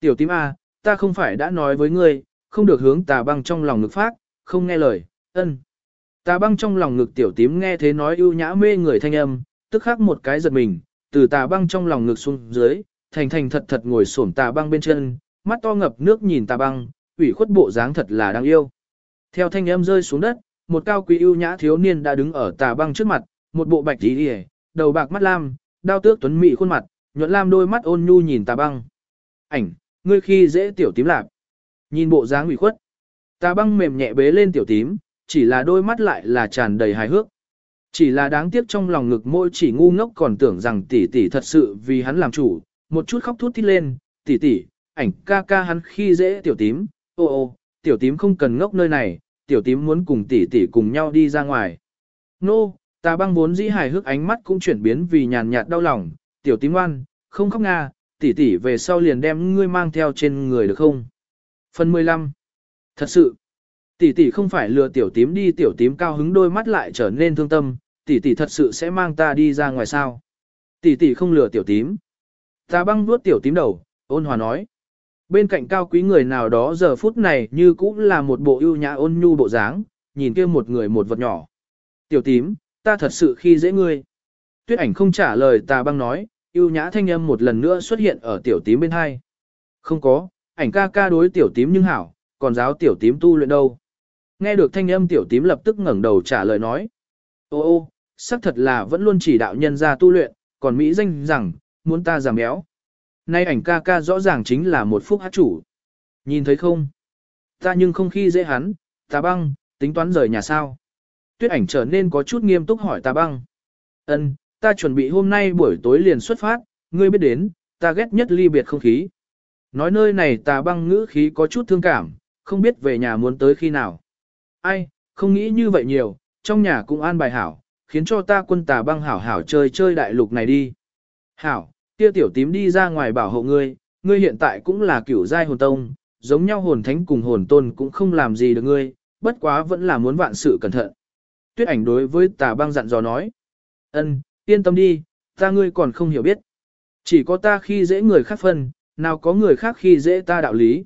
Tiểu tím A, ta không phải đã nói với ngươi, không được hướng tà băng trong lòng ngực phát, không nghe lời, ân. Tà băng trong lòng ngực tiểu tím nghe thế nói ưu nhã mê người thanh âm, tức khắc một cái giật mình, từ tà băng trong lòng ngực xuống dưới, thành thành thật thật ngồi xổm tà băng bên chân, mắt to ngập nước nhìn tà băng, ủy khuất bộ dáng thật là đáng yêu. Theo thanh âm rơi xuống đất, một cao quý ưu nhã thiếu niên đã đứng ở tà băng trước mặt, một bộ bạch tí đi đầu bạc mắt lam, đao tước tuấn mỹ khuôn mặt, nhuận lam đôi mắt ôn nhu nhìn tà băng. Ảnh, ngươi khi dễ tiểu tím lạp. Nhìn bộ dáng ủy khuất. ta băng mềm nhẹ bế lên tiểu tím, chỉ là đôi mắt lại là tràn đầy hài hước. Chỉ là đáng tiếc trong lòng ngực môi chỉ ngu ngốc còn tưởng rằng tỷ tỷ thật sự vì hắn làm chủ, một chút khóc thút thít lên, tỷ tỷ, ảnh ca ca hắn khi dễ tiểu tím, ô ô, tiểu tím không cần ngốc nơi này, tiểu tím muốn cùng tỷ tỷ cùng nhau đi ra ngoài. Nô, ta băng vốn dĩ hài hước ánh mắt cũng chuyển biến vì nhàn nhạt đau lòng, tiểu tím ngoan, không khóc nga, tỷ tỷ về sau liền đem ngươi mang theo trên người được không? Phần 15. Thật sự, tỷ tỷ không phải lừa tiểu tím đi tiểu tím cao hứng đôi mắt lại trở nên thương tâm, tỷ tỷ thật sự sẽ mang ta đi ra ngoài sao? Tỷ tỷ không lừa tiểu tím. Ta băng vuốt tiểu tím đầu, ôn hòa nói. Bên cạnh cao quý người nào đó giờ phút này như cũng là một bộ ưu nhã ôn nhu bộ dáng, nhìn kia một người một vật nhỏ. Tiểu tím, ta thật sự khi dễ ngươi. Tuyết ảnh không trả lời tà băng nói, ưu nhã thanh âm một lần nữa xuất hiện ở tiểu tím bên hai. Không có, ảnh ca ca đối tiểu tím nhưng hảo, còn giáo tiểu tím tu luyện đâu. Nghe được thanh âm tiểu tím lập tức ngẩng đầu trả lời nói. Ô ô, xác thật là vẫn luôn chỉ đạo nhân ra tu luyện, còn Mỹ danh rằng, muốn ta giảm béo. Nay ảnh ca ca rõ ràng chính là một phúc hát chủ. Nhìn thấy không? Ta nhưng không khi dễ hắn, ta băng, tính toán rời nhà sao. Tuyết ảnh trở nên có chút nghiêm túc hỏi ta băng. Ân, ta chuẩn bị hôm nay buổi tối liền xuất phát, ngươi biết đến, ta ghét nhất ly biệt không khí. Nói nơi này tà băng ngữ khí có chút thương cảm, không biết về nhà muốn tới khi nào. Ai, không nghĩ như vậy nhiều, trong nhà cũng an bài hảo, khiến cho ta quân tà băng hảo hảo chơi chơi đại lục này đi. Hảo, kia tiểu tím đi ra ngoài bảo hộ ngươi, ngươi hiện tại cũng là cửu giai hồn tông, giống nhau hồn thánh cùng hồn tôn cũng không làm gì được ngươi, bất quá vẫn là muốn vạn sự cẩn thận. Tuyết ảnh đối với tà băng dặn dò nói. ân, yên tâm đi, ta ngươi còn không hiểu biết. Chỉ có ta khi dễ người khác phân, nào có người khác khi dễ ta đạo lý.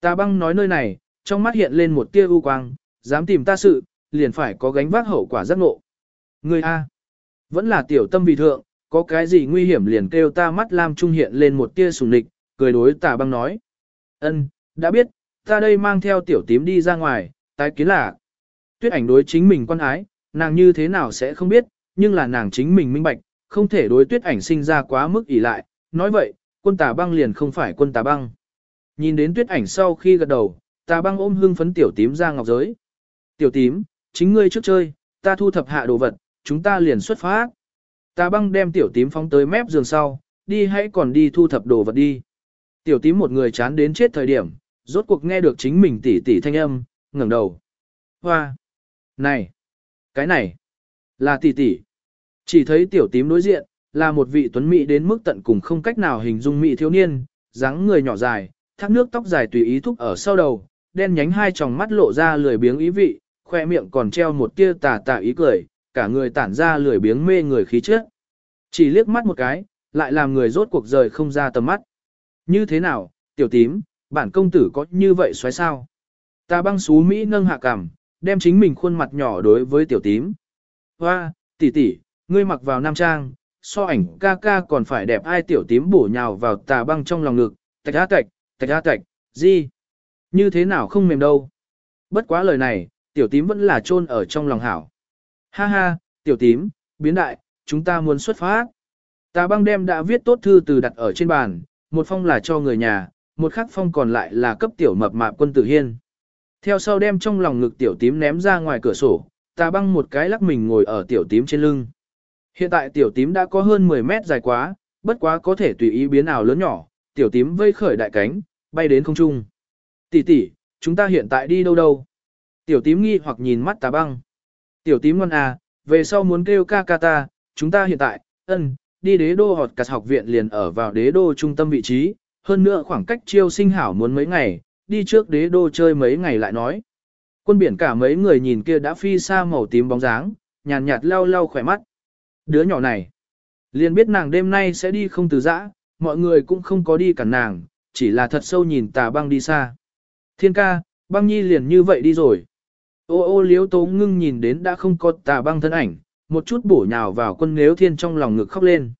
Ta băng nói nơi này, trong mắt hiện lên một tia u quang, dám tìm ta sự, liền phải có gánh vác hậu quả giác ngộ. Ngươi A. Vẫn là tiểu tâm vì thượng, có cái gì nguy hiểm liền kêu ta mắt lam trung hiện lên một tia sùng địch, cười đối tà băng nói. ân, đã biết, ta đây mang theo tiểu tím đi ra ngoài, tái kiến là. Tuyết ảnh đối chính mình quan ái, nàng như thế nào sẽ không biết, nhưng là nàng chính mình minh bạch, không thể đối tuyết ảnh sinh ra quá mức ỷ lại. Nói vậy, quân tà băng liền không phải quân tà băng. Nhìn đến tuyết ảnh sau khi gật đầu, tà băng ôm hương phấn tiểu tím ra ngọc giới. Tiểu tím, chính ngươi trước chơi, ta thu thập hạ đồ vật, chúng ta liền xuất phát. Tà băng đem tiểu tím phóng tới mép giường sau, đi hãy còn đi thu thập đồ vật đi. Tiểu tím một người chán đến chết thời điểm, rốt cuộc nghe được chính mình tỉ tỉ thanh âm, ngẩng đầu. Hoa! Này! Cái này! Là tỷ tỷ. Chỉ thấy tiểu tím đối diện, là một vị tuấn mỹ đến mức tận cùng không cách nào hình dung mỹ thiếu niên, dáng người nhỏ dài, thác nước tóc dài tùy ý thúc ở sau đầu, đen nhánh hai tròng mắt lộ ra lười biếng ý vị, khoe miệng còn treo một tia tà tà ý cười, cả người tản ra lười biếng mê người khí chất. Chỉ liếc mắt một cái, lại làm người rốt cuộc rời không ra tầm mắt. Như thế nào, tiểu tím, bản công tử có như vậy xoáy sao? Ta băng xú Mỹ nâng hạ cằm, đem chính mình khuôn mặt nhỏ đối với tiểu tím. Hoa, tỷ tỷ, ngươi mặc vào nam trang, so ảnh ca ca còn phải đẹp ai tiểu tím bổ nhào vào tà băng trong lòng ngực, tạch á tạch, tạch á tạch, gì? Như thế nào không mềm đâu? Bất quá lời này, tiểu tím vẫn là chôn ở trong lòng hảo. Ha ha, tiểu tím, biến đại, chúng ta muốn xuất phát. Tà băng đem đã viết tốt thư từ đặt ở trên bàn, một phong là cho người nhà, một khắc phong còn lại là cấp tiểu mập mạp quân tử hiên. Theo sau đem trong lòng ngực tiểu tím ném ra ngoài cửa sổ, tà băng một cái lắc mình ngồi ở tiểu tím trên lưng. Hiện tại tiểu tím đã có hơn 10 mét dài quá, bất quá có thể tùy ý biến ảo lớn nhỏ, tiểu tím vây khởi đại cánh, bay đến không trung. Tỷ tỷ, chúng ta hiện tại đi đâu đâu? Tiểu tím nghi hoặc nhìn mắt tà băng. Tiểu tím ngon à, về sau muốn kêu ca ca ta, chúng ta hiện tại, ân, đi đế đô họt cắt học viện liền ở vào đế đô trung tâm vị trí, hơn nữa khoảng cách chiêu sinh hảo muốn mấy ngày, đi trước đế đô chơi mấy ngày lại nói. Quân biển cả mấy người nhìn kia đã phi xa màu tím bóng dáng, nhàn nhạt lau lau khỏe mắt. Đứa nhỏ này, liền biết nàng đêm nay sẽ đi không từ giã, mọi người cũng không có đi cản nàng, chỉ là thật sâu nhìn tà băng đi xa. Thiên ca, băng nhi liền như vậy đi rồi. Ô ô liếu tố ngưng nhìn đến đã không có tà băng thân ảnh, một chút bổ nhào vào quân nếu thiên trong lòng ngực khóc lên.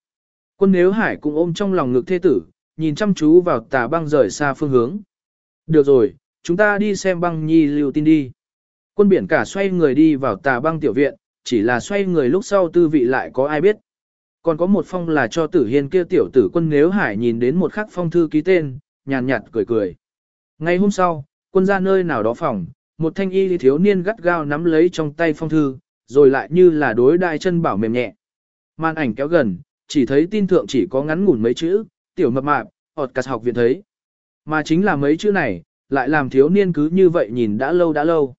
Quân nếu hải cũng ôm trong lòng ngực thê tử, nhìn chăm chú vào tà băng rời xa phương hướng. Được rồi, chúng ta đi xem băng nhi lưu tin đi. Quân biển cả xoay người đi vào tà băng tiểu viện, chỉ là xoay người lúc sau tư vị lại có ai biết. Còn có một phong là cho tử hiên kia tiểu tử quân nếu hải nhìn đến một khắc phong thư ký tên, nhàn nhạt cười cười. Ngay hôm sau, quân ra nơi nào đó phòng, một thanh y thiếu niên gắt gao nắm lấy trong tay phong thư, rồi lại như là đối đai chân bảo mềm nhẹ. Màn ảnh kéo gần, chỉ thấy tin thượng chỉ có ngắn ngủn mấy chữ, tiểu mập mạp, ọt cắt học viện thấy. Mà chính là mấy chữ này, lại làm thiếu niên cứ như vậy nhìn đã lâu đã lâu.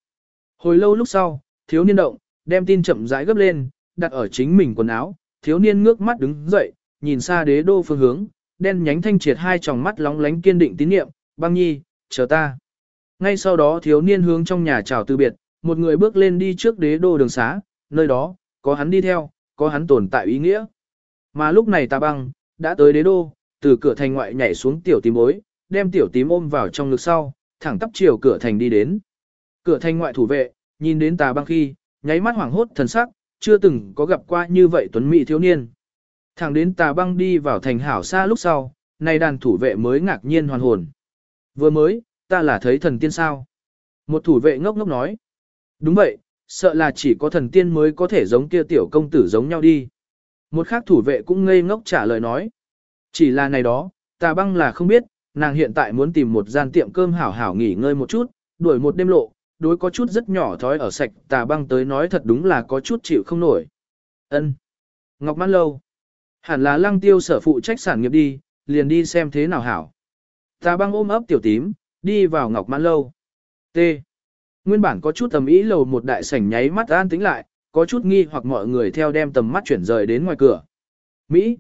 Hồi lâu lúc sau, thiếu niên động, đem tin chậm rãi gấp lên, đặt ở chính mình quần áo, thiếu niên ngước mắt đứng dậy, nhìn xa đế đô phương hướng, đen nhánh thanh triệt hai tròng mắt lóng lánh kiên định tín niệm, băng nhi, chờ ta. Ngay sau đó thiếu niên hướng trong nhà chào từ biệt, một người bước lên đi trước đế đô đường xá, nơi đó, có hắn đi theo, có hắn tồn tại ý nghĩa. Mà lúc này ta băng, đã tới đế đô, từ cửa thành ngoại nhảy xuống tiểu tím bối, đem tiểu tím ôm vào trong ngực sau, thẳng tắp chiều cửa thành đi đến. Cửa thành ngoại thủ vệ, nhìn đến tà băng khi, nháy mắt hoảng hốt thần sắc, chưa từng có gặp qua như vậy tuấn mỹ thiếu niên. Thẳng đến tà băng đi vào thành hảo xa lúc sau, này đàn thủ vệ mới ngạc nhiên hoàn hồn. Vừa mới, ta là thấy thần tiên sao. Một thủ vệ ngốc ngốc nói. Đúng vậy, sợ là chỉ có thần tiên mới có thể giống kia tiểu công tử giống nhau đi. Một khác thủ vệ cũng ngây ngốc trả lời nói. Chỉ là này đó, tà băng là không biết, nàng hiện tại muốn tìm một gian tiệm cơm hảo hảo nghỉ ngơi một chút, đuổi một đêm lộ, đối có chút rất nhỏ thói ở sạch tà băng tới nói thật đúng là có chút chịu không nổi. ân Ngọc Mãn Lâu. Hẳn là lăng tiêu sở phụ trách sản nghiệp đi, liền đi xem thế nào hảo. Tà băng ôm ấp tiểu tím, đi vào Ngọc Mãn Lâu. T. Nguyên bản có chút tầm ý lầu một đại sảnh nháy mắt an tĩnh lại, có chút nghi hoặc mọi người theo đem tầm mắt chuyển rời đến ngoài cửa. Mỹ.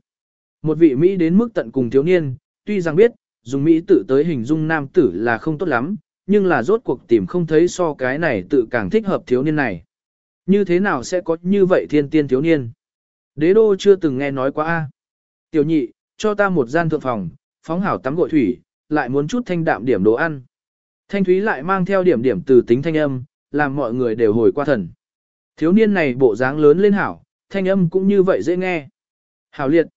Một vị Mỹ đến mức tận cùng thiếu niên, tuy rằng biết, dùng Mỹ tự tới hình dung nam tử là không tốt lắm, nhưng là rốt cuộc tìm không thấy so cái này tự càng thích hợp thiếu niên này. Như thế nào sẽ có như vậy thiên tiên thiếu niên? Đế đô chưa từng nghe nói qua a. Tiểu nhị, cho ta một gian thượng phòng, phóng hảo tắm gội thủy, lại muốn chút thanh đạm điểm đồ ăn. Thanh thúy lại mang theo điểm điểm từ tính thanh âm, làm mọi người đều hồi qua thần. Thiếu niên này bộ dáng lớn lên hảo, thanh âm cũng như vậy dễ nghe. Hảo liệt.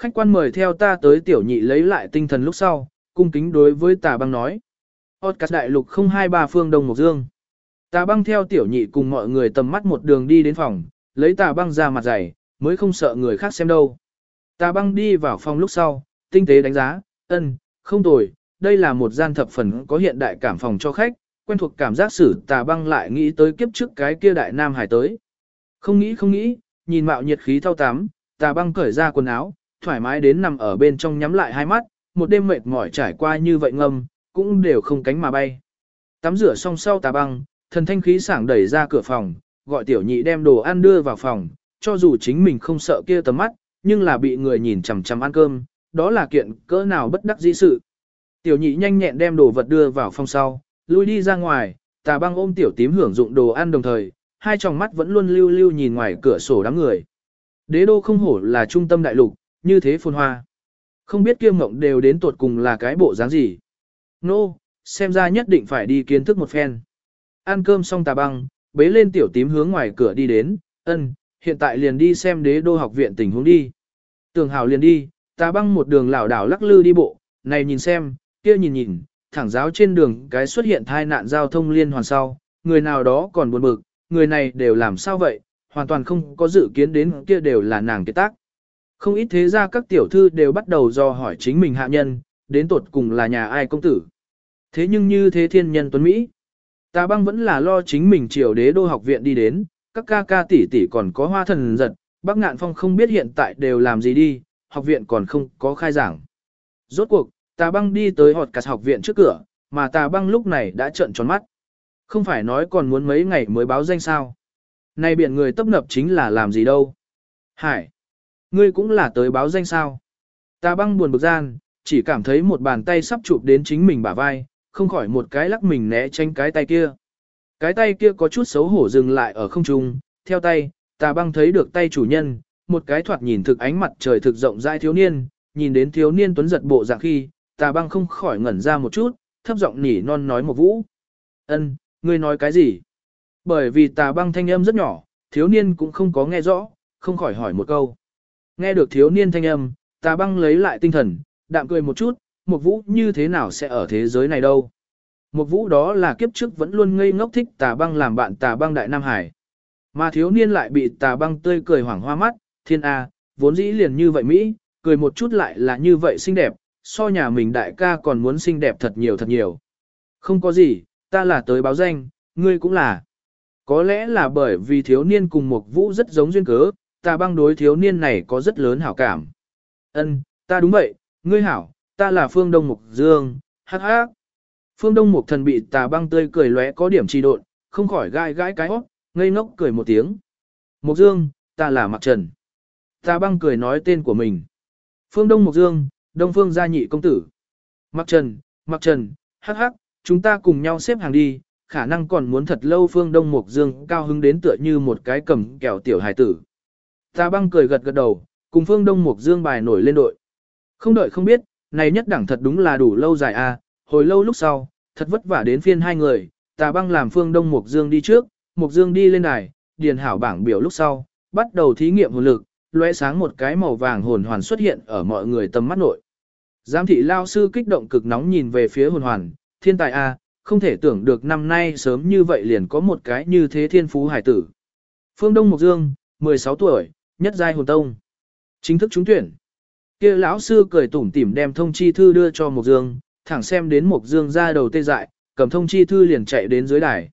Khách quan mời theo ta tới tiểu nhị lấy lại tinh thần lúc sau, cung kính đối với tà băng nói. Podcast đại lục 023 phương Đông Mộc Dương. Tà băng theo tiểu nhị cùng mọi người tầm mắt một đường đi đến phòng, lấy tà băng ra mặt dày, mới không sợ người khác xem đâu. Tà băng đi vào phòng lúc sau, tinh tế đánh giá, ân, không tồi, đây là một gian thập phần có hiện đại cảm phòng cho khách, quen thuộc cảm giác sử. tà băng lại nghĩ tới kiếp trước cái kia đại nam hải tới. Không nghĩ không nghĩ, nhìn mạo nhiệt khí thao tắm, tà băng cởi ra quần áo, thoải mái đến nằm ở bên trong nhắm lại hai mắt, một đêm mệt mỏi trải qua như vậy ngâm, cũng đều không cánh mà bay. Tắm rửa xong sau tà băng, thần thanh khí sảng đẩy ra cửa phòng, gọi tiểu nhị đem đồ ăn đưa vào phòng, cho dù chính mình không sợ kia tầm mắt, nhưng là bị người nhìn chằm chằm ăn cơm, đó là kiện cỡ nào bất đắc dĩ sự. Tiểu nhị nhanh nhẹn đem đồ vật đưa vào phòng sau, lui đi ra ngoài, tà băng ôm tiểu tím hưởng dụng đồ ăn đồng thời, hai tròng mắt vẫn luôn lưu lưu nhìn ngoài cửa sổ đám người. Đế đô không hổ là trung tâm đại lục, như thế phồn hoa. Không biết kiêm ngộng đều đến tuột cùng là cái bộ dáng gì. Nô, no, xem ra nhất định phải đi kiến thức một phen. Ăn cơm xong tà băng, bế lên tiểu tím hướng ngoài cửa đi đến, ân, hiện tại liền đi xem đế đô học viện tình huống đi. Tường hào liền đi, tà băng một đường lảo đảo lắc lư đi bộ, này nhìn xem, kia nhìn nhìn, thẳng giáo trên đường cái xuất hiện tai nạn giao thông liên hoàn sau, người nào đó còn buồn bực, người này đều làm sao vậy, hoàn toàn không có dự kiến đến kia đều là nàng kế tác. Không ít thế ra các tiểu thư đều bắt đầu do hỏi chính mình hạ nhân, đến tột cùng là nhà ai công tử. Thế nhưng như thế thiên nhân tuấn Mỹ, ta băng vẫn là lo chính mình triều đế đô học viện đi đến, các ca ca tỷ tỷ còn có hoa thần giật, bác ngạn phong không biết hiện tại đều làm gì đi, học viện còn không có khai giảng. Rốt cuộc, ta băng đi tới họt cắt học viện trước cửa, mà ta băng lúc này đã trợn tròn mắt. Không phải nói còn muốn mấy ngày mới báo danh sao. Này biển người tấp nập chính là làm gì đâu. Hải, ngươi cũng là tới báo danh sao. Ta băng buồn bực gian, chỉ cảm thấy một bàn tay sắp chụp đến chính mình bả vai, không khỏi một cái lắc mình né tránh cái tay kia. Cái tay kia có chút xấu hổ dừng lại ở không trung, theo tay, ta băng thấy được tay chủ nhân, một cái thoạt nhìn thực ánh mặt trời thực rộng rãi thiếu niên, nhìn đến thiếu niên tuấn giật bộ dạng khi, ta băng không khỏi ngẩn ra một chút, thấp giọng nỉ non nói một vũ. ân ngươi nói cái gì? Bởi vì tà băng thanh âm rất nhỏ, thiếu niên cũng không có nghe rõ, không khỏi hỏi một câu. Nghe được thiếu niên thanh âm, tà băng lấy lại tinh thần, đạm cười một chút, một vũ như thế nào sẽ ở thế giới này đâu? Một vũ đó là kiếp trước vẫn luôn ngây ngốc thích tà băng làm bạn tà băng đại Nam Hải. Mà thiếu niên lại bị tà băng tươi cười hoảng hoa mắt, thiên A, vốn dĩ liền như vậy Mỹ, cười một chút lại là như vậy xinh đẹp, so nhà mình đại ca còn muốn xinh đẹp thật nhiều thật nhiều. Không có gì, ta là tới báo danh, ngươi cũng là. Có lẽ là bởi vì thiếu niên cùng một vũ rất giống duyên cớ, ta băng đối thiếu niên này có rất lớn hảo cảm. Ân, ta đúng vậy, ngươi hảo, ta là Phương Đông Mục Dương, hắc hắc. Phương Đông Mục thần bị tà băng tươi cười lóe có điểm trì độn, không khỏi gai gãi cái hót, ngây ngốc cười một tiếng. Mục Dương, ta là Mạc Trần. Tà băng cười nói tên của mình. Phương Đông Mục Dương, Đông Phương gia nhị công tử. Mạc Trần, Mạc Trần, hắc hắc, chúng ta cùng nhau xếp hàng đi, khả năng còn muốn thật lâu Phương Đông Mục Dương cao hứng đến tựa như một cái cầm kẹo tiểu hài tử. Tà băng cười gật gật đầu, cùng Phương Đông Mục Dương bài nổi lên đội. Không đợi không biết, này nhất đẳng thật đúng là đủ lâu dài à, hồi lâu lúc sau, thật vất vả đến phiên hai người, tà băng làm Phương Đông Mục Dương đi trước, Mục Dương đi lên đài, điền hảo bảng biểu lúc sau, bắt đầu thí nghiệm hồn lực, lóe sáng một cái màu vàng hồn hoàn xuất hiện ở mọi người tầm mắt nội. Giám thị lao sư kích động cực nóng nhìn về phía hồn hoàn, thiên tài a, không thể tưởng được năm nay sớm như vậy liền có một cái như thế thiên phú hải tử. Phương Đông Mục Dương, 16 tuổi, nhất giai hồn tông. Chính thức trúng tuyển. Kia lão sư cười tủm tỉm đem thông chi thư đưa cho Mộc Dương, thẳng xem đến Mộc Dương ra đầu tê dại, cầm thông chi thư liền chạy đến dưới đài.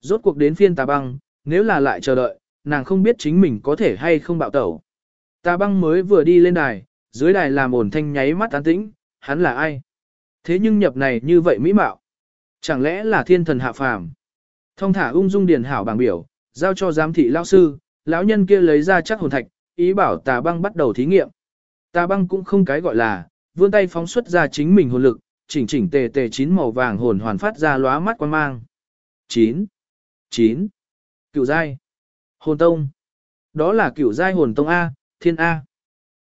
Rốt cuộc đến phiên tà băng, nếu là lại chờ đợi, nàng không biết chính mình có thể hay không bạo tẩu. Tà băng mới vừa đi lên đài, dưới đài làm ổn thanh nháy mắt tán tĩnh, hắn là ai? Thế nhưng nhập này như vậy mỹ mạo. Chẳng lẽ là thiên thần hạ phàm? Thông thả ung dung điền hảo bảng biểu, giao cho giám thị lão sư, lão nhân kia lấy ra chắc hồn thạch, ý bảo tà băng bắt đầu thí nghiệm. Tà băng cũng không cái gọi là, vươn tay phóng xuất ra chính mình hồn lực, chỉnh chỉnh tề tề chín màu vàng hồn hoàn phát ra lóa mắt quan mang. 9. 9. Cửu giai. Hồn tông. Đó là cửu giai hồn tông A, thiên A.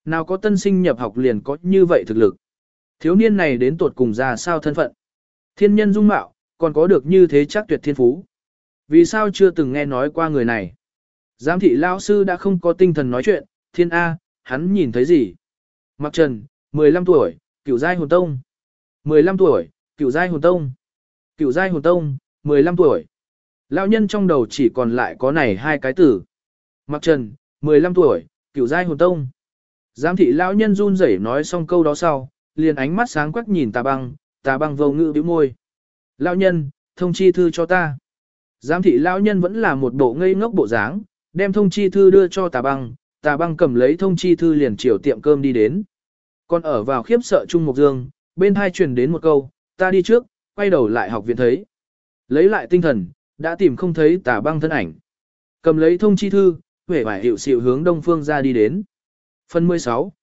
Nào có tân sinh nhập học liền có như vậy thực lực. Thiếu niên này đến tuột cùng ra sao thân phận. Thiên nhân dung mạo, còn có được như thế chắc tuyệt thiên phú. Vì sao chưa từng nghe nói qua người này? Giám thị lao sư đã không có tinh thần nói chuyện, thiên A, hắn nhìn thấy gì? Mặc trần, 15 tuổi, cửu giai hồn tông. 15 tuổi, cửu giai hồn tông. Cửu giai hồn tông, 15 tuổi. Lão nhân trong đầu chỉ còn lại có này hai cái tử. Mặc trần, 15 tuổi, cửu giai hồn tông. Giám thị lão nhân run rẩy nói xong câu đó sau, liền ánh mắt sáng quắc nhìn tà băng, tà băng vô ngữ bĩu môi. Lão nhân, thông chi thư cho ta. Giám thị lão nhân vẫn là một bộ ngây ngốc bộ dáng, đem thông chi thư đưa cho tà băng, tà băng cầm lấy thông chi thư liền chiều tiệm cơm đi đến. Còn ở vào khiếp sợ Trung Mộc Dương, bên hai truyền đến một câu, ta đi trước, quay đầu lại học viện thấy. Lấy lại tinh thần, đã tìm không thấy tà băng thân ảnh. Cầm lấy thông chi thư, vẻ vải hiệu xịu hướng đông phương ra đi đến. Phần 16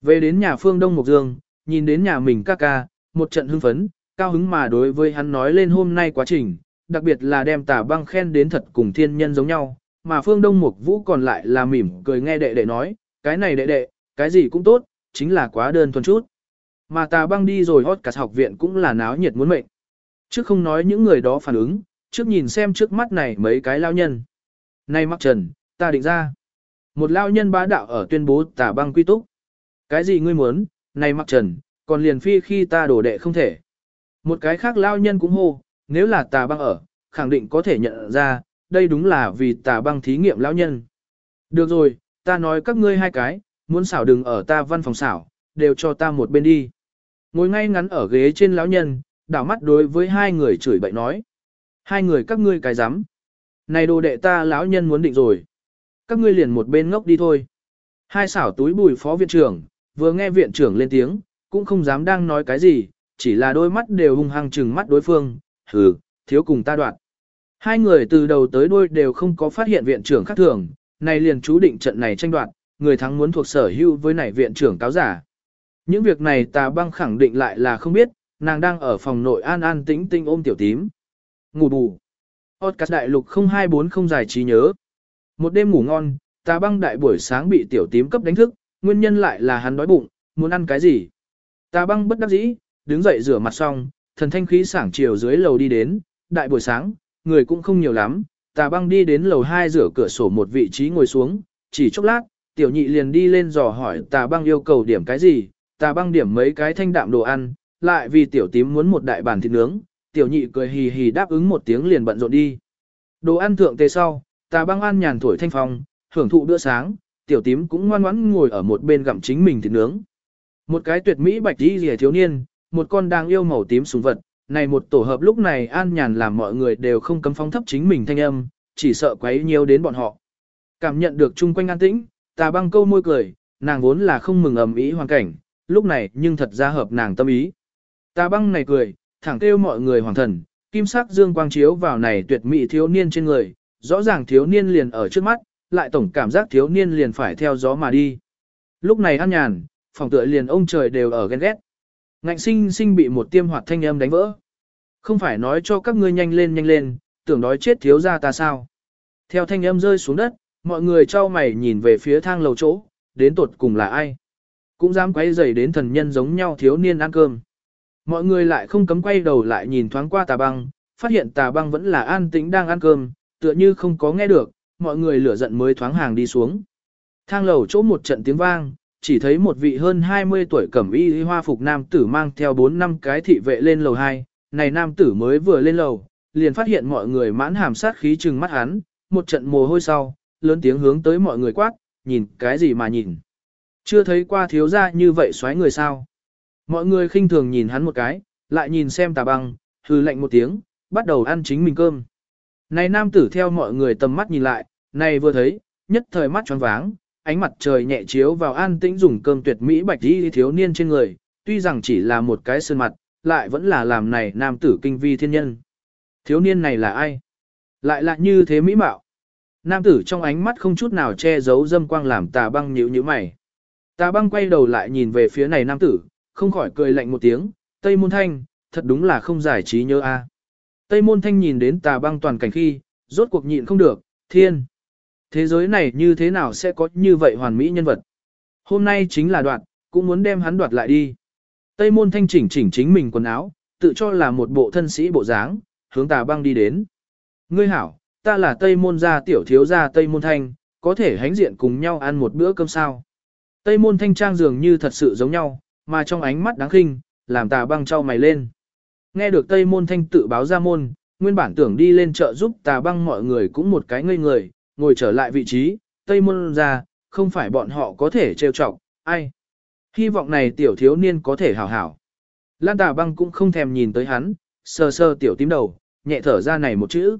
Về đến nhà phương Đông Mộc Dương, nhìn đến nhà mình ca ca, một trận hưng phấn, cao hứng mà đối với hắn nói lên hôm nay quá trình, đặc biệt là đem tà băng khen đến thật cùng thiên nhân giống nhau, mà phương Đông Mục Vũ còn lại là mỉm cười nghe đệ đệ nói, cái này đệ đệ, cái gì cũng tốt, chính là quá đơn thuần chút. Mà tà băng đi rồi hót cả học viện cũng là náo nhiệt muốn mệnh. Trước không nói những người đó phản ứng, trước nhìn xem trước mắt này mấy cái lao nhân. nay mắc trần, ta định ra. Một lao nhân bá đạo ở tuyên bố tà băng quy túc. Cái gì ngươi muốn, này mắc trần, còn liền phi khi ta đổ đệ không thể. Một cái khác lao nhân cũng hô, nếu là tà băng ở, khẳng định có thể nhận ra, đây đúng là vì tà băng thí nghiệm lão nhân. Được rồi, ta nói các ngươi hai cái, muốn xảo đừng ở ta văn phòng xảo, đều cho ta một bên đi. Ngồi ngay ngắn ở ghế trên lão nhân, đảo mắt đối với hai người chửi bậy nói. Hai người các ngươi cái rắm Này đồ đệ ta lão nhân muốn định rồi. Các ngươi liền một bên ngốc đi thôi. Hai xảo túi bùi phó viện trưởng, vừa nghe viện trưởng lên tiếng, cũng không dám đang nói cái gì, chỉ là đôi mắt đều hung hăng chừng mắt đối phương, hừ, thiếu cùng ta đoạn. Hai người từ đầu tới đuôi đều không có phát hiện viện trưởng khác thường, này liền chú định trận này tranh đoạt, người thắng muốn thuộc sở hữu với này viện trưởng cáo giả. Những việc này tà băng khẳng định lại là không biết, nàng đang ở phòng nội an an tĩnh tinh ôm tiểu tím. Ngủ bù. Podcast đại lục 0240 giải trí nhớ. Một đêm ngủ ngon, tà băng đại buổi sáng bị tiểu tím cấp đánh thức, nguyên nhân lại là hắn đói bụng, muốn ăn cái gì. Tà băng bất đắc dĩ, đứng dậy rửa mặt xong, thần thanh khí sảng chiều dưới lầu đi đến, đại buổi sáng, người cũng không nhiều lắm, tà băng đi đến lầu 2 rửa cửa sổ một vị trí ngồi xuống, chỉ chốc lát, tiểu nhị liền đi lên dò hỏi tà băng yêu cầu điểm cái gì, tà băng điểm mấy cái thanh đạm đồ ăn, lại vì tiểu tím muốn một đại bàn thịt nướng, tiểu nhị cười hì hì đáp ứng một tiếng liền bận rộn đi. Đồ ăn thượng tề sau, tà băng ăn nhàn thổi thanh phong, hưởng thụ bữa sáng, tiểu tím cũng ngoan ngoãn ngồi ở một bên gặm chính mình thịt nướng. Một cái tuyệt mỹ bạch đi rìa thiếu niên, một con đang yêu màu tím súng vật, này một tổ hợp lúc này an nhàn làm mọi người đều không cấm phóng thấp chính mình thanh âm, chỉ sợ quấy nhiều đến bọn họ. Cảm nhận được chung quanh an tĩnh, tà băng câu môi cười, nàng vốn là không mừng ầm ý hoàn cảnh, lúc này nhưng thật ra hợp nàng tâm ý. Tà băng này cười, thẳng kêu mọi người hoàng thần, kim sắc dương quang chiếu vào này tuyệt mỹ thiếu niên trên người, rõ ràng thiếu niên liền ở trước mắt, lại tổng cảm giác thiếu niên liền phải theo gió mà đi. Lúc này an nhàn, phòng tựa liền ông trời đều ở ghen ghét. Ngạnh sinh sinh bị một tiêm hoạt thanh âm đánh vỡ. Không phải nói cho các ngươi nhanh lên nhanh lên, tưởng đói chết thiếu ra ta sao. Theo thanh âm rơi xuống đất, mọi người trao mày nhìn về phía thang lầu chỗ, đến tột cùng là ai. Cũng dám quay dày đến thần nhân giống nhau thiếu niên ăn cơm. Mọi người lại không cấm quay đầu lại nhìn thoáng qua tà băng, phát hiện tà băng vẫn là an tĩnh đang ăn cơm, tựa như không có nghe được, mọi người lửa giận mới thoáng hàng đi xuống. Thang lầu chỗ một trận tiếng vang, chỉ thấy một vị hơn 20 tuổi cẩm y hoa phục nam tử mang theo 4 năm cái thị vệ lên lầu 2, này nam tử mới vừa lên lầu, liền phát hiện mọi người mãn hàm sát khí trừng mắt hắn, một trận mồ hôi sau, lớn tiếng hướng tới mọi người quát, nhìn cái gì mà nhìn. Chưa thấy qua thiếu gia như vậy xoáy người sao. Mọi người khinh thường nhìn hắn một cái, lại nhìn xem tà băng, hư lạnh một tiếng, bắt đầu ăn chính mình cơm. Này nam tử theo mọi người tầm mắt nhìn lại, này vừa thấy, nhất thời mắt tròn váng, ánh mặt trời nhẹ chiếu vào an tĩnh dùng cơm tuyệt mỹ bạch y thiếu niên trên người, tuy rằng chỉ là một cái sơn mặt, lại vẫn là làm này nam tử kinh vi thiên nhân. Thiếu niên này là ai? Lại là như thế mỹ mạo. Nam tử trong ánh mắt không chút nào che giấu dâm quang làm tà băng nhíu nhíu mày. Tà băng quay đầu lại nhìn về phía này nam tử, không khỏi cười lạnh một tiếng, Tây Môn Thanh, thật đúng là không giải trí nhớ a. Tây Môn Thanh nhìn đến tà băng toàn cảnh khi, rốt cuộc nhịn không được, thiên. Thế giới này như thế nào sẽ có như vậy hoàn mỹ nhân vật? Hôm nay chính là đoạt, cũng muốn đem hắn đoạt lại đi. Tây Môn Thanh chỉnh chỉnh chính mình quần áo, tự cho là một bộ thân sĩ bộ dáng, hướng tà băng đi đến. Ngươi hảo, ta là Tây Môn gia tiểu thiếu gia Tây Môn Thanh, có thể hánh diện cùng nhau ăn một bữa cơm sao. Tây Môn Thanh trang dường như thật sự giống nhau, mà trong ánh mắt đáng khinh, làm tà băng trao mày lên. Nghe được Tây Môn Thanh tự báo ra môn, nguyên bản tưởng đi lên chợ giúp tà băng mọi người cũng một cái ngây người, ngồi trở lại vị trí, Tây Môn ra, không phải bọn họ có thể trêu chọc, ai. Hy vọng này tiểu thiếu niên có thể hảo hảo. Lan tà băng cũng không thèm nhìn tới hắn, sờ sờ tiểu tím đầu, nhẹ thở ra này một chữ.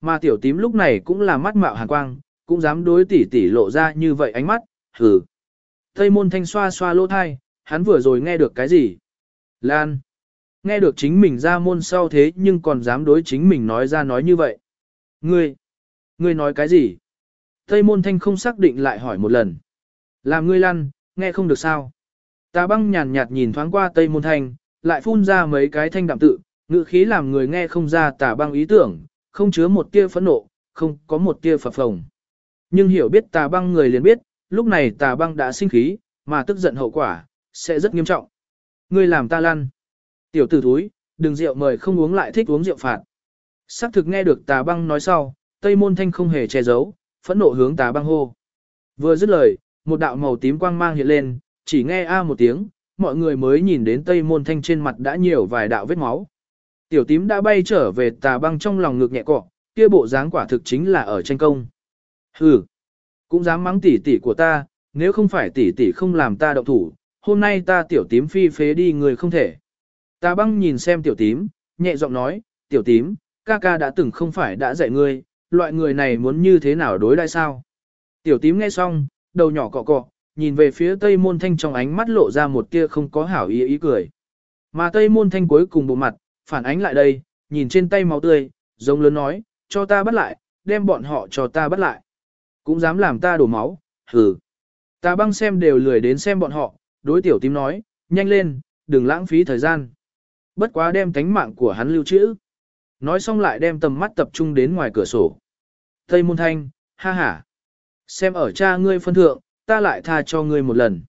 Mà tiểu tím lúc này cũng là mắt mạo hàn quang, cũng dám đối tỷ tỷ lộ ra như vậy ánh mắt, hừ. Tây môn thanh xoa xoa lỗ thai, hắn vừa rồi nghe được cái gì? Lan. Nghe được chính mình ra môn sau thế nhưng còn dám đối chính mình nói ra nói như vậy. Ngươi. Ngươi nói cái gì? Tây môn thanh không xác định lại hỏi một lần. Làm ngươi lăn, nghe không được sao? Tà băng nhàn nhạt nhìn thoáng qua Tây môn thanh, lại phun ra mấy cái thanh đạm tự, ngữ khí làm người nghe không ra tà băng ý tưởng, không chứa một tia phẫn nộ, không có một tia phập phồng. Nhưng hiểu biết tà băng người liền biết, lúc này tà băng đã sinh khí, mà tức giận hậu quả, sẽ rất nghiêm trọng. Ngươi làm ta lăn. Tiểu tử thúi, đừng rượu mời không uống lại thích uống rượu phạt. Sắc thực nghe được tà băng nói sau, Tây Môn Thanh không hề che giấu, phẫn nộ hướng tà băng hô. Vừa dứt lời, một đạo màu tím quang mang hiện lên, chỉ nghe a một tiếng, mọi người mới nhìn đến Tây Môn Thanh trên mặt đã nhiều vài đạo vết máu. Tiểu tím đã bay trở về tà băng trong lòng ngực nhẹ cọ, kia bộ dáng quả thực chính là ở tranh công. Hừ, cũng dám mắng tỷ tỷ của ta, nếu không phải tỷ tỷ không làm ta động thủ, hôm nay ta tiểu tím phi phế đi người không thể. Tà băng nhìn xem tiểu tím, nhẹ giọng nói, tiểu tím, ca ca đã từng không phải đã dạy ngươi, loại người này muốn như thế nào đối đãi sao? Tiểu tím nghe xong, đầu nhỏ cọ cọ, nhìn về phía Tây Môn Thanh trong ánh mắt lộ ra một tia không có hảo ý ý cười. Mà Tây Môn Thanh cuối cùng bộ mặt, phản ánh lại đây, nhìn trên tay máu tươi, giống lớn nói, cho ta bắt lại, đem bọn họ cho ta bắt lại. Cũng dám làm ta đổ máu, hừ. Ta băng xem đều lười đến xem bọn họ, đối tiểu tím nói, nhanh lên, đừng lãng phí thời gian. Bất quá đem tánh mạng của hắn lưu trữ. Nói xong lại đem tầm mắt tập trung đến ngoài cửa sổ. Tây môn thanh, ha ha. Xem ở cha ngươi phân thượng, ta lại tha cho ngươi một lần.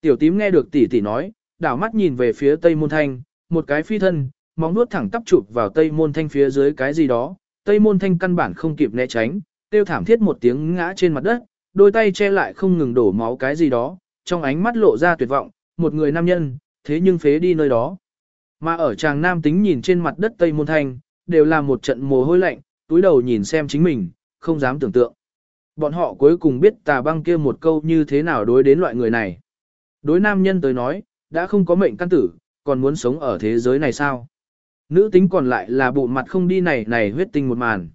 Tiểu tím nghe được tỷ tỷ nói, đảo mắt nhìn về phía Tây môn thanh, một cái phi thân, móng nuốt thẳng tắp chụp vào tây môn thanh phía dưới cái gì đó, tây môn thanh căn bản không kịp né tránh, tiêu thảm thiết một tiếng ngã trên mặt đất, đôi tay che lại không ngừng đổ máu cái gì đó, trong ánh mắt lộ ra tuyệt vọng, một người nam nhân, thế nhưng phế đi nơi đó. Mà ở chàng nam tính nhìn trên mặt đất tây môn thanh, đều là một trận mồ hôi lạnh, túi đầu nhìn xem chính mình, không dám tưởng tượng. Bọn họ cuối cùng biết tà băng kia một câu như thế nào đối đến loại người này. Đối nam nhân tới nói, đã không có mệnh căn tử, còn muốn sống ở thế giới này sao? Nữ tính còn lại là bộ mặt không đi này này huyết tinh một màn.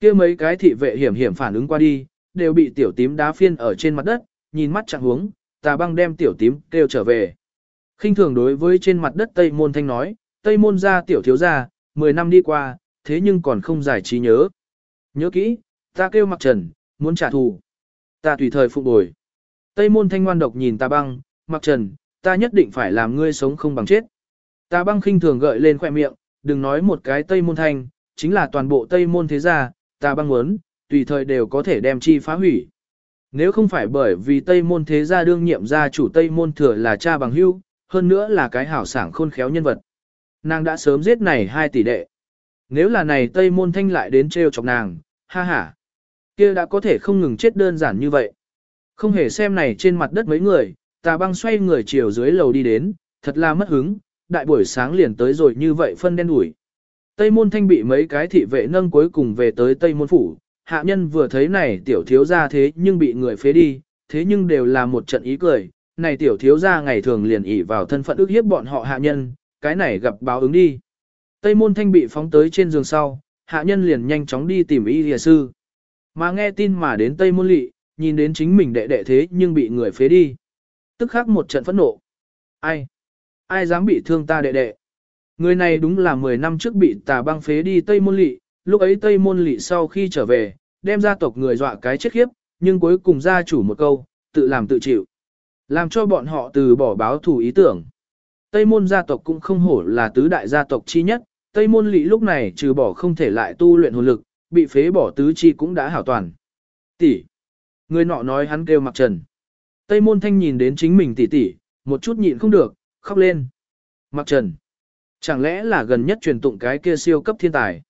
kia mấy cái thị vệ hiểm hiểm phản ứng qua đi, đều bị tiểu tím đá phiên ở trên mặt đất, nhìn mắt chẳng hướng, tà băng đem tiểu tím kêu trở về. khinh thường đối với trên mặt đất Tây Môn Thanh nói, Tây Môn ra tiểu thiếu ra, 10 năm đi qua, thế nhưng còn không giải trí nhớ. Nhớ kỹ, ta kêu mặc trần, muốn trả thù. Ta tùy thời phục bồi. Tây Môn Thanh ngoan độc nhìn ta băng, mặc trần, ta nhất định phải làm ngươi sống không bằng chết. Ta băng khinh thường gợi lên khoẻ miệng, đừng nói một cái Tây Môn Thanh, chính là toàn bộ Tây Môn thế gia, ta băng muốn, tùy thời đều có thể đem chi phá hủy. Nếu không phải bởi vì Tây Môn thế gia đương nhiệm gia chủ Tây Môn thừa là cha bằng hưu, hơn nữa là cái hảo sảng khôn khéo nhân vật. Nàng đã sớm giết này hai tỷ đệ. Nếu là này Tây Môn Thanh lại đến trêu chọc nàng, ha ha, kia đã có thể không ngừng chết đơn giản như vậy. Không hề xem này trên mặt đất mấy người, tà băng xoay người chiều dưới lầu đi đến, thật là mất hứng, đại buổi sáng liền tới rồi như vậy phân đen ủi Tây môn thanh bị mấy cái thị vệ nâng cuối cùng về tới Tây môn phủ, hạ nhân vừa thấy này tiểu thiếu ra thế nhưng bị người phế đi, thế nhưng đều là một trận ý cười, này tiểu thiếu ra ngày thường liền ỉ vào thân phận ước hiếp bọn họ hạ nhân, cái này gặp báo ứng đi. Tây môn thanh bị phóng tới trên giường sau, hạ nhân liền nhanh chóng đi tìm y lìa sư. Mà nghe tin mà đến Tây môn lị, nhìn đến chính mình đệ đệ thế nhưng bị người phế đi. Tức khắc một trận phẫn nộ. Ai? Ai dám bị thương ta đệ đệ? Người này đúng là 10 năm trước bị tà băng phế đi Tây Môn Lị, lúc ấy Tây Môn Lị sau khi trở về, đem gia tộc người dọa cái chết khiếp, nhưng cuối cùng gia chủ một câu, tự làm tự chịu. Làm cho bọn họ từ bỏ báo thù ý tưởng. Tây Môn gia tộc cũng không hổ là tứ đại gia tộc chi nhất, Tây Môn lỵ lúc này trừ bỏ không thể lại tu luyện hồn lực, bị phế bỏ tứ chi cũng đã hảo toàn. Tỷ. Người nọ nói hắn kêu mặc trần. Tây Môn Thanh nhìn đến chính mình tỷ tỷ, một chút nhịn không được, khóc lên. Mặc trần. Chẳng lẽ là gần nhất truyền tụng cái kia siêu cấp thiên tài.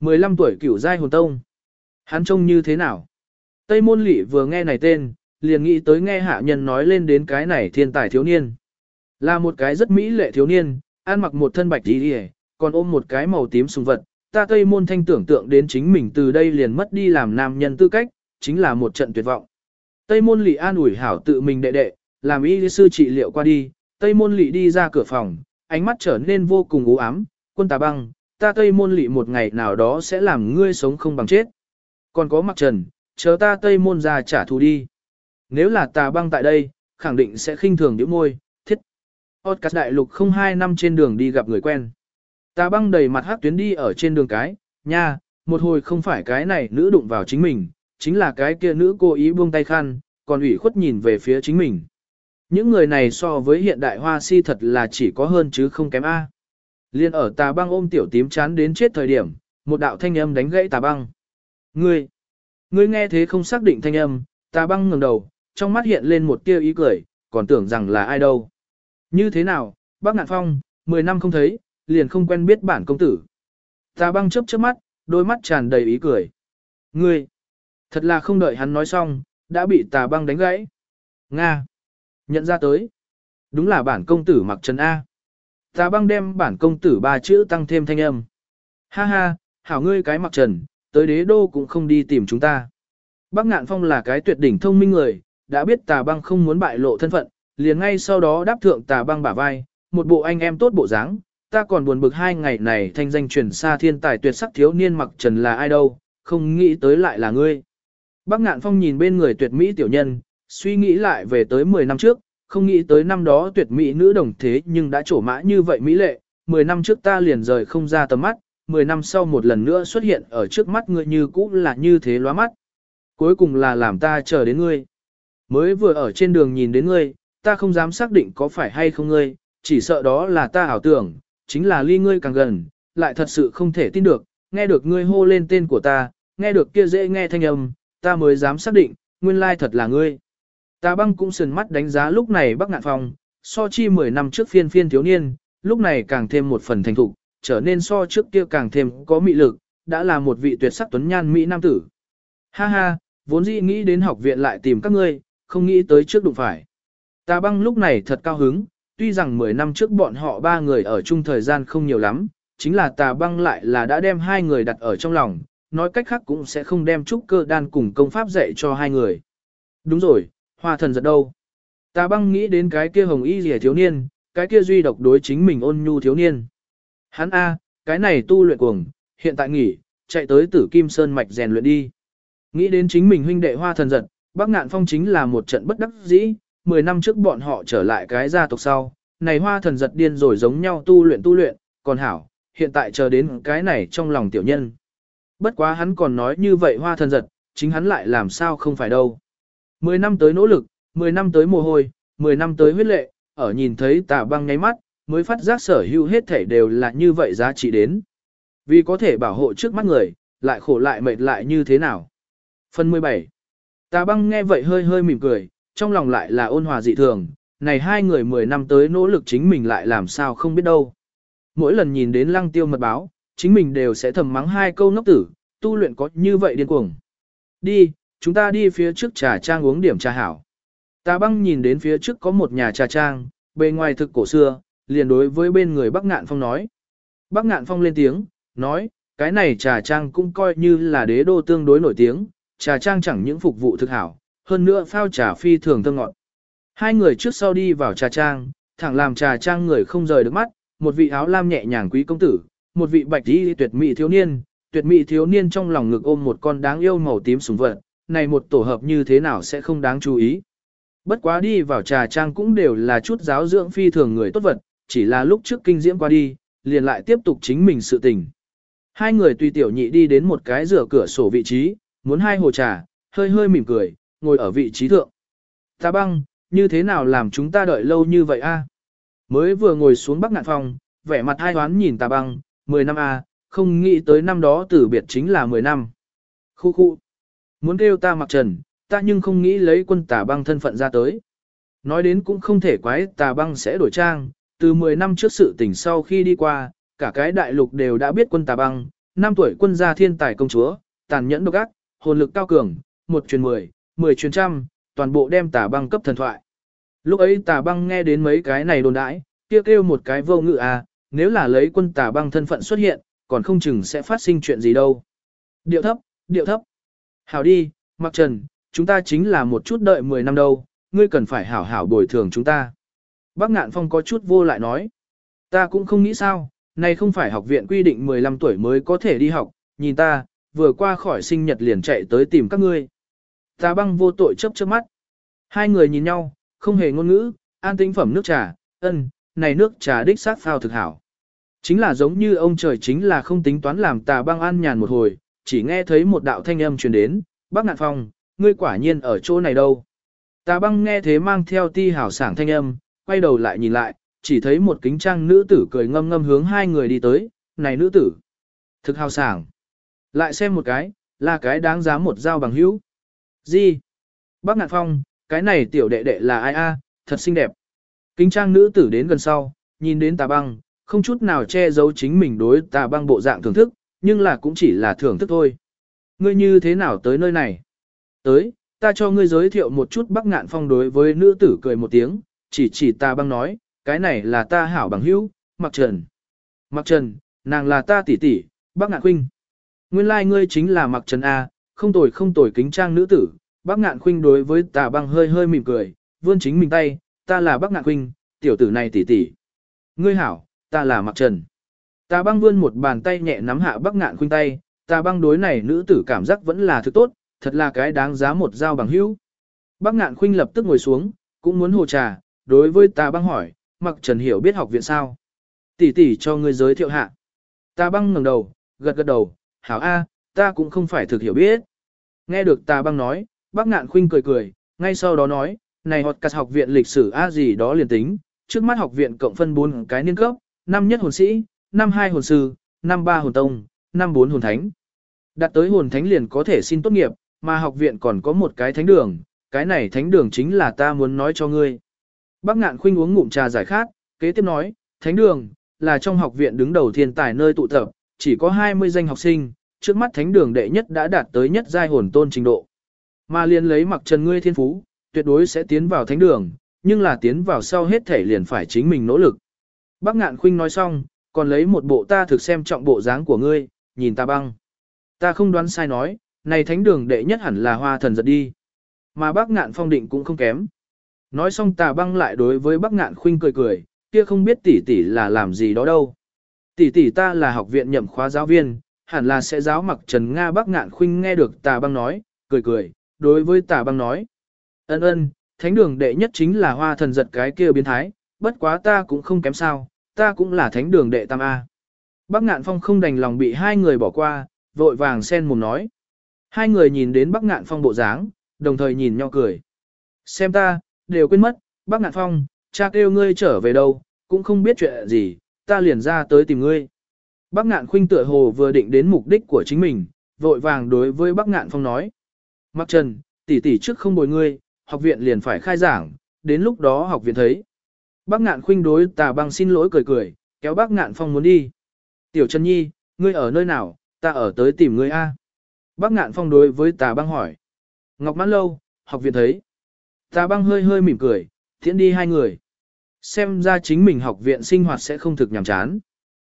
15 tuổi cửu giai hồn tông. Hắn trông như thế nào? Tây môn lỵ vừa nghe này tên, liền nghĩ tới nghe hạ nhân nói lên đến cái này thiên tài thiếu niên. Là một cái rất mỹ lệ thiếu niên, ăn mặc một thân bạch đi đi còn ôm một cái màu tím sùng vật. Ta tây môn thanh tưởng tượng đến chính mình từ đây liền mất đi làm nam nhân tư cách, chính là một trận tuyệt vọng. Tây môn lị an ủi hảo tự mình đệ đệ, làm y sư trị liệu qua đi, Tây môn lị đi ra cửa phòng, ánh mắt trở nên vô cùng u ám, quân tà băng, ta Tây môn lị một ngày nào đó sẽ làm ngươi sống không bằng chết. Còn có mặc trần, chờ ta Tây môn ra trả thù đi. Nếu là tà băng tại đây, khẳng định sẽ khinh thường điểm môi, thiết. Podcast đại lục không hai năm trên đường đi gặp người quen. Ta băng đầy mặt hát tuyến đi ở trên đường cái, nha, một hồi không phải cái này nữ đụng vào chính mình, chính là cái kia nữ cố ý buông tay khăn, còn ủy khuất nhìn về phía chính mình. Những người này so với hiện đại hoa si thật là chỉ có hơn chứ không kém A. Liên ở tà băng ôm tiểu tím chán đến chết thời điểm, một đạo thanh âm đánh gãy tà băng. Ngươi, ngươi nghe thế không xác định thanh âm, tà băng ngẩng đầu, trong mắt hiện lên một tia ý cười, còn tưởng rằng là ai đâu. Như thế nào, bác ngạn phong, 10 năm không thấy, liền không quen biết bản công tử. Tà băng chớp chớp mắt, đôi mắt tràn đầy ý cười. Ngươi, thật là không đợi hắn nói xong, đã bị tà băng đánh gãy. Nga. Nhận ra tới. Đúng là bản công tử mặc trần A. Tà băng đem bản công tử ba chữ tăng thêm thanh âm. Ha ha, hảo ngươi cái mặc trần, tới đế đô cũng không đi tìm chúng ta. Bác ngạn phong là cái tuyệt đỉnh thông minh người, đã biết tà băng không muốn bại lộ thân phận, liền ngay sau đó đáp thượng tà băng bả vai, một bộ anh em tốt bộ dáng. Ta còn buồn bực hai ngày này thanh danh truyền xa thiên tài tuyệt sắc thiếu niên mặc trần là ai đâu, không nghĩ tới lại là ngươi. Bác ngạn phong nhìn bên người tuyệt mỹ tiểu nhân, suy nghĩ lại về tới 10 năm trước, không nghĩ tới năm đó tuyệt mỹ nữ đồng thế nhưng đã trổ mã như vậy mỹ lệ, 10 năm trước ta liền rời không ra tầm mắt, 10 năm sau một lần nữa xuất hiện ở trước mắt ngươi như cũ là như thế lóa mắt. Cuối cùng là làm ta chờ đến ngươi. Mới vừa ở trên đường nhìn đến ngươi, ta không dám xác định có phải hay không ngươi, chỉ sợ đó là ta ảo tưởng, chính là ly ngươi càng gần, lại thật sự không thể tin được, nghe được ngươi hô lên tên của ta, nghe được kia dễ nghe thanh âm, ta mới dám xác định, nguyên lai thật là ngươi. Ta băng cũng sườn mắt đánh giá lúc này Bắc Ngạn phòng, so chi 10 năm trước phiên phiên thiếu niên, lúc này càng thêm một phần thành thục, trở nên so trước kia càng thêm có mị lực, đã là một vị tuyệt sắc tuấn nhan mỹ nam tử. Ha ha, vốn dĩ nghĩ đến học viện lại tìm các ngươi, không nghĩ tới trước đụng phải. Tà băng lúc này thật cao hứng, tuy rằng 10 năm trước bọn họ ba người ở chung thời gian không nhiều lắm, chính là tà băng lại là đã đem hai người đặt ở trong lòng, nói cách khác cũng sẽ không đem trúc cơ đan cùng công pháp dạy cho hai người. Đúng rồi, hoa thần giật đâu? Tà băng nghĩ đến cái kia hồng y rìa thiếu niên, cái kia duy độc đối chính mình ôn nhu thiếu niên. Hắn A, cái này tu luyện cuồng, hiện tại nghỉ, chạy tới tử kim sơn mạch rèn luyện đi. Nghĩ đến chính mình huynh đệ hoa thần giật, bác ngạn phong chính là một trận bất đắc dĩ, 10 năm trước bọn họ trở lại cái gia tộc sau, này hoa thần giật điên rồi giống nhau tu luyện tu luyện, còn hảo, hiện tại chờ đến cái này trong lòng tiểu nhân. Bất quá hắn còn nói như vậy hoa thần giật, chính hắn lại làm sao không phải đâu. 10 năm tới nỗ lực, 10 năm tới mồ hôi, 10 năm tới huyết lệ, ở nhìn thấy tà băng ngáy mắt, mới phát giác sở hữu hết thể đều là như vậy giá trị đến. Vì có thể bảo hộ trước mắt người, lại khổ lại mệt lại như thế nào. Phần 17 Tà băng nghe vậy hơi hơi mỉm cười, trong lòng lại là ôn hòa dị thường, này hai người 10 năm tới nỗ lực chính mình lại làm sao không biết đâu. Mỗi lần nhìn đến lăng tiêu mật báo, chính mình đều sẽ thầm mắng hai câu ngốc tử, tu luyện có như vậy điên cuồng. Đi, chúng ta đi phía trước trà trang uống điểm trà hảo. Ta băng nhìn đến phía trước có một nhà trà trang, bề ngoài thực cổ xưa, liền đối với bên người Bắc Ngạn Phong nói. Bắc Ngạn Phong lên tiếng, nói, cái này trà trang cũng coi như là đế đô tương đối nổi tiếng, trà trang chẳng những phục vụ thực hảo, hơn nữa phao trà phi thường thơm ngọt. Hai người trước sau đi vào trà trang, thẳng làm trà trang người không rời được mắt, một vị áo lam nhẹ nhàng quý công tử, một vị bạch y tuyệt mỹ thiếu niên, tuyệt mỹ thiếu niên trong lòng ngực ôm một con đáng yêu màu tím sùng vật, này một tổ hợp như thế nào sẽ không đáng chú ý. Bất quá đi vào trà trang cũng đều là chút giáo dưỡng phi thường người tốt vật, chỉ là lúc trước kinh diễm qua đi, liền lại tiếp tục chính mình sự tình. Hai người tùy tiểu nhị đi đến một cái rửa cửa sổ vị trí, muốn hai hồ trà, hơi hơi mỉm cười, ngồi ở vị trí thượng. Ta băng, như thế nào làm chúng ta đợi lâu như vậy a? Mới vừa ngồi xuống bắc ngạn phòng, vẻ mặt hai hoán nhìn tà băng, 10 năm a, không nghĩ tới năm đó tử biệt chính là 10 năm. Khu khu. Muốn kêu ta mặc trần, ta nhưng không nghĩ lấy quân tà băng thân phận ra tới. Nói đến cũng không thể quái tà băng sẽ đổi trang, từ 10 năm trước sự tình sau khi đi qua, cả cái đại lục đều đã biết quân tà băng, năm tuổi quân gia thiên tài công chúa, tàn nhẫn độc ác, hồn lực cao cường, một truyền mười, mười chuyến trăm, toàn bộ đem tà băng cấp thần thoại. Lúc ấy tà băng nghe đến mấy cái này đồn đãi, kia kêu một cái vô ngự à, nếu là lấy quân tà băng thân phận xuất hiện, còn không chừng sẽ phát sinh chuyện gì đâu. Điệu thấp, điệu thấp. Hảo đi, Mặc Trần, chúng ta chính là một chút đợi 10 năm đâu, ngươi cần phải hảo hảo bồi thường chúng ta. Bác Ngạn Phong có chút vô lại nói. Ta cũng không nghĩ sao, này không phải học viện quy định 15 tuổi mới có thể đi học, nhìn ta, vừa qua khỏi sinh nhật liền chạy tới tìm các ngươi. Ta băng vô tội chấp chớp mắt. Hai người nhìn nhau, không hề ngôn ngữ, an tĩnh phẩm nước trà, ân, này nước trà đích sát phao thực hảo. Chính là giống như ông trời chính là không tính toán làm tà băng an nhàn một hồi, chỉ nghe thấy một đạo thanh âm truyền đến, bác ngạn phong, ngươi quả nhiên ở chỗ này đâu. Tà băng nghe thế mang theo ti hảo sảng thanh âm, quay đầu lại nhìn lại, chỉ thấy một kính trang nữ tử cười ngâm ngâm hướng hai người đi tới, này nữ tử. Thực hào sảng. Lại xem một cái, là cái đáng giá một dao bằng hữu. Gì? Bác Ngạn Phong, cái này tiểu đệ đệ là ai a? thật xinh đẹp. Kính trang nữ tử đến gần sau, nhìn đến tà băng, không chút nào che giấu chính mình đối tà băng bộ dạng thưởng thức, nhưng là cũng chỉ là thưởng thức thôi. Ngươi như thế nào tới nơi này? Tới, ta cho ngươi giới thiệu một chút Bắc Ngạn Phong đối với nữ tử cười một tiếng, chỉ chỉ tà băng nói, cái này là ta hảo bằng hữu, Mặc Trần. Mặc Trần, nàng là ta tỷ tỷ, Bắc Ngạn Khuynh. Nguyên lai like ngươi chính là Mặc Trần A, không tồi không tồi kính trang nữ tử. Bắc Ngạn Khuynh đối với tà băng hơi hơi mỉm cười, vươn chính mình tay, ta là Bắc Ngạn Khuynh, tiểu tử này tỷ tỷ. Ngươi hảo, ta là Mặc Trần. Tà băng vươn một bàn tay nhẹ nắm hạ Bắc Ngạn Khuynh tay, tà băng đối này nữ tử cảm giác vẫn là thứ tốt, thật là cái đáng giá một dao bằng hữu. Bắc Ngạn Khuynh lập tức ngồi xuống, cũng muốn hồ trà, đối với tà băng hỏi, Mặc Trần hiểu biết học viện sao? Tỷ tỷ cho ngươi giới thiệu hạ. Tà băng ngẩng đầu, gật gật đầu, hảo A, ta cũng không phải thực hiểu biết. Nghe được tà băng nói, bác ngạn khuynh cười cười, ngay sau đó nói, này họt cắt học viện lịch sử A gì đó liền tính, trước mắt học viện cộng phân 4 cái niên cấp, năm nhất hồn sĩ, năm hai hồn sư, năm ba hồn tông, năm bốn hồn thánh. Đặt tới hồn thánh liền có thể xin tốt nghiệp, mà học viện còn có một cái thánh đường, cái này thánh đường chính là ta muốn nói cho ngươi. Bác ngạn khuynh uống ngụm trà giải khát, kế tiếp nói, thánh đường, là trong học viện đứng đầu thiên tài nơi tụ tập, chỉ có 20 danh học sinh, trước mắt thánh đường đệ nhất đã đạt tới nhất giai hồn tôn trình độ. Mà liền lấy mặc trần ngươi thiên phú, tuyệt đối sẽ tiến vào thánh đường, nhưng là tiến vào sau hết thể liền phải chính mình nỗ lực. Bác ngạn khuynh nói xong, còn lấy một bộ ta thực xem trọng bộ dáng của ngươi, nhìn ta băng. Ta không đoán sai nói, này thánh đường đệ nhất hẳn là hoa thần giật đi. Mà bác ngạn phong định cũng không kém. Nói xong tà băng lại đối với bác ngạn khuynh cười cười, kia không biết tỷ tỷ là làm gì đó đâu. Tỷ tỷ ta là học viện nhậm khóa giáo viên, hẳn là sẽ giáo mặc Trần Nga Bắc ngạn khuynh nghe được tà băng nói, cười cười, đối với tà băng nói. Ân ân, thánh đường đệ nhất chính là hoa thần giật cái kia biến thái, bất quá ta cũng không kém sao, ta cũng là thánh đường đệ tam A. Bắc ngạn phong không đành lòng bị hai người bỏ qua, vội vàng sen mồm nói. Hai người nhìn đến Bắc ngạn phong bộ dáng, đồng thời nhìn nhau cười. Xem ta, đều quên mất, Bắc ngạn phong, cha kêu ngươi trở về đâu, cũng không biết chuyện gì, ta liền ra tới tìm ngươi. Bác ngạn khuynh tựa hồ vừa định đến mục đích của chính mình, vội vàng đối với bác ngạn phong nói. Mặc trần, tỷ tỷ trước không bồi ngươi, học viện liền phải khai giảng, đến lúc đó học viện thấy. Bác ngạn khuynh đối tà băng xin lỗi cười cười, kéo bác ngạn phong muốn đi. Tiểu Trần Nhi, ngươi ở nơi nào, ta ở tới tìm ngươi A. Bác ngạn phong đối với tà băng hỏi. Ngọc mãn lâu, học viện thấy. Tà băng hơi hơi mỉm cười, thiện đi hai người. Xem ra chính mình học viện sinh hoạt sẽ không thực nhàm chán.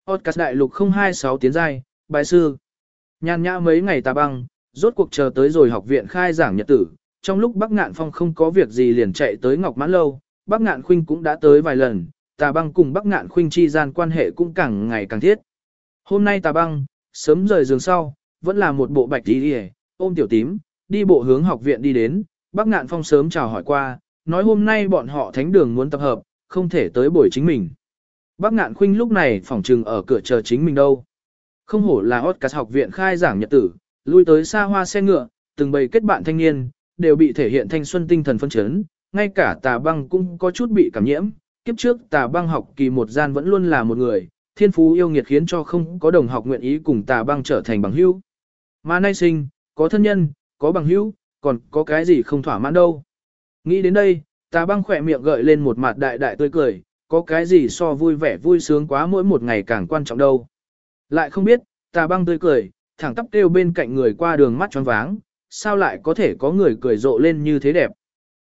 Podcast đại lục 026 tiến giai, bài sư. Nhàn nhã mấy ngày tà băng, rốt cuộc chờ tới rồi học viện khai giảng nhật tử. Trong lúc Bắc Ngạn Phong không có việc gì liền chạy tới Ngọc Mãn Lâu, Bắc Ngạn Khuynh cũng đã tới vài lần, Tà Băng cùng Bắc Ngạn Khuynh chi gian quan hệ cũng càng ngày càng thiết. Hôm nay Tà Băng, sớm rời giường sau, vẫn là một bộ bạch đi đi ôm tiểu tím, đi bộ hướng học viện đi đến, Bắc Ngạn Phong sớm chào hỏi qua, nói hôm nay bọn họ thánh đường muốn tập hợp, không thể tới buổi chính mình. Bắc Ngạn Khuynh lúc này phỏng trừng ở cửa chờ chính mình đâu. Không hổ là Otcas học viện khai giảng nhật tử, lui tới xa hoa xe ngựa, từng bầy kết bạn thanh niên, đều bị thể hiện thanh xuân tinh thần phân chấn, ngay cả tà băng cũng có chút bị cảm nhiễm. Kiếp trước tà băng học kỳ một gian vẫn luôn là một người, thiên phú yêu nghiệt khiến cho không có đồng học nguyện ý cùng tà băng trở thành bằng hữu. Mà nay sinh, có thân nhân, có bằng hữu, còn có cái gì không thỏa mãn đâu. Nghĩ đến đây, tà băng khỏe miệng gợi lên một mặt đại đại tươi cười, có cái gì so vui vẻ vui sướng quá mỗi một ngày càng quan trọng đâu. Lại không biết, tà băng tươi cười, thẳng tắp kêu bên cạnh người qua đường mắt tròn váng, sao lại có thể có người cười rộ lên như thế đẹp.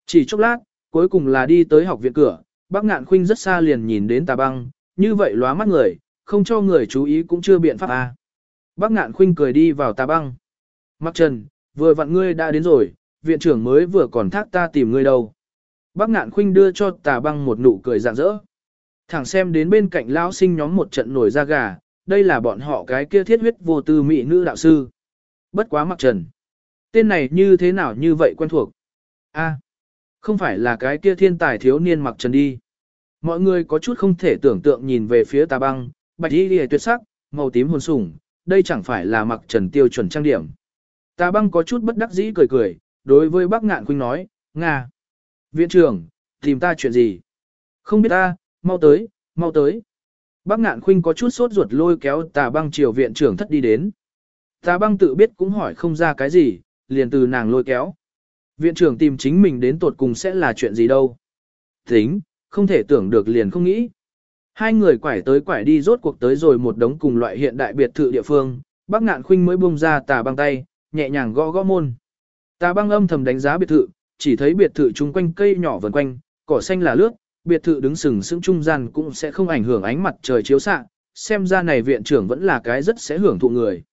Chỉ chốc lát, cuối cùng là đi tới học viện cửa, bác ngạn khuynh rất xa liền nhìn đến tà băng, như vậy lóa mắt người, không cho người chú ý cũng chưa biện pháp à. Bác ngạn khuynh cười đi vào tà băng. Mặc trần, vừa vặn ngươi đã đến rồi, viện trưởng mới vừa còn thác ta tìm ngươi đâu. Bác ngạn khuynh đưa cho tà băng một nụ cười rạng rỡ. Thẳng xem đến bên cạnh lão sinh nhóm một trận nổi da gà, đây là bọn họ cái kia thiết huyết vô tư mỹ nữ đạo sư. Bất quá mặc trần. Tên này như thế nào như vậy quen thuộc? a không phải là cái kia thiên tài thiếu niên mặc trần đi. Mọi người có chút không thể tưởng tượng nhìn về phía tà băng, bạch y lìa tuyệt sắc, màu tím hồn sủng, đây chẳng phải là mặc trần tiêu chuẩn trang điểm. Tà băng có chút bất đắc dĩ cười cười, đối với bác ngạn khuynh nói, Nga. Viện trưởng, tìm ta chuyện gì? Không biết ta, mau tới, mau tới. Bác ngạn khuynh có chút sốt ruột lôi kéo tà băng triều viện trưởng thất đi đến. Tà băng tự biết cũng hỏi không ra cái gì, liền từ nàng lôi kéo. Viện trưởng tìm chính mình đến tột cùng sẽ là chuyện gì đâu. Tính, không thể tưởng được liền không nghĩ. Hai người quải tới quải đi rốt cuộc tới rồi một đống cùng loại hiện đại biệt thự địa phương, bác ngạn khuynh mới buông ra tà băng tay, nhẹ nhàng gõ gõ môn. Tà băng âm thầm đánh giá biệt thự, chỉ thấy biệt thự chung quanh cây nhỏ vần quanh, cỏ xanh là lướt, biệt thự đứng sừng sững trung gian cũng sẽ không ảnh hưởng ánh mặt trời chiếu xạ, xem ra này viện trưởng vẫn là cái rất sẽ hưởng thụ người.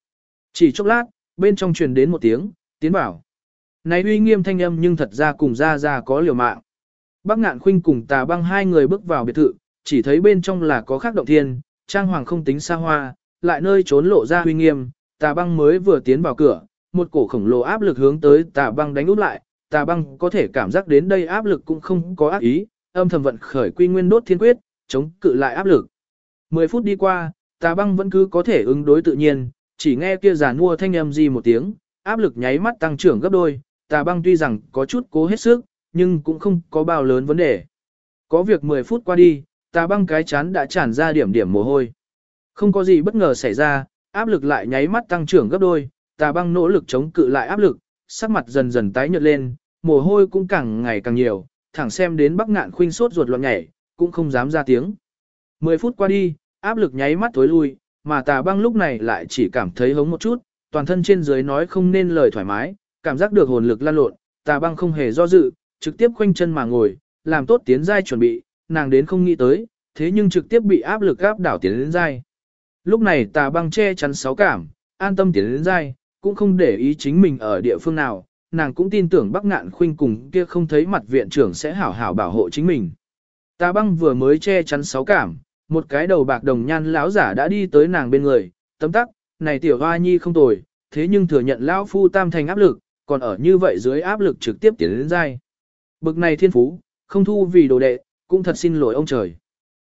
Chỉ chốc lát, bên trong truyền đến một tiếng, tiến bảo. Này uy nghiêm thanh âm nhưng thật ra cùng ra ra có liều mạng. Bác ngạn khuynh cùng tà băng hai người bước vào biệt thự, chỉ thấy bên trong là có khác động thiên, trang hoàng không tính xa hoa, lại nơi trốn lộ ra uy nghiêm, tà băng mới vừa tiến vào cửa, một cổ khổng lồ áp lực hướng tới tà băng đánh úp lại, tà băng có thể cảm giác đến đây áp lực cũng không có ác ý, âm thầm vận khởi quy nguyên đốt thiên quyết, chống cự lại áp lực. 10 phút đi qua, tà băng vẫn cứ có thể ứng đối tự nhiên, chỉ nghe kia giàn mua thanh âm gì một tiếng, áp lực nháy mắt tăng trưởng gấp đôi, tà băng tuy rằng có chút cố hết sức, nhưng cũng không có bao lớn vấn đề. Có việc 10 phút qua đi, tà băng cái chán đã tràn ra điểm điểm mồ hôi. Không có gì bất ngờ xảy ra, áp lực lại nháy mắt tăng trưởng gấp đôi, tà băng nỗ lực chống cự lại áp lực, sắc mặt dần dần tái nhợt lên, mồ hôi cũng càng ngày càng nhiều, thẳng xem đến bắc ngạn khuynh sốt ruột loạn nhảy, cũng không dám ra tiếng. 10 phút qua đi, áp lực nháy mắt tối lui, mà tà băng lúc này lại chỉ cảm thấy hống một chút, toàn thân trên dưới nói không nên lời thoải mái, cảm giác được hồn lực lan lộn, tà băng không hề do dự, trực tiếp khoanh chân mà ngồi, làm tốt tiến giai chuẩn bị, nàng đến không nghĩ tới, thế nhưng trực tiếp bị áp lực áp đảo tiến đến giai. Lúc này tà băng che chắn sáu cảm, an tâm tiến đến giai, cũng không để ý chính mình ở địa phương nào, nàng cũng tin tưởng Bắc Ngạn Khuynh cùng kia không thấy mặt viện trưởng sẽ hảo hảo bảo hộ chính mình. Tà băng vừa mới che chắn sáu cảm, một cái đầu bạc đồng nhan lão giả đã đi tới nàng bên người, tấm tắc, này tiểu hoa nhi không tồi, thế nhưng thừa nhận lão phu tam thành áp lực, còn ở như vậy dưới áp lực trực tiếp tiến đến dai. Bực này thiên phú, không thu vì đồ đệ, cũng thật xin lỗi ông trời.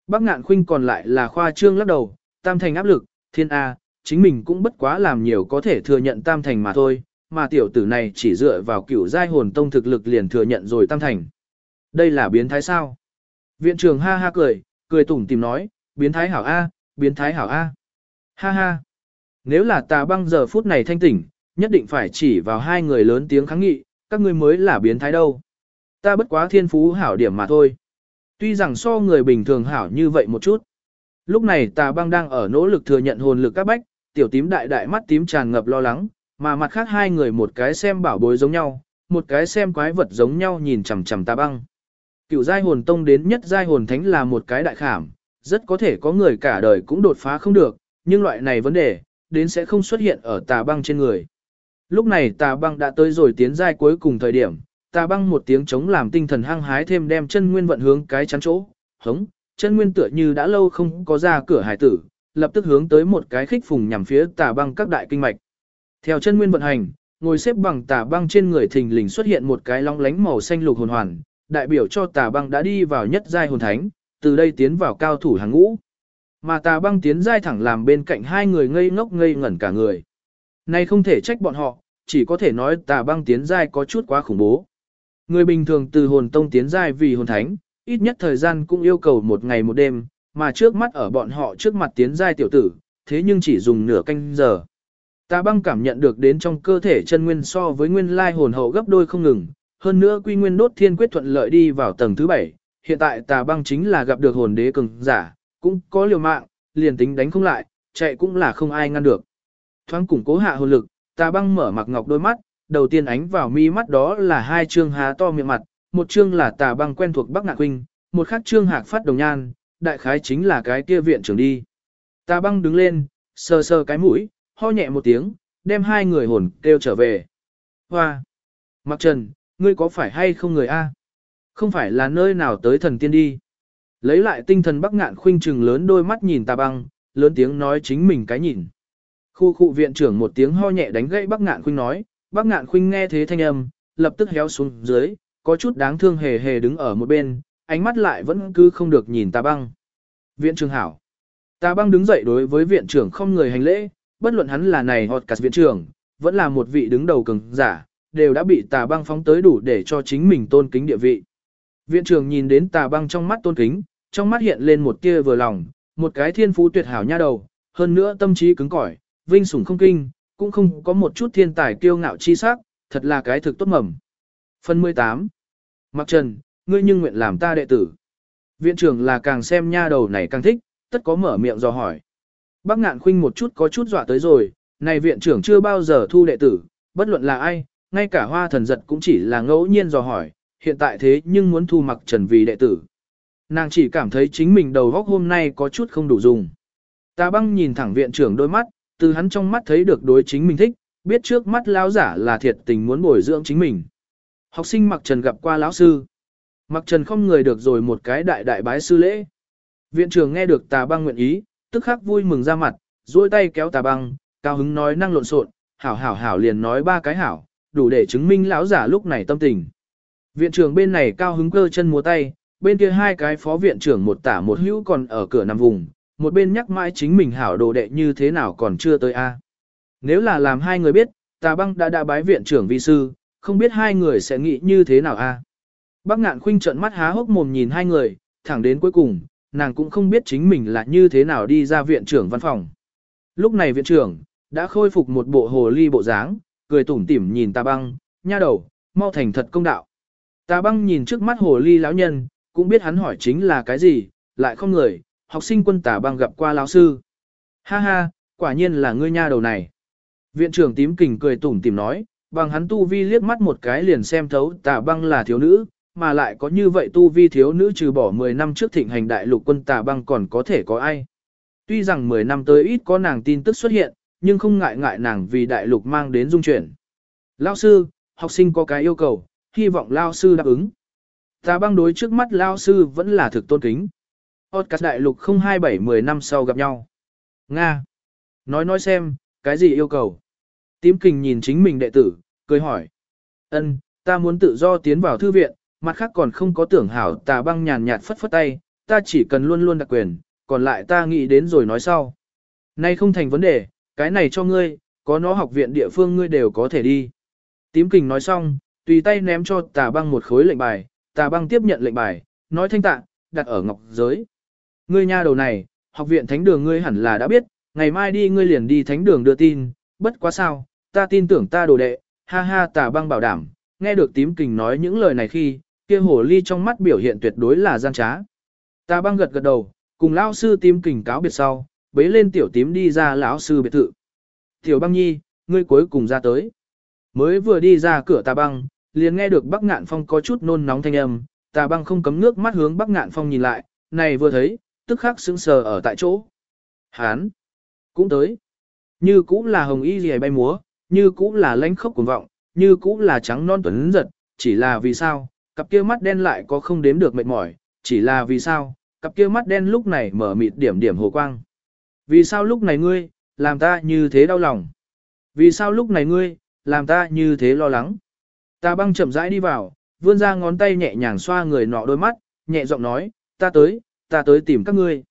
Bác ngạn khuynh còn lại là khoa trương lắc đầu, tam thành áp lực, thiên A, chính mình cũng bất quá làm nhiều có thể thừa nhận tam thành mà thôi, mà tiểu tử này chỉ dựa vào cửu giai hồn tông thực lực liền thừa nhận rồi tam thành. Đây là biến thái sao? Viện trưởng ha ha cười, cười tủm tìm nói, biến thái hảo A, biến thái hảo A. Ha ha. Nếu là tà băng giờ phút này thanh tỉnh, nhất định phải chỉ vào hai người lớn tiếng kháng nghị, các ngươi mới là biến thái đâu. Ta bất quá thiên phú hảo điểm mà thôi. Tuy rằng so người bình thường hảo như vậy một chút. Lúc này tà băng đang ở nỗ lực thừa nhận hồn lực các bách, tiểu tím đại đại mắt tím tràn ngập lo lắng, mà mặt khác hai người một cái xem bảo bối giống nhau, một cái xem quái vật giống nhau nhìn chằm chằm tà băng. Cựu giai hồn tông đến nhất giai hồn thánh là một cái đại khảm, rất có thể có người cả đời cũng đột phá không được, nhưng loại này vấn đề, đến sẽ không xuất hiện ở tà băng trên người. Lúc này tà băng đã tới rồi tiến giai cuối cùng thời điểm, tà băng một tiếng chống làm tinh thần hăng hái thêm đem chân nguyên vận hướng cái chắn chỗ, hống, chân nguyên tựa như đã lâu không có ra cửa hải tử, lập tức hướng tới một cái khích phùng nhằm phía tà băng các đại kinh mạch. Theo chân nguyên vận hành, ngồi xếp bằng tà băng trên người thình lình xuất hiện một cái long lánh màu xanh lục hồn hoàn, đại biểu cho tà băng đã đi vào nhất giai hồn thánh, từ đây tiến vào cao thủ hàng ngũ. Mà tà băng tiến giai thẳng làm bên cạnh hai người ngây ngốc ngây ngẩn cả người. Nay không thể trách bọn họ, chỉ có thể nói tà băng tiến giai có chút quá khủng bố. Người bình thường từ hồn tông tiến giai vì hồn thánh, ít nhất thời gian cũng yêu cầu một ngày một đêm, mà trước mắt ở bọn họ trước mặt tiến giai tiểu tử, thế nhưng chỉ dùng nửa canh giờ. Tà băng cảm nhận được đến trong cơ thể chân nguyên so với nguyên lai hồn hậu gấp đôi không ngừng, hơn nữa quy nguyên đốt thiên quyết thuận lợi đi vào tầng thứ bảy. hiện tại tà băng chính là gặp được hồn đế cường giả, cũng có liều mạng, liền tính đánh không lại, chạy cũng là không ai ngăn được. Thoáng củng cố hạ hồn lực, tà băng mở mặc ngọc đôi mắt, đầu tiên ánh vào mi mắt đó là hai chương há to miệng mặt, một chương là tà băng quen thuộc Bắc Ngạn Huynh, một khác chương hạc phát đồng nhan, đại khái chính là cái kia viện trưởng đi. Tà băng đứng lên, sờ sờ cái mũi, ho nhẹ một tiếng, đem hai người hồn kêu trở về. Hoa! Mặc trần, ngươi có phải hay không người A? Không phải là nơi nào tới thần tiên đi. Lấy lại tinh thần Bắc Ngạn Khuynh trừng lớn đôi mắt nhìn tà băng, lớn tiếng nói chính mình cái nhìn. Khu khu viện trưởng một tiếng ho nhẹ đánh gãy Bắc Ngạn Khuynh nói, Bắc Ngạn Khuynh nghe thế thanh âm, lập tức héo xuống dưới, có chút đáng thương hề hề đứng ở một bên, ánh mắt lại vẫn cứ không được nhìn Tà Băng. Viện trưởng hảo. Tà Băng đứng dậy đối với viện trưởng không người hành lễ, bất luận hắn là này hoặc cả viện trưởng, vẫn là một vị đứng đầu cường giả, đều đã bị Tà Băng phóng tới đủ để cho chính mình tôn kính địa vị. Viện trưởng nhìn đến Tà Băng trong mắt tôn kính, trong mắt hiện lên một tia vừa lòng, một cái thiên phú tuyệt hảo nha đầu, hơn nữa tâm trí cứng cỏi, vinh sủng không kinh, cũng không có một chút thiên tài kiêu ngạo chi sắc, thật là cái thực tốt mầm. Phần 18 Mặc Trần, ngươi nhưng nguyện làm ta đệ tử. Viện trưởng là càng xem nha đầu này càng thích, tất có mở miệng dò hỏi. Bác ngạn khuynh một chút có chút dọa tới rồi, này viện trưởng chưa bao giờ thu đệ tử, bất luận là ai, ngay cả hoa thần giật cũng chỉ là ngẫu nhiên dò hỏi, hiện tại thế nhưng muốn thu mặc trần vì đệ tử. Nàng chỉ cảm thấy chính mình đầu góc hôm nay có chút không đủ dùng. Ta băng nhìn thẳng viện trưởng đôi mắt, từ hắn trong mắt thấy được đối chính mình thích, biết trước mắt lão giả là thiệt tình muốn bồi dưỡng chính mình. Học sinh Mặc Trần gặp qua lão sư. Mặc Trần không người được rồi một cái đại đại bái sư lễ. Viện trưởng nghe được tà băng nguyện ý, tức khắc vui mừng ra mặt, duỗi tay kéo tà băng, cao hứng nói năng lộn xộn, hảo hảo hảo liền nói ba cái hảo, đủ để chứng minh lão giả lúc này tâm tình. Viện trưởng bên này cao hứng cơ chân múa tay, bên kia hai cái phó viện trưởng một tả một hữu còn ở cửa nằm vùng, một bên nhắc mãi chính mình hảo đồ đệ như thế nào còn chưa tới a. Nếu là làm hai người biết, tà băng đã đã bái viện trưởng vi sư, không biết hai người sẽ nghĩ như thế nào a. Bác ngạn khuynh trợn mắt há hốc mồm nhìn hai người, thẳng đến cuối cùng, nàng cũng không biết chính mình là như thế nào đi ra viện trưởng văn phòng. Lúc này viện trưởng, đã khôi phục một bộ hồ ly bộ dáng, cười tủm tỉm nhìn tà băng, nha đầu, mau thành thật công đạo. Tà băng nhìn trước mắt hồ ly lão nhân, cũng biết hắn hỏi chính là cái gì, lại không người, học sinh quân tả băng gặp qua lão sư. Ha ha, quả nhiên là ngươi nha đầu này. Viện trưởng tím kình cười tủm tỉm nói, bằng hắn tu vi liếc mắt một cái liền xem thấu tả băng là thiếu nữ, mà lại có như vậy tu vi thiếu nữ trừ bỏ 10 năm trước thịnh hành đại lục quân tà băng còn có thể có ai. Tuy rằng 10 năm tới ít có nàng tin tức xuất hiện, nhưng không ngại ngại nàng vì đại lục mang đến dung chuyển. Lao sư, học sinh có cái yêu cầu, hy vọng Lao sư đáp ứng. Tà băng đối trước mắt Lao sư vẫn là thực tôn kính. Podcast đại lục 027-10 năm sau gặp nhau. Nga. Nói nói xem, cái gì yêu cầu? Tím kình nhìn chính mình đệ tử, cười hỏi. Ân, ta muốn tự do tiến vào thư viện, mặt khác còn không có tưởng hảo tà băng nhàn nhạt phất phất tay, ta chỉ cần luôn luôn đặc quyền, còn lại ta nghĩ đến rồi nói sau. Nay không thành vấn đề, cái này cho ngươi, có nó học viện địa phương ngươi đều có thể đi. Tím kình nói xong, tùy tay ném cho tà băng một khối lệnh bài, tà băng tiếp nhận lệnh bài, nói thanh tạ, đặt ở ngọc giới. Ngươi nha đầu này, học viện thánh đường ngươi hẳn là đã biết, ngày mai đi ngươi liền đi thánh đường đưa tin, bất quá sao, ta tin tưởng ta đồ đệ, ha ha tà băng bảo đảm, nghe được tím kình nói những lời này khi, kia hồ ly trong mắt biểu hiện tuyệt đối là gian trá. ta băng gật gật đầu, cùng lão sư tím kình cáo biệt sau, bế lên tiểu tím đi ra lão sư biệt thự. Tiểu băng nhi, ngươi cuối cùng ra tới. Mới vừa đi ra cửa ta băng, liền nghe được Bắc Ngạn Phong có chút nôn nóng thanh âm, tà băng không cấm nước mắt hướng Bắc Ngạn Phong nhìn lại, này vừa thấy, tức khắc sững sờ ở tại chỗ. Hán, cũng tới. Như cũng là hồng y rìa bay múa, như cũng là lãnh khốc cuồng vọng, như cũng là trắng non tuấn giật, chỉ là vì sao, cặp kia mắt đen lại có không đếm được mệt mỏi, chỉ là vì sao, cặp kia mắt đen lúc này mở mịt điểm điểm hồ quang. Vì sao lúc này ngươi, làm ta như thế đau lòng? Vì sao lúc này ngươi, làm ta như thế lo lắng? Ta băng chậm rãi đi vào, vươn ra ngón tay nhẹ nhàng xoa người nọ đôi mắt, nhẹ giọng nói, ta tới, ta tới tìm các ngươi.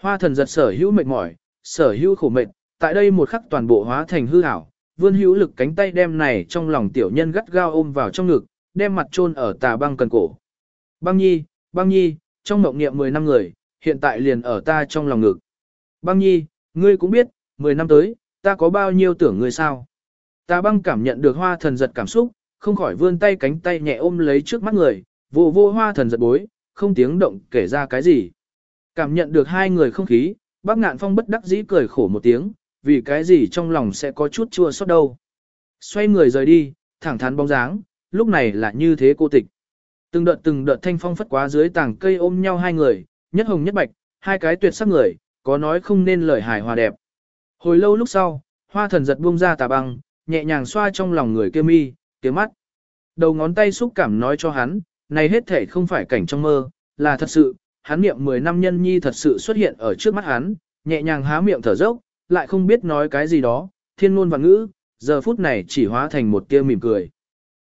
Hoa thần giật sở hữu mệt mỏi, sở hữu khổ mệt, tại đây một khắc toàn bộ hóa thành hư ảo, vươn hữu lực cánh tay đem này trong lòng tiểu nhân gắt gao ôm vào trong ngực, đem mặt chôn ở tà băng cần cổ. Băng nhi, băng nhi, trong mộng niệm 10 năm người, hiện tại liền ở ta trong lòng ngực. Băng nhi, ngươi cũng biết, 10 năm tới, ta có bao nhiêu tưởng ngươi sao? Ta băng cảm nhận được hoa thần giật cảm xúc, không khỏi vươn tay cánh tay nhẹ ôm lấy trước mắt người, vô vô hoa thần giật bối, không tiếng động kể ra cái gì. Cảm nhận được hai người không khí, bác ngạn phong bất đắc dĩ cười khổ một tiếng, vì cái gì trong lòng sẽ có chút chua xót đâu. Xoay người rời đi, thẳng thắn bóng dáng, lúc này là như thế cô tịch. Từng đợt từng đợt thanh phong phất quá dưới tảng cây ôm nhau hai người, nhất hồng nhất bạch, hai cái tuyệt sắc người, có nói không nên lời hài hòa đẹp. Hồi lâu lúc sau, hoa thần giật buông ra tà băng, nhẹ nhàng xoa trong lòng người kia mi, kia mắt. Đầu ngón tay xúc cảm nói cho hắn, này hết thể không phải cảnh trong mơ, là thật sự, hắn niệm 10 năm nhân nhi thật sự xuất hiện ở trước mắt hắn, nhẹ nhàng há miệng thở dốc, lại không biết nói cái gì đó, thiên ngôn và ngữ, giờ phút này chỉ hóa thành một tia mỉm cười.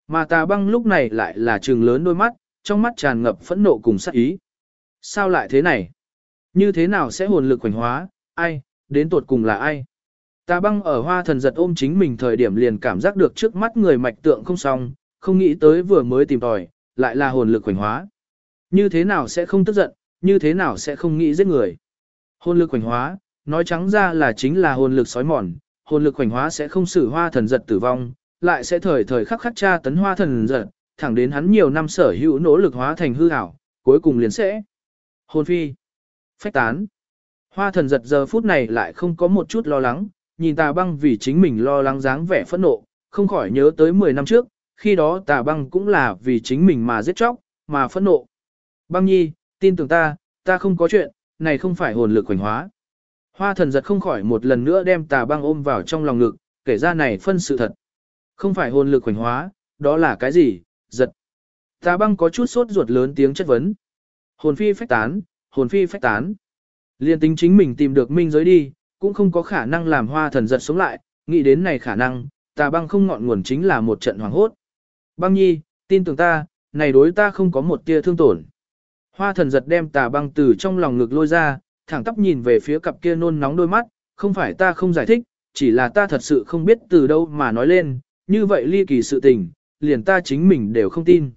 Mà tà băng lúc này lại là trừng lớn đôi mắt, trong mắt tràn ngập phẫn nộ cùng sát ý. Sao lại thế này? Như thế nào sẽ hồn lực khoảnh hóa, ai, đến tột cùng là ai? Tà băng ở hoa thần giật ôm chính mình thời điểm liền cảm giác được trước mắt người mạch tượng không xong, không nghĩ tới vừa mới tìm tòi, lại là hồn lực khoảnh hóa. Như thế nào sẽ không tức giận, như thế nào sẽ không nghĩ giết người? Hồn lực khoảnh hóa, nói trắng ra là chính là hồn lực sói mòn, hồn lực khoảnh hóa sẽ không xử hoa thần giật tử vong, lại sẽ thời thời khắc khắc tra tấn hoa thần giật, thẳng đến hắn nhiều năm sở hữu nỗ lực hóa thành hư ảo, cuối cùng liền sẽ hồn phi, phách tán. Hoa thần giật giờ phút này lại không có một chút lo lắng, nhìn tà băng vì chính mình lo lắng dáng vẻ phẫn nộ, không khỏi nhớ tới 10 năm trước, khi đó tà băng cũng là vì chính mình mà giết chóc, mà phẫn nộ. Băng nhi, tin tưởng ta, ta không có chuyện, này không phải hồn lực hoành hóa. Hoa thần giật không khỏi một lần nữa đem tà băng ôm vào trong lòng ngực, kể ra này phân sự thật. Không phải hồn lực khoảnh hóa, đó là cái gì, giật. Tà băng có chút sốt ruột lớn tiếng chất vấn. Hồn phi phách tán, hồn phi phách tán. Liên tính chính mình tìm được minh giới đi, cũng không có khả năng làm hoa thần giật sống lại, nghĩ đến này khả năng, tà băng không ngọn nguồn chính là một trận hoàng hốt. Băng nhi, tin tưởng ta, này đối ta không có một tia thương tổn. Hoa thần giật đem tà băng từ trong lòng ngực lôi ra, thẳng tắp nhìn về phía cặp kia nôn nóng đôi mắt, không phải ta không giải thích, chỉ là ta thật sự không biết từ đâu mà nói lên, như vậy ly kỳ sự tình, liền ta chính mình đều không tin.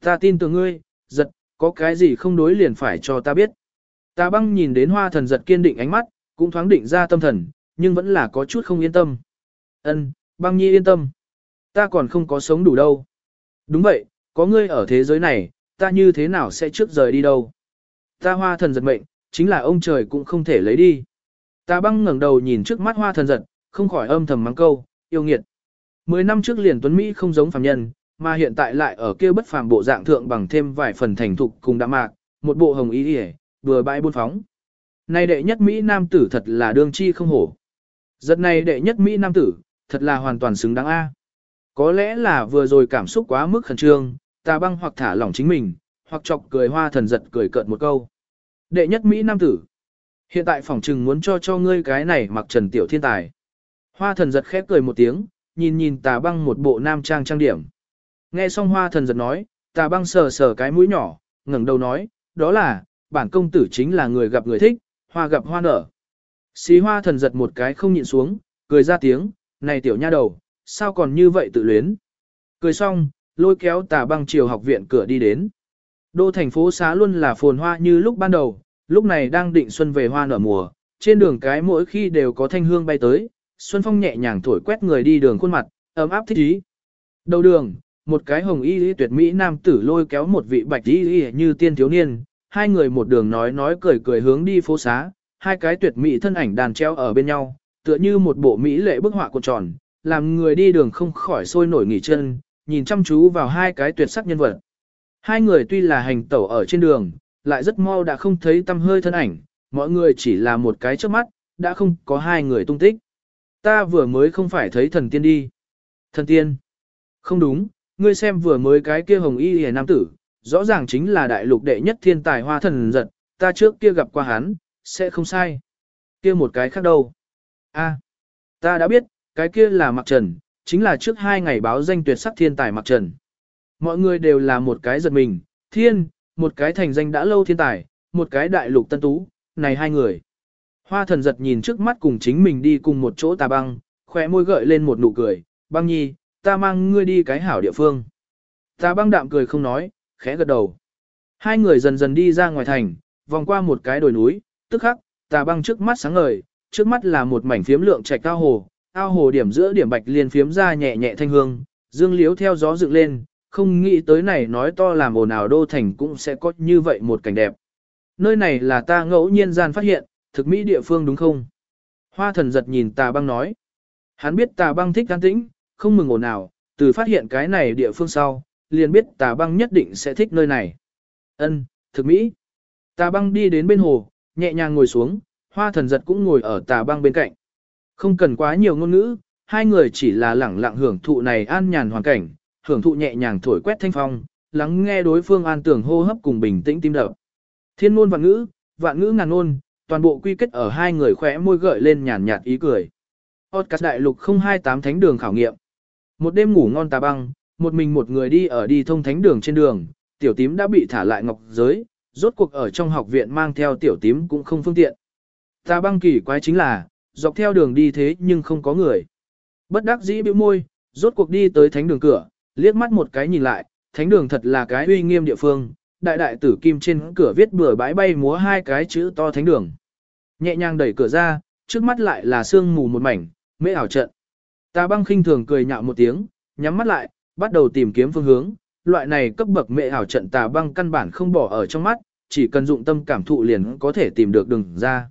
Ta tin tưởng ngươi, giật, có cái gì không đối liền phải cho ta biết. Ta băng nhìn đến hoa thần giật kiên định ánh mắt, cũng thoáng định ra tâm thần, nhưng vẫn là có chút không yên tâm. Ân, băng nhi yên tâm. Ta còn không có sống đủ đâu. Đúng vậy, có ngươi ở thế giới này, ta như thế nào sẽ trước rời đi đâu. Ta hoa thần giật mệnh, chính là ông trời cũng không thể lấy đi. Ta băng ngẩng đầu nhìn trước mắt hoa thần giật, không khỏi âm thầm mắng câu, yêu nghiệt. Mười năm trước liền Tuấn Mỹ không giống phàm nhân, mà hiện tại lại ở kia bất phàm bộ dạng thượng bằng thêm vài phần thành thục cùng đạm mạc, một bộ hồng y điề, vừa bãi buôn phóng. Này đệ nhất Mỹ nam tử thật là đương chi không hổ. Giật này đệ nhất Mỹ nam tử, thật là hoàn toàn xứng đáng A. Có lẽ là vừa rồi cảm xúc quá mức khẩn trương, ta băng hoặc thả lỏng chính mình, hoặc chọc cười hoa thần giật cười cợt một câu. Đệ nhất Mỹ nam tử. Hiện tại phỏng trừng muốn cho cho ngươi cái này mặc trần tiểu thiên tài. Hoa thần giật khép cười một tiếng, nhìn nhìn tà băng một bộ nam trang trang điểm. Nghe xong hoa thần giật nói, tà băng sờ sờ cái mũi nhỏ, ngẩng đầu nói, đó là, bản công tử chính là người gặp người thích, hoa gặp hoa nở. Xí hoa thần giật một cái không nhịn xuống, cười ra tiếng, này tiểu nha đầu, sao còn như vậy tự luyến. Cười xong, lôi kéo tà băng chiều học viện cửa đi đến. Đô thành phố xá luôn là phồn hoa như lúc ban đầu, lúc này đang định xuân về hoa nở mùa, trên đường cái mỗi khi đều có thanh hương bay tới, xuân phong nhẹ nhàng thổi quét người đi đường khuôn mặt, ấm áp thích ý. Đầu đường, một cái hồng y tuyệt mỹ nam tử lôi kéo một vị bạch y như tiên thiếu niên, hai người một đường nói nói cười cười hướng đi phố xá, hai cái tuyệt mỹ thân ảnh đàn treo ở bên nhau, tựa như một bộ mỹ lệ bức họa cuộn tròn, làm người đi đường không khỏi sôi nổi nghỉ chân, nhìn chăm chú vào hai cái tuyệt sắc nhân vật. Hai người tuy là hành tẩu ở trên đường, lại rất mau đã không thấy tâm hơi thân ảnh, mọi người chỉ là một cái trước mắt, đã không có hai người tung tích. Ta vừa mới không phải thấy thần tiên đi. Thần tiên? Không đúng, ngươi xem vừa mới cái kia hồng y hề nam tử, rõ ràng chính là đại lục đệ nhất thiên tài hoa thần giật, ta trước kia gặp qua hắn, sẽ không sai. Kia một cái khác đâu? A, ta đã biết, cái kia là Mạc Trần, chính là trước hai ngày báo danh tuyệt sắc thiên tài Mạc Trần. Mọi người đều là một cái giật mình, thiên, một cái thành danh đã lâu thiên tài, một cái đại lục tân tú, này hai người. Hoa thần giật nhìn trước mắt cùng chính mình đi cùng một chỗ tà băng, khỏe môi gợi lên một nụ cười, băng nhi, ta mang ngươi đi cái hảo địa phương. Tà băng đạm cười không nói, khẽ gật đầu. Hai người dần dần đi ra ngoài thành, vòng qua một cái đồi núi, tức khắc, tà băng trước mắt sáng ngời, trước mắt là một mảnh phiếm lượng trạch cao hồ, ao hồ điểm giữa điểm bạch liên phiếm ra nhẹ nhẹ thanh hương, dương liếu theo gió dựng lên, không nghĩ tới này nói to làm ồn ào đô thành cũng sẽ có như vậy một cảnh đẹp. Nơi này là ta ngẫu nhiên gian phát hiện, thực mỹ địa phương đúng không? Hoa thần giật nhìn tà băng nói. Hắn biết tà băng thích an tĩnh, không mừng ồn nào. từ phát hiện cái này địa phương sau, liền biết tà băng nhất định sẽ thích nơi này. Ân, thực mỹ. Tà băng đi đến bên hồ, nhẹ nhàng ngồi xuống, hoa thần giật cũng ngồi ở tà băng bên cạnh. Không cần quá nhiều ngôn ngữ, hai người chỉ là lẳng lặng hưởng thụ này an nhàn hoàn cảnh, hưởng thụ nhẹ nhàng thổi quét thanh phong, lắng nghe đối phương an tưởng hô hấp cùng bình tĩnh tim đập. Thiên ngôn vạn ngữ, vạn ngữ ngàn ngôn, toàn bộ quy kết ở hai người khỏe môi gợi lên nhàn nhạt ý cười. Podcast đại lục 028 thánh đường khảo nghiệm. Một đêm ngủ ngon tà băng, một mình một người đi ở đi thông thánh đường trên đường, tiểu tím đã bị thả lại ngọc giới, rốt cuộc ở trong học viện mang theo tiểu tím cũng không phương tiện. Tà băng kỳ quái chính là, dọc theo đường đi thế nhưng không có người. Bất đắc dĩ bĩu môi, rốt cuộc đi tới thánh đường cửa, liếc mắt một cái nhìn lại, thánh đường thật là cái uy nghiêm địa phương, đại đại tử kim trên cửa viết bừa bãi bay múa hai cái chữ to thánh đường. Nhẹ nhàng đẩy cửa ra, trước mắt lại là sương mù một mảnh, mê ảo trận. Tà băng khinh thường cười nhạo một tiếng, nhắm mắt lại, bắt đầu tìm kiếm phương hướng, loại này cấp bậc mê ảo trận tà băng căn bản không bỏ ở trong mắt, chỉ cần dụng tâm cảm thụ liền có thể tìm được đường ra.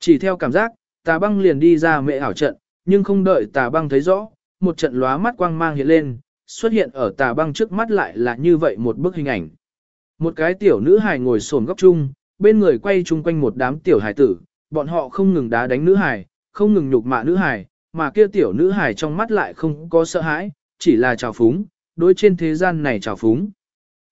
Chỉ theo cảm giác, tà băng liền đi ra mê ảo trận, nhưng không đợi tà băng thấy rõ, một trận lóa mắt quang mang hiện lên, xuất hiện ở tà băng trước mắt lại là như vậy một bức hình ảnh. Một cái tiểu nữ hài ngồi sồn góc chung, bên người quay chung quanh một đám tiểu hài tử, bọn họ không ngừng đá đánh nữ hải, không ngừng nhục mạ nữ hải, mà kia tiểu nữ hải trong mắt lại không có sợ hãi, chỉ là trào phúng, đối trên thế gian này trào phúng.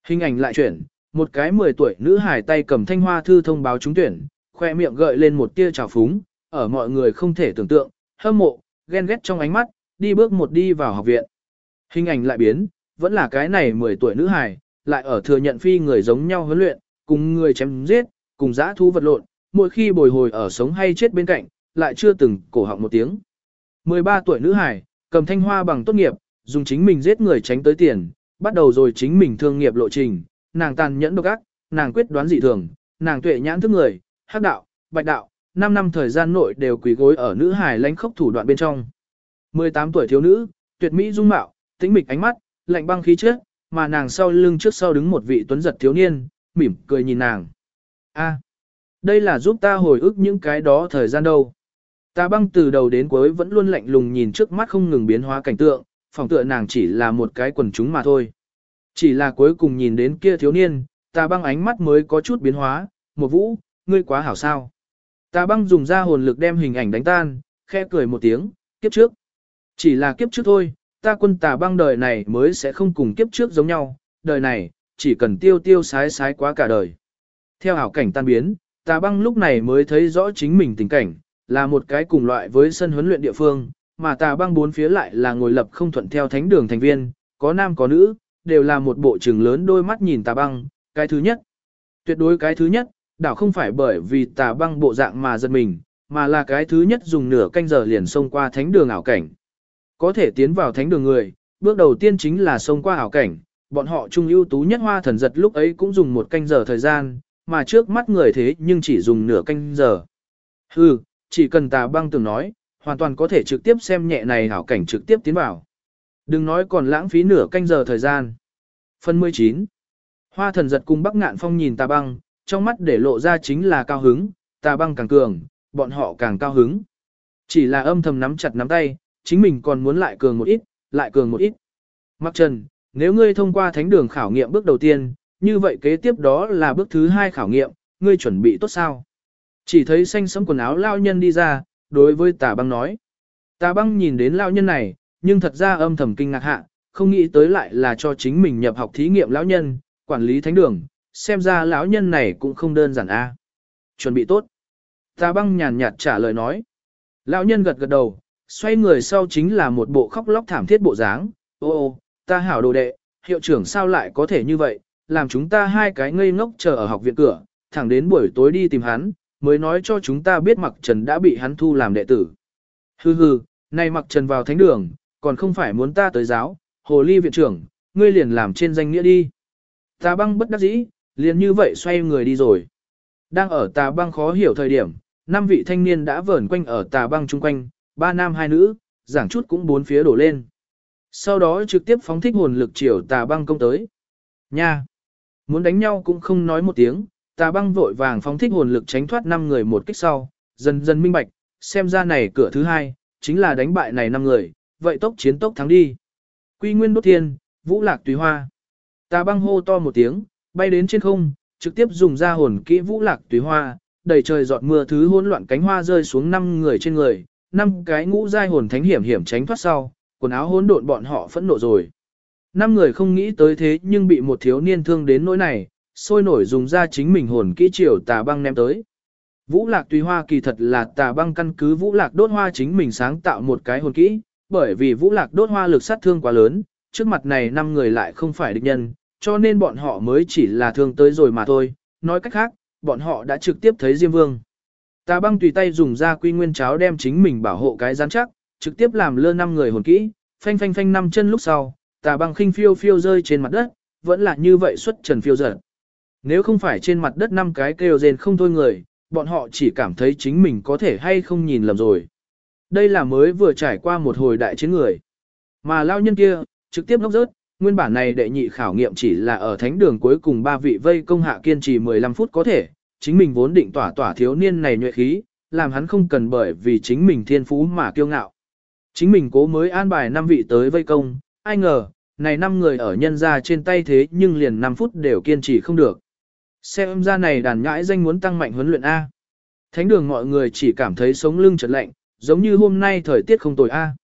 Hình ảnh lại chuyển, một cái 10 tuổi nữ hải tay cầm thanh hoa thư thông báo trúng tuyển, khoe miệng gợi lên một tia trào phúng, ở mọi người không thể tưởng tượng, hâm mộ, ghen ghét trong ánh mắt, đi bước một đi vào học viện. Hình ảnh lại biến, vẫn là cái này 10 tuổi nữ hải, lại ở thừa nhận phi người giống nhau huấn luyện, cùng người chém giết, cùng giã thú vật lộn, mỗi khi bồi hồi ở sống hay chết bên cạnh, lại chưa từng cổ họng một tiếng. 13 tuổi nữ hải cầm thanh hoa bằng tốt nghiệp, dùng chính mình giết người tránh tới tiền, bắt đầu rồi chính mình thương nghiệp lộ trình, nàng tàn nhẫn độc ác, nàng quyết đoán dị thường, nàng tuệ nhãn thức người, hắc đạo, bạch đạo, 5 năm thời gian nội đều quỳ gối ở nữ hải lãnh khốc thủ đoạn bên trong. 18 tuổi thiếu nữ, tuyệt mỹ dung mạo, tĩnh mịch ánh mắt, lạnh băng khí chất, mà nàng sau lưng trước sau đứng một vị tuấn giật thiếu niên, mỉm cười nhìn nàng. A, đây là giúp ta hồi ức những cái đó thời gian đâu. Ta băng từ đầu đến cuối vẫn luôn lạnh lùng nhìn trước mắt không ngừng biến hóa cảnh tượng, phòng tựa nàng chỉ là một cái quần chúng mà thôi. Chỉ là cuối cùng nhìn đến kia thiếu niên, ta băng ánh mắt mới có chút biến hóa, một vũ, ngươi quá hảo sao. Ta băng dùng ra hồn lực đem hình ảnh đánh tan, khẽ cười một tiếng, kiếp trước. Chỉ là kiếp trước thôi, ta quân tà băng đời này mới sẽ không cùng kiếp trước giống nhau, đời này, chỉ cần tiêu tiêu sái sái quá cả đời. Theo hảo cảnh tan biến, tà băng lúc này mới thấy rõ chính mình tình cảnh, là một cái cùng loại với sân huấn luyện địa phương, mà tà băng bốn phía lại là ngồi lập không thuận theo thánh đường thành viên, có nam có nữ, đều là một bộ trừng lớn đôi mắt nhìn tà băng, cái thứ nhất. Tuyệt đối cái thứ nhất, đảo không phải bởi vì tà băng bộ dạng mà giật mình, mà là cái thứ nhất dùng nửa canh giờ liền xông qua thánh đường ảo cảnh. Có thể tiến vào thánh đường người, bước đầu tiên chính là xông qua ảo cảnh, bọn họ trung ưu tú nhất hoa thần giật lúc ấy cũng dùng một canh giờ thời gian, mà trước mắt người thế nhưng chỉ dùng nửa canh giờ. Hừ, chỉ cần tà băng từng nói, hoàn toàn có thể trực tiếp xem nhẹ này hảo cảnh trực tiếp tiến vào. Đừng nói còn lãng phí nửa canh giờ thời gian. Phần 19 Hoa thần giật cùng bắc ngạn phong nhìn tà băng, trong mắt để lộ ra chính là cao hứng, tà băng càng cường, bọn họ càng cao hứng. Chỉ là âm thầm nắm chặt nắm tay, chính mình còn muốn lại cường một ít, lại cường một ít. Mặc trần, nếu ngươi thông qua thánh đường khảo nghiệm bước đầu tiên, như vậy kế tiếp đó là bước thứ hai khảo nghiệm, ngươi chuẩn bị tốt sao? Chỉ thấy xanh sẫm quần áo lao nhân đi ra, đối với tà băng nói. Tà băng nhìn đến lao nhân này, nhưng thật ra âm thầm kinh ngạc hạ, không nghĩ tới lại là cho chính mình nhập học thí nghiệm lão nhân, quản lý thánh đường, xem ra lão nhân này cũng không đơn giản a. Chuẩn bị tốt. Tà băng nhàn nhạt trả lời nói. Lão nhân gật gật đầu, xoay người sau chính là một bộ khóc lóc thảm thiết bộ dáng. Ô ô, ta hảo đồ đệ, hiệu trưởng sao lại có thể như vậy, làm chúng ta hai cái ngây ngốc chờ ở học viện cửa, thẳng đến buổi tối đi tìm hắn, mới nói cho chúng ta biết Mặc Trần đã bị hắn thu làm đệ tử. Hừ hừ, này Mặc Trần vào thánh đường, còn không phải muốn ta tới giáo, hồ ly viện trưởng, ngươi liền làm trên danh nghĩa đi. Tà băng bất đắc dĩ, liền như vậy xoay người đi rồi. Đang ở tà băng khó hiểu thời điểm, năm vị thanh niên đã vờn quanh ở tà băng chung quanh, ba nam hai nữ, giảng chút cũng bốn phía đổ lên. Sau đó trực tiếp phóng thích hồn lực chiều tà băng công tới. Nha! Muốn đánh nhau cũng không nói một tiếng, tà băng vội vàng phóng thích hồn lực tránh thoát năm người một kích sau, dần dần minh bạch, xem ra này cửa thứ hai, chính là đánh bại này năm người, vậy tốc chiến tốc thắng đi. Quy nguyên đốt thiên, vũ lạc tùy hoa. Tà băng hô to một tiếng, bay đến trên không, trực tiếp dùng ra hồn kỹ vũ lạc tùy hoa, đầy trời giọt mưa thứ hỗn loạn cánh hoa rơi xuống năm người trên người, năm cái ngũ giai hồn thánh hiểm hiểm tránh thoát sau, quần áo hỗn độn bọn họ phẫn nộ rồi. Năm người không nghĩ tới thế nhưng bị một thiếu niên thương đến nỗi này, sôi nổi dùng ra chính mình hồn kỹ triều tà băng ném tới. Vũ lạc tùy hoa kỳ thật là tà băng căn cứ vũ lạc đốt hoa chính mình sáng tạo một cái hồn kỹ, bởi vì vũ lạc đốt hoa lực sát thương quá lớn, trước mặt này năm người lại không phải địch nhân, cho nên bọn họ mới chỉ là thương tới rồi mà thôi, nói cách khác, bọn họ đã trực tiếp thấy Diêm Vương. Tà băng tùy tay dùng ra quy nguyên cháo đem chính mình bảo hộ cái rắn chắc, trực tiếp làm lơ năm người hồn kỹ, phanh phanh phanh năm chân lúc sau, tà băng khinh phiêu phiêu rơi trên mặt đất, vẫn là như vậy xuất trần phiêu dở. Nếu không phải trên mặt đất năm cái kêu rên không thôi người, bọn họ chỉ cảm thấy chính mình có thể hay không nhìn lầm rồi. Đây là mới vừa trải qua một hồi đại chiến người. Mà lao nhân kia, trực tiếp ngốc rớt, nguyên bản này đệ nhị khảo nghiệm chỉ là ở thánh đường cuối cùng ba vị vây công hạ kiên trì 15 phút có thể, chính mình vốn định tỏa tỏa thiếu niên này nhuệ khí, làm hắn không cần bởi vì chính mình thiên phú mà kiêu ngạo. Chính mình cố mới an bài năm vị tới vây công, ai ngờ, này năm người ở nhân ra trên tay thế nhưng liền 5 phút đều kiên trì không được. Xem ra này đàn nhãi danh muốn tăng mạnh huấn luyện A. Thánh đường mọi người chỉ cảm thấy sống lưng chợt lạnh, giống như hôm nay thời tiết không tồi A.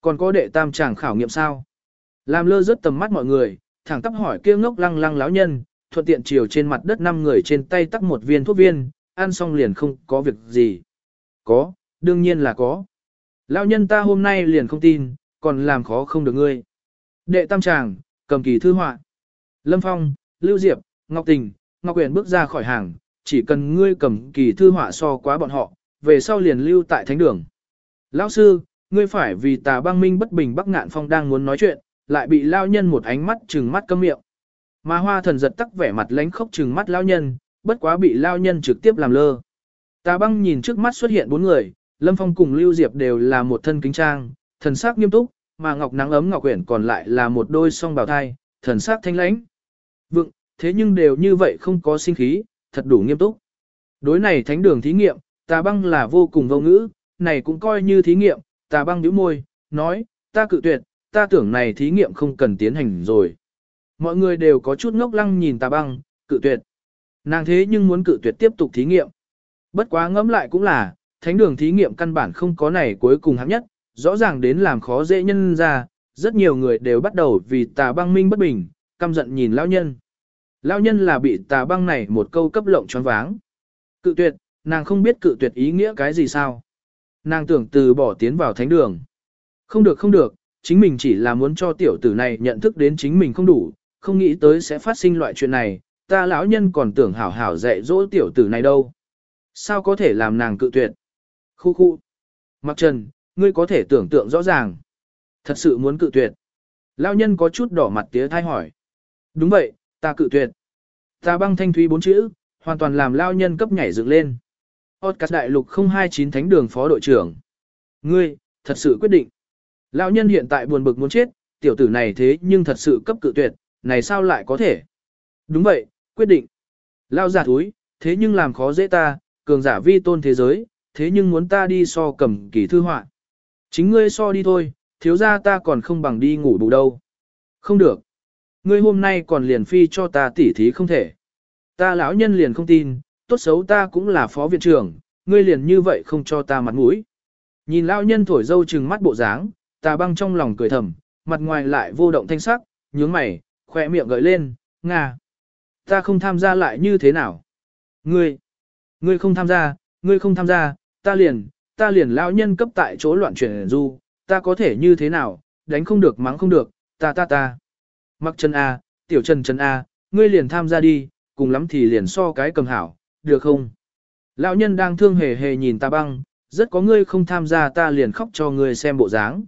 Còn có đệ tam chàng khảo nghiệm sao? Làm lơ rất tầm mắt mọi người, thẳng tắp hỏi kia ngốc lăng lăng lão nhân, thuận tiện chiều trên mặt đất năm người trên tay tắc một viên thuốc viên, ăn xong liền không có việc gì. Có, đương nhiên là có. Lão nhân ta hôm nay liền không tin, còn làm khó không được ngươi. Đệ tam tràng, cầm kỳ thư họa. Lâm Phong, Lưu Diệp, Ngọc Tình, Ngọc Quyền bước ra khỏi hàng, chỉ cần ngươi cầm kỳ thư họa so quá bọn họ, về sau liền lưu tại thánh đường. Lão sư, ngươi phải vì tà băng minh bất bình bắc ngạn phong đang muốn nói chuyện, lại bị lao nhân một ánh mắt trừng mắt câm miệng. Mà hoa thần giật tắc vẻ mặt lánh khóc trừng mắt lao nhân, bất quá bị lao nhân trực tiếp làm lơ. Tà băng nhìn trước mắt xuất hiện bốn người, Lâm Phong cùng Lưu Diệp đều là một thân kính trang, thần sắc nghiêm túc, mà Ngọc Nắng ấm Ngọc Quyển còn lại là một đôi song bào thai, thần sắc thanh lãnh. Vượng, thế nhưng đều như vậy không có sinh khí, thật đủ nghiêm túc. Đối này thánh đường thí nghiệm, tà băng là vô cùng vô ngữ, này cũng coi như thí nghiệm, tà băng nhíu môi, nói, ta cự tuyệt, ta tưởng này thí nghiệm không cần tiến hành rồi. Mọi người đều có chút ngốc lăng nhìn tà băng, cự tuyệt. Nàng thế nhưng muốn cự tuyệt tiếp tục thí nghiệm. Bất quá ngẫm lại cũng là, thánh đường thí nghiệm căn bản không có này cuối cùng hạng nhất, rõ ràng đến làm khó dễ nhân ra, rất nhiều người đều bắt đầu vì tà băng minh bất bình, căm giận nhìn lão nhân. Lão nhân là bị tà băng này một câu cấp lộng choáng váng. Cự tuyệt, nàng không biết cự tuyệt ý nghĩa cái gì sao. Nàng tưởng từ bỏ tiến vào thánh đường. Không được không được, chính mình chỉ là muốn cho tiểu tử này nhận thức đến chính mình không đủ, không nghĩ tới sẽ phát sinh loại chuyện này, ta lão nhân còn tưởng hảo hảo dạy dỗ tiểu tử này đâu. Sao có thể làm nàng cự tuyệt? Khu khu. Mặc trần, ngươi có thể tưởng tượng rõ ràng. Thật sự muốn cự tuyệt. Lão nhân có chút đỏ mặt tía thai hỏi. Đúng vậy, ta cự tuyệt. Ta băng thanh thúy bốn chữ, hoàn toàn làm lao nhân cấp nhảy dựng lên. Podcast đại lục 029 thánh đường phó đội trưởng. Ngươi, thật sự quyết định. Lão nhân hiện tại buồn bực muốn chết, tiểu tử này thế nhưng thật sự cấp cự tuyệt, này sao lại có thể? Đúng vậy, quyết định. Lao giả thúi, thế nhưng làm khó dễ ta, cường giả vi tôn thế giới, thế nhưng muốn ta đi so cầm kỳ thư họa. Chính ngươi so đi thôi, thiếu ra ta còn không bằng đi ngủ bù đâu. Không được. Ngươi hôm nay còn liền phi cho ta tỉ thí không thể. Ta lão nhân liền không tin, tốt xấu ta cũng là phó viện trưởng, ngươi liền như vậy không cho ta mặt mũi. Nhìn lão nhân thổi dâu trừng mắt bộ dáng, ta băng trong lòng cười thầm, mặt ngoài lại vô động thanh sắc, nhướng mày, khỏe miệng gợi lên, ngà. Ta không tham gia lại như thế nào? Ngươi, ngươi không tham gia, ngươi không tham gia, ta liền, ta liền lão nhân cấp tại chỗ loạn chuyển du, ta có thể như thế nào, đánh không được mắng không được, ta ta ta. Mặc chân A, tiểu trần trần A, ngươi liền tham gia đi, cùng lắm thì liền so cái cầm hảo, được không? Lão nhân đang thương hề hề nhìn ta băng, rất có ngươi không tham gia ta liền khóc cho ngươi xem bộ dáng.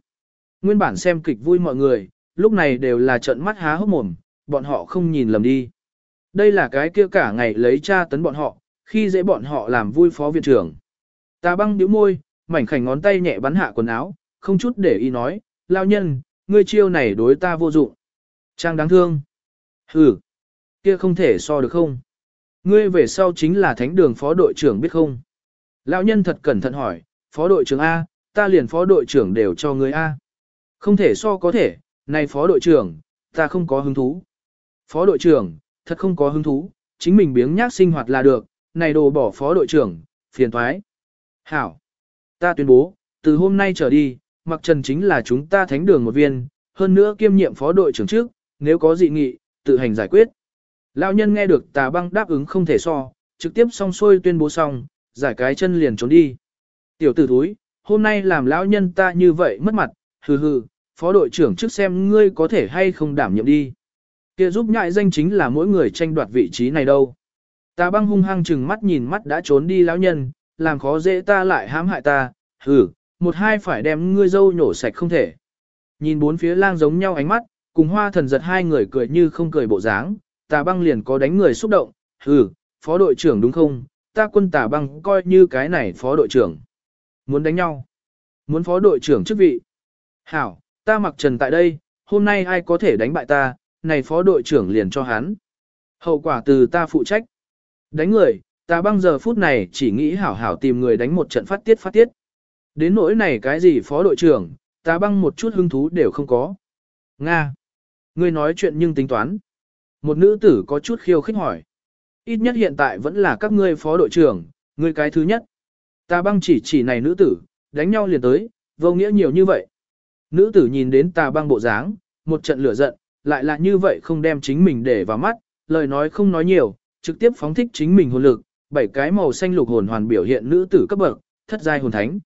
Nguyên bản xem kịch vui mọi người, lúc này đều là trận mắt há hốc mồm, bọn họ không nhìn lầm đi. Đây là cái kia cả ngày lấy cha tấn bọn họ, khi dễ bọn họ làm vui phó viện trưởng. Ta băng điếu môi, mảnh khảnh ngón tay nhẹ bắn hạ quần áo, không chút để ý nói, lao nhân, ngươi chiêu này đối ta vô dụng. Trang đáng thương. Ừ, kia không thể so được không? Ngươi về sau chính là thánh đường phó đội trưởng biết không? Lão nhân thật cẩn thận hỏi, phó đội trưởng A, ta liền phó đội trưởng đều cho ngươi A. Không thể so có thể, này phó đội trưởng, ta không có hứng thú. Phó đội trưởng, thật không có hứng thú, chính mình biếng nhác sinh hoạt là được, này đồ bỏ phó đội trưởng, phiền thoái. Hảo, ta tuyên bố, từ hôm nay trở đi, Mặc Trần chính là chúng ta thánh đường một viên, hơn nữa kiêm nhiệm phó đội trưởng trước, nếu có dị nghị, tự hành giải quyết. Lão nhân nghe được tà băng đáp ứng không thể so, trực tiếp xong xuôi tuyên bố xong, giải cái chân liền trốn đi. Tiểu tử thúi, hôm nay làm lão nhân ta như vậy mất mặt, hừ hừ, phó đội trưởng trước xem ngươi có thể hay không đảm nhiệm đi. Kia giúp nhại danh chính là mỗi người tranh đoạt vị trí này đâu. Tà băng hung hăng chừng mắt nhìn mắt đã trốn đi lão nhân, làm khó dễ ta lại hãm hại ta, hừ, một hai phải đem ngươi dâu nhổ sạch không thể. Nhìn bốn phía lang giống nhau ánh mắt, cùng hoa thần giật hai người cười như không cười bộ dáng, tà băng liền có đánh người xúc động, hừ, phó đội trưởng đúng không, ta quân tà băng coi như cái này phó đội trưởng. Muốn đánh nhau, muốn phó đội trưởng chức vị. Hảo, ta mặc trần tại đây, hôm nay ai có thể đánh bại ta, này phó đội trưởng liền cho hắn. Hậu quả từ ta phụ trách. Đánh người, ta băng giờ phút này chỉ nghĩ hảo hảo tìm người đánh một trận phát tiết phát tiết. Đến nỗi này cái gì phó đội trưởng, ta băng một chút hứng thú đều không có. Nga. Ngươi nói chuyện nhưng tính toán. Một nữ tử có chút khiêu khích hỏi. Ít nhất hiện tại vẫn là các ngươi phó đội trưởng, ngươi cái thứ nhất. Ta băng chỉ chỉ này nữ tử, đánh nhau liền tới, vô nghĩa nhiều như vậy. Nữ tử nhìn đến tà băng bộ dáng, một trận lửa giận, lại là như vậy không đem chính mình để vào mắt, lời nói không nói nhiều, trực tiếp phóng thích chính mình hồn lực, bảy cái màu xanh lục hồn hoàn biểu hiện nữ tử cấp bậc, thất giai hồn thánh.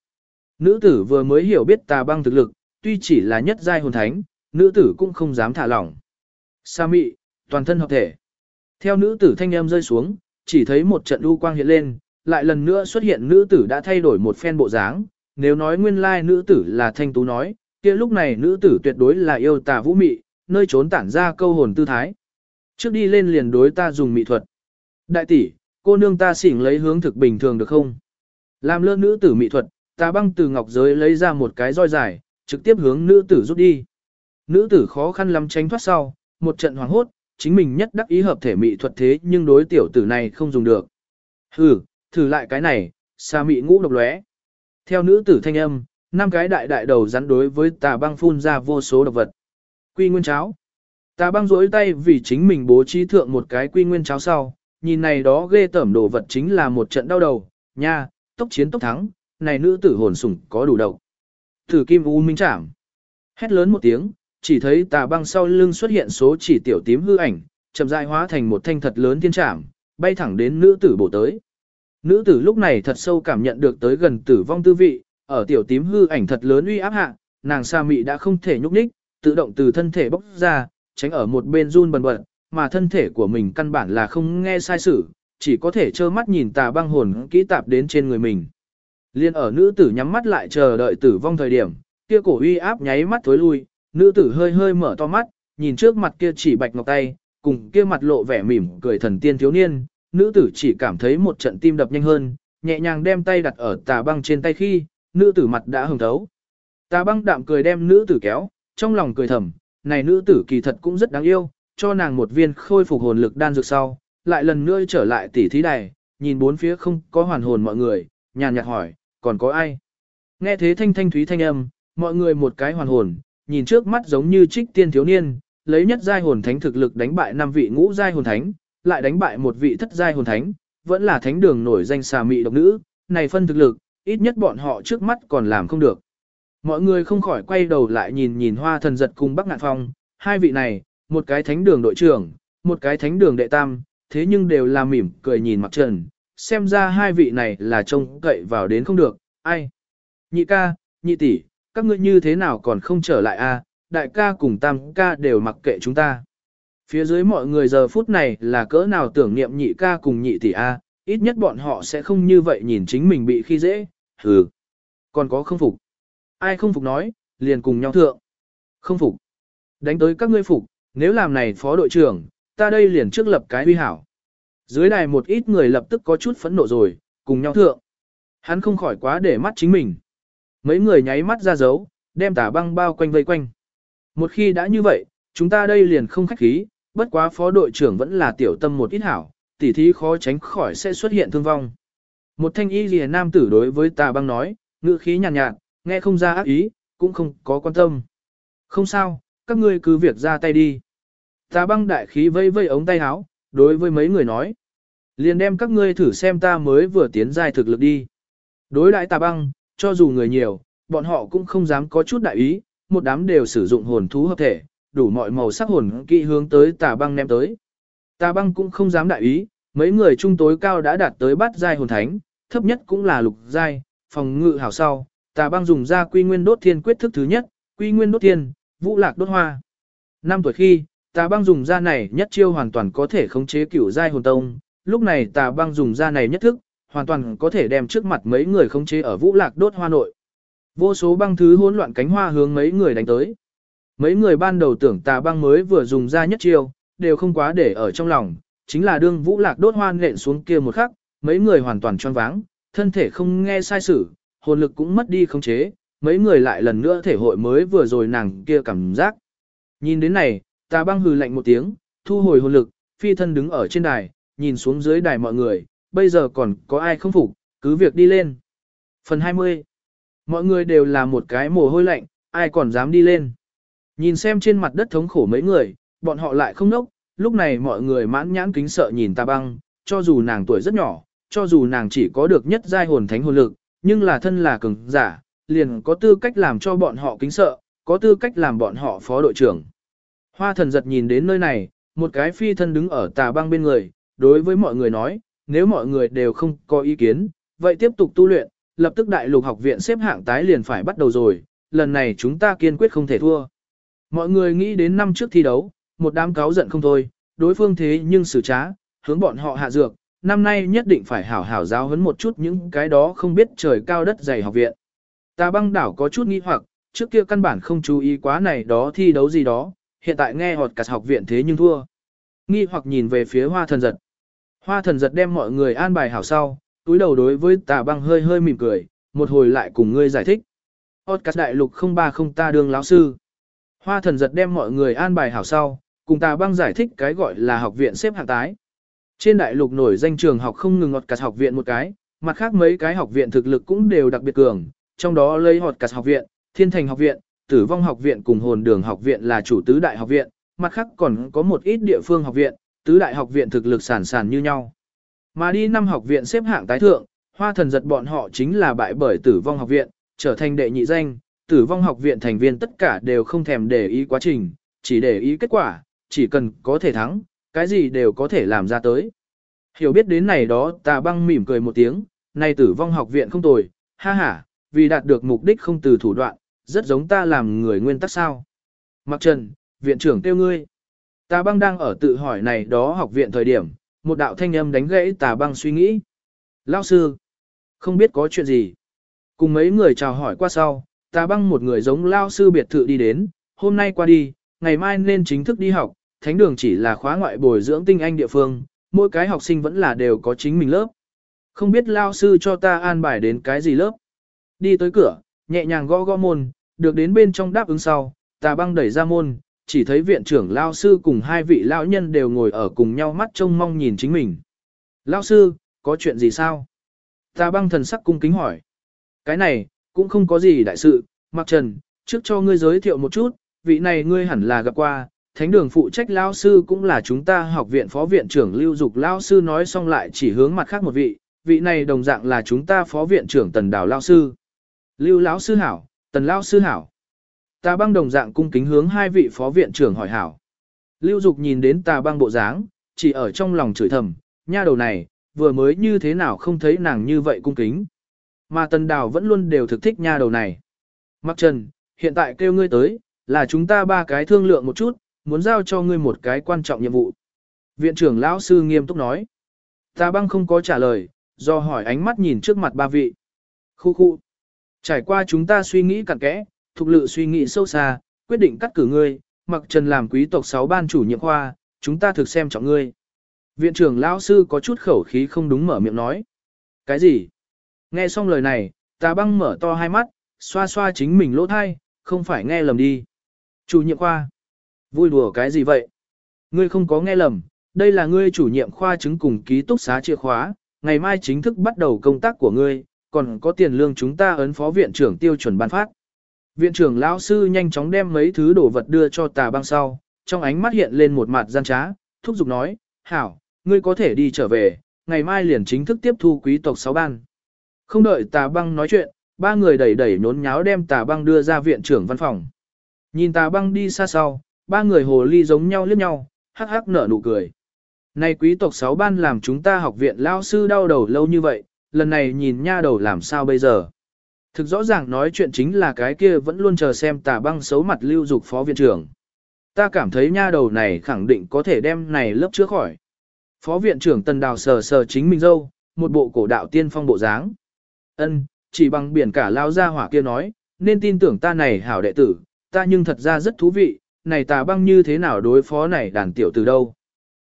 Nữ tử vừa mới hiểu biết tà băng thực lực, tuy chỉ là nhất giai hồn thánh, nữ tử cũng không dám thả lỏng. Sa mị, toàn thân hợp thể. Theo nữ tử thanh âm rơi xuống, chỉ thấy một trận u quang hiện lên, lại lần nữa xuất hiện nữ tử đã thay đổi một phen bộ dáng. Nếu nói nguyên lai nữ tử là thanh tú nói, kia lúc này nữ tử tuyệt đối là yêu tà vũ mị, nơi trốn tản ra câu hồn tư thái. Trước đi lên liền đối ta dùng mị thuật. Đại tỷ, cô nương ta xỉn lấy hướng thực bình thường được không? Làm lơ nữ tử mỹ thuật, ta băng từ ngọc giới lấy ra một cái roi dài, trực tiếp hướng nữ tử rút đi. Nữ tử khó khăn lắm tránh thoát sau, một trận hoàng hốt, chính mình nhất đắc ý hợp thể mỹ thuật thế nhưng đối tiểu tử này không dùng được. Hừ, thử lại cái này, xa mị ngũ độc lóe. Theo nữ tử thanh âm, năm cái đại đại đầu rắn đối với tà băng phun ra vô số độc vật. Quy nguyên cháo. Tà băng rỗi tay vì chính mình bố trí thượng một cái quy nguyên cháo sau, nhìn này đó ghê tởm đồ vật chính là một trận đau đầu, nha, tốc chiến tốc thắng, này nữ tử hồn sủng có đủ độc. Thử kim u minh chạm. Hét lớn một tiếng, chỉ thấy tà băng sau lưng xuất hiện số chỉ tiểu tím hư ảnh, chậm rãi hóa thành một thanh thật lớn thiên trảm, bay thẳng đến nữ tử bổ tới. Nữ tử lúc này thật sâu cảm nhận được tới gần tử vong tư vị, ở tiểu tím hư ảnh thật lớn uy áp hạ, nàng sa mị đã không thể nhúc nhích, tự động từ thân thể bốc ra, tránh ở một bên run bần bật, mà thân thể của mình căn bản là không nghe sai sự, chỉ có thể trơ mắt nhìn tà băng hồn kỹ tạp đến trên người mình. Liên ở nữ tử nhắm mắt lại chờ đợi tử vong thời điểm, kia cổ uy áp nháy mắt thối lui, nữ tử hơi hơi mở to mắt, nhìn trước mặt kia chỉ bạch ngọc tay, cùng kia mặt lộ vẻ mỉm cười thần tiên thiếu niên, nữ tử chỉ cảm thấy một trận tim đập nhanh hơn, nhẹ nhàng đem tay đặt ở tà băng trên tay khi, nữ tử mặt đã hồng thấu. Tà băng đạm cười đem nữ tử kéo, trong lòng cười thầm, này nữ tử kỳ thật cũng rất đáng yêu, cho nàng một viên khôi phục hồn lực đan dược sau, lại lần nữa trở lại tỉ thí đài, nhìn bốn phía không có hoàn hồn mọi người, nhàn nhạt hỏi, còn có ai? Nghe thế thanh thanh thúy thanh âm, mọi người một cái hoàn hồn, nhìn trước mắt giống như trích tiên thiếu niên, lấy nhất giai hồn thánh thực lực đánh bại năm vị ngũ giai hồn thánh, lại đánh bại một vị thất giai hồn thánh, vẫn là thánh đường nổi danh xà mị độc nữ, này phân thực lực, ít nhất bọn họ trước mắt còn làm không được. Mọi người không khỏi quay đầu lại nhìn nhìn hoa thần giật cùng Bắc Ngạn Phong, hai vị này, một cái thánh đường đội trưởng, một cái thánh đường đệ tam, thế nhưng đều là mỉm cười nhìn mặc trần, xem ra hai vị này là trông cậy vào đến không được, ai. Nhị ca, nhị tỷ, các ngươi như thế nào còn không trở lại a? đại ca cùng tam ca đều mặc kệ chúng ta. Phía dưới mọi người giờ phút này là cỡ nào tưởng niệm nhị ca cùng nhị tỷ a, ít nhất bọn họ sẽ không như vậy nhìn chính mình bị khi dễ, hừ. Còn có không phục. Ai không phục nói, liền cùng nhau thượng. Không phục. Đánh tới các ngươi phục, nếu làm này phó đội trưởng, ta đây liền trước lập cái huy hảo. Dưới đài một ít người lập tức có chút phẫn nộ rồi, cùng nhau thượng. Hắn không khỏi quá để mắt chính mình. Mấy người nháy mắt ra dấu, đem tả băng bao quanh vây quanh. Một khi đã như vậy, chúng ta đây liền không khách khí, bất quá phó đội trưởng vẫn là tiểu tâm một ít hảo, tỉ thí khó tránh khỏi sẽ xuất hiện thương vong. Một thanh y lìa nam tử đối với tà băng nói, ngữ khí nhàn nhạt, nhạt, nghe không ra ác ý, cũng không có quan tâm. Không sao, các ngươi cứ việc ra tay đi. Tà băng đại khí vây vây ống tay áo, đối với mấy người nói. Liền đem các ngươi thử xem ta mới vừa tiến giai thực lực đi. Đối đại tà băng, cho dù người nhiều, bọn họ cũng không dám có chút đại ý, một đám đều sử dụng hồn thú hợp thể, đủ mọi màu sắc hồn kỹ hướng tới tà băng ném tới. Tà băng cũng không dám đại ý, mấy người trung tối cao đã đạt tới bát giai hồn thánh, thấp nhất cũng là lục giai, phòng ngự hảo sau, tà băng dùng ra quy nguyên đốt thiên quyết thức thứ nhất, quy nguyên đốt thiên, vũ lạc đốt hoa. Năm tuổi khi, tà băng dùng ra này nhất chiêu hoàn toàn có thể khống chế cửu giai hồn tông, lúc này tà băng dùng ra này nhất thức, hoàn toàn có thể đem trước mặt mấy người khống chế ở vũ lạc đốt hoa nội. Vô số băng thứ hỗn loạn cánh hoa hướng mấy người đánh tới. Mấy người ban đầu tưởng tà băng mới vừa dùng ra nhất chiêu, đều không quá để ở trong lòng, chính là đương vũ lạc đốt hoa nện xuống kia một khắc, mấy người hoàn toàn choáng váng, thân thể không nghe sai sử, hồn lực cũng mất đi khống chế, mấy người lại lần nữa thể hội mới vừa rồi nàng kia cảm giác. Nhìn đến này, tà băng hừ lạnh một tiếng, thu hồi hồn lực, phi thân đứng ở trên đài, nhìn xuống dưới đài mọi người, bây giờ còn có ai không phục, cứ việc đi lên. Phần 20 Mọi người đều là một cái mồ hôi lạnh, ai còn dám đi lên. Nhìn xem trên mặt đất thống khổ mấy người, bọn họ lại không nốc, lúc này mọi người mãn nhãn kính sợ nhìn ta băng, cho dù nàng tuổi rất nhỏ, cho dù nàng chỉ có được nhất giai hồn thánh hồn lực, nhưng là thân là cường giả, liền có tư cách làm cho bọn họ kính sợ, có tư cách làm bọn họ phó đội trưởng. Hoa thần giật nhìn đến nơi này, một cái phi thân đứng ở tà băng bên người, đối với mọi người nói, nếu mọi người đều không có ý kiến, vậy tiếp tục tu luyện, lập tức đại lục học viện xếp hạng tái liền phải bắt đầu rồi, lần này chúng ta kiên quyết không thể thua. Mọi người nghĩ đến năm trước thi đấu, một đám cáo giận không thôi, đối phương thế nhưng xử trá, hướng bọn họ hạ dược, năm nay nhất định phải hảo hảo giáo huấn một chút những cái đó không biết trời cao đất dày học viện. Ta băng đảo có chút nghi hoặc, trước kia căn bản không chú ý quá này đó thi đấu gì đó, hiện tại nghe họt cả học viện thế nhưng thua. Nghi hoặc nhìn về phía hoa thần giật. Hoa thần giật đem mọi người an bài hảo sau, túi đầu đối với tà băng hơi hơi mỉm cười, một hồi lại cùng ngươi giải thích. Podcast đại lục 030 ta đương lão sư. Hoa thần giật đem mọi người an bài hảo sau, cùng tà băng giải thích cái gọi là học viện xếp hạng tái. Trên đại lục nổi danh trường học không ngừng ngọt cả học viện một cái, mặt khác mấy cái học viện thực lực cũng đều đặc biệt cường, trong đó lấy họt cả học viện, thiên thành học viện, tử vong học viện cùng hồn đường học viện là chủ tứ đại học viện, mặt khác còn có một ít địa phương học viện, tứ đại học viện thực lực sản sản như nhau. Mà đi năm học viện xếp hạng tái thượng, hoa thần giật bọn họ chính là bại bởi tử vong học viện, trở thành đệ nhị danh, tử vong học viện thành viên tất cả đều không thèm để ý quá trình, chỉ để ý kết quả, chỉ cần có thể thắng, cái gì đều có thể làm ra tới. Hiểu biết đến này đó tà băng mỉm cười một tiếng, này tử vong học viện không tồi, ha ha, vì đạt được mục đích không từ thủ đoạn, rất giống ta làm người nguyên tắc sao. Mặc trần, viện trưởng tiêu ngươi. Tà băng đang ở tự hỏi này đó học viện thời điểm, một đạo thanh âm đánh gãy tà băng suy nghĩ. Lao sư, không biết có chuyện gì. Cùng mấy người chào hỏi qua sau, tà băng một người giống Lao sư biệt thự đi đến, hôm nay qua đi, ngày mai nên chính thức đi học, thánh đường chỉ là khóa ngoại bồi dưỡng tinh anh địa phương, mỗi cái học sinh vẫn là đều có chính mình lớp. Không biết Lao sư cho ta an bài đến cái gì lớp. Đi tới cửa, nhẹ nhàng gõ gõ môn, được đến bên trong đáp ứng sau, tà băng đẩy ra môn, chỉ thấy viện trưởng lao sư cùng hai vị lão nhân đều ngồi ở cùng nhau mắt trông mong nhìn chính mình. Lao sư, có chuyện gì sao? Tà băng thần sắc cung kính hỏi. Cái này, cũng không có gì đại sự, Mạc Trần, trước cho ngươi giới thiệu một chút, vị này ngươi hẳn là gặp qua, thánh đường phụ trách lao sư cũng là chúng ta học viện phó viện trưởng lưu dục lao sư nói xong lại chỉ hướng mặt khác một vị, vị này đồng dạng là chúng ta phó viện trưởng tần đào lao sư. Lưu lão sư hảo, tần Lão sư hảo. Tà băng đồng dạng cung kính hướng hai vị phó viện trưởng hỏi hảo. Lưu Dục nhìn đến tà băng bộ dáng, chỉ ở trong lòng chửi thầm, nha đầu này, vừa mới như thế nào không thấy nàng như vậy cung kính. Mà tần đào vẫn luôn đều thực thích nha đầu này. Mặc trần, hiện tại kêu ngươi tới, là chúng ta ba cái thương lượng một chút, muốn giao cho ngươi một cái quan trọng nhiệm vụ. Viện trưởng lão sư nghiêm túc nói. Tà băng không có trả lời, do hỏi ánh mắt nhìn trước mặt ba vị. Khu khu. Trải qua chúng ta suy nghĩ cặn kẽ, thục lự suy nghĩ sâu xa, quyết định cắt cử ngươi, mặc trần làm quý tộc 6 ban chủ nhiệm khoa, chúng ta thực xem trọng ngươi. Viện trưởng lão sư có chút khẩu khí không đúng mở miệng nói. Cái gì? Nghe xong lời này, ta băng mở to hai mắt, xoa xoa chính mình lỗ thai, không phải nghe lầm đi. Chủ nhiệm khoa. Vui đùa cái gì vậy? Ngươi không có nghe lầm, đây là ngươi chủ nhiệm khoa chứng cùng ký túc xá chìa khóa, ngày mai chính thức bắt đầu công tác của ngươi, còn có tiền lương chúng ta ấn phó viện trưởng tiêu chuẩn ban phát. Viện trưởng lão sư nhanh chóng đem mấy thứ đồ vật đưa cho tà băng sau, trong ánh mắt hiện lên một mặt gian trá, thúc giục nói, hảo, ngươi có thể đi trở về, ngày mai liền chính thức tiếp thu quý tộc sáu ban. Không đợi tà băng nói chuyện, ba người đẩy đẩy nhốn nháo đem tà băng đưa ra viện trưởng văn phòng. Nhìn tà băng đi xa sau, ba người hồ ly giống nhau liếc nhau, hắc hắc nở nụ cười. Này quý tộc sáu ban làm chúng ta học viện lao sư đau đầu lâu như vậy, lần này nhìn nha đầu làm sao bây giờ. Thực rõ ràng nói chuyện chính là cái kia vẫn luôn chờ xem tà băng xấu mặt lưu dục phó viện trưởng. Ta cảm thấy nha đầu này khẳng định có thể đem này lớp chữa khỏi. Phó viện trưởng tần đào sờ sờ chính mình dâu, một bộ cổ đạo tiên phong bộ dáng. Ân, chỉ bằng biển cả lao ra hỏa kia nói, nên tin tưởng ta này hảo đệ tử, ta nhưng thật ra rất thú vị, này tà băng như thế nào đối phó này đàn tiểu từ đâu.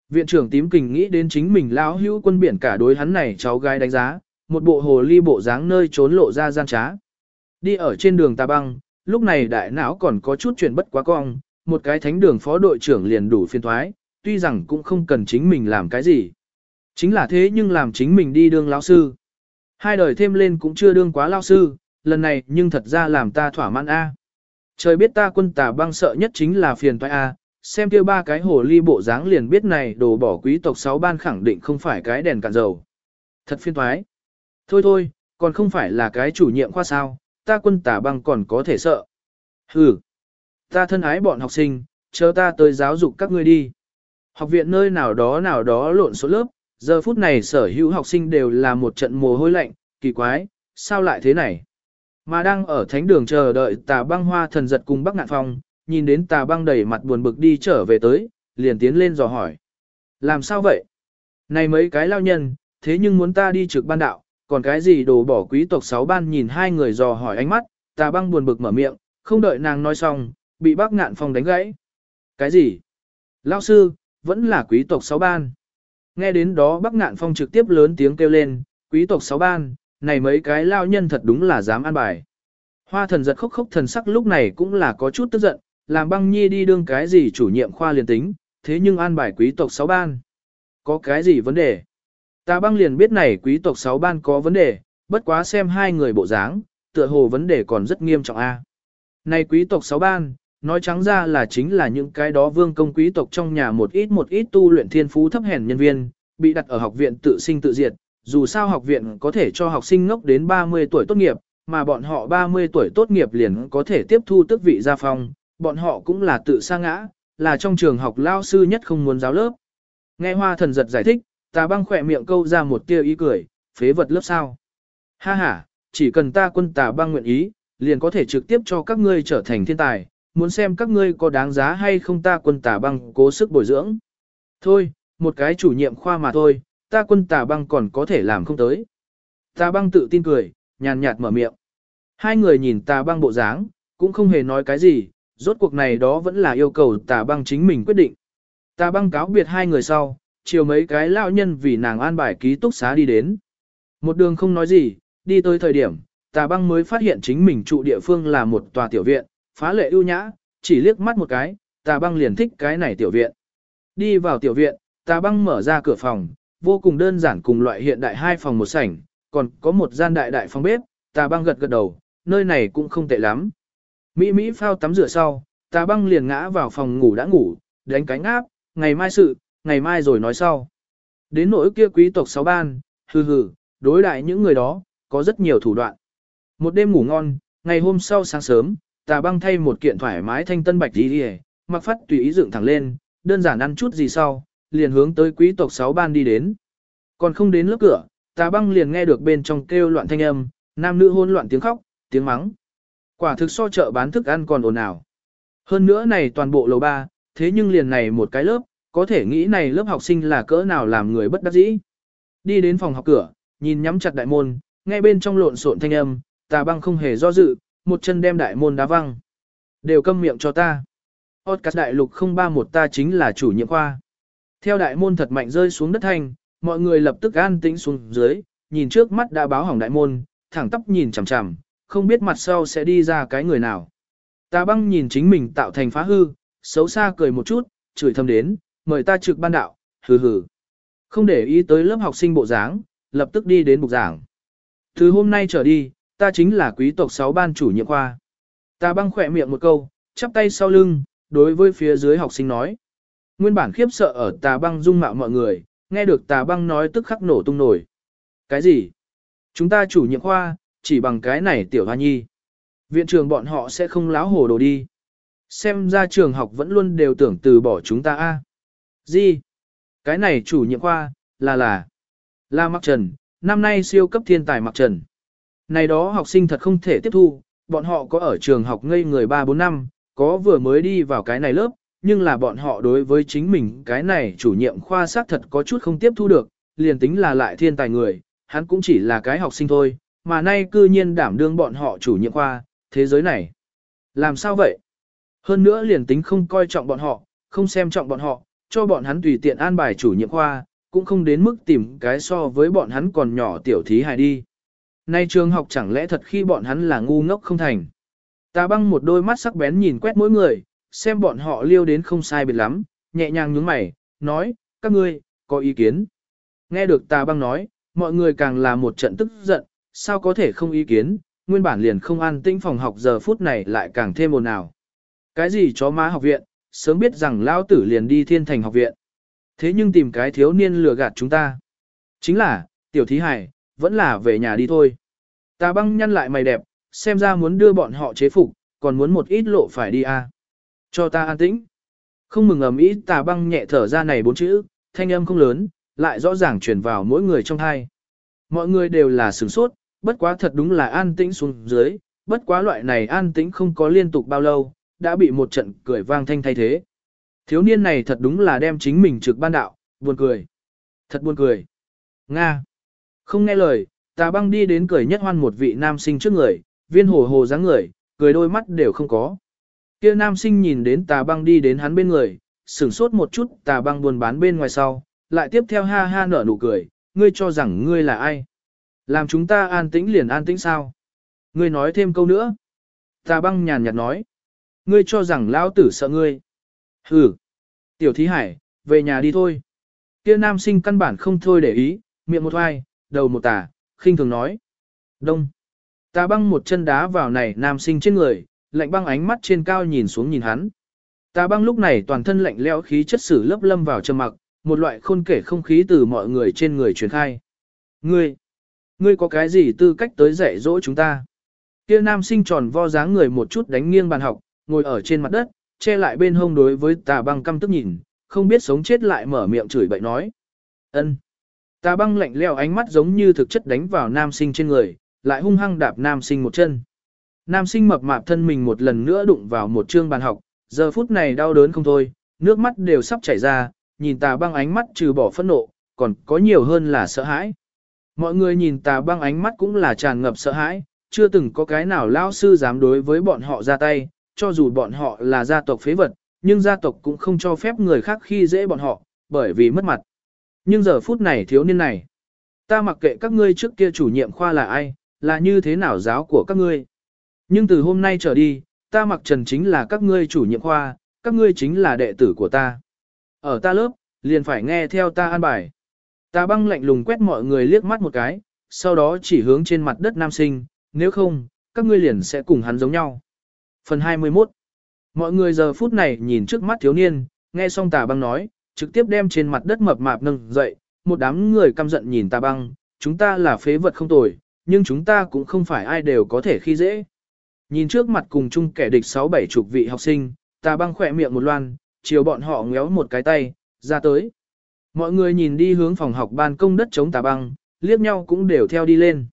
Viện trưởng tím kình nghĩ đến chính mình lão hữu quân biển cả đối hắn này cháu gái đánh giá, một bộ hồ ly bộ dáng nơi trốn lộ ra gian trá. Đi ở trên đường tà băng, lúc này đại não còn có chút chuyện bất quá cong, một cái thánh đường phó đội trưởng liền đủ phiên thoái, tuy rằng cũng không cần chính mình làm cái gì. Chính là thế nhưng làm chính mình đi đương lão sư. Hai đời thêm lên cũng chưa đương quá lão sư, lần này nhưng thật ra làm ta thỏa mãn A. Trời biết ta quân tà băng sợ nhất chính là phiền toái A, xem kia ba cái hồ ly bộ dáng liền biết này đồ bỏ quý tộc sáu ban khẳng định không phải cái đèn cạn dầu. Thật phiền toái. Thôi thôi, còn không phải là cái chủ nhiệm khoa sao, ta quân tà băng còn có thể sợ. Hừ, ta thân ái bọn học sinh, chờ ta tới giáo dục các ngươi đi. Học viện nơi nào đó nào đó lộn số lớp, giờ phút này sở hữu học sinh đều là một trận mồ hôi lạnh, kỳ quái, sao lại thế này? Mà đang ở thánh đường chờ đợi tà băng hoa thần giật cùng bắc ngạn phong, nhìn đến tà băng đầy mặt buồn bực đi trở về tới, liền tiến lên dò hỏi. Làm sao vậy? Này mấy cái lao nhân, thế nhưng muốn ta đi trực ban đạo, còn cái gì đồ bỏ quý tộc sáu ban nhìn hai người dò hỏi ánh mắt, tà băng buồn bực mở miệng, không đợi nàng nói xong, bị bác ngạn phong đánh gãy. Cái gì? Lao sư, vẫn là quý tộc sáu ban. Nghe đến đó bác ngạn phong trực tiếp lớn tiếng kêu lên, quý tộc sáu ban, này mấy cái lao nhân thật đúng là dám ăn bài. Hoa thần giật khóc khóc thần sắc lúc này cũng là có chút tức giận, làm băng nhi đi đương cái gì chủ nhiệm khoa liền tính, thế nhưng an bài quý tộc sáu ban. có cái gì vấn đề? Tà băng liền biết này quý tộc sáu ban có vấn đề, bất quá xem hai người bộ dáng, tựa hồ vấn đề còn rất nghiêm trọng a. Này quý tộc sáu ban, nói trắng ra là chính là những cái đó vương công quý tộc trong nhà một ít một ít tu luyện thiên phú thấp hèn nhân viên, bị đặt ở học viện tự sinh tự diệt, dù sao học viện có thể cho học sinh ngốc đến 30 tuổi tốt nghiệp, mà bọn họ 30 tuổi tốt nghiệp liền có thể tiếp thu tước vị gia phong, bọn họ cũng là tự sa ngã, là trong trường học lao sư nhất không muốn giáo lớp. Nghe hoa thần giật giải thích, tà băng khỏe miệng câu ra một tia ý cười, phế vật lớp sao. Ha ha, chỉ cần ta quân tà băng nguyện ý, liền có thể trực tiếp cho các ngươi trở thành thiên tài, muốn xem các ngươi có đáng giá hay không ta quân tà băng cố sức bồi dưỡng. Thôi, một cái chủ nhiệm khoa mà thôi, ta quân tà băng còn có thể làm không tới. Tà băng tự tin cười, nhàn nhạt mở miệng. Hai người nhìn tà băng bộ dáng, cũng không hề nói cái gì, rốt cuộc này đó vẫn là yêu cầu tà băng chính mình quyết định. Tà băng cáo biệt hai người sau, chiều mấy cái lão nhân vì nàng an bài ký túc xá đi đến. Một đường không nói gì, đi tới thời điểm, tà băng mới phát hiện chính mình trụ địa phương là một tòa tiểu viện, phá lệ ưu nhã, chỉ liếc mắt một cái, tà băng liền thích cái này tiểu viện. Đi vào tiểu viện, tà băng mở ra cửa phòng, vô cùng đơn giản cùng loại hiện đại hai phòng một sảnh, còn có một gian đại đại phòng bếp, tà băng gật gật đầu, nơi này cũng không tệ lắm. Mỹ Mỹ phao tắm rửa sau, tà băng liền ngã vào phòng ngủ đã ngủ, đánh cánh áp, ngày mai sự, ngày mai rồi nói sau. Đến nỗi kia quý tộc sáu ban, hừ hừ, đối đại những người đó, có rất nhiều thủ đoạn. Một đêm ngủ ngon, ngày hôm sau sáng sớm, tà băng thay một kiện thoải mái thanh tân bạch đi đi mặc phát tùy ý dựng thẳng lên, đơn giản ăn chút gì sau, liền hướng tới quý tộc sáu ban đi đến. Còn không đến lớp cửa, tà băng liền nghe được bên trong kêu loạn thanh âm, nam nữ hôn loạn tiếng khóc, tiếng mắng. Quả thực so chợ bán thức ăn còn ồn ào. Hơn nữa này toàn bộ lầu ba, thế nhưng liền này một cái lớp, có thể nghĩ này lớp học sinh là cỡ nào làm người bất đắc dĩ. Đi đến phòng học cửa, nhìn nhắm chặt đại môn, nghe bên trong lộn xộn thanh âm, tà băng không hề do dự, một chân đem đại môn đá văng. Đều câm miệng cho ta. Podcast đại lục 031 ta chính là chủ nhiệm khoa. Theo đại môn thật mạnh rơi xuống đất thanh, mọi người lập tức an tĩnh xuống dưới, nhìn trước mắt đã báo hỏng đại môn, thẳng tóc nhìn chằm chằm, không biết mặt sau sẽ đi ra cái người nào. Tà băng nhìn chính mình tạo thành phá hư, xấu xa cười một chút, chửi thầm đến, mời ta trực ban đạo, hừ hừ. Không để ý tới lớp học sinh bộ dáng, lập tức đi đến bục giảng. Từ hôm nay trở đi, ta chính là quý tộc 6 ban chủ nhiệm khoa. Ta băng khỏe miệng một câu, chắp tay sau lưng, đối với phía dưới học sinh nói. Nguyên bản khiếp sợ ở tà băng dung mạo mọi người, nghe được tà băng nói tức khắc nổ tung nổi. Cái gì? Chúng ta chủ nhiệm khoa, chỉ bằng cái này tiểu hoa nhi. Viện trường bọn họ sẽ không láo hồ đồ đi. Xem ra trường học vẫn luôn đều tưởng từ bỏ chúng ta a. Gì? Cái này chủ nhiệm khoa, là là. Là Mạc Trần, năm nay siêu cấp thiên tài Mạc Trần. Này đó học sinh thật không thể tiếp thu, bọn họ có ở trường học ngây người 3-4 năm, có vừa mới đi vào cái này lớp, nhưng là bọn họ đối với chính mình cái này chủ nhiệm khoa xác thật có chút không tiếp thu được, liền tính là lại thiên tài người, hắn cũng chỉ là cái học sinh thôi, mà nay cư nhiên đảm đương bọn họ chủ nhiệm khoa, thế giới này. Làm sao vậy? Hơn nữa liền tính không coi trọng bọn họ, không xem trọng bọn họ, cho bọn hắn tùy tiện an bài chủ nhiệm khoa, cũng không đến mức tìm cái so với bọn hắn còn nhỏ tiểu thí hài đi. Nay trường học chẳng lẽ thật khi bọn hắn là ngu ngốc không thành. Ta băng một đôi mắt sắc bén nhìn quét mỗi người, xem bọn họ liêu đến không sai biệt lắm, nhẹ nhàng nhướng mày, nói, các ngươi, có ý kiến. Nghe được tà băng nói, mọi người càng là một trận tức giận, sao có thể không ý kiến, nguyên bản liền không an tĩnh phòng học giờ phút này lại càng thêm ồn ào. Cái gì chó má học viện, sớm biết rằng lao tử liền đi thiên thành học viện. Thế nhưng tìm cái thiếu niên lừa gạt chúng ta. Chính là, tiểu thí hải, vẫn là về nhà đi thôi. Ta băng nhăn lại mày đẹp, xem ra muốn đưa bọn họ chế phục, còn muốn một ít lộ phải đi à. Cho ta an tĩnh. Không mừng ầm ý tà băng nhẹ thở ra này bốn chữ, thanh âm không lớn, lại rõ ràng truyền vào mỗi người trong hai. Mọi người đều là sửng sốt, bất quá thật đúng là an tĩnh xuống dưới, bất quá loại này an tĩnh không có liên tục bao lâu, đã bị một trận cười vang thanh thay thế. Thiếu niên này thật đúng là đem chính mình trực ban đạo, buồn cười. Thật buồn cười. Nga. Không nghe lời, tà băng đi đến cười nhất hoan một vị nam sinh trước người, viên hồ hồ dáng người, cười đôi mắt đều không có. Kia nam sinh nhìn đến tà băng đi đến hắn bên người, sửng sốt một chút tà băng buồn bán bên ngoài sau, lại tiếp theo ha ha nở nụ cười, ngươi cho rằng ngươi là ai? Làm chúng ta an tĩnh liền an tĩnh sao? Ngươi nói thêm câu nữa. Tà băng nhàn nhạt nói. Ngươi cho rằng lão tử sợ ngươi. Hừ. Tiểu thí hải, về nhà đi thôi. Kia nam sinh căn bản không thôi để ý, miệng một hoai, đầu một tà, khinh thường nói. Đông. Tà băng một chân đá vào này nam sinh trên người, lạnh băng ánh mắt trên cao nhìn xuống nhìn hắn. Tà băng lúc này toàn thân lạnh lẽo khí chất sử lấp lâm vào trầm mặc, một loại khôn kể không khí từ mọi người trên người truyền khai. Ngươi, ngươi có cái gì tư cách tới dạy dỗ chúng ta? Kia nam sinh tròn vo dáng người một chút đánh nghiêng bàn học, ngồi ở trên mặt đất, che lại bên hông đối với tà băng căm tức nhìn, không biết sống chết lại mở miệng chửi bậy nói. ân. Tà băng lạnh leo ánh mắt giống như thực chất đánh vào nam sinh trên người, lại hung hăng đạp nam sinh một chân. Nam sinh mập mạp thân mình một lần nữa đụng vào một chương bàn học, giờ phút này đau đớn không thôi, nước mắt đều sắp chảy ra, nhìn tà băng ánh mắt trừ bỏ phẫn nộ, còn có nhiều hơn là sợ hãi. Mọi người nhìn tà băng ánh mắt cũng là tràn ngập sợ hãi, chưa từng có cái nào lao sư dám đối với bọn họ ra tay, cho dù bọn họ là gia tộc phế vật, nhưng gia tộc cũng không cho phép người khác khi dễ bọn họ, bởi vì mất mặt. Nhưng giờ phút này thiếu niên này, ta mặc kệ các ngươi trước kia chủ nhiệm khoa là ai, là như thế nào giáo của các ngươi. Nhưng từ hôm nay trở đi, ta mặc trần chính là các ngươi chủ nhiệm khoa, các ngươi chính là đệ tử của ta. Ở ta lớp, liền phải nghe theo ta an bài. Ta băng lạnh lùng quét mọi người liếc mắt một cái, sau đó chỉ hướng trên mặt đất nam sinh, nếu không, các ngươi liền sẽ cùng hắn giống nhau. Phần 21 Mọi người giờ phút này nhìn trước mắt thiếu niên, nghe xong tà băng nói, trực tiếp đem trên mặt đất mập mạp nâng dậy, một đám người căm giận nhìn tà băng, chúng ta là phế vật không tồi, nhưng chúng ta cũng không phải ai đều có thể khi dễ. Nhìn trước mặt cùng chung kẻ địch sáu bảy chục vị học sinh, tà băng khỏe miệng một loan, chiều bọn họ ngéo một cái tay, ra tới. Mọi người nhìn đi hướng phòng học ban công đất chống tà băng, liếc nhau cũng đều theo đi lên.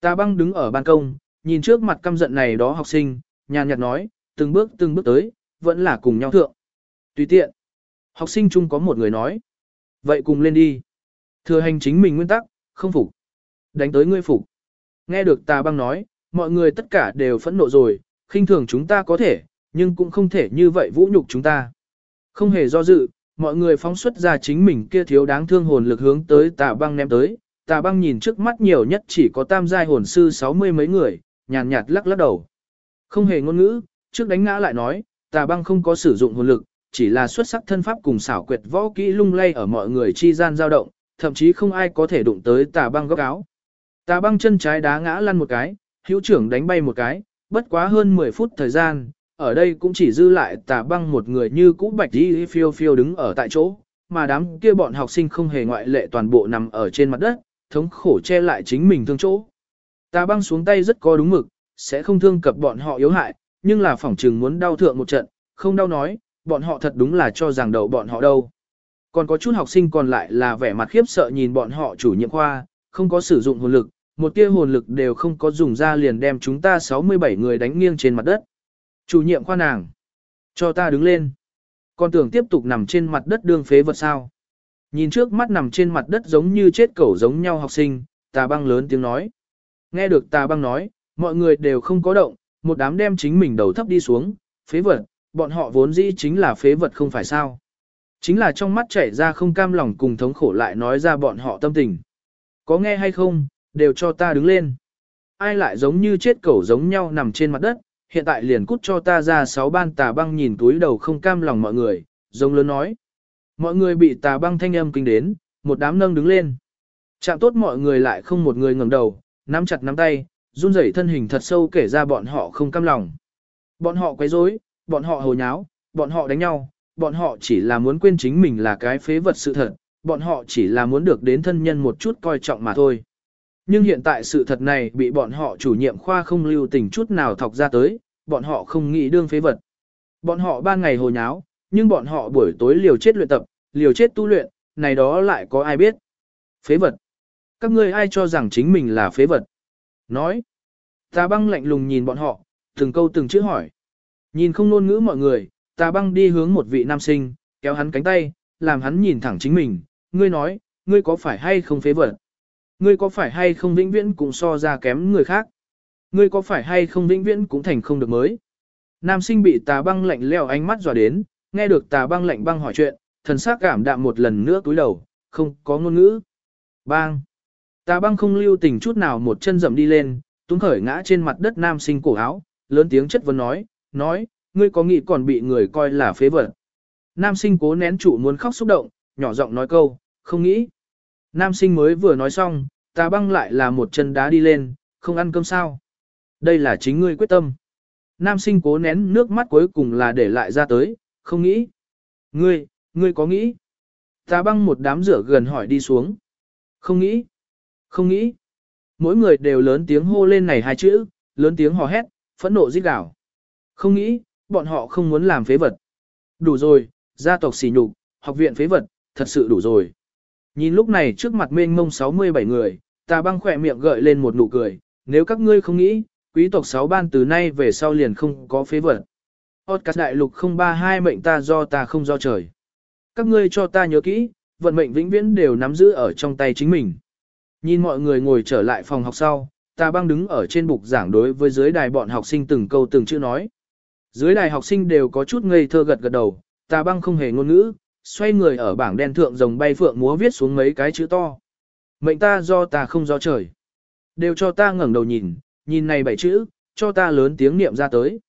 Tà băng đứng ở ban công, nhìn trước mặt căm giận này đó học sinh, nhàn nhạt nói, từng bước từng bước tới, vẫn là cùng nhau thượng. Tùy tiện. Học sinh chung có một người nói. Vậy cùng lên đi. Thừa hành chính mình nguyên tắc, không phục. Đánh tới ngươi phục. Nghe được tà băng nói, mọi người tất cả đều phẫn nộ rồi, khinh thường chúng ta có thể, nhưng cũng không thể như vậy vũ nhục chúng ta. Không hề do dự, mọi người phóng xuất ra chính mình kia thiếu đáng thương hồn lực hướng tới tà băng ném tới. Tà băng nhìn trước mắt nhiều nhất chỉ có tam giai hồn sư sáu mươi mấy người, nhàn nhạt lắc lắc đầu. Không hề ngôn ngữ, trước đánh ngã lại nói, tà băng không có sử dụng hồn lực, chỉ là xuất sắc thân pháp cùng xảo quyệt võ kỹ lung lay ở mọi người chi gian dao động, thậm chí không ai có thể đụng tới tà băng góc áo. Tà băng chân trái đá ngã lăn một cái, hữu trưởng đánh bay một cái, bất quá hơn 10 phút thời gian, ở đây cũng chỉ dư lại tà băng một người như cũ bạch đi phiêu phiêu đứng ở tại chỗ, mà đám kia bọn học sinh không hề ngoại lệ toàn bộ nằm ở trên mặt đất, thống khổ che lại chính mình thương chỗ. Tà băng xuống tay rất có đúng mực, sẽ không thương cập bọn họ yếu hại, nhưng là phỏng trừng muốn đau thượng một trận, không đau nói, bọn họ thật đúng là cho rằng đầu bọn họ đâu. Còn có chút học sinh còn lại là vẻ mặt khiếp sợ nhìn bọn họ chủ nhiệm khoa, không có sử dụng hồn lực, một tia hồn lực đều không có dùng ra liền đem chúng ta 67 người đánh nghiêng trên mặt đất. Chủ nhiệm khoa nàng, cho ta đứng lên. Con tưởng tiếp tục nằm trên mặt đất đương phế vật sao. Nhìn trước mắt nằm trên mặt đất giống như chết cẩu giống nhau học sinh, tà băng lớn tiếng nói. Nghe được tà băng nói, mọi người đều không có động, một đám đem chính mình đầu thấp đi xuống, phế vật, bọn họ vốn dĩ chính là phế vật không phải sao. Chính là trong mắt chảy ra không cam lòng cùng thống khổ lại nói ra bọn họ tâm tình. Có nghe hay không, đều cho ta đứng lên. Ai lại giống như chết cẩu giống nhau nằm trên mặt đất, hiện tại liền cút cho ta ra sáu ban tà băng nhìn túi đầu không cam lòng mọi người, giống lớn nói. Mọi người bị tà băng thanh âm kinh đến, một đám nâng đứng lên. Chạm tốt mọi người lại không một người ngẩng đầu, nắm chặt nắm tay, run rẩy thân hình thật sâu kể ra bọn họ không cam lòng. Bọn họ quấy rối, bọn họ hồ nháo, bọn họ đánh nhau, bọn họ chỉ là muốn quên chính mình là cái phế vật sự thật, bọn họ chỉ là muốn được đến thân nhân một chút coi trọng mà thôi. Nhưng hiện tại sự thật này bị bọn họ chủ nhiệm khoa không lưu tình chút nào thọc ra tới, bọn họ không nghĩ đương phế vật. Bọn họ ban ngày hồ nháo, nhưng bọn họ buổi tối liều chết luyện tập, liều chết tu luyện, này đó lại có ai biết. Phế vật. Các ngươi ai cho rằng chính mình là phế vật. Nói. Tà băng lạnh lùng nhìn bọn họ, từng câu từng chữ hỏi. Nhìn không ngôn ngữ mọi người, tà băng đi hướng một vị nam sinh, kéo hắn cánh tay, làm hắn nhìn thẳng chính mình. Ngươi nói, ngươi có phải hay không phế vật? Ngươi có phải hay không vĩnh viễn cũng so ra kém người khác? Ngươi có phải hay không vĩnh viễn cũng thành không được mới? Nam sinh bị tà băng lạnh leo ánh mắt dò đến, nghe được tà băng lạnh băng hỏi chuyện, thần sắc cảm đạm một lần nữa túi đầu, không có ngôn ngữ. Bang! Tà băng không lưu tình chút nào một chân dậm đi lên, tuấn khởi ngã trên mặt đất nam sinh cổ áo, lớn tiếng chất vấn nói, nói, ngươi có nghĩ còn bị người coi là phế vật. Nam sinh cố nén trụ muốn khóc xúc động, nhỏ giọng nói câu, Không nghĩ. Nam sinh mới vừa nói xong, tà băng lại là một chân đá đi lên, không ăn cơm sao. Đây là chính ngươi quyết tâm. Nam sinh cố nén nước mắt cuối cùng là để lại ra tới, không nghĩ. Ngươi, ngươi có nghĩ? Tà băng một đám rửa gần hỏi đi xuống. Không nghĩ. Không nghĩ. Mỗi người đều lớn tiếng hô lên này hai chữ, lớn tiếng hò hét, phẫn nộ giết gào. Không nghĩ, bọn họ không muốn làm phế vật. Đủ rồi, gia tộc xỉ nhục, học viện phế vật, thật sự đủ rồi. Nhìn lúc này trước mặt mênh mông 67 người, ta băng khỏe miệng gợi lên một nụ cười, nếu các ngươi không nghĩ, quý tộc 6 ban từ nay về sau liền không có phế vật. Podcast đại lục 032 mệnh ta do ta không do trời. Các ngươi cho ta nhớ kỹ, vận mệnh vĩnh viễn đều nắm giữ ở trong tay chính mình. Nhìn mọi người ngồi trở lại phòng học sau, ta băng đứng ở trên bục giảng đối với dưới đài bọn học sinh từng câu từng chữ nói. Dưới đài học sinh đều có chút ngây thơ gật gật đầu, ta băng không hề ngôn ngữ, xoay người ở bảng đen thượng rồng bay phượng múa viết xuống mấy cái chữ to. Mệnh ta do ta không do trời. Đều cho ta ngẩng đầu nhìn, nhìn này bảy chữ, cho ta lớn tiếng niệm ra tới.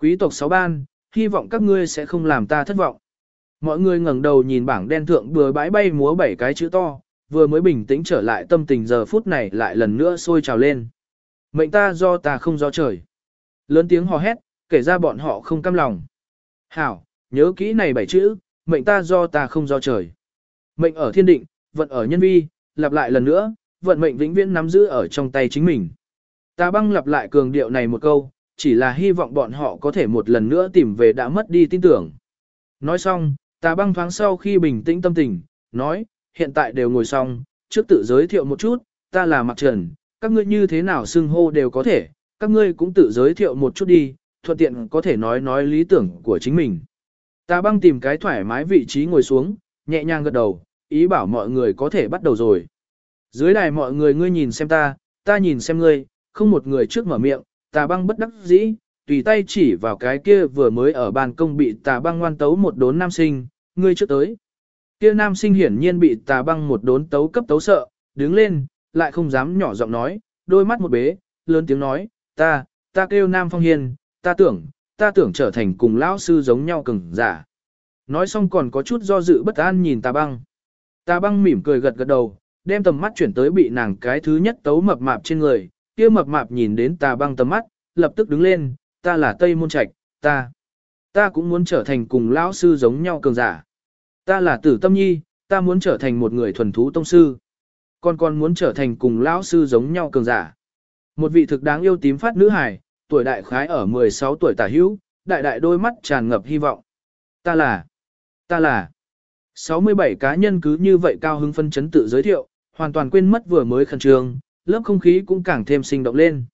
Quý tộc sáu ban, hy vọng các ngươi sẽ không làm ta thất vọng. Mọi người ngẩng đầu nhìn bảng đen thượng bừa bãi bay múa bảy cái chữ to, vừa mới bình tĩnh trở lại tâm tình giờ phút này lại lần nữa sôi trào lên. Mệnh ta do ta không do trời. Lớn tiếng hò hét, kể ra bọn họ không cam lòng. Hảo, nhớ kỹ này bảy chữ, mệnh ta do ta không do trời. Mệnh ở thiên định, vận ở nhân vi, lặp lại lần nữa, vận mệnh vĩnh viễn nắm giữ ở trong tay chính mình. Ta băng lặp lại cường điệu này một câu, chỉ là hy vọng bọn họ có thể một lần nữa tìm về đã mất đi tin tưởng. Nói xong, ta băng thoáng sau khi bình tĩnh tâm tình, nói, hiện tại đều ngồi xong, trước tự giới thiệu một chút, ta là Mạc Trần, các ngươi như thế nào xưng hô đều có thể, các ngươi cũng tự giới thiệu một chút đi, thuận tiện có thể nói nói lý tưởng của chính mình. Ta băng tìm cái thoải mái vị trí ngồi xuống, nhẹ nhàng gật đầu, ý bảo mọi người có thể bắt đầu rồi. Dưới đài mọi người ngươi nhìn xem ta, ta nhìn xem ngươi, không một người trước mở miệng, tà băng bất đắc dĩ, tùy tay chỉ vào cái kia vừa mới ở ban công bị tà băng ngoan tấu một đốn nam sinh, ngươi trước tới. Kia nam sinh hiển nhiên bị tà băng một đốn tấu cấp tấu sợ, đứng lên, lại không dám nhỏ giọng nói, đôi mắt một bế, lớn tiếng nói, ta, ta kêu Nam Phong hiền, ta tưởng, ta tưởng trở thành cùng lão sư giống nhau cứng giả. Nói xong còn có chút do dự bất an nhìn tà băng. Tà băng mỉm cười gật gật đầu, đem tầm mắt chuyển tới bị nàng cái thứ nhất tấu mập mạp trên người, kia mập mạp nhìn đến tà băng tầm mắt, lập tức đứng lên, ta là Tây Môn Trạch, ta, ta cũng muốn trở thành cùng lão sư giống nhau cường giả. Ta là tử tâm nhi, ta muốn trở thành một người thuần thú tông sư. Con con muốn trở thành cùng lão sư giống nhau cường giả. Một vị thực đáng yêu tím phát nữ hài, tuổi đại khái ở 16 tuổi tả hữu, đại đại đôi mắt tràn ngập hy vọng. Ta là, ta là, 67 cá nhân cứ như vậy cao hứng phân chấn tự giới thiệu, hoàn toàn quên mất vừa mới khẩn trương, lớp không khí cũng càng thêm sinh động lên.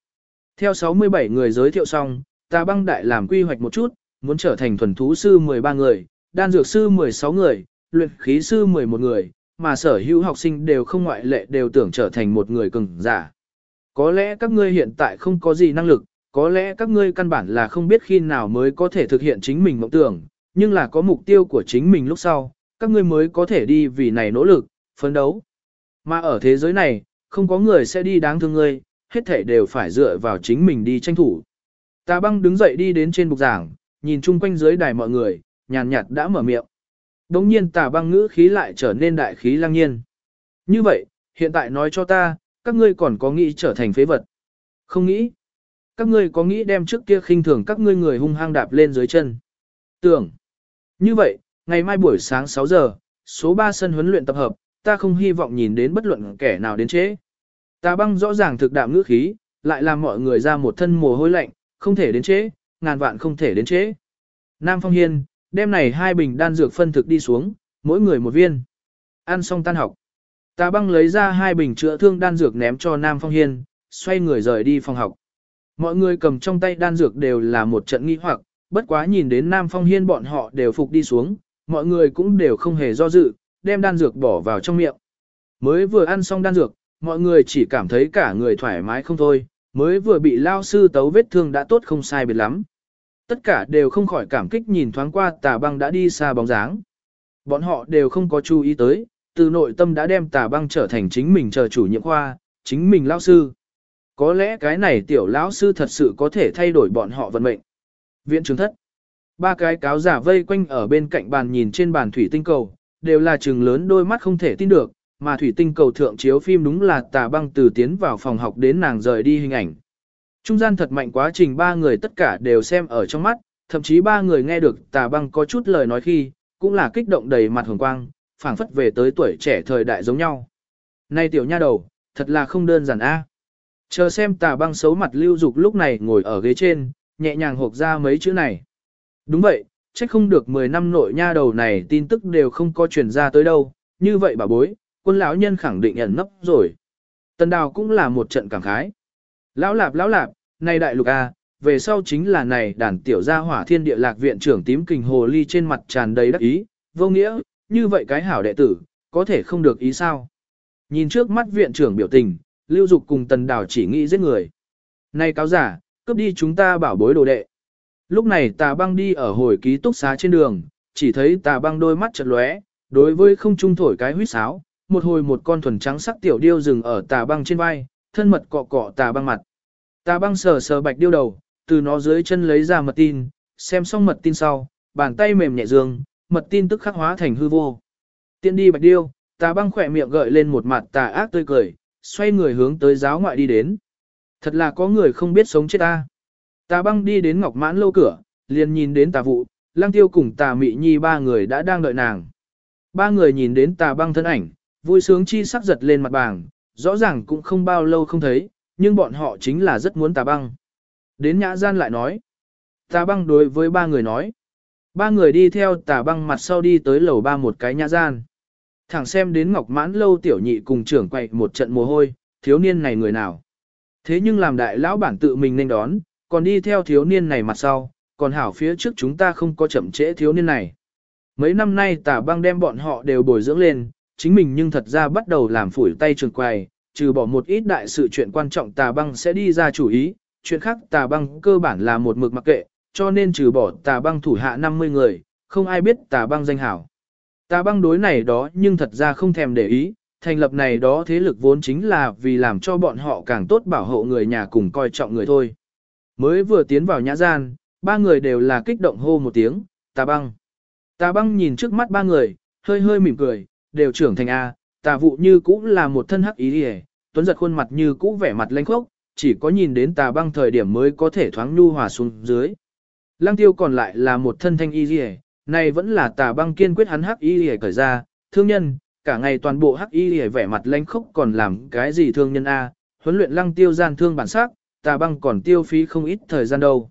Theo 67 người giới thiệu xong, ta băng đại làm quy hoạch một chút, muốn trở thành thuần thú sư 13 người, đan dược sư 16 người, luyện khí sư 11 người, mà sở hữu học sinh đều không ngoại lệ đều tưởng trở thành một người cường giả. Có lẽ các ngươi hiện tại không có gì năng lực, có lẽ các ngươi căn bản là không biết khi nào mới có thể thực hiện chính mình mộng tưởng, nhưng là có mục tiêu của chính mình lúc sau, các ngươi mới có thể đi vì này nỗ lực, phấn đấu. Mà ở thế giới này, không có người sẽ đi đáng thương ngươi, hết thể đều phải dựa vào chính mình đi tranh thủ. Tà băng đứng dậy đi đến trên bục giảng, nhìn chung quanh dưới đài mọi người, nhàn nhạt đã mở miệng. Đống nhiên tà băng ngữ khí lại trở nên đại khí lang nhiên. Như vậy, hiện tại nói cho ta, các ngươi còn có nghĩ trở thành phế vật. Không nghĩ. Các ngươi có nghĩ đem trước kia khinh thường các ngươi người hung hăng đạp lên dưới chân. Tưởng. Như vậy, ngày mai buổi sáng 6 giờ, số 3 sân huấn luyện tập hợp, ta không hy vọng nhìn đến bất luận kẻ nào đến chế. Tà băng rõ ràng thực đạm ngữ khí, lại làm mọi người ra một thân mồ hôi lạnh, không thể đến chế, ngàn vạn không thể đến chế. Nam Phong Hiên, đem này hai bình đan dược phân thực đi xuống, mỗi người một viên. Ăn xong tan học. Tà băng lấy ra hai bình chữa thương đan dược ném cho Nam Phong Hiên, xoay người rời đi phòng học. Mọi người cầm trong tay đan dược đều là một trận nghi hoặc, bất quá nhìn đến Nam Phong Hiên bọn họ đều phục đi xuống, mọi người cũng đều không hề do dự, đem đan dược bỏ vào trong miệng. Mới vừa ăn xong đan dược, mọi người chỉ cảm thấy cả người thoải mái không thôi, mới vừa bị lao sư tấu vết thương đã tốt không sai biệt lắm. Tất cả đều không khỏi cảm kích nhìn thoáng qua tà băng đã đi xa bóng dáng. Bọn họ đều không có chú ý tới, từ nội tâm đã đem tà băng trở thành chính mình chờ chủ nhiệm khoa, chính mình lao sư. Có lẽ cái này tiểu lão sư thật sự có thể thay đổi bọn họ vận mệnh. Viện trưởng thất. Ba cái cáo giả vây quanh ở bên cạnh bàn nhìn trên bàn thủy tinh cầu, đều là trừng lớn đôi mắt không thể tin được, mà thủy tinh cầu thượng chiếu phim đúng là tà băng từ tiến vào phòng học đến nàng rời đi hình ảnh. Trung gian thật mạnh quá trình ba người tất cả đều xem ở trong mắt, thậm chí ba người nghe được tà băng có chút lời nói khi, cũng là kích động đầy mặt hồng quang, phảng phất về tới tuổi trẻ thời đại giống nhau. Này tiểu nha đầu, thật là không đơn giản a. À. Chờ xem tà băng xấu mặt lưu dục lúc này ngồi ở ghế trên, nhẹ nhàng hộp ra mấy chữ này. Đúng vậy, chắc không được 10 năm nội nha đầu này tin tức đều không có truyền ra tới đâu, như vậy bà bối, quân lão nhân khẳng định ẩn nấp rồi. Tần đào cũng là một trận cảm khái. Lão lạp lão lạp, này đại lục A, về sau chính là này đàn tiểu gia hỏa thiên địa lạc viện trưởng tím kình hồ ly trên mặt tràn đầy đắc ý, vô nghĩa, như vậy cái hảo đệ tử, có thể không được ý sao. Nhìn trước mắt viện trưởng biểu tình, lưu dục cùng tần đào chỉ nghĩ giết người. Này cáo giả, cướp đi chúng ta bảo bối đồ đệ. Lúc này tà băng đi ở hồi ký túc xá trên đường, chỉ thấy tà băng đôi mắt chật lóe, đối với không trung thổi cái huýt sáo, một hồi một con thuần trắng sắc tiểu điêu dừng ở tà băng trên vai, thân mật cọ cọ tà băng mặt. Ta băng sờ sờ bạch điêu đầu, từ nó dưới chân lấy ra mật tin, xem xong mật tin sau, bàn tay mềm nhẹ dương, mật tin tức khắc hóa thành hư vô. Tiện đi bạch điêu, ta băng khỏe miệng gợi lên một mặt tà ác tươi cười, xoay người hướng tới giáo ngoại đi đến. Thật là có người không biết sống chết ta. Tà băng đi đến ngọc mãn lâu cửa, liền nhìn đến tà vụ, lang tiêu cùng tà mị nhi ba người đã đang đợi nàng. Ba người nhìn đến tà băng thân ảnh, vui sướng chi sắc giật lên mặt bảng, rõ ràng cũng không bao lâu không thấy, nhưng bọn họ chính là rất muốn tà băng. Đến nhã gian lại nói. Tà băng đối với ba người nói. Ba người đi theo tà băng mặt sau đi tới lầu ba một cái nhã gian. Thẳng xem đến ngọc mãn lâu tiểu nhị cùng trưởng quậy một trận mồ hôi, thiếu niên này người nào. Thế nhưng làm đại lão bản tự mình nên đón, còn đi theo thiếu niên này mặt sau, còn hảo phía trước chúng ta không có chậm trễ thiếu niên này. Mấy năm nay tà băng đem bọn họ đều bồi dưỡng lên, chính mình nhưng thật ra bắt đầu làm phủi tay trường quầy, trừ bỏ một ít đại sự chuyện quan trọng tà băng sẽ đi ra chủ ý, chuyện khác tà băng cơ bản là một mực mặc kệ, cho nên trừ bỏ tà băng thủ hạ 50 người, không ai biết tà băng danh hảo. Tà băng đối này đó nhưng thật ra không thèm để ý, thành lập này đó thế lực vốn chính là vì làm cho bọn họ càng tốt bảo hộ người nhà cùng coi trọng người thôi. Mới vừa tiến vào nhã gian, ba người đều là kích động hô một tiếng, tà băng. Tà băng nhìn trước mắt ba người, hơi hơi mỉm cười, đều trưởng thành A, tà vụ như cũ là một thân hắc ý hề, tuấn giật khuôn mặt như cũ vẻ mặt lanh khốc, chỉ có nhìn đến tà băng thời điểm mới có thể thoáng nhu hòa xuống dưới. Lăng tiêu còn lại là một thân thanh y hề, này vẫn là tà băng kiên quyết hắn hắc y hề cởi ra, thương nhân, cả ngày toàn bộ hắc y hề vẻ mặt lanh khốc còn làm cái gì thương nhân A, huấn luyện lăng tiêu gian thương bản sắc, tà băng còn tiêu phí không ít thời gian đâu.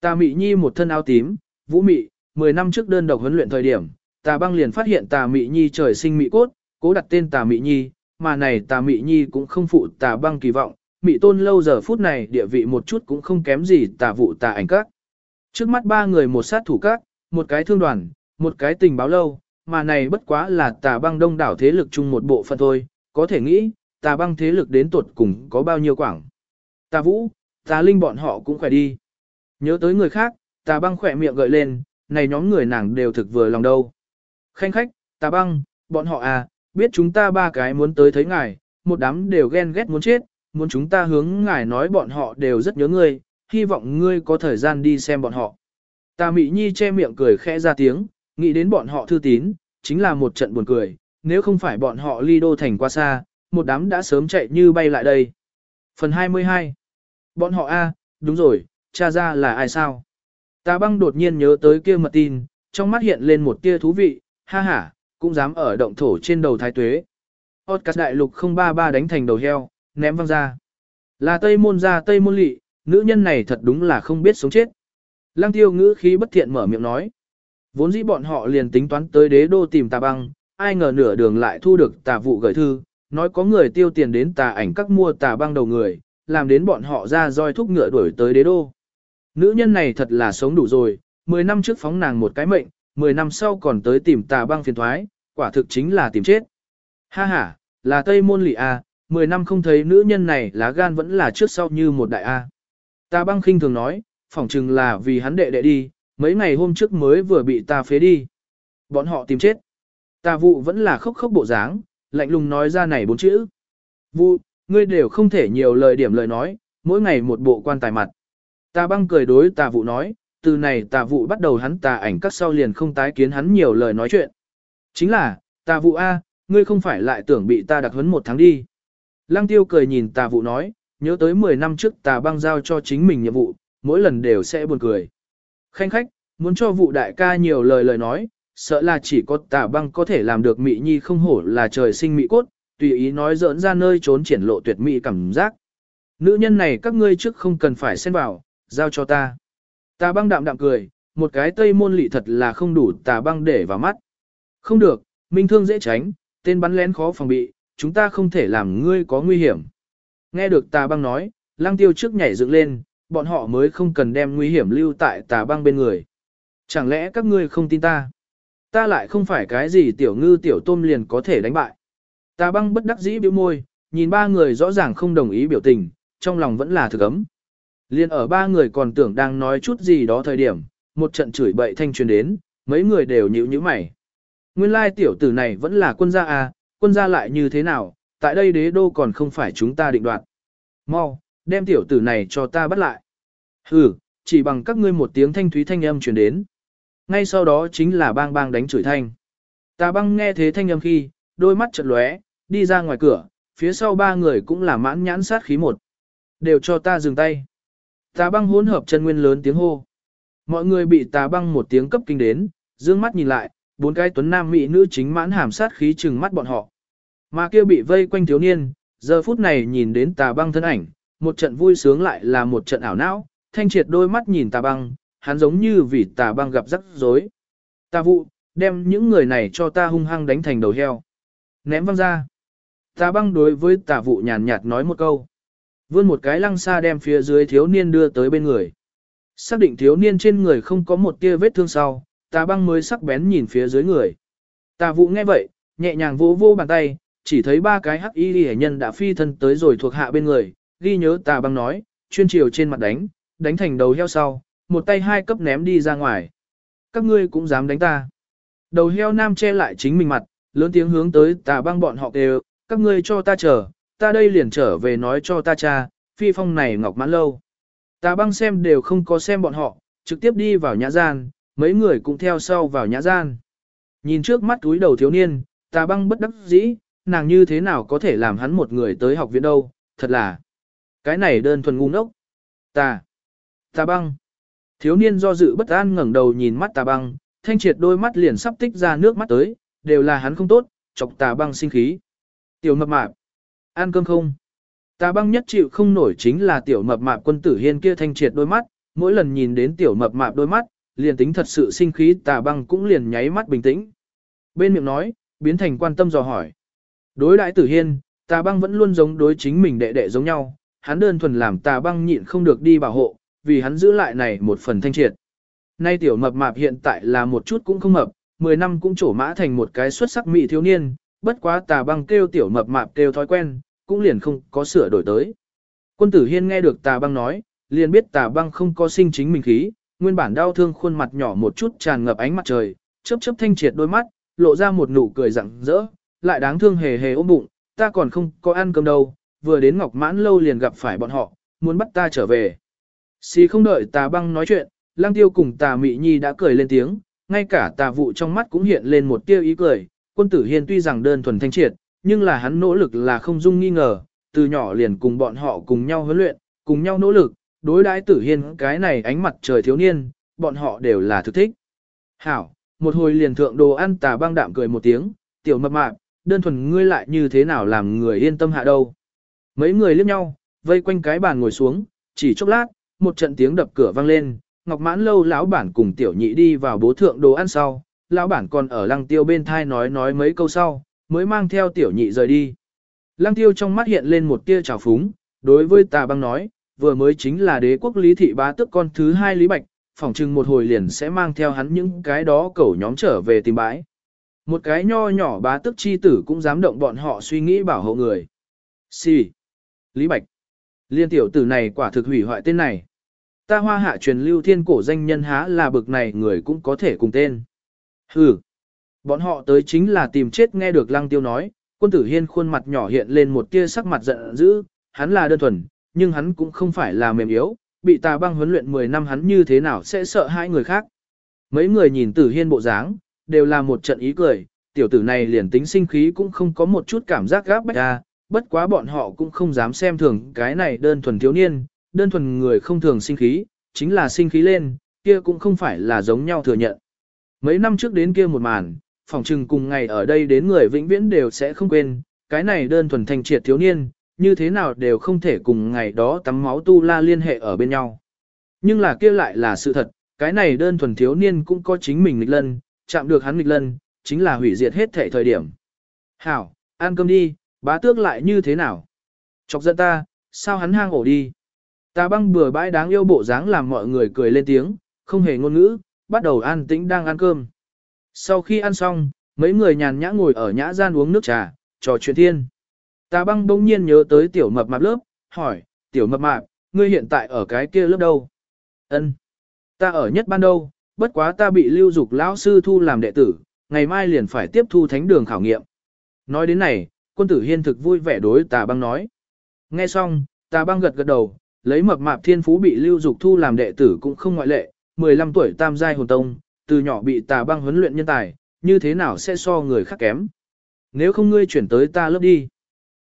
Tà mị nhi một thân áo tím, vũ mị, 10 năm trước đơn độc huấn luyện thời điểm, tà băng liền phát hiện tà mị nhi trời sinh mị cốt, cố đặt tên tà mị nhi, mà này tà mị nhi cũng không phụ tà băng kỳ vọng, mị tôn lâu giờ phút này địa vị một chút cũng không kém gì tà vụ tà ảnh các. Trước mắt ba người một sát thủ các, một cái thương đoàn, một cái tình báo lâu, mà này bất quá là tà băng đông đảo thế lực chung một bộ phận thôi, có thể nghĩ, tà băng thế lực đến tuột cùng có bao nhiêu quảng. Tà vũ, tà linh bọn họ cũng khỏe đi. Nhớ tới người khác, tà băng khỏe miệng gợi lên, này nhóm người nàng đều thực vừa lòng đâu. Khanh khách, tà băng, bọn họ à, biết chúng ta ba cái muốn tới thấy ngài, một đám đều ghen ghét muốn chết, muốn chúng ta hướng ngài nói bọn họ đều rất nhớ ngươi, hy vọng ngươi có thời gian đi xem bọn họ. Ta Mị Nhi che miệng cười khẽ ra tiếng, nghĩ đến bọn họ thư tín, chính là một trận buồn cười, nếu không phải bọn họ ly đô thành qua xa, một đám đã sớm chạy như bay lại đây. Phần 22 Bọn họ A, đúng rồi, cha ra là ai sao? Ta băng đột nhiên nhớ tới kia mật tin, trong mắt hiện lên một tia thú vị, ha ha, cũng dám ở động thổ trên đầu thái tuế. Podcast đại lục 033 đánh thành đầu heo, ném văng ra. Là Tây Môn ra Tây Môn lị, nữ nhân này thật đúng là không biết sống chết. Lăng tiêu ngữ khí bất thiện mở miệng nói. Vốn dĩ bọn họ liền tính toán tới đế đô tìm tà băng, ai ngờ nửa đường lại thu được tà vụ gửi thư, nói có người tiêu tiền đến tà ảnh các mua tà băng đầu người, làm đến bọn họ ra roi thúc ngựa đuổi tới đế đô. Nữ nhân này thật là sống đủ rồi, 10 năm trước phóng nàng một cái mệnh, 10 năm sau còn tới tìm tà băng phiền thoái, quả thực chính là tìm chết. Ha ha, là Tây Môn Lị A, 10 năm không thấy nữ nhân này lá gan vẫn là trước sau như một đại A. Tà băng khinh thường nói, phỏng chừng là vì hắn đệ đệ đi, mấy ngày hôm trước mới vừa bị ta phế đi. Bọn họ tìm chết. Tà vụ vẫn là khóc khóc bộ dáng, lạnh lùng nói ra này bốn chữ. Vụ, ngươi đều không thể nhiều lời điểm lời nói, mỗi ngày một bộ quan tài mặt. Tà băng cười đối tà vụ nói, từ này tà vụ bắt đầu hắn tà ảnh các sau liền không tái kiến hắn nhiều lời nói chuyện. Chính là, tà vụ A, ngươi không phải lại tưởng bị ta đặc huấn một tháng đi. Lăng tiêu cười nhìn tà vụ nói, nhớ tới 10 năm trước tà băng giao cho chính mình nhiệm vụ, mỗi lần đều sẽ buồn cười. Khanh khách, muốn cho vụ đại ca nhiều lời lời nói, sợ là chỉ có tà băng có thể làm được mị nhi không hổ là trời sinh mị cốt, tùy ý nói dỡn ra nơi trốn triển lộ tuyệt mỹ cảm giác. Nữ nhân này các ngươi trước không cần phải xen vào, giao cho ta. Tà băng đạm đạm cười, một cái tây môn lị thật là không đủ tà băng để vào mắt. Không được, minh thương dễ tránh, tên bắn lén khó phòng bị, chúng ta không thể làm ngươi có nguy hiểm. Nghe được tà băng nói, lăng tiêu trước nhảy dựng lên, bọn họ mới không cần đem nguy hiểm lưu tại tà băng bên người. Chẳng lẽ các ngươi không tin ta? Ta lại không phải cái gì tiểu ngư tiểu tôm liền có thể đánh bại. Tà băng bất đắc dĩ biểu môi, nhìn ba người rõ ràng không đồng ý biểu tình, trong lòng vẫn là thực ấm. Liên ở ba người còn tưởng đang nói chút gì đó thời điểm, một trận chửi bậy thanh truyền đến, mấy người đều nhíu nhíu mày. Nguyên lai tiểu tử này vẫn là quân gia à, quân gia lại như thế nào, tại đây đế đô còn không phải chúng ta định đoạt. Mau, đem tiểu tử này cho ta bắt lại. Hừ, chỉ bằng các ngươi một tiếng thanh thúy thanh âm truyền đến. Ngay sau đó chính là bang bang đánh chửi thanh. ta băng nghe thế thanh âm khi, đôi mắt chợt lóe, đi ra ngoài cửa, phía sau ba người cũng là mãn nhãn sát khí một. Đều cho ta dừng tay. Tà băng hỗn hợp chân nguyên lớn tiếng hô. Mọi người bị tà băng một tiếng cấp kinh đến, dương mắt nhìn lại, bốn cái tuấn nam mỹ nữ chính mãn hàm sát khí trừng mắt bọn họ. Mà kia bị vây quanh thiếu niên, giờ phút này nhìn đến tà băng thân ảnh, một trận vui sướng lại là một trận ảo não, thanh triệt đôi mắt nhìn tà băng, hắn giống như vì tà băng gặp rắc rối. Tà vụ, đem những người này cho ta hung hăng đánh thành đầu heo. Ném văng ra. Tà băng đối với tà vụ nhàn nhạt nói một câu. Vươn một cái lăng xa đem phía dưới thiếu niên đưa tới bên người. Xác định thiếu niên trên người không có một tia vết thương sau, tà băng mới sắc bén nhìn phía dưới người. Tà vụ nghe vậy, nhẹ nhàng vỗ vô bàn tay, chỉ thấy ba cái hắc y hệ nhân đã phi thân tới rồi thuộc hạ bên người, ghi nhớ tà băng nói, chuyên chiều trên mặt đánh, đánh thành đầu heo sau, một tay hai cấp ném đi ra ngoài. Các ngươi cũng dám đánh ta. Đầu heo nam che lại chính mình mặt, lớn tiếng hướng tới tà băng bọn họ kêu, các ngươi cho ta chờ, ta đây liền trở về nói cho ta cha, phi phong này ngọc mãn lâu. ta băng xem đều không có xem bọn họ, trực tiếp đi vào nhã gian, mấy người cũng theo sau vào nhã gian. Nhìn trước mắt túi đầu thiếu niên, ta băng bất đắc dĩ, nàng như thế nào có thể làm hắn một người tới học viện đâu, thật là. Cái này đơn thuần ngu ngốc. ta ta băng. Thiếu niên do dự bất an ngẩng đầu nhìn mắt ta băng, thanh triệt đôi mắt liền sắp tích ra nước mắt tới, đều là hắn không tốt, chọc ta băng sinh khí. Tiểu mập mạp. Ăn cơm không? Tà băng nhất chịu không nổi chính là tiểu mập mạp quân tử hiên kia thanh triệt đôi mắt, mỗi lần nhìn đến tiểu mập mạp đôi mắt, liền tính thật sự sinh khí tà băng cũng liền nháy mắt bình tĩnh. Bên miệng nói, biến thành quan tâm dò hỏi. Đối đại tử hiên, tà băng vẫn luôn giống đối chính mình đệ đệ giống nhau, hắn đơn thuần làm tà băng nhịn không được đi bảo hộ, vì hắn giữ lại này một phần thanh triệt. Nay tiểu mập mạp hiện tại là một chút cũng không mập, 10 năm cũng trổ mã thành một cái xuất sắc mỹ thiếu niên, bất quá tà băng kêu tiểu mập mạp kêu thói quen, cũng liền không có sửa đổi tới. Quân tử hiên nghe được tà băng nói, liền biết tà băng không có sinh chính mình khí, nguyên bản đau thương khuôn mặt nhỏ một chút tràn ngập ánh mặt trời, chớp chớp thanh triệt đôi mắt, lộ ra một nụ cười rạng rỡ, lại đáng thương hề hề ôm bụng, ta còn không có ăn cơm đâu, vừa đến Ngọc Mãn lâu liền gặp phải bọn họ, muốn bắt ta trở về. Xì không đợi tà băng nói chuyện, lang tiêu cùng tà mị nhi đã cười lên tiếng, ngay cả tà vụ trong mắt cũng hiện lên một tia ý cười, quân tử hiên tuy rằng đơn thuần thanh triệt, nhưng là hắn nỗ lực là không dung nghi ngờ, từ nhỏ liền cùng bọn họ cùng nhau huấn luyện, cùng nhau nỗ lực, đối đãi tử hiên cái này ánh mặt trời thiếu niên, bọn họ đều là thực thích. Hảo, một hồi liền thượng đồ ăn tà băng đạm cười một tiếng, tiểu mập mạp, đơn thuần ngươi lại như thế nào làm người yên tâm hạ đâu. Mấy người liếc nhau, vây quanh cái bàn ngồi xuống, chỉ chốc lát, một trận tiếng đập cửa vang lên, Ngọc Mãn lâu lão bản cùng tiểu nhị đi vào bố thượng đồ ăn sau, lão bản còn ở lăng tiêu bên thai nói nói mấy câu sau, mới mang theo tiểu nhị rời đi. Lăng tiêu trong mắt hiện lên một tia trào phúng, đối với tà băng nói, vừa mới chính là đế quốc lý thị bá tức con thứ hai lý bạch, phỏng chừng một hồi liền sẽ mang theo hắn những cái đó cẩu nhóm trở về tìm bãi. Một cái nho nhỏ bá tức chi tử cũng dám động bọn họ suy nghĩ bảo hộ người. Si. Lý Bạch. Liên tiểu tử này quả thực hủy hoại tên này. Ta hoa hạ truyền lưu thiên cổ danh nhân há là bực này người cũng có thể cùng tên. Hừ. Bọn họ tới chính là tìm chết nghe được lăng tiêu nói, quân tử hiên khuôn mặt nhỏ hiện lên một tia sắc mặt giận dữ, hắn là đơn thuần, nhưng hắn cũng không phải là mềm yếu, bị tà băng huấn luyện 10 năm hắn như thế nào sẽ sợ hai người khác. Mấy người nhìn tử hiên bộ dáng, đều là một trận ý cười, tiểu tử này liền tính sinh khí cũng không có một chút cảm giác gáp bách ra, bất quá bọn họ cũng không dám xem thường cái này đơn thuần thiếu niên, đơn thuần người không thường sinh khí, chính là sinh khí lên, kia cũng không phải là giống nhau thừa nhận. Mấy năm trước đến kia một màn, phòng trừng cùng ngày ở đây đến người vĩnh viễn đều sẽ không quên, cái này đơn thuần thành triệt thiếu niên, như thế nào đều không thể cùng ngày đó tắm máu tu la liên hệ ở bên nhau. Nhưng là kia lại là sự thật, cái này đơn thuần thiếu niên cũng có chính mình nghịch lân, chạm được hắn nghịch lân, chính là hủy diệt hết thể thời điểm. Hảo, ăn cơm đi, bá tước lại như thế nào? Chọc giận ta, sao hắn hang ổ đi? Ta băng bừa bãi đáng yêu bộ dáng làm mọi người cười lên tiếng, không hề ngôn ngữ, bắt đầu an tĩnh đang ăn cơm. Sau khi ăn xong, mấy người nhàn nhã ngồi ở nhã gian uống nước trà, trò chuyện thiên. Ta băng bỗng nhiên nhớ tới tiểu mập mạp lớp, hỏi, tiểu mập mạp, ngươi hiện tại ở cái kia lớp đâu? Ân, Ta ở nhất ban đâu, bất quá ta bị lưu dục lão sư thu làm đệ tử, ngày mai liền phải tiếp thu thánh đường khảo nghiệm. Nói đến này, quân tử hiên thực vui vẻ đối tà băng nói. Nghe xong, tà băng gật gật đầu, lấy mập mạp thiên phú bị lưu dục thu làm đệ tử cũng không ngoại lệ, 15 tuổi tam giai hồn tông, từ nhỏ bị tà băng huấn luyện nhân tài, như thế nào sẽ so người khác kém. Nếu không ngươi chuyển tới ta lớp đi.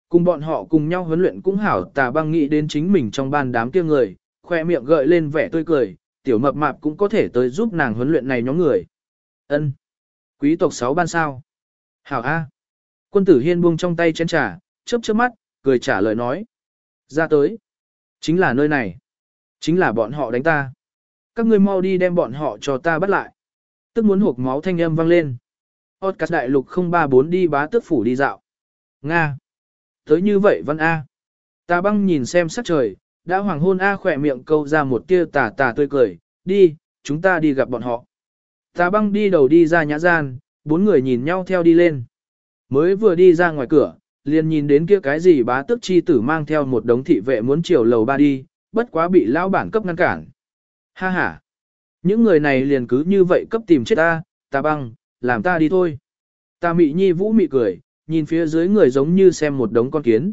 Cùng bọn họ cùng nhau huấn luyện cũng hảo tà băng nghĩ đến chính mình trong ban đám kia người, khoe miệng gợi lên vẻ tươi cười, tiểu mập mạp cũng có thể tới giúp nàng huấn luyện này nhóm người. Ân, Quý tộc 6 ban sao? Hảo A. Quân tử hiên buông trong tay chén trà, chớp chớp mắt, cười trả lời nói. Ra tới. Chính là nơi này. Chính là bọn họ đánh ta. Các ngươi mau đi đem bọn họ cho ta bắt lại. Tức muốn hộp máu thanh âm vang lên. otcat đại lục 034 đi bá tước phủ đi dạo. Nga. Tới như vậy văn A. Ta băng nhìn xem sắc trời, đã hoàng hôn A khỏe miệng câu ra một tia tà tà tươi cười. Đi, chúng ta đi gặp bọn họ. Ta băng đi đầu đi ra nhã gian, bốn người nhìn nhau theo đi lên. Mới vừa đi ra ngoài cửa, liền nhìn đến kia cái gì bá tước chi tử mang theo một đống thị vệ muốn chiều lầu ba đi, bất quá bị lão bản cấp ngăn cản. Ha ha! Những người này liền cứ như vậy cấp tìm chết ta, ta băng, làm ta đi thôi. Ta mị nhi vũ mị cười, nhìn phía dưới người giống như xem một đống con kiến.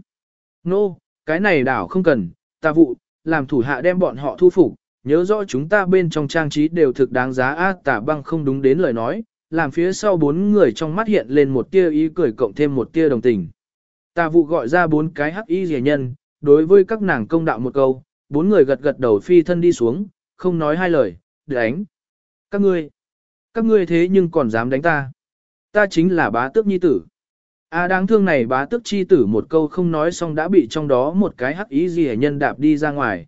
Nô, no, cái này đảo không cần, ta vụ, làm thủ hạ đem bọn họ thu phục, nhớ rõ chúng ta bên trong trang trí đều thực đáng giá a à, tả băng không đúng đến lời nói, làm phía sau bốn người trong mắt hiện lên một tia ý cười cộng thêm một tia đồng tình. Ta vụ gọi ra bốn cái hắc y rẻ nhân, đối với các nàng công đạo một câu, bốn người gật gật đầu phi thân đi xuống, không nói hai lời, đánh. Các ngươi, các ngươi thế nhưng còn dám đánh ta. Ta chính là bá tước nhi tử. A à, đáng thương này bá tước chi tử một câu không nói xong đã bị trong đó một cái hắc y gì nhân đạp đi ra ngoài.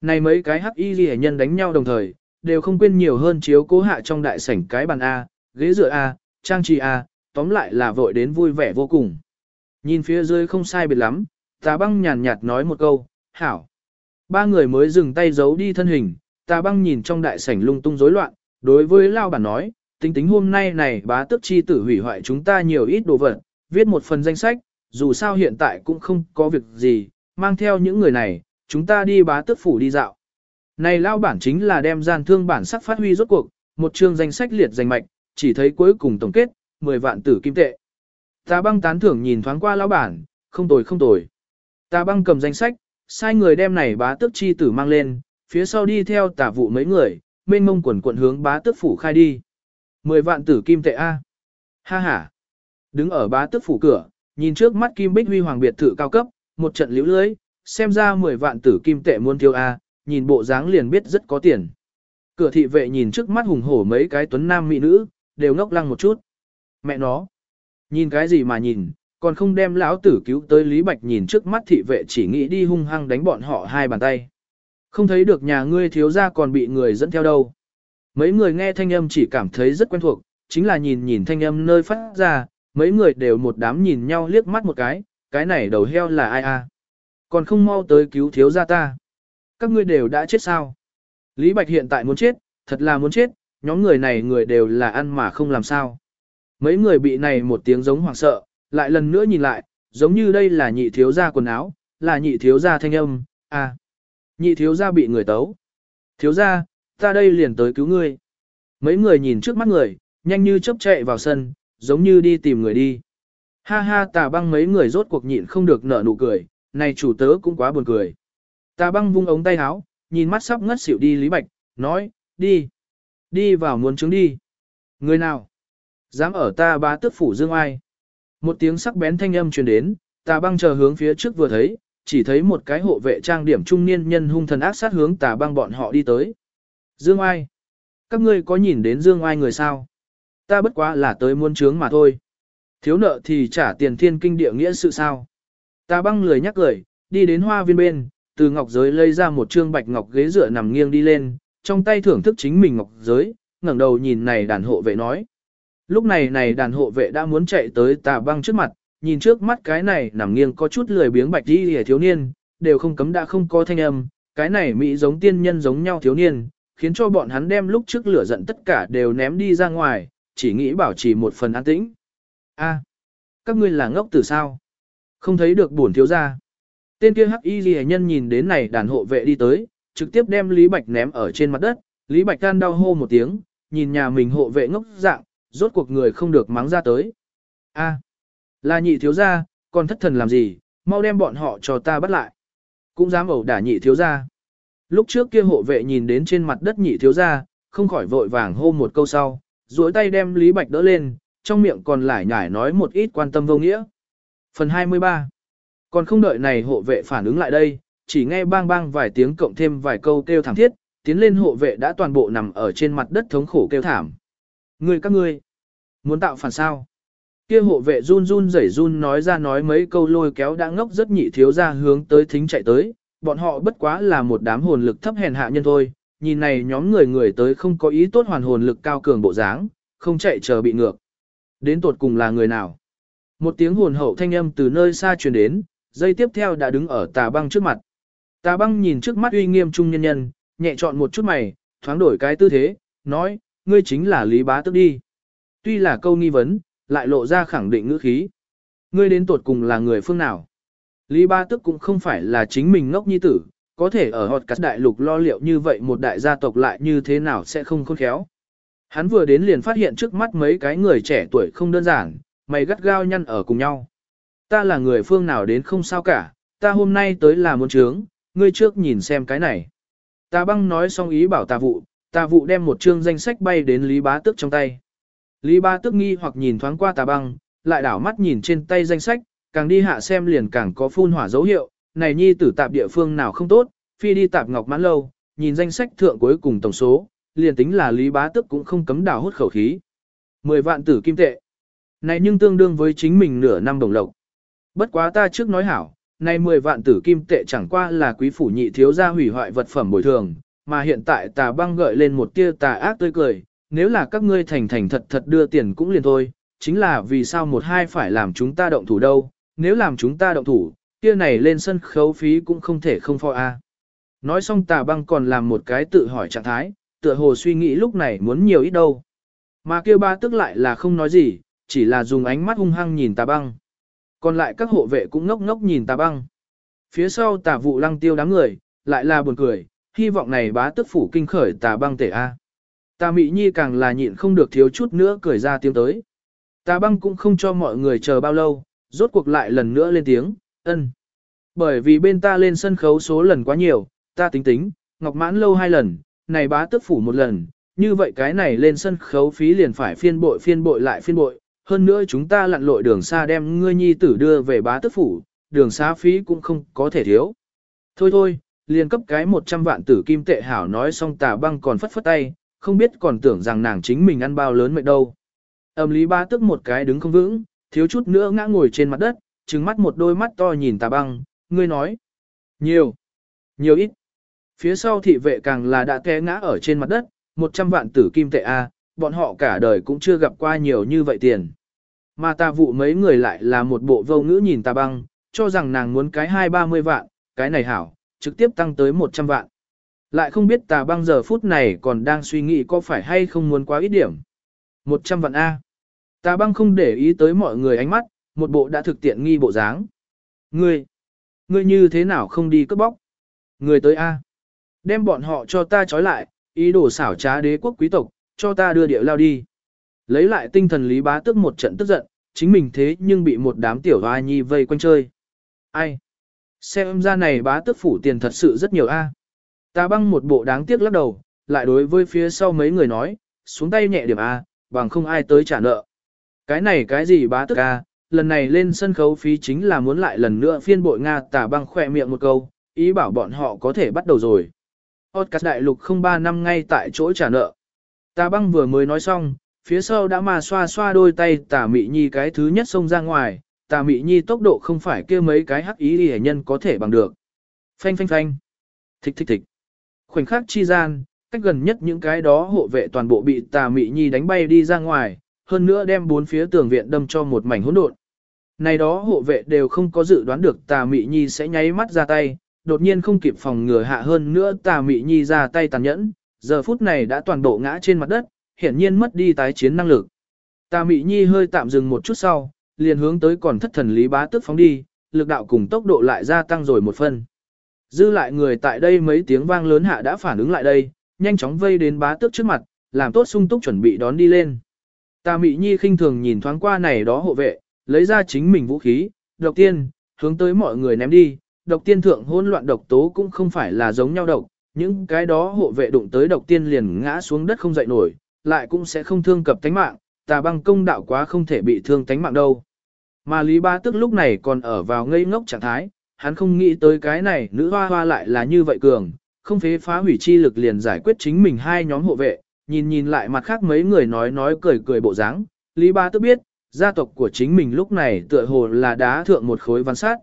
Này mấy cái hắc y gì nhân đánh nhau đồng thời, đều không quên nhiều hơn chiếu cố hạ trong đại sảnh cái bàn A, ghế dựa A, trang trí A, tóm lại là vội đến vui vẻ vô cùng. Nhìn phía dưới không sai biệt lắm, tà băng nhàn nhạt nói một câu, hảo. Ba người mới dừng tay giấu đi thân hình, tà băng nhìn trong đại sảnh lung tung rối loạn, đối với lao bản nói, tính tính hôm nay này bá Tước chi tử hủy hoại chúng ta nhiều ít đồ vật, viết một phần danh sách, dù sao hiện tại cũng không có việc gì, mang theo những người này, chúng ta đi bá tước phủ đi dạo. Này lao bản chính là đem gian thương bản sắc phát huy rốt cuộc, một chương danh sách liệt danh mạch, chỉ thấy cuối cùng tổng kết, 10 vạn tử kim tệ. Tà băng tán thưởng nhìn thoáng qua lão bản, không tồi không tồi. Tà băng cầm danh sách, sai người đem này bá tước chi tử mang lên, phía sau đi theo tả vụ mấy người, mênh mông quần quận hướng bá tước phủ khai đi. Mười vạn tử kim tệ A. Ha ha. Đứng ở bá tước phủ cửa, nhìn trước mắt kim bích huy hoàng biệt thự cao cấp, một trận liễu lưới, xem ra mười vạn tử kim tệ muôn tiêu A, nhìn bộ dáng liền biết rất có tiền. Cửa thị vệ nhìn trước mắt hùng hổ mấy cái tuấn nam mỹ nữ, đều ngốc lăng một chút. Mẹ nó, Nhìn cái gì mà nhìn, còn không đem lão tử cứu tới Lý Bạch nhìn trước mắt thị vệ chỉ nghĩ đi hung hăng đánh bọn họ hai bàn tay. Không thấy được nhà ngươi thiếu ra còn bị người dẫn theo đâu. Mấy người nghe thanh âm chỉ cảm thấy rất quen thuộc, chính là nhìn nhìn thanh âm nơi phát ra, mấy người đều một đám nhìn nhau liếc mắt một cái, cái này đầu heo là ai a? Còn không mau tới cứu thiếu gia ta. Các ngươi đều đã chết sao? Lý Bạch hiện tại muốn chết, thật là muốn chết, nhóm người này người đều là ăn mà không làm sao. Mấy người bị này một tiếng giống hoảng sợ, lại lần nữa nhìn lại, giống như đây là nhị thiếu gia quần áo, là nhị thiếu gia thanh âm, à. Nhị thiếu gia bị người tấu. Thiếu gia, ta đây liền tới cứu ngươi. Mấy người nhìn trước mắt người, nhanh như chớp chạy vào sân, giống như đi tìm người đi. Ha ha tà băng mấy người rốt cuộc nhịn không được nở nụ cười, này chủ tớ cũng quá buồn cười. Tà băng vung ống tay áo, nhìn mắt sắp ngất xỉu đi Lý Bạch, nói, đi, đi vào muốn trứng đi. Người nào? Dám ở ta bá tước phủ dương ai. Một tiếng sắc bén thanh âm truyền đến, tà băng chờ hướng phía trước vừa thấy, chỉ thấy một cái hộ vệ trang điểm trung niên nhân hung thần ác sát hướng tà băng bọn họ đi tới. Dương ai? Các ngươi có nhìn đến dương ai người sao? Ta bất quá là tới muôn trướng mà thôi. Thiếu nợ thì trả tiền thiên kinh địa nghĩa sự sao? Tà băng lười nhắc cười, đi đến hoa viên bên, từ ngọc giới lấy ra một trương bạch ngọc ghế dựa nằm nghiêng đi lên, trong tay thưởng thức chính mình ngọc giới, ngẩng đầu nhìn này đàn hộ vệ nói. Lúc này này đàn hộ vệ đã muốn chạy tới tà băng trước mặt, nhìn trước mắt cái này nằm nghiêng có chút lười biếng bạch đi hề thiếu niên, đều không cấm đã không có thanh âm, cái này mỹ giống tiên nhân giống nhau thiếu niên, khiến cho bọn hắn đem lúc trước lửa giận tất cả đều ném đi ra ngoài, chỉ nghĩ bảo trì một phần an tĩnh. A, các ngươi là ngốc từ sao? Không thấy được buồn thiếu ra. Tên kia hắc y ghi nhân nhìn đến này đàn hộ vệ đi tới, trực tiếp đem Lý Bạch ném ở trên mặt đất, Lý Bạch tan đau hô một tiếng, nhìn nhà mình hộ vệ ngốc dạng, rốt cuộc người không được mắng ra tới. A, là nhị thiếu gia, còn thất thần làm gì, mau đem bọn họ cho ta bắt lại. Cũng dám ẩu đả nhị thiếu gia. Lúc trước kia hộ vệ nhìn đến trên mặt đất nhị thiếu gia, không khỏi vội vàng hô một câu sau, duỗi tay đem Lý Bạch đỡ lên, trong miệng còn lải nhải nói một ít quan tâm vô nghĩa. Phần 23 Còn không đợi này hộ vệ phản ứng lại đây, chỉ nghe bang bang vài tiếng cộng thêm vài câu kêu thảm thiết, tiến lên hộ vệ đã toàn bộ nằm ở trên mặt đất thống khổ kêu thảm. Ngươi các ngươi, muốn tạo phản sao? Kia hộ vệ run run rẩy run nói ra nói mấy câu lôi kéo đã ngốc rất nhị thiếu ra hướng tới thính chạy tới, bọn họ bất quá là một đám hồn lực thấp hèn hạ nhân thôi, nhìn này nhóm người người tới không có ý tốt hoàn hồn lực cao cường bộ dáng, không chạy chờ bị ngược. Đến tột cùng là người nào? Một tiếng hồn hậu thanh âm từ nơi xa truyền đến, dây tiếp theo đã đứng ở tà băng trước mặt. Tà băng nhìn trước mắt uy nghiêm trung nhân nhân, nhẹ chọn một chút mày, thoáng đổi cái tư thế, nói, ngươi chính là Lý Bá Tức đi. Tuy là câu nghi vấn, lại lộ ra khẳng định ngữ khí. Ngươi đến tuột cùng là người phương nào? Lý Bá Tức cũng không phải là chính mình ngốc nhi tử, có thể ở họt cắt đại lục lo liệu như vậy một đại gia tộc lại như thế nào sẽ không khôn khéo. Hắn vừa đến liền phát hiện trước mắt mấy cái người trẻ tuổi không đơn giản, mày gắt gao nhăn ở cùng nhau. Ta là người phương nào đến không sao cả, ta hôm nay tới là muốn trướng, ngươi trước nhìn xem cái này. ta băng nói xong ý bảo tà vụ, tà vụ đem một chương danh sách bay đến Lý Bá Tước trong tay. Lý Bá Tước nghi hoặc nhìn thoáng qua tà băng, lại đảo mắt nhìn trên tay danh sách, càng đi hạ xem liền càng có phun hỏa dấu hiệu, này nhi tử tạp địa phương nào không tốt, phi đi tạp ngọc mãn lâu, nhìn danh sách thượng cuối cùng tổng số, liền tính là Lý Bá Tước cũng không cấm đảo hút khẩu khí. Mười vạn tử kim tệ. Này nhưng tương đương với chính mình nửa năm đồng lộc. Bất quá ta trước nói hảo, này 10 vạn tử kim tệ chẳng qua là quý phủ nhị thiếu gia hủy hoại vật phẩm bồi thường, mà hiện tại tà băng gợi lên một tia tà ác tươi cười, nếu là các ngươi thành thành thật thật đưa tiền cũng liền thôi, chính là vì sao một hai phải làm chúng ta động thủ đâu, nếu làm chúng ta động thủ, kia này lên sân khấu phí cũng không thể không phò a. Nói xong tà băng còn làm một cái tự hỏi trạng thái, tựa hồ suy nghĩ lúc này muốn nhiều ít đâu. Mà kia ba tức lại là không nói gì, chỉ là dùng ánh mắt hung hăng nhìn tà băng. Còn lại các hộ vệ cũng ngốc ngốc nhìn tà băng. Phía sau tà vụ lăng tiêu đám người, lại là buồn cười, hy vọng này bá tức phủ kinh khởi tà băng tể A. Tà mị nhi càng là nhịn không được thiếu chút nữa cười ra tiếng tới. Tà băng cũng không cho mọi người chờ bao lâu, rốt cuộc lại lần nữa lên tiếng, ân. Bởi vì bên ta lên sân khấu số lần quá nhiều, ta tính tính, ngọc mãn lâu hai lần, này bá tức phủ một lần, như vậy cái này lên sân khấu phí liền phải phiên bội phiên bội lại phiên bội, hơn nữa chúng ta lặn lội đường xa đem ngươi nhi tử đưa về bá tức phủ, đường xa phí cũng không có thể thiếu. Thôi thôi, liền cấp cái 100 vạn tử kim tệ hảo nói xong tà băng còn phất phất tay, không biết còn tưởng rằng nàng chính mình ăn bao lớn mệt đâu. Âm lý ba tức một cái đứng không vững, thiếu chút nữa ngã ngồi trên mặt đất, trừng mắt một đôi mắt to nhìn tà băng, ngươi nói. Nhiều. Nhiều ít. Phía sau thị vệ càng là đã té ngã ở trên mặt đất, 100 vạn tử kim tệ A, bọn họ cả đời cũng chưa gặp qua nhiều như vậy tiền. Mà ta vụ mấy người lại là một bộ vô ngữ nhìn ta băng, cho rằng nàng muốn cái hai ba mươi vạn, cái này hảo, trực tiếp tăng tới 100 vạn. Lại không biết tà băng giờ phút này còn đang suy nghĩ có phải hay không muốn quá ít điểm. 100 vạn A. Tà băng không để ý tới mọi người ánh mắt, một bộ đã thực tiện nghi bộ dáng. Ngươi, ngươi như thế nào không đi cướp bóc? Người tới A. Đem bọn họ cho ta trói lại, ý đồ xảo trá đế quốc quý tộc, cho ta đưa địa lao đi. Lấy lại tinh thần Lý Bá Tước một trận tức giận, chính mình thế nhưng bị một đám tiểu hoa nhi vây quanh chơi. Ai? Xem ra này bá tước phủ tiền thật sự rất nhiều a. Ta băng một bộ đáng tiếc lắc đầu, lại đối với phía sau mấy người nói, xuống tay nhẹ điểm a, bằng không ai tới trả nợ. Cái này cái gì bá tức a, lần này lên sân khấu phí chính là muốn lại lần nữa phiên bội Nga tà băng khỏe miệng một câu, ý bảo bọn họ có thể bắt đầu rồi. Podcast đại lục 03 năm ngay tại chỗ trả nợ. Tà băng vừa mới nói xong, phía sau đã mà xoa xoa đôi tay tà mị nhi cái thứ nhất xông ra ngoài, tà mị nhi tốc độ không phải kia mấy cái hắc ý hệ nhân có thể bằng được. Phanh phanh phanh. Thích thích thích. Khoảnh khắc chi gian, cách gần nhất những cái đó hộ vệ toàn bộ bị tà mị nhi đánh bay đi ra ngoài, hơn nữa đem bốn phía tường viện đâm cho một mảnh hỗn độn. Này đó hộ vệ đều không có dự đoán được tà mị nhi sẽ nháy mắt ra tay, đột nhiên không kịp phòng ngừa hạ hơn nữa tà mị nhi ra tay tàn nhẫn, giờ phút này đã toàn bộ ngã trên mặt đất, hiển nhiên mất đi tái chiến năng lực. Tà mị nhi hơi tạm dừng một chút sau, liền hướng tới còn thất thần lý bá tức phóng đi, lực đạo cùng tốc độ lại gia tăng rồi một phần. Dư lại người tại đây mấy tiếng vang lớn hạ đã phản ứng lại đây, nhanh chóng vây đến bá tước trước mặt, làm tốt sung túc chuẩn bị đón đi lên. Tà mị nhi khinh thường nhìn thoáng qua này đó hộ vệ, lấy ra chính mình vũ khí, độc tiên, hướng tới mọi người ném đi, độc tiên thượng hỗn loạn độc tố cũng không phải là giống nhau độc, những cái đó hộ vệ đụng tới độc tiên liền ngã xuống đất không dậy nổi, lại cũng sẽ không thương cập tánh mạng, tà băng công đạo quá không thể bị thương tánh mạng đâu. Mà Lý Ba Tức lúc này còn ở vào ngây ngốc trạng thái, hắn không nghĩ tới cái này nữ hoa hoa lại là như vậy cường, không phế phá hủy chi lực liền giải quyết chính mình hai nhóm hộ vệ, nhìn nhìn lại mặt khác mấy người nói nói cười cười bộ dáng, Lý Ba tước biết, gia tộc của chính mình lúc này tựa hồ là đá thượng một khối văn sát.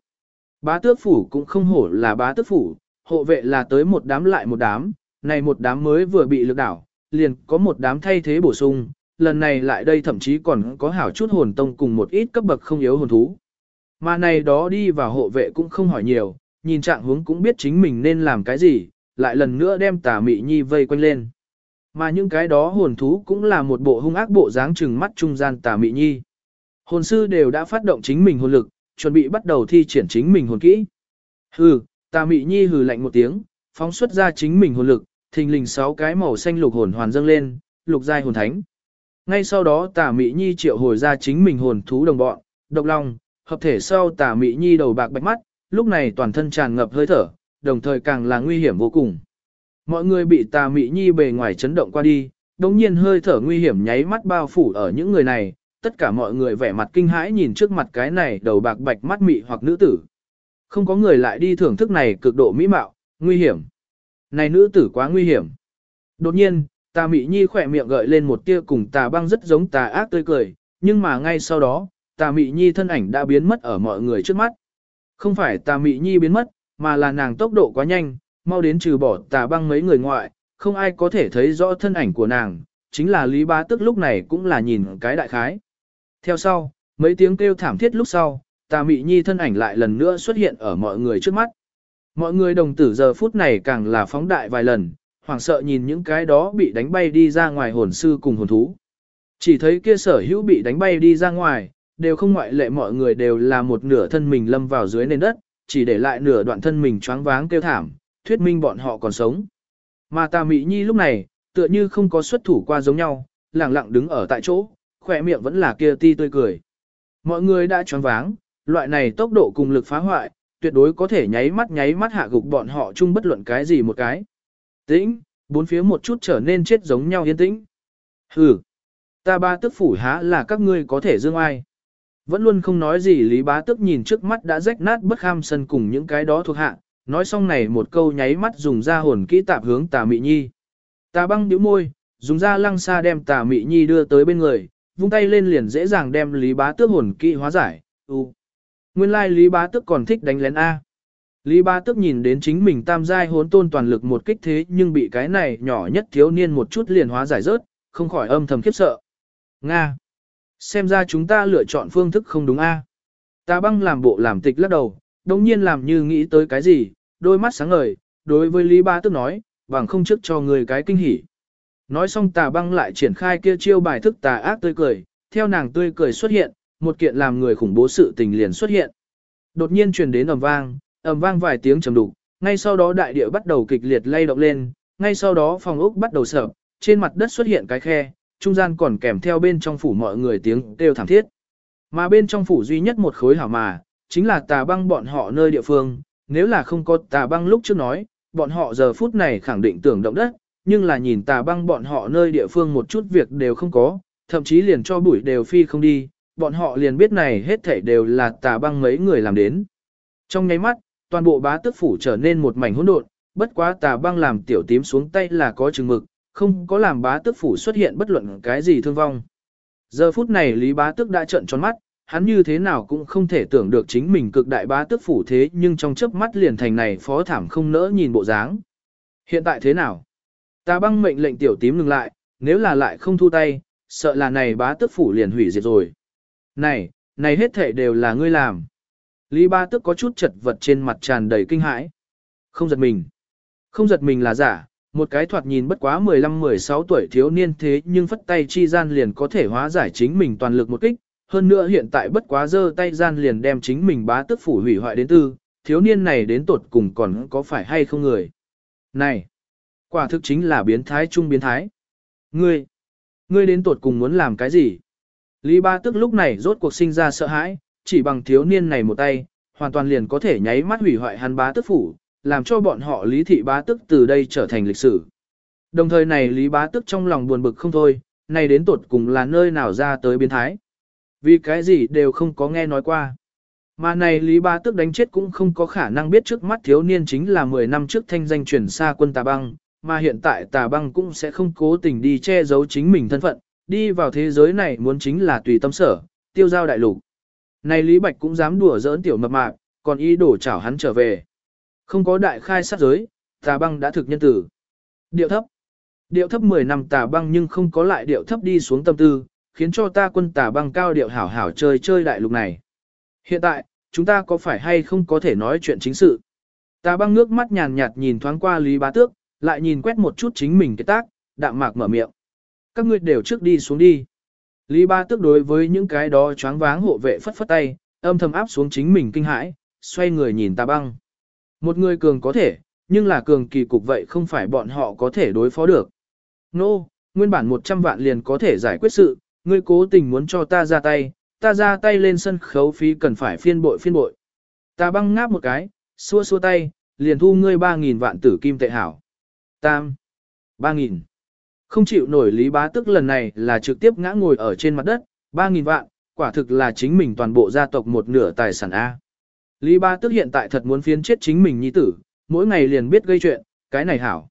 Bá tước phủ cũng không hổ là bá tước phủ, hộ vệ là tới một đám lại một đám, này một đám mới vừa bị lực đảo, liền có một đám thay thế bổ sung, lần này lại đây thậm chí còn có hảo chút hồn tông cùng một ít cấp bậc không yếu hồn thú. Mà này đó đi vào hộ vệ cũng không hỏi nhiều, nhìn trạng hướng cũng biết chính mình nên làm cái gì, lại lần nữa đem tà mị nhi vây quanh lên. Mà những cái đó hồn thú cũng là một bộ hung ác bộ dáng trừng mắt trung gian tà mị nhi. Hồn sư đều đã phát động chính mình hồn lực, chuẩn bị bắt đầu thi triển chính mình hồn kỹ. Hừ, tà mị nhi hừ lạnh một tiếng, phóng xuất ra chính mình hồn lực, thình lình sáu cái màu xanh lục hồn hoàn dâng lên, lục giai hồn thánh. Ngay sau đó tà mị nhi triệu hồi ra chính mình hồn thú đồng bọn, độc long, hợp thể sau tà mị nhi đầu bạc bạch mắt, lúc này toàn thân tràn ngập hơi thở, đồng thời càng là nguy hiểm vô cùng. Mọi người bị tà mị nhi bề ngoài chấn động qua đi, đồng nhiên hơi thở nguy hiểm nháy mắt bao phủ ở những người này, tất cả mọi người vẻ mặt kinh hãi nhìn trước mặt cái này đầu bạc bạch mắt mị hoặc nữ tử. Không có người lại đi thưởng thức này cực độ mỹ mạo, nguy hiểm. Này nữ tử quá nguy hiểm. Đột nhiên, tà mị nhi khỏe miệng gợi lên một tia cùng tà băng rất giống tà ác tươi cười, nhưng mà ngay sau đó, tà mị nhi thân ảnh đã biến mất ở mọi người trước mắt. Không phải tà mị nhi biến mất, mà là nàng tốc độ quá nhanh, mau đến trừ bỏ tà băng mấy người ngoại, không ai có thể thấy rõ thân ảnh của nàng, chính là Lý Bá Tức lúc này cũng là nhìn cái đại khái. Theo sau, mấy tiếng kêu thảm thiết lúc sau, tà mị nhi thân ảnh lại lần nữa xuất hiện ở mọi người trước mắt. Mọi người đồng tử giờ phút này càng là phóng đại vài lần, hoảng sợ nhìn những cái đó bị đánh bay đi ra ngoài hồn sư cùng hồn thú. Chỉ thấy kia sở hữu bị đánh bay đi ra ngoài, đều không ngoại lệ mọi người đều là một nửa thân mình lâm vào dưới nền đất, chỉ để lại nửa đoạn thân mình choáng váng kêu thảm, thuyết minh bọn họ còn sống. Mà ta mỹ nhi lúc này, tựa như không có xuất thủ qua giống nhau, lặng lặng đứng ở tại chỗ, khỏe miệng vẫn là kia ti tươi cười. Mọi người đã choáng váng, loại này tốc độ cùng lực phá hoại, tuyệt đối có thể nháy mắt nháy mắt hạ gục bọn họ chung bất luận cái gì một cái. Tĩnh, bốn phía một chút trở nên chết giống nhau yên tĩnh. Hừ, ta ba tức phủ há là các ngươi có thể dương ai. Vẫn luôn không nói gì Lý Bá Tức nhìn trước mắt đã rách nát bất kham sân cùng những cái đó thuộc hạ, nói xong này một câu nháy mắt dùng ra hồn kỹ tạp hướng tà mị nhi. Tà băng nhíu môi, dùng ra lăng xa đem tà mị nhi đưa tới bên người, vung tay lên liền dễ dàng đem Lý Bá Tước hồn kỹ hóa giải. U. Nguyên lai Lý Bá Tước còn thích đánh lén A. Lý Bá Tước nhìn đến chính mình tam giai hốn tôn toàn lực một kích thế nhưng bị cái này nhỏ nhất thiếu niên một chút liền hóa giải rớt, không khỏi âm thầm khiếp sợ. Nga. Xem ra chúng ta lựa chọn phương thức không đúng A. Ta băng làm bộ làm tịch lắc đầu, đồng nhiên làm như nghĩ tới cái gì, đôi mắt sáng ngời, đối với Lý ba Tước nói, bằng không trước cho người cái kinh hỉ. Nói xong tà băng lại triển khai kia chiêu bài thức tà ác tươi cười, theo nàng tươi cười xuất hiện, một kiện làm người khủng bố sự tình liền xuất hiện. Đột nhiên truyền đến ầm vang, ầm vang vài tiếng trầm đục, ngay sau đó đại địa bắt đầu kịch liệt lay động lên, ngay sau đó phòng ốc bắt đầu sập, trên mặt đất xuất hiện cái khe, trung gian còn kèm theo bên trong phủ mọi người tiếng kêu thảm thiết. Mà bên trong phủ duy nhất một khối hảo mà, chính là tà băng bọn họ nơi địa phương, nếu là không có tà băng lúc trước nói, bọn họ giờ phút này khẳng định tưởng động đất, nhưng là nhìn tà băng bọn họ nơi địa phương một chút việc đều không có, thậm chí liền cho bụi đều phi không đi, bọn họ liền biết này hết thảy đều là tà băng mấy người làm đến. Trong nháy mắt, toàn bộ bá tước phủ trở nên một mảnh hỗn độn, bất quá tà băng làm tiểu tím xuống tay là có chừng mực, không có làm bá tước phủ xuất hiện bất luận cái gì thương vong. Giờ phút này Lý bá tước đã trợn tròn mắt, hắn như thế nào cũng không thể tưởng được chính mình cực đại bá tước phủ thế nhưng trong chớp mắt liền thành này phó thảm không nỡ nhìn bộ dáng. Hiện tại thế nào? ta băng mệnh lệnh tiểu tím ngừng lại, nếu là lại không thu tay, sợ là này bá tước phủ liền hủy diệt rồi. Này, này hết thể đều là ngươi làm. Lý bá tước có chút chật vật trên mặt tràn đầy kinh hãi. Không giật mình. Không giật mình là giả, một cái thoạt nhìn bất quá 15-16 tuổi thiếu niên thế nhưng phất tay chi gian liền có thể hóa giải chính mình toàn lực một kích, hơn nữa hiện tại bất quá giơ tay gian liền đem chính mình bá tức phủ hủy hoại đến tư, thiếu niên này đến tột cùng còn có phải hay không người. Này, quả thực chính là biến thái trung biến thái. Ngươi, ngươi đến tột cùng muốn làm cái gì? Lý ba tức lúc này rốt cuộc sinh ra sợ hãi, chỉ bằng thiếu niên này một tay, hoàn toàn liền có thể nháy mắt hủy hoại hắn bá tức phủ, làm cho bọn họ lý thị bá tức từ đây trở thành lịch sử. Đồng thời này lý bá tức trong lòng buồn bực không thôi, này đến tột cùng là nơi nào ra tới biến thái. Vì cái gì đều không có nghe nói qua. Mà này Lý Bá Tước đánh chết cũng không có khả năng biết trước mắt thiếu niên chính là 10 năm trước thanh danh chuyển xa quân tà băng, mà hiện tại tà băng cũng sẽ không cố tình đi che giấu chính mình thân phận, đi vào thế giới này muốn chính là tùy tâm sở, tiêu giao đại lục. Này Lý Bạch cũng dám đùa giỡn tiểu mập mạp, còn ý đổ chảo hắn trở về. Không có đại khai sát giới, tà băng đã thực nhân tử. Điệu thấp. Điệu thấp 10 năm tà băng nhưng không có lại điệu thấp đi xuống tâm tư, khiến cho ta quân tà băng cao điệu hảo hảo chơi chơi đại lục này. Hiện tại, chúng ta có phải hay không có thể nói chuyện chính sự? Tà băng nước mắt nhàn nhạt nhìn thoáng qua Lý Bá Tước, lại nhìn quét một chút chính mình cái tác, đạm mạc mở miệng. Các ngươi đều trước đi xuống đi. Lý Bá Tước đối với những cái đó choáng váng hộ vệ phất phất tay, âm thầm áp xuống chính mình kinh hãi, xoay người nhìn tà băng. Một người cường có thể, nhưng là cường kỳ cục vậy không phải bọn họ có thể đối phó được. Nô, no, nguyên bản 100 vạn liền có thể giải quyết sự, ngươi cố tình muốn cho ta ra tay, ta ra tay lên sân khấu phí cần phải phiên bội phiên bội. Ta băng ngáp một cái, xua xua tay, liền thu ngươi 3.000 vạn tử kim tệ hảo. Tam. 3.000. Không chịu nổi lý bá tức lần này là trực tiếp ngã ngồi ở trên mặt đất, 3.000 vạn, quả thực là chính mình toàn bộ gia tộc một nửa tài sản A. Lý Ba tức hiện tại thật muốn phiến chết chính mình nhi tử, mỗi ngày liền biết gây chuyện, cái này hảo.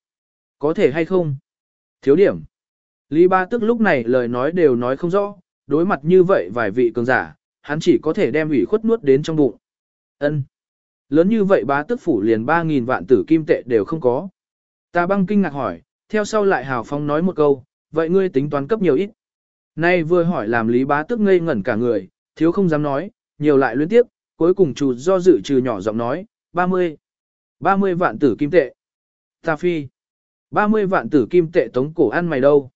Có thể hay không? Thiếu điểm. Lý Ba Tức lúc này lời nói đều nói không rõ, đối mặt như vậy vài vị cường giả, hắn chỉ có thể đem ủy khuất nuốt đến trong bụng. Ân, Lớn như vậy bá tức phủ liền 3.000 vạn tử kim tệ đều không có. Ta băng kinh ngạc hỏi, theo sau lại hào Phong nói một câu, vậy ngươi tính toán cấp nhiều ít. Nay vừa hỏi làm lý bá tức ngây ngẩn cả người, thiếu không dám nói, nhiều lại luyến tiếp, cuối cùng chủ do dự trừ nhỏ giọng nói, 30. 30 vạn tử kim tệ. Ta phi. 30 vạn tử kim tệ tống cổ ăn mày đâu.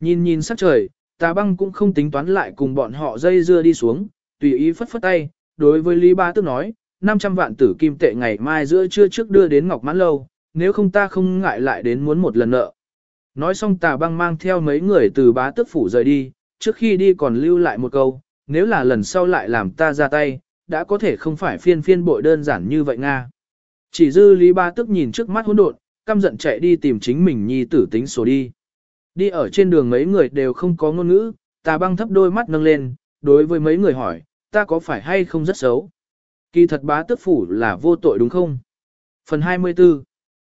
Nhìn nhìn sắc trời, tà băng cũng không tính toán lại cùng bọn họ dây dưa đi xuống, tùy ý phất phất tay, đối với Lý Ba Tước nói, 500 vạn tử kim tệ ngày mai giữa trưa trước đưa đến Ngọc Mãn Lâu, nếu không ta không ngại lại đến muốn một lần nợ. Nói xong tà băng mang theo mấy người từ bá tước phủ rời đi, trước khi đi còn lưu lại một câu, nếu là lần sau lại làm ta ra tay, đã có thể không phải phiên phiên bội đơn giản như vậy Nga. Chỉ dư Lý Ba tức nhìn trước mắt hỗn độn, căm giận chạy đi tìm chính mình nhi tử tính sổ đi. Đi ở trên đường mấy người đều không có ngôn ngữ, tà băng thấp đôi mắt nâng lên, đối với mấy người hỏi, ta có phải hay không rất xấu? Kỳ thật bá tước phủ là vô tội đúng không? Phần 24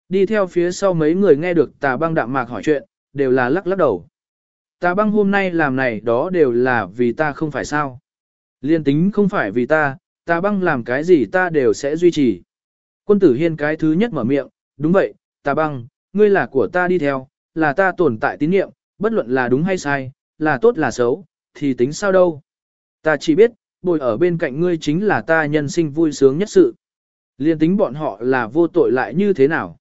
Đi theo phía sau mấy người nghe được tà băng đạm mạc hỏi chuyện, đều là lắc lắc đầu. Tà băng hôm nay làm này đó đều là vì ta không phải sao. Liên tính không phải vì ta, Ta băng làm cái gì ta đều sẽ duy trì. Quân tử hiên cái thứ nhất mở miệng, đúng vậy, Ta băng, ngươi là của ta đi theo, là ta tồn tại tín nhiệm, bất luận là đúng hay sai, là tốt là xấu, thì tính sao đâu. Ta chỉ biết, bồi ở bên cạnh ngươi chính là ta nhân sinh vui sướng nhất sự. Liên tính bọn họ là vô tội lại như thế nào.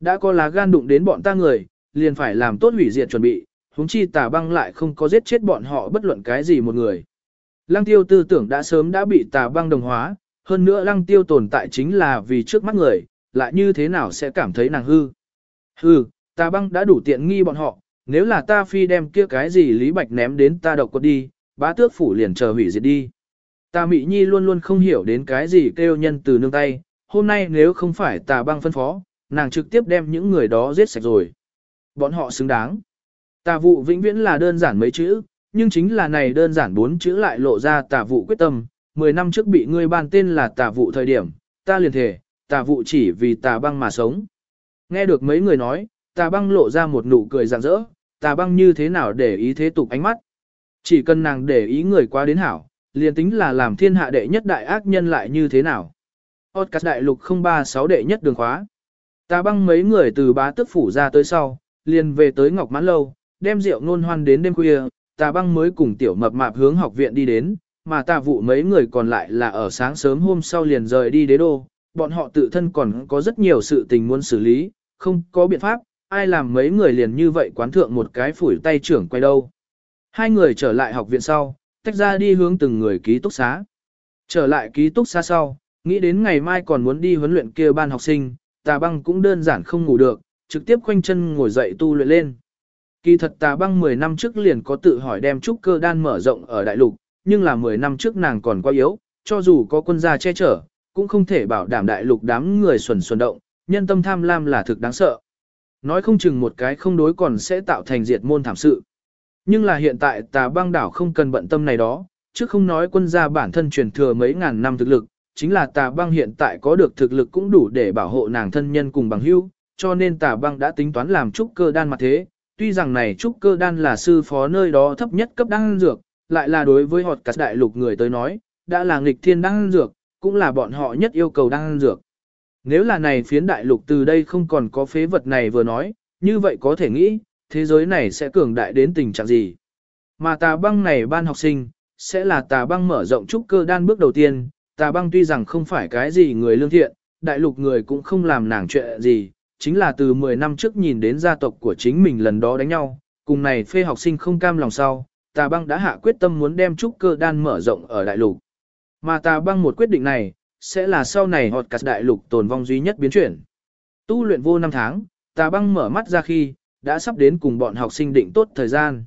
Đã có lá gan đụng đến bọn ta người, liền phải làm tốt hủy diệt chuẩn bị, huống chi tà băng lại không có giết chết bọn họ bất luận cái gì một người. Lăng tiêu tư tưởng đã sớm đã bị tà băng đồng hóa, hơn nữa lăng tiêu tồn tại chính là vì trước mắt người, lại như thế nào sẽ cảm thấy nàng hư. Hư, ta băng đã đủ tiện nghi bọn họ, nếu là ta phi đem kia cái gì Lý Bạch ném đến ta độc cột đi, bá tước phủ liền chờ hủy diệt đi. Ta Mị Nhi luôn luôn không hiểu đến cái gì kêu nhân từ nương tay, hôm nay nếu không phải tà băng phân phó, nàng trực tiếp đem những người đó giết sạch rồi. Bọn họ xứng đáng. Tà vụ vĩnh viễn là đơn giản mấy chữ, nhưng chính là này đơn giản bốn chữ lại lộ ra tà vụ quyết tâm, 10 năm trước bị ngươi ban tên là tà vụ thời điểm, ta liền thể, tà vụ chỉ vì tà băng mà sống. Nghe được mấy người nói, tà băng lộ ra một nụ cười rạng rỡ, tà băng như thế nào để ý thế tục ánh mắt. Chỉ cần nàng để ý người quá đến hảo, liền tính là làm thiên hạ đệ nhất đại ác nhân lại như thế nào. Podcast đại lục 036 đệ nhất đường khóa. Tà băng mấy người từ bá tức phủ ra tới sau, liền về tới Ngọc Mãn Lâu, đem rượu nôn hoan đến đêm khuya, tà băng mới cùng tiểu mập mạp hướng học viện đi đến, mà tà vụ mấy người còn lại là ở sáng sớm hôm sau liền rời đi đế đô, bọn họ tự thân còn có rất nhiều sự tình muốn xử lý, không có biện pháp, ai làm mấy người liền như vậy quán thượng một cái phủi tay trưởng quay đâu. Hai người trở lại học viện sau, tách ra đi hướng từng người ký túc xá. Trở lại ký túc xá sau, nghĩ đến ngày mai còn muốn đi huấn luyện kia ban học sinh, tà băng cũng đơn giản không ngủ được, trực tiếp khoanh chân ngồi dậy tu luyện lên. Kỳ thật tà băng 10 năm trước liền có tự hỏi đem trúc cơ đan mở rộng ở đại lục, nhưng là 10 năm trước nàng còn quá yếu, cho dù có quân gia che chở, cũng không thể bảo đảm đại lục đám người xuẩn xuẩn động, nhân tâm tham lam là thực đáng sợ. Nói không chừng một cái không đối còn sẽ tạo thành diệt môn thảm sự. Nhưng là hiện tại tà băng đảo không cần bận tâm này đó, chứ không nói quân gia bản thân truyền thừa mấy ngàn năm thực lực, chính là tà băng hiện tại có được thực lực cũng đủ để bảo hộ nàng thân nhân cùng bằng hữu, cho nên tà băng đã tính toán làm trúc cơ đan mặt thế. Tuy rằng này trúc cơ đan là sư phó nơi đó thấp nhất cấp đan dược, lại là đối với họt cắt đại lục người tới nói, đã là nghịch thiên đan dược, cũng là bọn họ nhất yêu cầu đan dược. Nếu là này phiến đại lục từ đây không còn có phế vật này vừa nói, như vậy có thể nghĩ, thế giới này sẽ cường đại đến tình trạng gì. Mà tà băng này ban học sinh, sẽ là tà băng mở rộng trúc cơ đan bước đầu tiên, tà băng tuy rằng không phải cái gì người lương thiện, đại lục người cũng không làm nàng chuyện gì, chính là từ 10 năm trước nhìn đến gia tộc của chính mình lần đó đánh nhau, cùng này phê học sinh không cam lòng sau, tà băng đã hạ quyết tâm muốn đem trúc cơ đan mở rộng ở đại lục. Mà tà băng một quyết định này, sẽ là sau này họt cắt đại lục tồn vong duy nhất biến chuyển. Tu luyện vô năm tháng, tà băng mở mắt ra khi, đã sắp đến cùng bọn học sinh định tốt thời gian.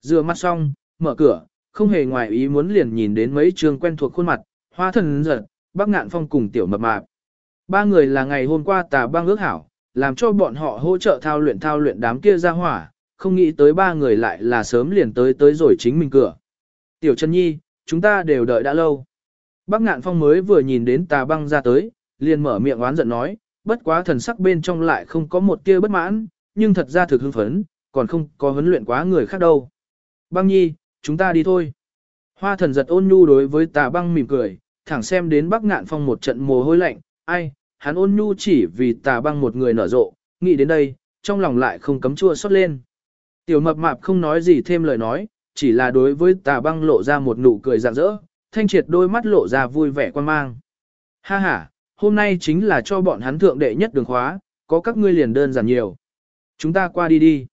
Rửa mắt xong, mở cửa, không hề ngoài ý muốn liền nhìn đến mấy trường quen thuộc khuôn mặt, hoa thần giật, bác ngạn phong cùng tiểu mập mạp. Ba người là ngày hôm qua tà băng ước hảo, làm cho bọn họ hỗ trợ thao luyện thao luyện đám kia ra hỏa, không nghĩ tới ba người lại là sớm liền tới tới rồi chính mình cửa. Tiểu Trần Nhi, chúng ta đều đợi đã lâu. Bác ngạn phong mới vừa nhìn đến tà băng ra tới, liền mở miệng oán giận nói, bất quá thần sắc bên trong lại không có một tia bất mãn, nhưng thật ra thực hưng phấn, còn không có huấn luyện quá người khác đâu. Băng nhi, chúng ta đi thôi. Hoa thần giật ôn nhu đối với tà băng mỉm cười, thẳng xem đến bác ngạn phong một trận mồ hôi lạnh, ai, hắn ôn nhu chỉ vì tà băng một người nở rộ, nghĩ đến đây, trong lòng lại không cấm chua xót lên. Tiểu mập mạp không nói gì thêm lời nói, chỉ là đối với tà băng lộ ra một nụ cười rạng rỡ, thanh triệt đôi mắt lộ ra vui vẻ quan mang. Ha ha, hôm nay chính là cho bọn hắn thượng đệ nhất đường khóa, có các ngươi liền đơn giản nhiều. Chúng ta qua đi đi.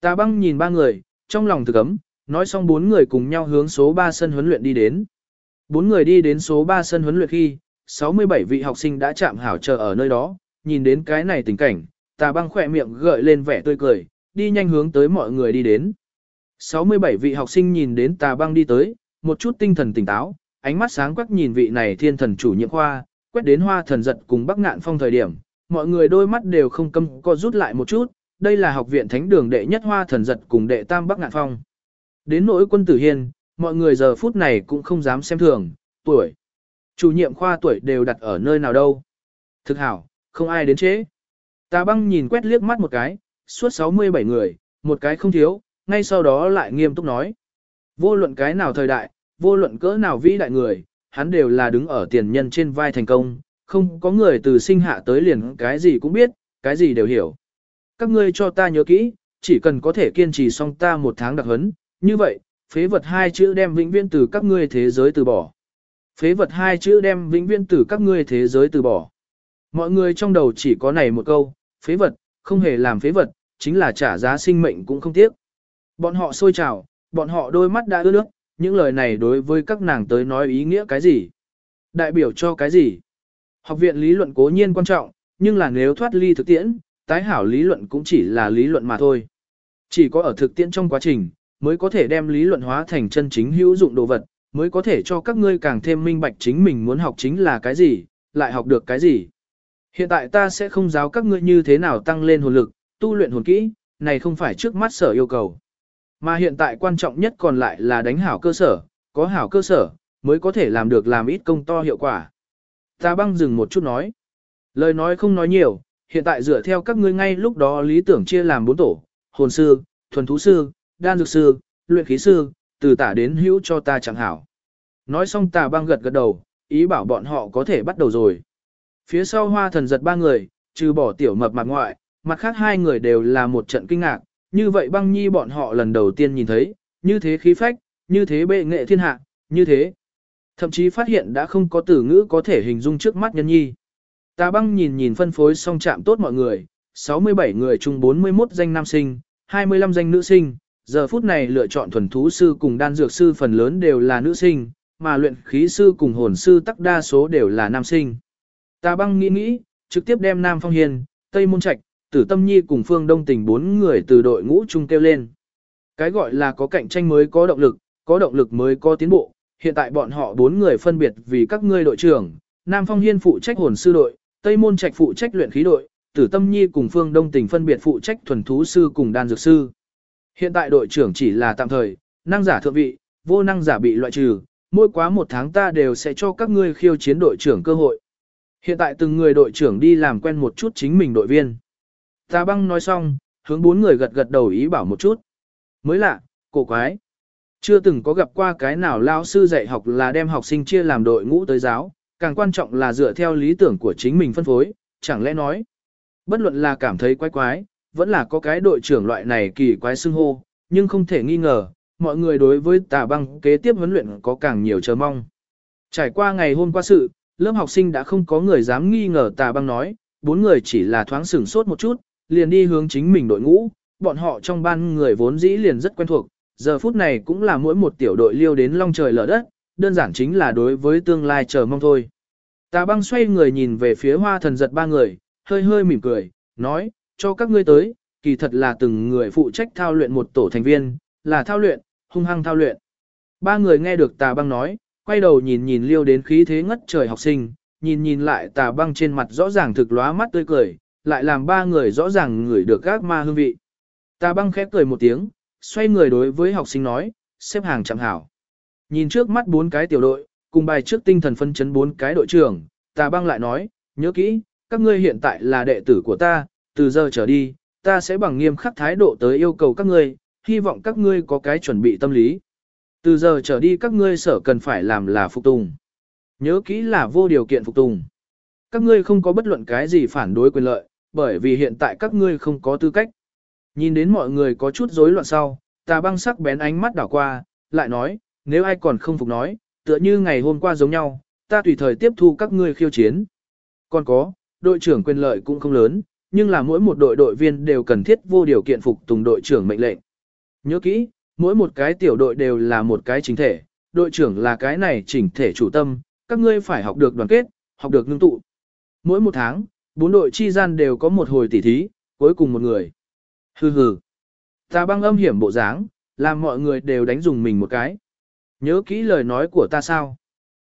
Tà băng nhìn ba người, trong lòng thực ấm, nói xong bốn người cùng nhau hướng số 3 sân huấn luyện đi đến. Bốn người đi đến số 3 sân huấn luyện khi, 67 vị học sinh đã chạm hảo chờ ở nơi đó, nhìn đến cái này tình cảnh, tà băng khỏe miệng gợi lên vẻ tươi cười, đi nhanh hướng tới mọi người đi đến. 67 vị học sinh nhìn đến tà băng đi tới, một chút tinh thần tỉnh táo, ánh mắt sáng quắc nhìn vị này thiên thần chủ nhiệm khoa, quét đến hoa thần giật cùng bắc ngạn phong thời điểm, mọi người đôi mắt đều không câm co rút lại một chút, đây là học viện thánh đường đệ nhất hoa thần giật cùng đệ tam bắc ngạn phong. Đến nỗi quân tử hiên, mọi người giờ phút này cũng không dám xem thường, tuổi. Chủ nhiệm khoa tuổi đều đặt ở nơi nào đâu. Thực hảo, không ai đến chế. Tà băng nhìn quét liếc mắt một cái, suốt 67 người, một cái không thiếu, ngay sau đó lại nghiêm túc nói. Vô luận cái nào thời đại, vô luận cỡ nào vĩ đại người, hắn đều là đứng ở tiền nhân trên vai thành công, không có người từ sinh hạ tới liền cái gì cũng biết, cái gì đều hiểu. Các ngươi cho ta nhớ kỹ, chỉ cần có thể kiên trì xong ta một tháng đặc hấn, như vậy, phế vật hai chữ đem vĩnh viễn từ các ngươi thế giới từ bỏ. Phế vật hai chữ đem vĩnh viễn từ các ngươi thế giới từ bỏ. Mọi người trong đầu chỉ có này một câu, phế vật, không hề làm phế vật, chính là trả giá sinh mệnh cũng không tiếc. Bọn họ sôi trào, bọn họ đôi mắt đã ướt nước, những lời này đối với các nàng tới nói ý nghĩa cái gì? Đại biểu cho cái gì? Học viện lý luận cố nhiên quan trọng, nhưng là nếu thoát ly thực tiễn, tái hảo lý luận cũng chỉ là lý luận mà thôi. Chỉ có ở thực tiễn trong quá trình, mới có thể đem lý luận hóa thành chân chính hữu dụng đồ vật, mới có thể cho các ngươi càng thêm minh bạch chính mình muốn học chính là cái gì, lại học được cái gì. Hiện tại ta sẽ không giáo các ngươi như thế nào tăng lên hồn lực, tu luyện hồn kỹ, này không phải trước mắt sở yêu cầu. Mà hiện tại quan trọng nhất còn lại là đánh hảo cơ sở, có hảo cơ sở, mới có thể làm được làm ít công to hiệu quả. Ta băng dừng một chút nói. Lời nói không nói nhiều, hiện tại dựa theo các ngươi ngay lúc đó lý tưởng chia làm bốn tổ, hồn sư, thuần thú sư, đan dược sư, luyện khí sư, từ tả đến hữu cho ta chẳng hảo. Nói xong tà băng gật gật đầu, ý bảo bọn họ có thể bắt đầu rồi. Phía sau hoa thần giật ba người, trừ bỏ tiểu mập mặt ngoại, mặt khác hai người đều là một trận kinh ngạc, như vậy băng nhi bọn họ lần đầu tiên nhìn thấy, như thế khí phách, như thế bệ nghệ thiên hạ, như thế. Thậm chí phát hiện đã không có từ ngữ có thể hình dung trước mắt nhân nhi. Tà băng nhìn nhìn phân phối xong chạm tốt mọi người, 67 người chung 41 danh nam sinh, 25 danh nữ sinh, giờ phút này lựa chọn thuần thú sư cùng đan dược sư phần lớn đều là nữ sinh, mà luyện khí sư cùng hồn sư tắc đa số đều là nam sinh. Tà băng nghĩ nghĩ, trực tiếp đem Nam Phong Hiền, Tây Môn Trạch, Tử Tâm Nhi cùng Phương Đông Tình bốn người từ đội ngũ chung kêu lên. Cái gọi là có cạnh tranh mới có động lực, có động lực mới có tiến bộ. Hiện tại bọn họ bốn người phân biệt vì các ngươi đội trưởng, Nam Phong Hiên phụ trách hồn sư đội, Tây Môn Trạch phụ trách luyện khí đội, Tử Tâm Nhi cùng Phương Đông Tình phân biệt phụ trách thuần thú sư cùng đan dược sư. Hiện tại đội trưởng chỉ là tạm thời, năng giả thượng vị, vô năng giả bị loại trừ, mỗi quá một tháng ta đều sẽ cho các ngươi khiêu chiến đội trưởng cơ hội. Hiện tại từng người đội trưởng đi làm quen một chút chính mình đội viên. Ta băng nói xong, hướng bốn người gật gật đầu ý bảo một chút. Mới lạ, cổ quái. Chưa từng có gặp qua cái nào lao sư dạy học là đem học sinh chia làm đội ngũ tới giáo, càng quan trọng là dựa theo lý tưởng của chính mình phân phối, chẳng lẽ nói. Bất luận là cảm thấy quái quái, vẫn là có cái đội trưởng loại này kỳ quái xưng hô, nhưng không thể nghi ngờ, mọi người đối với tà băng kế tiếp huấn luyện có càng nhiều chờ mong. Trải qua ngày hôm qua sự, lớp học sinh đã không có người dám nghi ngờ tà băng nói, bốn người chỉ là thoáng sửng sốt một chút, liền đi hướng chính mình đội ngũ, bọn họ trong ban người vốn dĩ liền rất quen thuộc, giờ phút này cũng là mỗi một tiểu đội liêu đến long trời lở đất, đơn giản chính là đối với tương lai chờ mong thôi. Tà băng xoay người nhìn về phía hoa thần giật ba người, hơi hơi mỉm cười, nói, cho các ngươi tới, kỳ thật là từng người phụ trách thao luyện một tổ thành viên, là thao luyện, hung hăng thao luyện. Ba người nghe được tà băng nói, quay đầu nhìn nhìn liêu đến khí thế ngất trời học sinh, nhìn nhìn lại tà băng trên mặt rõ ràng thực lóa mắt tươi cười, lại làm ba người rõ ràng ngửi được các ma hương vị. Tà băng khép cười một tiếng, xoay người đối với học sinh nói, xếp hàng chẳng hảo. Nhìn trước mắt bốn cái tiểu đội, cùng bài trước tinh thần phân chấn bốn cái đội trưởng, tà băng lại nói, nhớ kỹ, các ngươi hiện tại là đệ tử của ta, từ giờ trở đi, ta sẽ bằng nghiêm khắc thái độ tới yêu cầu các ngươi, hy vọng các ngươi có cái chuẩn bị tâm lý. Từ giờ trở đi các ngươi sở cần phải làm là phục tùng. Nhớ kỹ là vô điều kiện phục tùng. Các ngươi không có bất luận cái gì phản đối quyền lợi, bởi vì hiện tại các ngươi không có tư cách. Nhìn đến mọi người có chút rối loạn sau, tà băng sắc bén ánh mắt đảo qua, lại nói, nếu ai còn không phục nói, tựa như ngày hôm qua giống nhau, ta tùy thời tiếp thu các ngươi khiêu chiến. Còn có, đội trưởng quyền lợi cũng không lớn, nhưng là mỗi một đội đội viên đều cần thiết vô điều kiện phục tùng đội trưởng mệnh lệnh. Nhớ kỹ, mỗi một cái tiểu đội đều là một cái chính thể, đội trưởng là cái này chỉnh thể chủ tâm, các ngươi phải học được đoàn kết, học được ngưng tụ. Mỗi một tháng, bốn đội chi gian đều có một hồi tỉ thí, cuối cùng một người. Hừ hừ. Ta băng âm hiểm bộ dáng, làm mọi người đều đánh dùng mình một cái. Nhớ kỹ lời nói của ta sao?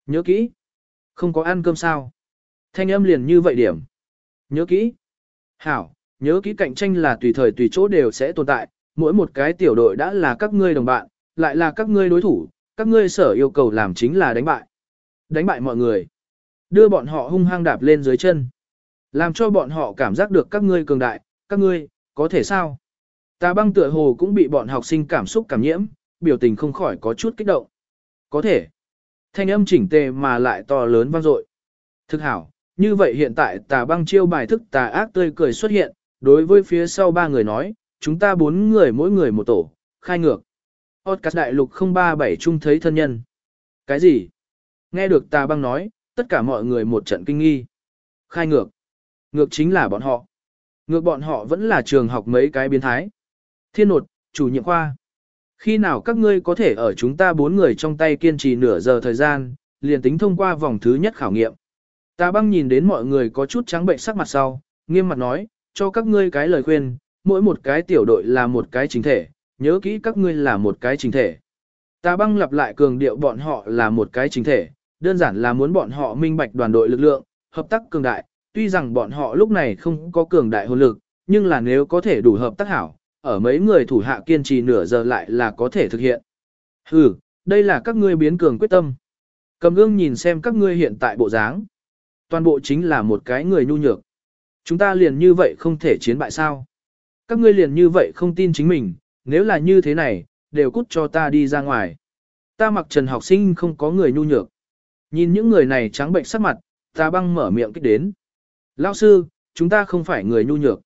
Nhớ kỹ. Không có ăn cơm sao? Thanh âm liền như vậy điểm. Nhớ kỹ. Hảo, nhớ kỹ cạnh tranh là tùy thời tùy chỗ đều sẽ tồn tại, mỗi một cái tiểu đội đã là các ngươi đồng bạn, lại là các ngươi đối thủ, các ngươi sở yêu cầu làm chính là đánh bại. Đánh bại mọi người. Đưa bọn họ hung hăng đạp lên dưới chân. Làm cho bọn họ cảm giác được các ngươi cường đại, các ngươi, có thể sao? Tà băng tựa hồ cũng bị bọn học sinh cảm xúc cảm nhiễm, biểu tình không khỏi có chút kích động. Có thể. Thanh âm chỉnh tề mà lại to lớn vang dội. Thực hảo, như vậy hiện tại tà băng chiêu bài thức tà ác tươi cười xuất hiện, đối với phía sau ba người nói, chúng ta bốn người mỗi người một tổ, khai ngược. Podcast đại lục 037 chung thấy thân nhân. Cái gì? Nghe được tà băng nói, tất cả mọi người một trận kinh nghi. Khai ngược. Ngược chính là bọn họ. Ngược bọn họ vẫn là trường học mấy cái biến thái. Thiên nột, chủ nhiệm khoa. Khi nào các ngươi có thể ở chúng ta bốn người trong tay kiên trì nửa giờ thời gian, liền tính thông qua vòng thứ nhất khảo nghiệm. Tà băng nhìn đến mọi người có chút trắng bệnh sắc mặt sau, nghiêm mặt nói, cho các ngươi cái lời khuyên, mỗi một cái tiểu đội là một cái chính thể, nhớ kỹ các ngươi là một cái chính thể. Tà băng lặp lại cường điệu bọn họ là một cái chính thể, đơn giản là muốn bọn họ minh bạch đoàn đội lực lượng, hợp tác cường đại, tuy rằng bọn họ lúc này không có cường đại hồn lực, nhưng là nếu có thể đủ hợp tác hảo, ở mấy người thủ hạ kiên trì nửa giờ lại là có thể thực hiện. Hừ, đây là các ngươi biến cường quyết tâm. Cầm gương nhìn xem các ngươi hiện tại bộ dáng. Toàn bộ chính là một cái người nhu nhược. Chúng ta liền như vậy không thể chiến bại sao? Các ngươi liền như vậy không tin chính mình, nếu là như thế này, đều cút cho ta đi ra ngoài. Ta mặc trần học sinh không có người nhu nhược. Nhìn những người này trắng bệnh sắc mặt, ta băng mở miệng kích đến. Lão sư, chúng ta không phải người nhu nhược.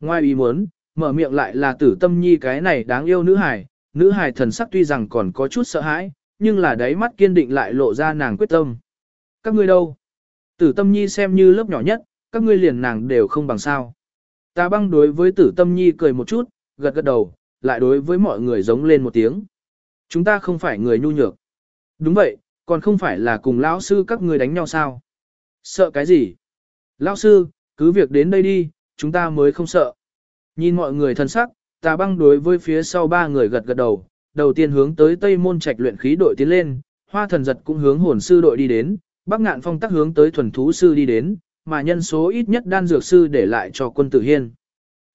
Ngoài ý muốn, mở miệng lại là tử tâm nhi cái này đáng yêu nữ hài, nữ hài thần sắc tuy rằng còn có chút sợ hãi, nhưng là đáy mắt kiên định lại lộ ra nàng quyết tâm. Các ngươi đâu? Tử tâm nhi xem như lớp nhỏ nhất, các ngươi liền nàng đều không bằng sao. Ta băng đối với tử tâm nhi cười một chút, gật gật đầu, lại đối với mọi người giống lên một tiếng. Chúng ta không phải người nhu nhược. Đúng vậy, còn không phải là cùng lão sư các người đánh nhau sao? Sợ cái gì? Lão sư, cứ việc đến đây đi, chúng ta mới không sợ. Nhìn mọi người thân sắc, tà băng đối với phía sau ba người gật gật đầu, đầu tiên hướng tới tây môn trạch luyện khí đội tiến lên, hoa thần giật cũng hướng hồn sư đội đi đến, bắc ngạn phong tắc hướng tới thuần thú sư đi đến, mà nhân số ít nhất đan dược sư để lại cho quân tử hiên.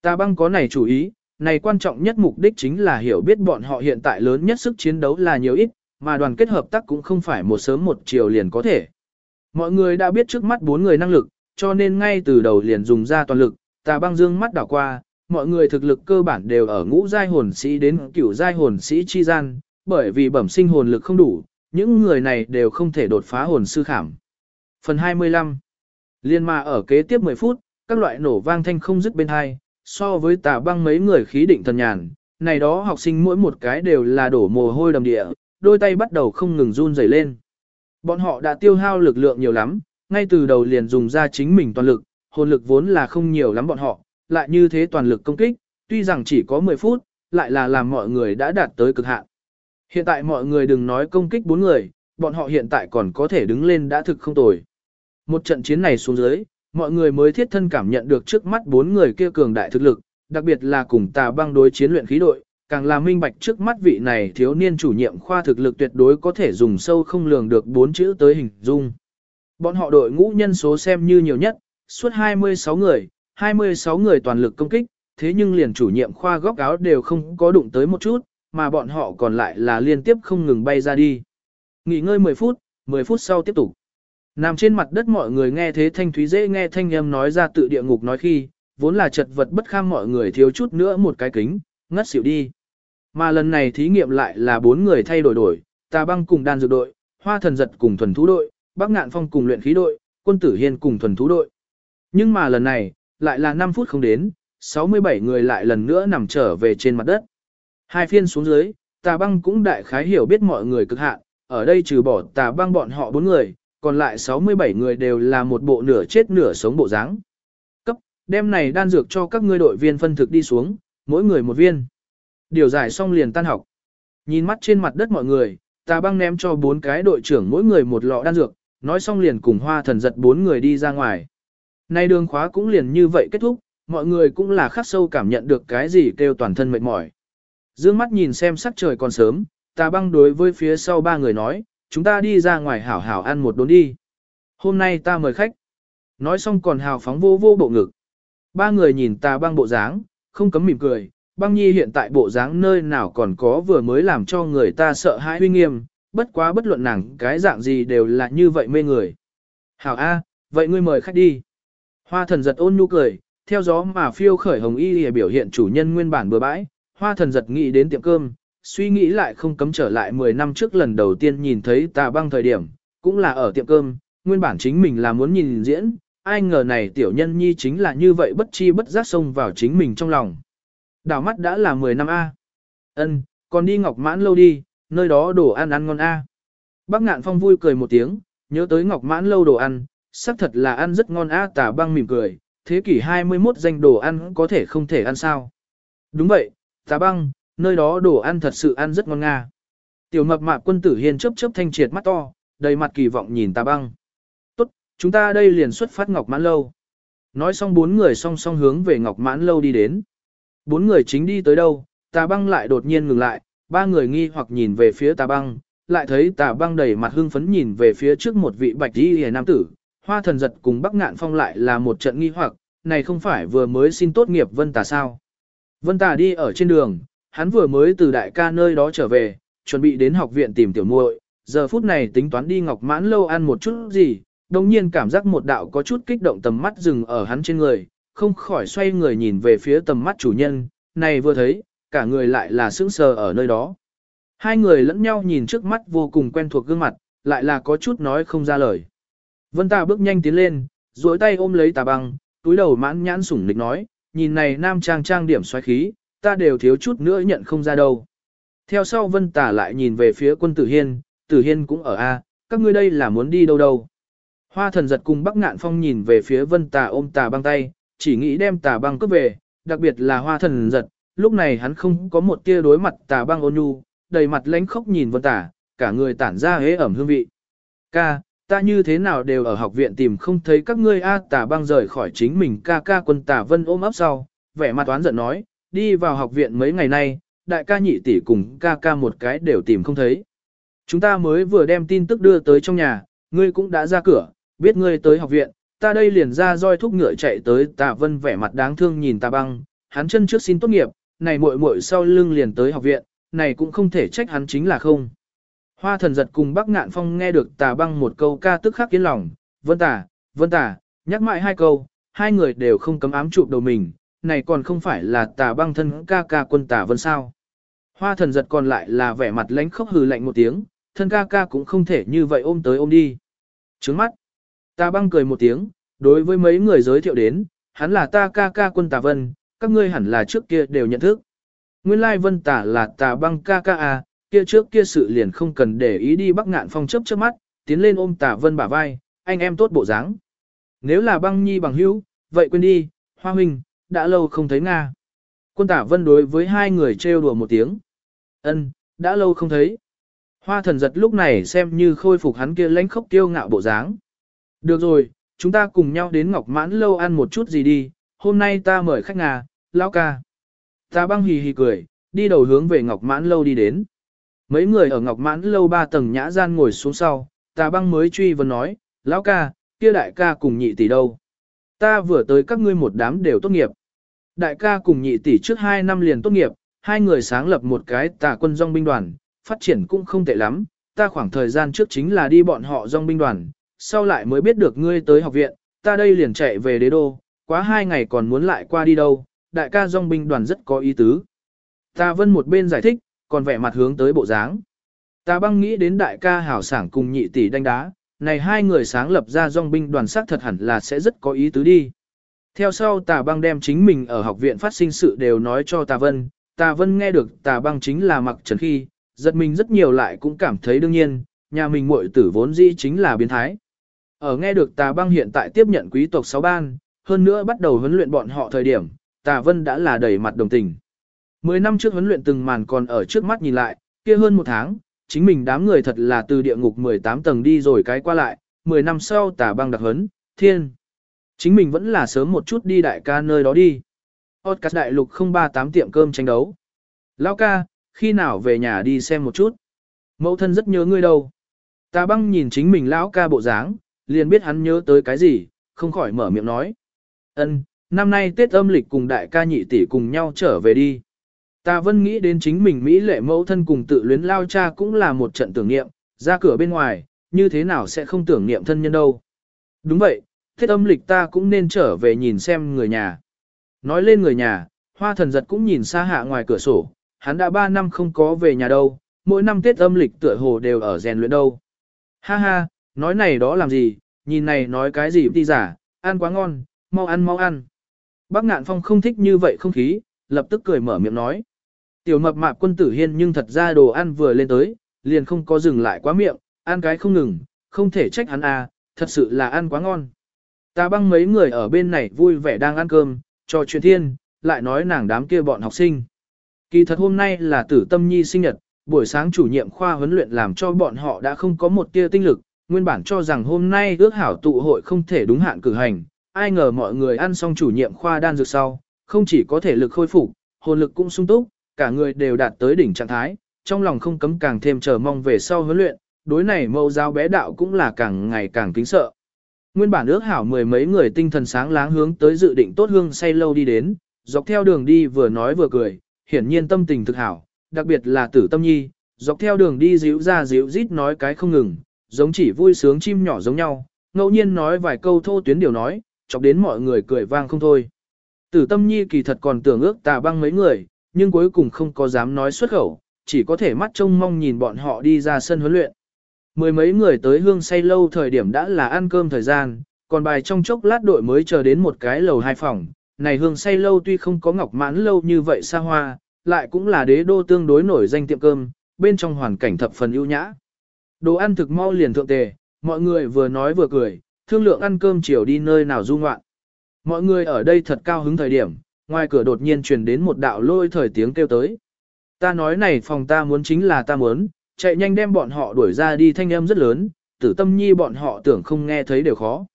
Ta băng có này chủ ý, này quan trọng nhất mục đích chính là hiểu biết bọn họ hiện tại lớn nhất sức chiến đấu là nhiều ít, mà đoàn kết hợp tác cũng không phải một sớm một chiều liền có thể. Mọi người đã biết trước mắt bốn người năng lực, cho nên ngay từ đầu liền dùng ra toàn lực, tà băng dương mắt đảo qua, mọi người thực lực cơ bản đều ở ngũ giai hồn sĩ đến cửu giai hồn sĩ chi gian, bởi vì bẩm sinh hồn lực không đủ, những người này đều không thể đột phá hồn sư khảm. Phần 25 Liên mà ở kế tiếp 10 phút, các loại nổ vang thanh không dứt bên hai, so với tà băng mấy người khí định thần nhàn, này đó học sinh mỗi một cái đều là đổ mồ hôi đầm địa, đôi tay bắt đầu không ngừng run rẩy lên. Bọn họ đã tiêu hao lực lượng nhiều lắm, ngay từ đầu liền dùng ra chính mình toàn lực, hồn lực vốn là không nhiều lắm bọn họ, lại như thế toàn lực công kích, tuy rằng chỉ có 10 phút, lại là làm mọi người đã đạt tới cực hạn. Hiện tại mọi người đừng nói công kích bốn người, bọn họ hiện tại còn có thể đứng lên đã thực không tồi. Một trận chiến này xuống dưới, mọi người mới thiết thân cảm nhận được trước mắt bốn người kia cường đại thực lực, đặc biệt là cùng tà băng đối chiến luyện khí đội, càng là minh bạch trước mắt vị này thiếu niên chủ nhiệm khoa thực lực tuyệt đối có thể dùng sâu không lường được bốn chữ tới hình dung. Bọn họ đội ngũ nhân số xem như nhiều nhất, suốt 26 người, 26 người toàn lực công kích, thế nhưng liền chủ nhiệm khoa góc áo đều không có đụng tới một chút, mà bọn họ còn lại là liên tiếp không ngừng bay ra đi. Nghỉ ngơi 10 phút, 10 phút sau tiếp tục. Nằm trên mặt đất mọi người nghe thế thanh thúy dễ nghe thanh âm nói ra tự địa ngục nói khi, vốn là chật vật bất kham mọi người thiếu chút nữa một cái kính, ngất xỉu đi. Mà lần này thí nghiệm lại là bốn người thay đổi đổi, tà băng cùng đan dược đội, hoa thần giật cùng thuần thú đội, bắc ngạn phong cùng luyện khí đội, quân tử hiên cùng thuần thú đội. Nhưng mà lần này, lại là 5 phút không đến, 67 người lại lần nữa nằm trở về trên mặt đất. Hai phiên xuống dưới, tà băng cũng đại khái hiểu biết mọi người cực hạn, ở đây trừ bỏ tà băng bọn họ bốn người, còn lại 67 người đều là một bộ nửa chết nửa sống bộ dáng. Cấp, đem này đan dược cho các ngươi đội viên phân thực đi xuống, mỗi người một viên. Điều giải xong liền tan học. Nhìn mắt trên mặt đất mọi người, tà băng ném cho bốn cái đội trưởng mỗi người một lọ đan dược, nói xong liền cùng hoa thần giật bốn người đi ra ngoài. Nay đường khóa cũng liền như vậy kết thúc, mọi người cũng là khắc sâu cảm nhận được cái gì kêu toàn thân mệt mỏi. Dương mắt nhìn xem sắc trời còn sớm, tà băng đối với phía sau ba người nói, chúng ta đi ra ngoài hảo hảo ăn một đốn đi. Hôm nay ta mời khách. Nói xong còn hào phóng vô vô bộ ngực. Ba người nhìn ta băng bộ dáng, không cấm mỉm cười. Băng nhi hiện tại bộ dáng nơi nào còn có vừa mới làm cho người ta sợ hãi huy nghiêm, bất quá bất luận nàng cái dạng gì đều là như vậy mê người. Hảo A, vậy ngươi mời khách đi. Hoa thần giật ôn nhu cười, theo gió mà phiêu khởi hồng y để biểu hiện chủ nhân nguyên bản bừa bãi, hoa thần giật nghĩ đến tiệm cơm, suy nghĩ lại không cấm trở lại 10 năm trước lần đầu tiên nhìn thấy tà băng thời điểm, cũng là ở tiệm cơm, nguyên bản chính mình là muốn nhìn diễn, ai ngờ này tiểu nhân nhi chính là như vậy bất chi bất giác xông vào chính mình trong lòng. Đảo mắt đã là 10 năm A. ân còn đi ngọc mãn lâu đi, nơi đó đồ ăn ăn ngon A. Bác ngạn phong vui cười một tiếng, nhớ tới ngọc mãn lâu đồ ăn, xác thật là ăn rất ngon A tà băng mỉm cười, thế kỷ 21 danh đồ ăn có thể không thể ăn sao. Đúng vậy, tà băng, nơi đó đồ ăn thật sự ăn rất ngon nga. Tiểu mập mạp quân tử hiên chớp chớp thanh triệt mắt to, đầy mặt kỳ vọng nhìn tà băng. Tốt, chúng ta đây liền xuất phát Ngọc Mãn Lâu. Nói xong bốn người song song hướng về Ngọc Mãn Lâu đi đến. Bốn người chính đi tới đâu, tà băng lại đột nhiên ngừng lại, ba người nghi hoặc nhìn về phía tà băng, lại thấy tà băng đầy mặt hưng phấn nhìn về phía trước một vị bạch y hề nam tử, hoa thần giật cùng bắc ngạn phong lại là một trận nghi hoặc, này không phải vừa mới xin tốt nghiệp vân tà sao. Vân Tà đi ở trên đường, hắn vừa mới từ đại ca nơi đó trở về, chuẩn bị đến học viện tìm tiểu muội, giờ phút này tính toán đi ngọc mãn lâu ăn một chút gì, đồng nhiên cảm giác một đạo có chút kích động tầm mắt dừng ở hắn trên người, không khỏi xoay người nhìn về phía tầm mắt chủ nhân, này vừa thấy, cả người lại là sững sờ ở nơi đó. Hai người lẫn nhau nhìn trước mắt vô cùng quen thuộc gương mặt, lại là có chút nói không ra lời. Vân Tà bước nhanh tiến lên, duỗi tay ôm lấy tà băng, túi đầu mãn nhãn sủng lịch nói, nhìn này nam trang trang điểm xoáy khí, ta đều thiếu chút nữa nhận không ra đâu. Theo sau Vân Tà lại nhìn về phía quân Tử Hiên, Tử Hiên cũng ở A, các ngươi đây là muốn đi đâu đâu. Hoa thần giật cùng Bắc Ngạn Phong nhìn về phía Vân Tà ôm tà băng tay, chỉ nghĩ đem tà băng cướp về, đặc biệt là hoa thần giật, lúc này hắn không có một tia đối mặt tà băng ôn nhu, đầy mặt lãnh khốc nhìn Vân Tà, cả người tản ra hế ẩm hương vị. Ca, ta như thế nào đều ở học viện tìm không thấy các ngươi A tà băng rời khỏi chính mình ca ca quân tà vân ôm ấp sau, vẻ mặt toán giận nói, đi vào học viện mấy ngày nay, đại ca nhị tỷ cùng ca ca một cái đều tìm không thấy. Chúng ta mới vừa đem tin tức đưa tới trong nhà, ngươi cũng đã ra cửa, biết ngươi tới học viện, ta đây liền ra roi thúc ngựa chạy tới tạ vân vẻ mặt đáng thương nhìn tạ băng, hắn chân trước xin tốt nghiệp, này muội muội sau lưng liền tới học viện, này cũng không thể trách hắn chính là không. Hoa thần giật cùng Bắc Ngạn Phong nghe được tà băng một câu ca tức khắc kiến lòng, vân tà, vân tà, nhắc mãi hai câu, hai người đều không cấm ám chụp đầu mình, này còn không phải là tà băng thân ca ca quân tà vân sao. Hoa thần giật còn lại là vẻ mặt lánh khóc hừ lạnh một tiếng, thân ca ca cũng không thể như vậy ôm tới ôm đi. Trứng mắt, tà băng cười một tiếng, đối với mấy người giới thiệu đến, hắn là ta ca ca quân tà vân, các ngươi hẳn là trước kia đều nhận thức. Nguyên lai vân tà là tà băng ca ca à, kia trước kia sự liền không cần để ý đi bắc ngạn phong chấp chớp mắt, tiến lên ôm tà vân bả vai, anh em tốt bộ dáng. Nếu là băng nhi bằng hữu, vậy quên đi, hoa huynh, đã lâu không thấy Nga. Quân tả vân đối với hai người trêu đùa một tiếng. ân đã lâu không thấy. Hoa thần giật lúc này xem như khôi phục hắn kia lãnh khốc tiêu ngạo bộ dáng. Được rồi, chúng ta cùng nhau đến Ngọc Mãn lâu ăn một chút gì đi, hôm nay ta mời khách Nga, lão ca. Ta băng hì hì cười, đi đầu hướng về Ngọc Mãn lâu đi đến. Mấy người ở Ngọc Mãn lâu ba tầng nhã gian ngồi xuống sau, ta băng mới truy vấn nói, lão ca, kia đại ca cùng nhị tỷ đâu. Ta vừa tới các ngươi một đám đều tốt nghiệp. Đại ca cùng nhị tỷ trước hai năm liền tốt nghiệp, hai người sáng lập một cái tà quân dòng binh đoàn, phát triển cũng không tệ lắm. Ta khoảng thời gian trước chính là đi bọn họ dòng binh đoàn, sau lại mới biết được ngươi tới học viện, ta đây liền chạy về đế đô, quá hai ngày còn muốn lại qua đi đâu, đại ca dòng binh đoàn rất có ý tứ. Ta vân một bên giải thích, còn vẻ mặt hướng tới bộ dáng. Ta băng nghĩ đến đại ca hảo sảng cùng nhị tỷ đánh đá, này hai người sáng lập ra dòng binh đoàn sắc thật hẳn là sẽ rất có ý tứ đi. Theo sau tà băng đem chính mình ở học viện phát sinh sự đều nói cho tà vân, tà vân nghe được tà băng chính là mặc trần khi, giật mình rất nhiều lại cũng cảm thấy đương nhiên, nhà mình muội tử vốn dĩ chính là biến thái. Ở nghe được tà băng hiện tại tiếp nhận quý tộc sáu ban, hơn nữa bắt đầu huấn luyện bọn họ thời điểm, tà vân đã là đầy mặt đồng tình. Mười năm trước huấn luyện từng màn còn ở trước mắt nhìn lại, kia hơn một tháng, chính mình đám người thật là từ địa ngục 18 tầng đi rồi cái qua lại, 10 năm sau tà băng đặc huấn, thiên. Chính mình vẫn là sớm một chút đi đại ca nơi đó đi. Podcast đại lục 038 tiệm cơm tranh đấu. Lão ca, khi nào về nhà đi xem một chút. Mẫu thân rất nhớ ngươi đâu. ta băng nhìn chính mình lão ca bộ dáng, liền biết hắn nhớ tới cái gì, không khỏi mở miệng nói. Ân, năm nay Tết âm lịch cùng đại ca nhị tỷ cùng nhau trở về đi. ta vẫn nghĩ đến chính mình Mỹ lệ mẫu thân cùng tự luyến lao cha cũng là một trận tưởng niệm, ra cửa bên ngoài, như thế nào sẽ không tưởng niệm thân nhân đâu. Đúng vậy, thiết âm lịch ta cũng nên trở về nhìn xem người nhà. Nói lên người nhà, hoa thần giật cũng nhìn xa hạ ngoài cửa sổ, hắn đã 3 năm không có về nhà đâu, mỗi năm Tết âm lịch tựa hồ đều ở rèn luyện đâu. Ha ha, nói này đó làm gì, nhìn này nói cái gì đi giả, ăn quá ngon, mau ăn mau ăn. Bác ngạn phong không thích như vậy không khí, lập tức cười mở miệng nói. Tiểu mập mạp quân tử hiên nhưng thật ra đồ ăn vừa lên tới, liền không có dừng lại quá miệng, ăn cái không ngừng, không thể trách hắn à, thật sự là ăn quá ngon. Ta băng mấy người ở bên này vui vẻ đang ăn cơm, cho chuyện thiên, lại nói nàng đám kia bọn học sinh. Kỳ thật hôm nay là tử tâm nhi sinh nhật, buổi sáng chủ nhiệm khoa huấn luyện làm cho bọn họ đã không có một tia tinh lực, nguyên bản cho rằng hôm nay ước hảo tụ hội không thể đúng hạn cử hành, ai ngờ mọi người ăn xong chủ nhiệm khoa đan dược sau, không chỉ có thể lực khôi phục, hồn lực cũng sung túc, cả người đều đạt tới đỉnh trạng thái, trong lòng không cấm càng thêm chờ mong về sau huấn luyện, đối này mâu giáo bé đạo cũng là càng ngày càng kính sợ. Nguyên bản ước hảo mười mấy người tinh thần sáng láng hướng tới dự định tốt hương say lâu đi đến, dọc theo đường đi vừa nói vừa cười, hiển nhiên tâm tình thực hảo, đặc biệt là tử tâm nhi, dọc theo đường đi díu ra díu rít nói cái không ngừng, giống chỉ vui sướng chim nhỏ giống nhau, ngẫu nhiên nói vài câu thô tuyến điều nói, chọc đến mọi người cười vang không thôi. Tử tâm nhi kỳ thật còn tưởng ước tà băng mấy người, nhưng cuối cùng không có dám nói xuất khẩu, chỉ có thể mắt trông mong nhìn bọn họ đi ra sân huấn luyện. Mười mấy người tới hương say lâu thời điểm đã là ăn cơm thời gian, còn bài trong chốc lát đội mới chờ đến một cái lầu hai phòng. Này hương say lâu tuy không có ngọc mãn lâu như vậy xa hoa, lại cũng là đế đô tương đối nổi danh tiệm cơm, bên trong hoàn cảnh thập phần ưu nhã. Đồ ăn thực mau liền thượng tề, mọi người vừa nói vừa cười, thương lượng ăn cơm chiều đi nơi nào du ngoạn. Mọi người ở đây thật cao hứng thời điểm, ngoài cửa đột nhiên truyền đến một đạo lôi thời tiếng kêu tới. Ta nói này phòng ta muốn chính là ta muốn, chạy nhanh đem bọn họ đuổi ra đi thanh âm rất lớn, tử tâm nhi bọn họ tưởng không nghe thấy đều khó.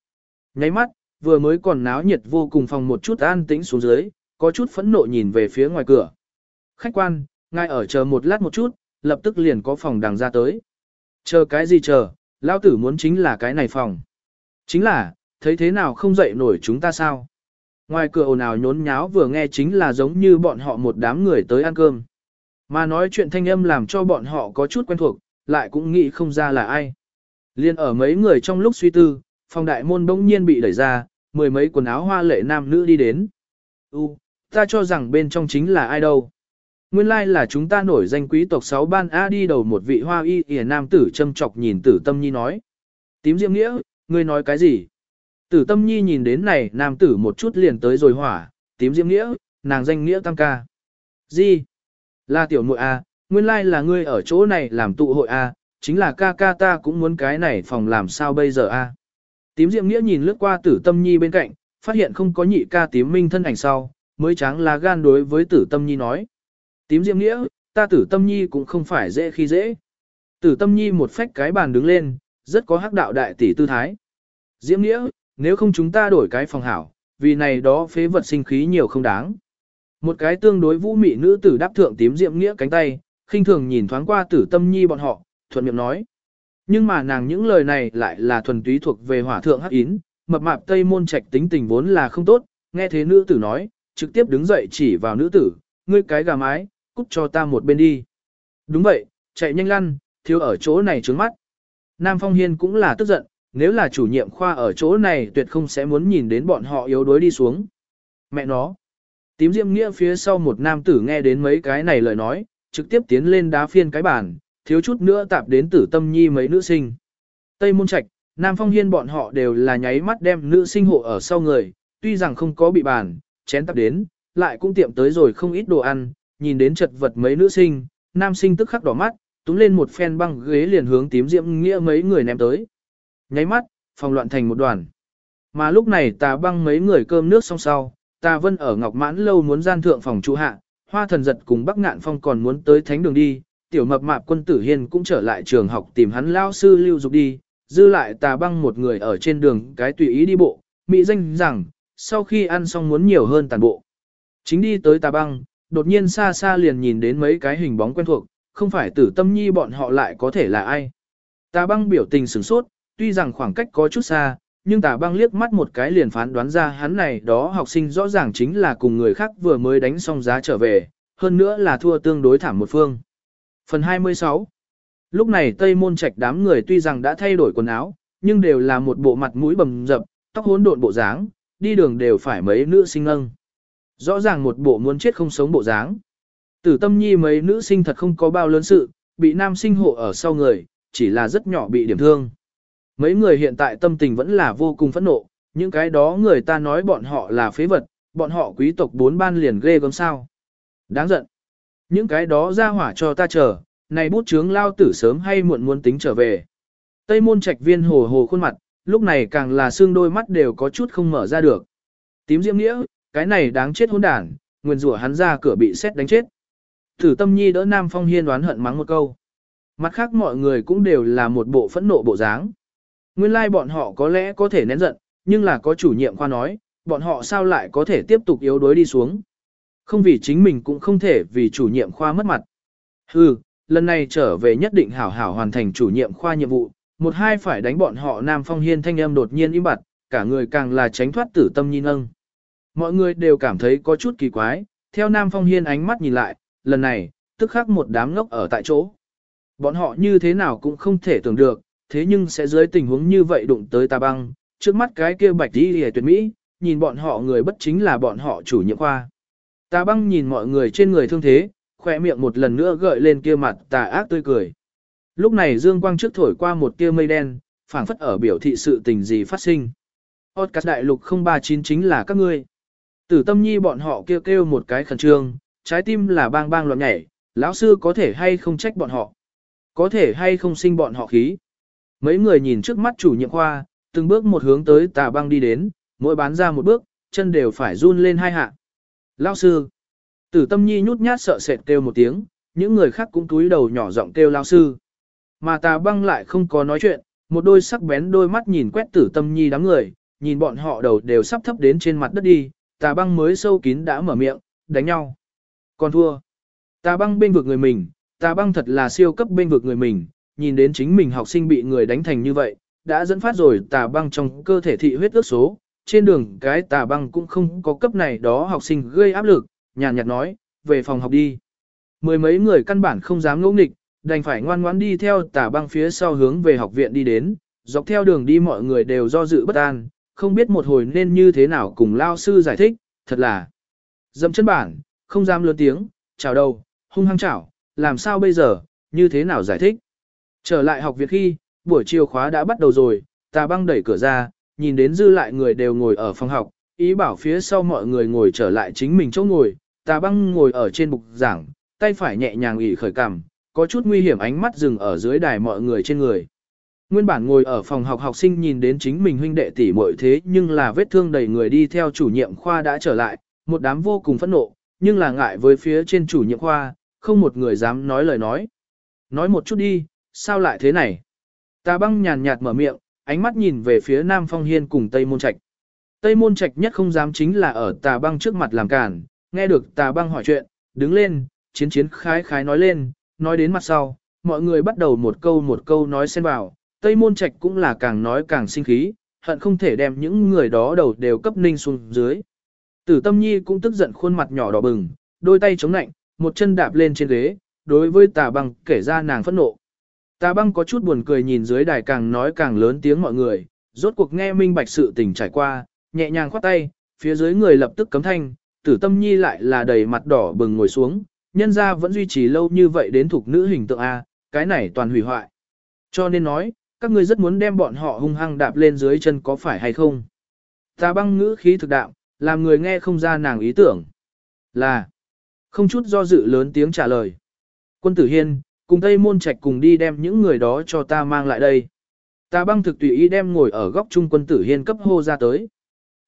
Nháy mắt, vừa mới còn náo nhiệt vô cùng phòng một chút an tĩnh xuống dưới, có chút phẫn nộ nhìn về phía ngoài cửa. Khách quan, ngài ở chờ một lát một chút, lập tức liền có phòng đằng ra tới. Chờ cái gì chờ, lão tử muốn chính là cái này phòng. Chính là, thấy thế nào không dậy nổi chúng ta sao? Ngoài cửa ồn ào nhốn nháo vừa nghe chính là giống như bọn họ một đám người tới ăn cơm. Mà nói chuyện thanh âm làm cho bọn họ có chút quen thuộc, lại cũng nghĩ không ra là ai. Liên ở mấy người trong lúc suy tư, phòng đại môn bỗng nhiên bị đẩy ra, mười mấy quần áo hoa lệ nam nữ đi đến. U, ta cho rằng bên trong chính là ai đâu. Nguyên lai like là chúng ta nổi danh quý tộc sáu ban A đi đầu một vị hoa y ỉa nam tử châm chọc nhìn tử tâm nhi nói. Tím diệm nghĩa, ngươi nói cái gì? Tử tâm nhi nhìn đến này nam tử một chút liền tới rồi hỏa, tím diệm nghĩa, nàng danh nghĩa tăng ca. Gì? Là tiểu muội A, nguyên lai like là ngươi ở chỗ này làm tụ hội A, chính là ca ca ta cũng muốn cái này phòng làm sao bây giờ A. Tím diệm nghĩa nhìn lướt qua tử tâm nhi bên cạnh, phát hiện không có nhị ca tím minh thân ảnh sau, mới tráng là gan đối với tử tâm nhi nói. Tím diệm nghĩa, ta tử tâm nhi cũng không phải dễ khi dễ. Tử tâm nhi một phách cái bàn đứng lên, rất có hắc đạo đại tỷ tư thái. Diễm nghĩa, nếu không chúng ta đổi cái phòng hảo, vì này đó phế vật sinh khí nhiều không đáng. Một cái tương đối vũ mị nữ tử đáp thượng tím diệm nghĩa cánh tay, khinh thường nhìn thoáng qua tử tâm nhi bọn họ, thuận miệng nói. Nhưng mà nàng những lời này lại là thuần túy thuộc về hỏa thượng hắc ín, mập mạp tây môn trạch tính tình vốn là không tốt, nghe thế nữ tử nói, trực tiếp đứng dậy chỉ vào nữ tử, ngươi cái gà mái, cút cho ta một bên đi. Đúng vậy, chạy nhanh lăn, thiếu ở chỗ này trướng mắt. Nam Phong Hiên cũng là tức giận, nếu là chủ nhiệm khoa ở chỗ này tuyệt không sẽ muốn nhìn đến bọn họ yếu đuối đi xuống. Mẹ nó. Tím Diệm Nghĩa phía sau một nam tử nghe đến mấy cái này lời nói, trực tiếp tiến lên đá phiên cái bàn, thiếu chút nữa tạp đến tử tâm nhi mấy nữ sinh. Tây Môn Trạch, Nam Phong Hiên bọn họ đều là nháy mắt đem nữ sinh hộ ở sau người, tuy rằng không có bị bàn, chén tạp đến, lại cũng tiệm tới rồi không ít đồ ăn, nhìn đến chật vật mấy nữ sinh, nam sinh tức khắc đỏ mắt, túm lên một phen băng ghế liền hướng tím diễm nghĩa mấy người ném tới. Nháy mắt, phòng loạn thành một đoàn. Mà lúc này tà băng mấy người cơm nước xong sau, tà vân ở Ngọc Mãn lâu muốn gian thượng phòng trụ hạ, hoa thần giật cùng bắc ngạn phong còn muốn tới thánh đường đi, tiểu mập mạp quân tử hiên cũng trở lại trường học tìm hắn lao sư lưu dục đi, dư lại tà băng một người ở trên đường cái tùy ý đi bộ, mỹ danh rằng, sau khi ăn xong muốn nhiều hơn tàn bộ. Chính đi tới tà băng, đột nhiên xa xa liền nhìn đến mấy cái hình bóng quen thuộc, không phải tử tâm nhi bọn họ lại có thể là ai. Tà băng biểu tình sửng sốt, tuy rằng khoảng cách có chút xa, nhưng tà băng liếc mắt một cái liền phán đoán ra hắn này đó học sinh rõ ràng chính là cùng người khác vừa mới đánh xong giá trở về, hơn nữa là thua tương đối thảm một phương. Phần 26 Lúc này Tây Môn Trạch đám người tuy rằng đã thay đổi quần áo, nhưng đều là một bộ mặt mũi bầm dập, tóc hỗn độn bộ dáng, đi đường đều phải mấy nữ sinh nâng. Rõ ràng một bộ muốn chết không sống bộ dáng. Tử tâm nhi mấy nữ sinh thật không có bao lớn sự, bị nam sinh hộ ở sau người, chỉ là rất nhỏ bị điểm thương. Mấy người hiện tại tâm tình vẫn là vô cùng phẫn nộ, những cái đó người ta nói bọn họ là phế vật, bọn họ quý tộc bốn ban liền ghê gớm sao. Đáng giận. Những cái đó ra hỏa cho ta chờ, này bút chướng lao tử sớm hay muộn muốn tính trở về. Tây môn trạch viên hồ hồ khuôn mặt, lúc này càng là xương đôi mắt đều có chút không mở ra được. Tím diễm nghĩa, cái này đáng chết hỗn đản, nguyên rủa hắn ra cửa bị xét đánh chết. Thử tâm nhi đỡ Nam Phong Hiên đoán hận mắng một câu. Mặt khác mọi người cũng đều là một bộ phẫn nộ bộ dáng. Nguyên lai like bọn họ có lẽ có thể nén giận, nhưng là có chủ nhiệm khoa nói, bọn họ sao lại có thể tiếp tục yếu đuối đi xuống. Không vì chính mình cũng không thể vì chủ nhiệm khoa mất mặt. Hừ, lần này trở về nhất định hảo hảo hoàn thành chủ nhiệm khoa nhiệm vụ, một hai phải đánh bọn họ Nam Phong Hiên thanh âm đột nhiên im bặt, cả người càng là tránh thoát tử tâm nhi nâng. Mọi người đều cảm thấy có chút kỳ quái, theo Nam Phong Hiên ánh mắt nhìn lại, lần này, tức khắc một đám ngốc ở tại chỗ. Bọn họ như thế nào cũng không thể tưởng được, thế nhưng sẽ dưới tình huống như vậy đụng tới tà băng, trước mắt cái kia bạch đi hề tuyệt mỹ, nhìn bọn họ người bất chính là bọn họ chủ nhiệm khoa. Tà băng nhìn mọi người trên người thương thế, khỏe miệng một lần nữa gợi lên kia mặt tà ác tươi cười. Lúc này dương quang trước thổi qua một tia mây đen, phảng phất ở biểu thị sự tình gì phát sinh. Podcast đại lục 039 chính là các ngươi. Tử tâm nhi bọn họ kêu kêu một cái khẩn trương, trái tim là bang bang loạn nhảy, lão sư có thể hay không trách bọn họ. Có thể hay không sinh bọn họ khí. Mấy người nhìn trước mắt chủ nhiệm khoa, từng bước một hướng tới tà băng đi đến, mỗi bán ra một bước, chân đều phải run lên hai hạ. Lão sư. Tử tâm nhi nhút nhát sợ sệt kêu một tiếng, những người khác cũng cúi đầu nhỏ giọng kêu lão sư. Mà tà băng lại không có nói chuyện, một đôi sắc bén đôi mắt nhìn quét tử tâm nhi đám người, nhìn bọn họ đầu đều sắp thấp đến trên mặt đất đi, tà băng mới sâu kín đã mở miệng, đánh nhau. Còn thua. Tà băng bên vực người mình, tà băng thật là siêu cấp bên vực người mình, nhìn đến chính mình học sinh bị người đánh thành như vậy, đã dẫn phát rồi tà băng trong cơ thể thị huyết ước số, trên đường cái tà băng cũng không có cấp này đó học sinh gây áp lực, nhàn nhạt nói, về phòng học đi. Mười mấy người căn bản không dám ngỗ nghịch, đành phải ngoan ngoãn đi theo tà băng phía sau hướng về học viện đi đến, dọc theo đường đi mọi người đều do dự bất an, không biết một hồi nên như thế nào cùng lao sư giải thích, thật là dậm chân bản, không dám lớn tiếng, chào đầu, hung hăng chảo, làm sao bây giờ, như thế nào giải thích. Trở lại học viện khi, buổi chiều khóa đã bắt đầu rồi, tà băng đẩy cửa ra, nhìn đến dư lại người đều ngồi ở phòng học, ý bảo phía sau mọi người ngồi trở lại chính mình chỗ ngồi, tà băng ngồi ở trên bục giảng, tay phải nhẹ nhàng ủy khởi cằm, có chút nguy hiểm ánh mắt dừng ở dưới đài mọi người trên người. Nguyên bản ngồi ở phòng học học sinh nhìn đến chính mình huynh đệ tỷ muội thế nhưng là vết thương đầy người đi theo chủ nhiệm khoa đã trở lại, một đám vô cùng phẫn nộ, nhưng là ngại với phía trên chủ nhiệm khoa, không một người dám nói lời nói. Nói một chút đi, sao lại thế này? Tà băng nhàn nhạt mở miệng, ánh mắt nhìn về phía Nam Phong Hiên cùng Tây Môn Trạch. Tây Môn Trạch nhất không dám chính là ở tà băng trước mặt làm cản, nghe được tà băng hỏi chuyện, đứng lên, chiến chiến khái khái nói lên, nói đến mặt sau, mọi người bắt đầu một câu một câu nói xen vào, Tây Môn Trạch cũng là càng nói càng sinh khí, hận không thể đem những người đó đầu đều cấp ninh xuống dưới. Tử Tâm Nhi cũng tức giận khuôn mặt nhỏ đỏ bừng, đôi tay chống nạnh, một chân đạp lên trên ghế, đối với Tà Băng kể ra nàng phẫn nộ. Tà Băng có chút buồn cười nhìn dưới đài càng nói càng lớn tiếng mọi người, rốt cuộc nghe minh bạch sự tình trải qua, nhẹ nhàng khoát tay, phía dưới người lập tức cấm thanh, Tử Tâm Nhi lại là đầy mặt đỏ bừng ngồi xuống, nhân ra vẫn duy trì lâu như vậy đến thuộc nữ hình tượng A, cái này toàn hủy hoại. Cho nên nói, các ngươi rất muốn đem bọn họ hung hăng đạp lên dưới chân có phải hay không? Ta băng ngữ khí thực đạo, làm người nghe không ra nàng ý tưởng. Là, không chút do dự lớn tiếng trả lời. Quân tử hiên, cùng Tây Môn Trạch cùng đi đem những người đó cho ta mang lại đây. Tà băng thực tùy ý đem ngồi ở góc trung quân tử hiên cấp hô ra tới.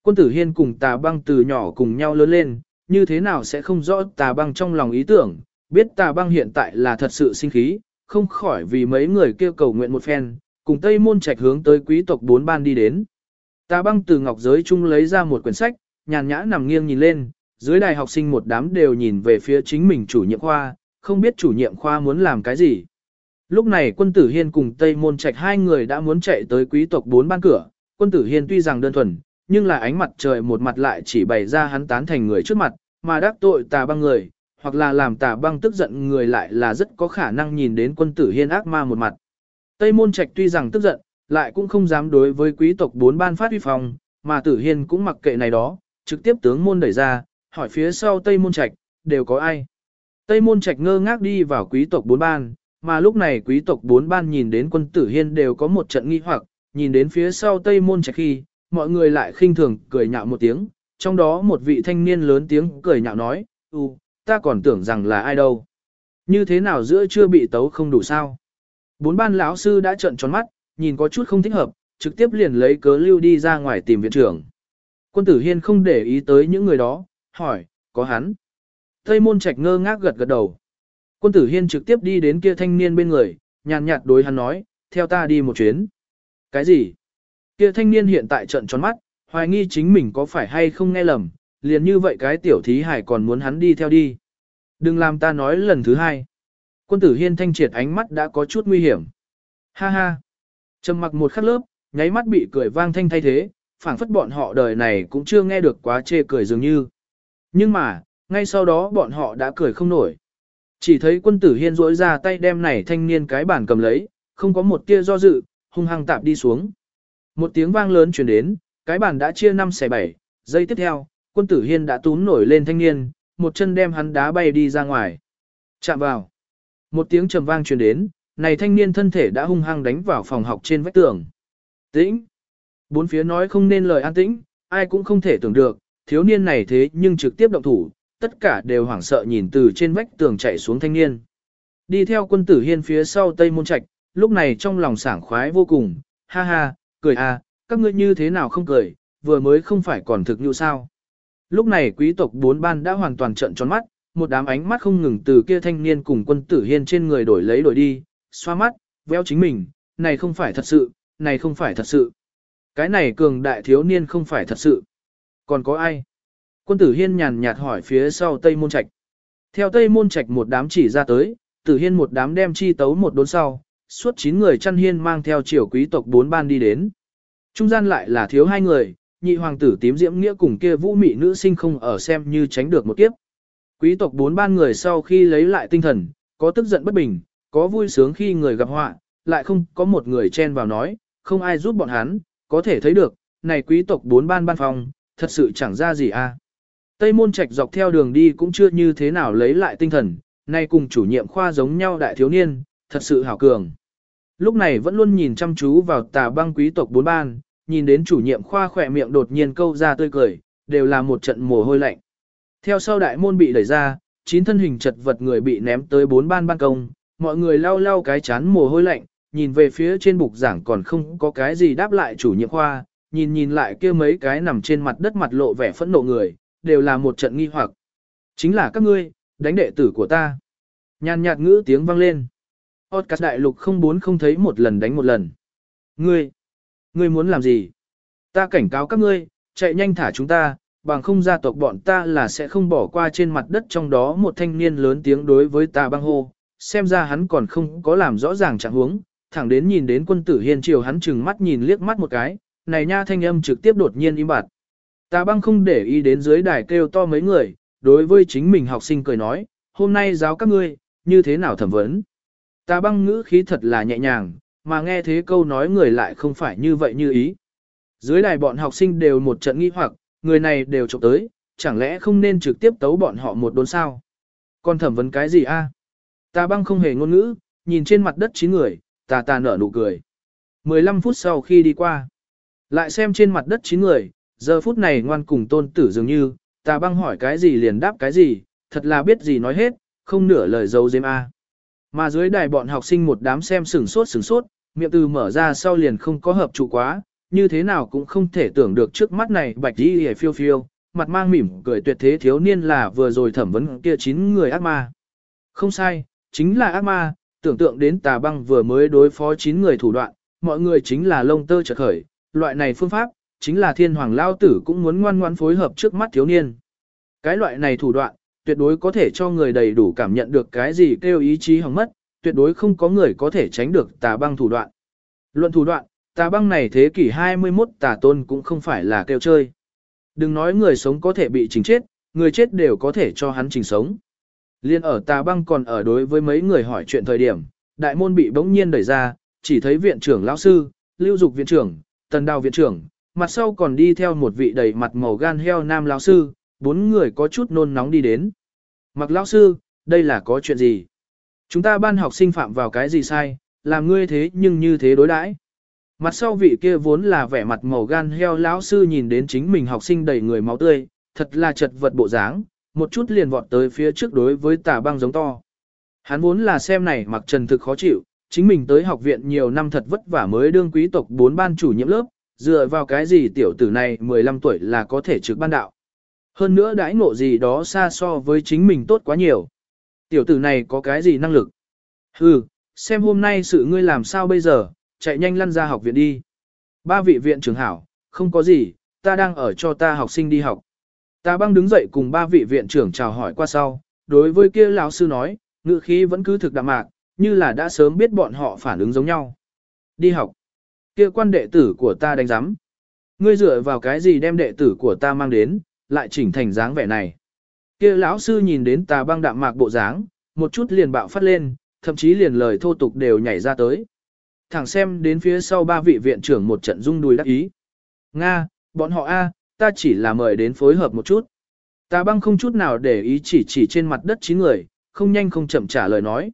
Quân tử hiên cùng tà băng từ nhỏ cùng nhau lớn lên, như thế nào sẽ không rõ tà băng trong lòng ý tưởng, biết tà băng hiện tại là thật sự sinh khí, không khỏi vì mấy người kêu cầu nguyện một phen, cùng Tây Môn Trạch hướng tới quý tộc bốn ban đi đến. Tà băng từ ngọc giới chung lấy ra một quyển sách, nhàn nhã nằm nghiêng nhìn lên, dưới đài học sinh một đám đều nhìn về phía chính mình chủ nhiệm khoa, không biết chủ nhiệm khoa muốn làm cái gì. Lúc này quân tử hiên cùng Tây Môn Trạch hai người đã muốn chạy tới quý tộc bốn ban cửa, quân tử hiên tuy rằng đơn thuần, nhưng là ánh mặt trời một mặt lại chỉ bày ra hắn tán thành người trước mặt, mà đắc tội tà băng người, hoặc là làm tà băng tức giận người lại là rất có khả năng nhìn đến quân tử hiên ác ma một mặt. Tây môn trạch tuy rằng tức giận, lại cũng không dám đối với quý tộc bốn ban phát uy phong, mà tử hiên cũng mặc kệ này đó, trực tiếp tướng môn đẩy ra, hỏi phía sau Tây môn trạch, đều có ai. Tây môn trạch ngơ ngác đi vào quý tộc bốn ban, mà lúc này quý tộc bốn ban nhìn đến quân tử hiên đều có một trận nghi hoặc, nhìn đến phía sau Tây môn trạch khi, mọi người lại khinh thường cười nhạo một tiếng, trong đó một vị thanh niên lớn tiếng cười nhạo nói, ừ, ta còn tưởng rằng là ai đâu. Như thế nào giữa chưa bị tấu không đủ sao? Bốn ban lão sư đã trợn tròn mắt, nhìn có chút không thích hợp, trực tiếp liền lấy cớ lưu đi ra ngoài tìm viện trưởng. Quân tử hiên không để ý tới những người đó, hỏi, có hắn. Tây môn trạch ngơ ngác gật gật đầu. Quân tử hiên trực tiếp đi đến kia thanh niên bên người, nhàn nhạt đối hắn nói, theo ta đi một chuyến. Cái gì? Kia thanh niên hiện tại trận tròn mắt, hoài nghi chính mình có phải hay không nghe lầm, liền như vậy cái tiểu thí hải còn muốn hắn đi theo đi. Đừng làm ta nói lần thứ hai. Quân tử hiên thanh triệt ánh mắt đã có chút nguy hiểm. Ha ha. Trầm mặc một khắc lớp, nháy mắt bị cười vang thanh thay thế, phảng phất bọn họ đời này cũng chưa nghe được quá chê cười dường như. Nhưng mà, ngay sau đó bọn họ đã cười không nổi. Chỉ thấy quân tử hiên rỗi ra tay đem này thanh niên cái bản cầm lấy, không có một tia do dự, hung hăng tạp đi xuống. Một tiếng vang lớn truyền đến, cái bản đã chia 5 xẻ 7, giây tiếp theo, quân tử hiên đã túm nổi lên thanh niên, một chân đem hắn đá bay đi ra ngoài. Chạm vào. Một tiếng trầm vang truyền đến, này thanh niên thân thể đã hung hăng đánh vào phòng học trên vách tường. Tĩnh. Bốn phía nói không nên lời an tĩnh, ai cũng không thể tưởng được, thiếu niên này thế nhưng trực tiếp động thủ, tất cả đều hoảng sợ nhìn từ trên vách tường chạy xuống thanh niên. Đi theo quân tử hiên phía sau tây môn trạch, lúc này trong lòng sảng khoái vô cùng, ha ha, cười à, các ngươi như thế nào không cười, vừa mới không phải còn thực như sao. Lúc này quý tộc bốn ban đã hoàn toàn trận tròn mắt, một đám ánh mắt không ngừng từ kia thanh niên cùng quân tử hiên trên người đổi lấy đổi đi, xoa mắt, véo chính mình, này không phải thật sự, này không phải thật sự. Cái này cường đại thiếu niên không phải thật sự. Còn có ai? Quân tử hiên nhàn nhạt hỏi phía sau Tây Môn Trạch. Theo Tây Môn Trạch một đám chỉ ra tới, tử hiên một đám đem chi tấu một đốn sau, suốt chín người chăn hiên mang theo triều quý tộc bốn ban đi đến. Trung gian lại là thiếu hai người, nhị hoàng tử tím diễm nghĩa cùng kia vũ mị nữ sinh không ở xem như tránh được một kiếp. Quý tộc bốn ban người sau khi lấy lại tinh thần, có tức giận bất bình, có vui sướng khi người gặp họa, lại không có một người chen vào nói, không ai giúp bọn hắn, có thể thấy được, này quý tộc bốn ban ban phòng, thật sự chẳng ra gì a. À. Tây môn trạch dọc theo đường đi cũng chưa như thế nào lấy lại tinh thần, nay cùng chủ nhiệm khoa giống nhau đại thiếu niên, thật sự hảo cường. Lúc này vẫn luôn nhìn chăm chú vào tà băng quý tộc bốn ban, nhìn đến chủ nhiệm khoa khỏe miệng đột nhiên câu ra tươi cười, đều là một trận mồ hôi lạnh. Theo sau đại môn bị đẩy ra, chín thân hình chật vật người bị ném tới bốn ban ban công, mọi người lau lau cái chán mồ hôi lạnh, nhìn về phía trên bục giảng còn không có cái gì đáp lại chủ nhiệm khoa, nhìn nhìn lại kia mấy cái nằm trên mặt đất mặt lộ vẻ phẫn nộ người, đều là một trận nghi hoặc. Chính là các ngươi, đánh đệ tử của ta. Nhàn nhạt ngữ tiếng vang lên. Podcast đại lục không bốn không thấy một lần đánh một lần. Ngươi, ngươi muốn làm gì? Ta cảnh cáo các ngươi, chạy nhanh thả chúng ta, bằng không gia tộc bọn ta là sẽ không bỏ qua trên mặt đất trong đó một thanh niên lớn tiếng đối với ta băng hô. Xem ra hắn còn không có làm rõ ràng trạng huống, thẳng đến nhìn đến quân tử hiên triều hắn chừng mắt nhìn liếc mắt một cái, này nha thanh âm trực tiếp đột nhiên im bặt. Ta băng không để ý đến dưới đài kêu to mấy người, đối với chính mình học sinh cười nói, hôm nay giáo các ngươi, như thế nào thẩm vấn. Ta băng ngữ khí thật là nhẹ nhàng, mà nghe thế câu nói người lại không phải như vậy như ý. Dưới đài bọn học sinh đều một trận nghi hoặc, người này đều trộm tới, chẳng lẽ không nên trực tiếp tấu bọn họ một đốn sao? Còn thẩm vấn cái gì a? Ta băng không hề ngôn ngữ, nhìn trên mặt đất chín người, ta ta nở nụ cười. 15 phút sau khi đi qua, lại xem trên mặt đất chín người, giờ phút này ngoan cùng tôn tử dường như, ta băng hỏi cái gì liền đáp cái gì, thật là biết gì nói hết, không nửa lời dấu dếm a. Mà dưới đài bọn học sinh một đám xem sửng sốt sửng sốt, miệng từ mở ra sau liền không có hợp trụ quá, như thế nào cũng không thể tưởng được trước mắt này bạch đi hề phiêu phiêu, mặt mang mỉm cười tuyệt thế thiếu niên là vừa rồi thẩm vấn kia chín người ác ma. Không sai, chính là ác ma, tưởng tượng đến tà băng vừa mới đối phó chín người thủ đoạn, mọi người chính là lông tơ chợt khởi, loại này phương pháp, chính là thiên hoàng lao tử cũng muốn ngoan ngoan phối hợp trước mắt thiếu niên. Cái loại này thủ đoạn, tuyệt đối có thể cho người đầy đủ cảm nhận được cái gì kêu ý chí hỏng mất, tuyệt đối không có người có thể tránh được tà băng thủ đoạn. Luận thủ đoạn, tà băng này thế kỷ 21 tà tôn cũng không phải là kêu chơi. Đừng nói người sống có thể bị chỉnh chết, người chết đều có thể cho hắn chỉnh sống. Liên ở tà băng còn ở đối với mấy người hỏi chuyện thời điểm, đại môn bị bỗng nhiên đẩy ra, chỉ thấy viện trưởng lão sư, lưu dục viện trưởng, tần đào viện trưởng, mặt sau còn đi theo một vị đầy mặt màu gan heo nam lão sư, bốn người có chút nôn nóng đi đến. Mặc lão sư, đây là có chuyện gì? Chúng ta ban học sinh phạm vào cái gì sai, làm ngươi thế nhưng như thế đối đãi. Mặt sau vị kia vốn là vẻ mặt màu gan heo lão sư nhìn đến chính mình học sinh đầy người máu tươi, thật là chật vật bộ dáng, một chút liền vọt tới phía trước đối với tà băng giống to. Hắn vốn là xem này mặc trần thực khó chịu, chính mình tới học viện nhiều năm thật vất vả mới đương quý tộc bốn ban chủ nhiệm lớp, dựa vào cái gì tiểu tử này 15 tuổi là có thể trực ban đạo. Hơn nữa đãi ngộ gì đó xa so với chính mình tốt quá nhiều. Tiểu tử này có cái gì năng lực? Hừ, xem hôm nay sự ngươi làm sao bây giờ, chạy nhanh lăn ra học viện đi. Ba vị viện trưởng hảo, không có gì, ta đang ở cho ta học sinh đi học. Ta băng đứng dậy cùng ba vị viện trưởng chào hỏi qua sau, đối với kia lão sư nói, ngữ khí vẫn cứ thực đạm mạc, như là đã sớm biết bọn họ phản ứng giống nhau. Đi học. Kia quan đệ tử của ta đánh giám. ngươi dựa vào cái gì đem đệ tử của ta mang đến, lại chỉnh thành dáng vẻ này. Kia lão sư nhìn đến tà băng đạm mạc bộ dáng, một chút liền bạo phát lên, thậm chí liền lời thô tục đều nhảy ra tới. Thẳng xem đến phía sau ba vị viện trưởng một trận rung đùi đắc ý. Nga, bọn họ A, ta chỉ là mời đến phối hợp một chút. Tà băng không chút nào để ý chỉ chỉ trên mặt đất chín người, không nhanh không chậm trả lời nói.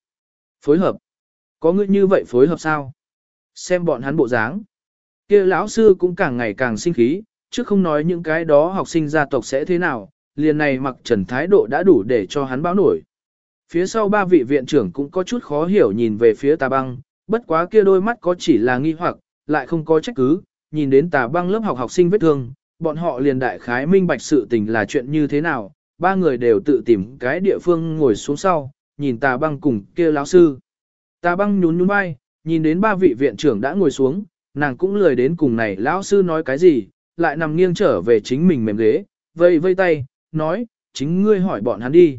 Phối hợp. Có ngươi như vậy phối hợp sao? Xem bọn hắn bộ dáng. kia lão sư cũng càng ngày càng sinh khí, chứ không nói những cái đó học sinh gia tộc sẽ thế nào, liền này mặc trần thái độ đã đủ để cho hắn báo nổi. Phía sau ba vị viện trưởng cũng có chút khó hiểu nhìn về phía tà băng, bất quá kia đôi mắt có chỉ là nghi hoặc, lại không có trách cứ, nhìn đến tà băng lớp học học sinh vết thương, bọn họ liền đại khái minh bạch sự tình là chuyện như thế nào, ba người đều tự tìm cái địa phương ngồi xuống sau, nhìn tà băng cùng kia lão sư. Tà băng nhún nhún vai, nhìn đến ba vị viện trưởng đã ngồi xuống, nàng cũng lười đến cùng này lão sư nói cái gì, lại nằm nghiêng trở về chính mình mềm ghế, vây vây tay, nói, chính ngươi hỏi bọn hắn đi.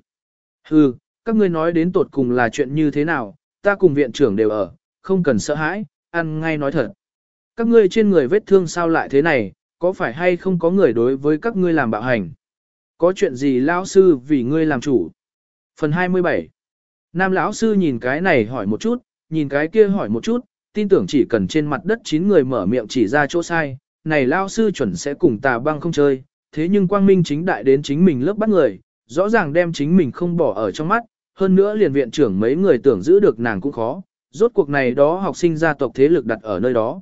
Hừ, các ngươi nói đến tột cùng là chuyện như thế nào, ta cùng viện trưởng đều ở, không cần sợ hãi, ăn ngay nói thật. Các ngươi trên người vết thương sao lại thế này, có phải hay không có người đối với các ngươi làm bạo hành? Có chuyện gì lão sư vì ngươi làm chủ? Phần 27 Nam lão sư nhìn cái này hỏi một chút, nhìn cái kia hỏi một chút, tin tưởng chỉ cần trên mặt đất chín người mở miệng chỉ ra chỗ sai, này lão sư chuẩn sẽ cùng tà băng không chơi, thế nhưng quang minh chính đại đến chính mình lớp bắt người, rõ ràng đem chính mình không bỏ ở trong mắt, hơn nữa liền viện trưởng mấy người tưởng giữ được nàng cũng khó, rốt cuộc này đó học sinh gia tộc thế lực đặt ở nơi đó.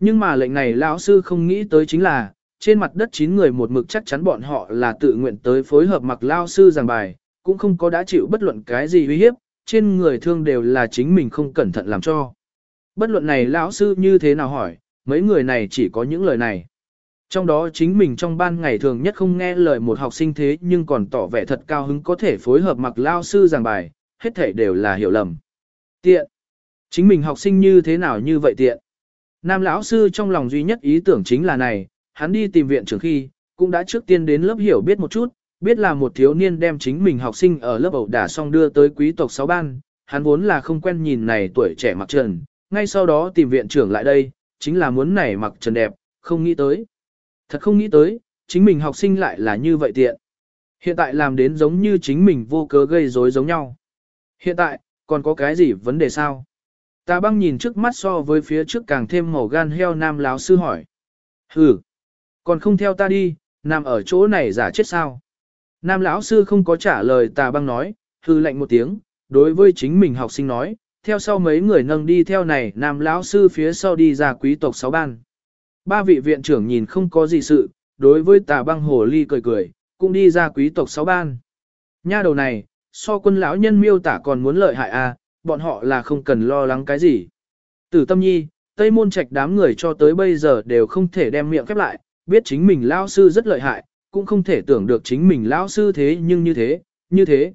Nhưng mà lệnh này lão sư không nghĩ tới chính là, trên mặt đất chín người một mực chắc chắn bọn họ là tự nguyện tới phối hợp mặc lao sư giảng bài, cũng không có đã chịu bất luận cái gì uy hiếp, trên người thương đều là chính mình không cẩn thận làm cho. Bất luận này lão sư như thế nào hỏi, mấy người này chỉ có những lời này. Trong đó chính mình trong ban ngày thường nhất không nghe lời một học sinh thế nhưng còn tỏ vẻ thật cao hứng có thể phối hợp mặc lao sư giảng bài, hết thể đều là hiểu lầm. Tiện. Chính mình học sinh như thế nào như vậy tiện. Nam lão sư trong lòng duy nhất ý tưởng chính là này, hắn đi tìm viện trưởng khi, cũng đã trước tiên đến lớp hiểu biết một chút, biết là một thiếu niên đem chính mình học sinh ở lớp ẩu đả xong đưa tới quý tộc sáu ban, hắn vốn là không quen nhìn này tuổi trẻ mặc trần, ngay sau đó tìm viện trưởng lại đây, chính là muốn này mặc trần đẹp, không nghĩ tới. Thật không nghĩ tới, chính mình học sinh lại là như vậy tiện. Hiện tại làm đến giống như chính mình vô cớ gây rối giống nhau. Hiện tại, còn có cái gì vấn đề sao? Ta băng nhìn trước mắt so với phía trước càng thêm màu gan heo nam láo sư hỏi. Hừ, còn không theo ta đi, nằm ở chỗ này giả chết sao? Nam lão sư không có trả lời tà băng nói, hư lệnh một tiếng, đối với chính mình học sinh nói, theo sau mấy người nâng đi theo này nam lão sư phía sau đi ra quý tộc sáu ban. Ba vị viện trưởng nhìn không có gì sự, đối với tà băng hồ ly cười cười, cũng đi ra quý tộc sáu ban. Nha đầu này, so quân lão nhân miêu tả còn muốn lợi hại a, à, bọn họ là không cần lo lắng cái gì. Tử tâm nhi, Tây môn trạch đám người cho tới bây giờ đều không thể đem miệng khép lại, biết chính mình lão sư rất lợi hại, cũng không thể tưởng được chính mình lão sư thế nhưng như thế, như thế.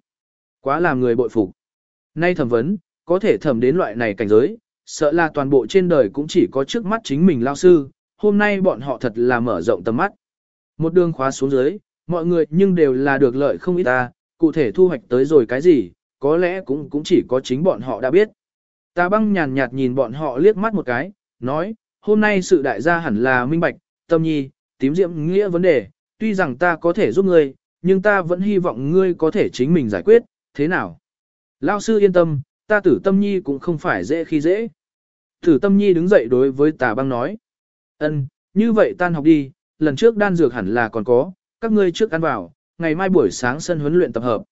Quá làm người bội phục. Nay thẩm vấn, có thể thẩm đến loại này cảnh giới, sợ là toàn bộ trên đời cũng chỉ có trước mắt chính mình lão sư, hôm nay bọn họ thật là mở rộng tầm mắt. Một đường khóa xuống dưới, mọi người nhưng đều là được lợi không ít ta, cụ thể thu hoạch tới rồi cái gì, có lẽ cũng cũng chỉ có chính bọn họ đã biết. Ta băng nhàn nhạt nhìn bọn họ liếc mắt một cái, nói, hôm nay sự đại gia hẳn là minh bạch, tâm nhi, tím diệm nghĩa vấn đề, tuy rằng ta có thể giúp ngươi, nhưng ta vẫn hy vọng ngươi có thể chính mình giải quyết, thế nào? Lao sư yên tâm, ta tử tâm nhi cũng không phải dễ khi dễ. Tử tâm nhi đứng dậy đối với tà băng nói. ân, như vậy tan học đi, lần trước đan dược hẳn là còn có, các ngươi trước ăn vào, ngày mai buổi sáng sân huấn luyện tập hợp.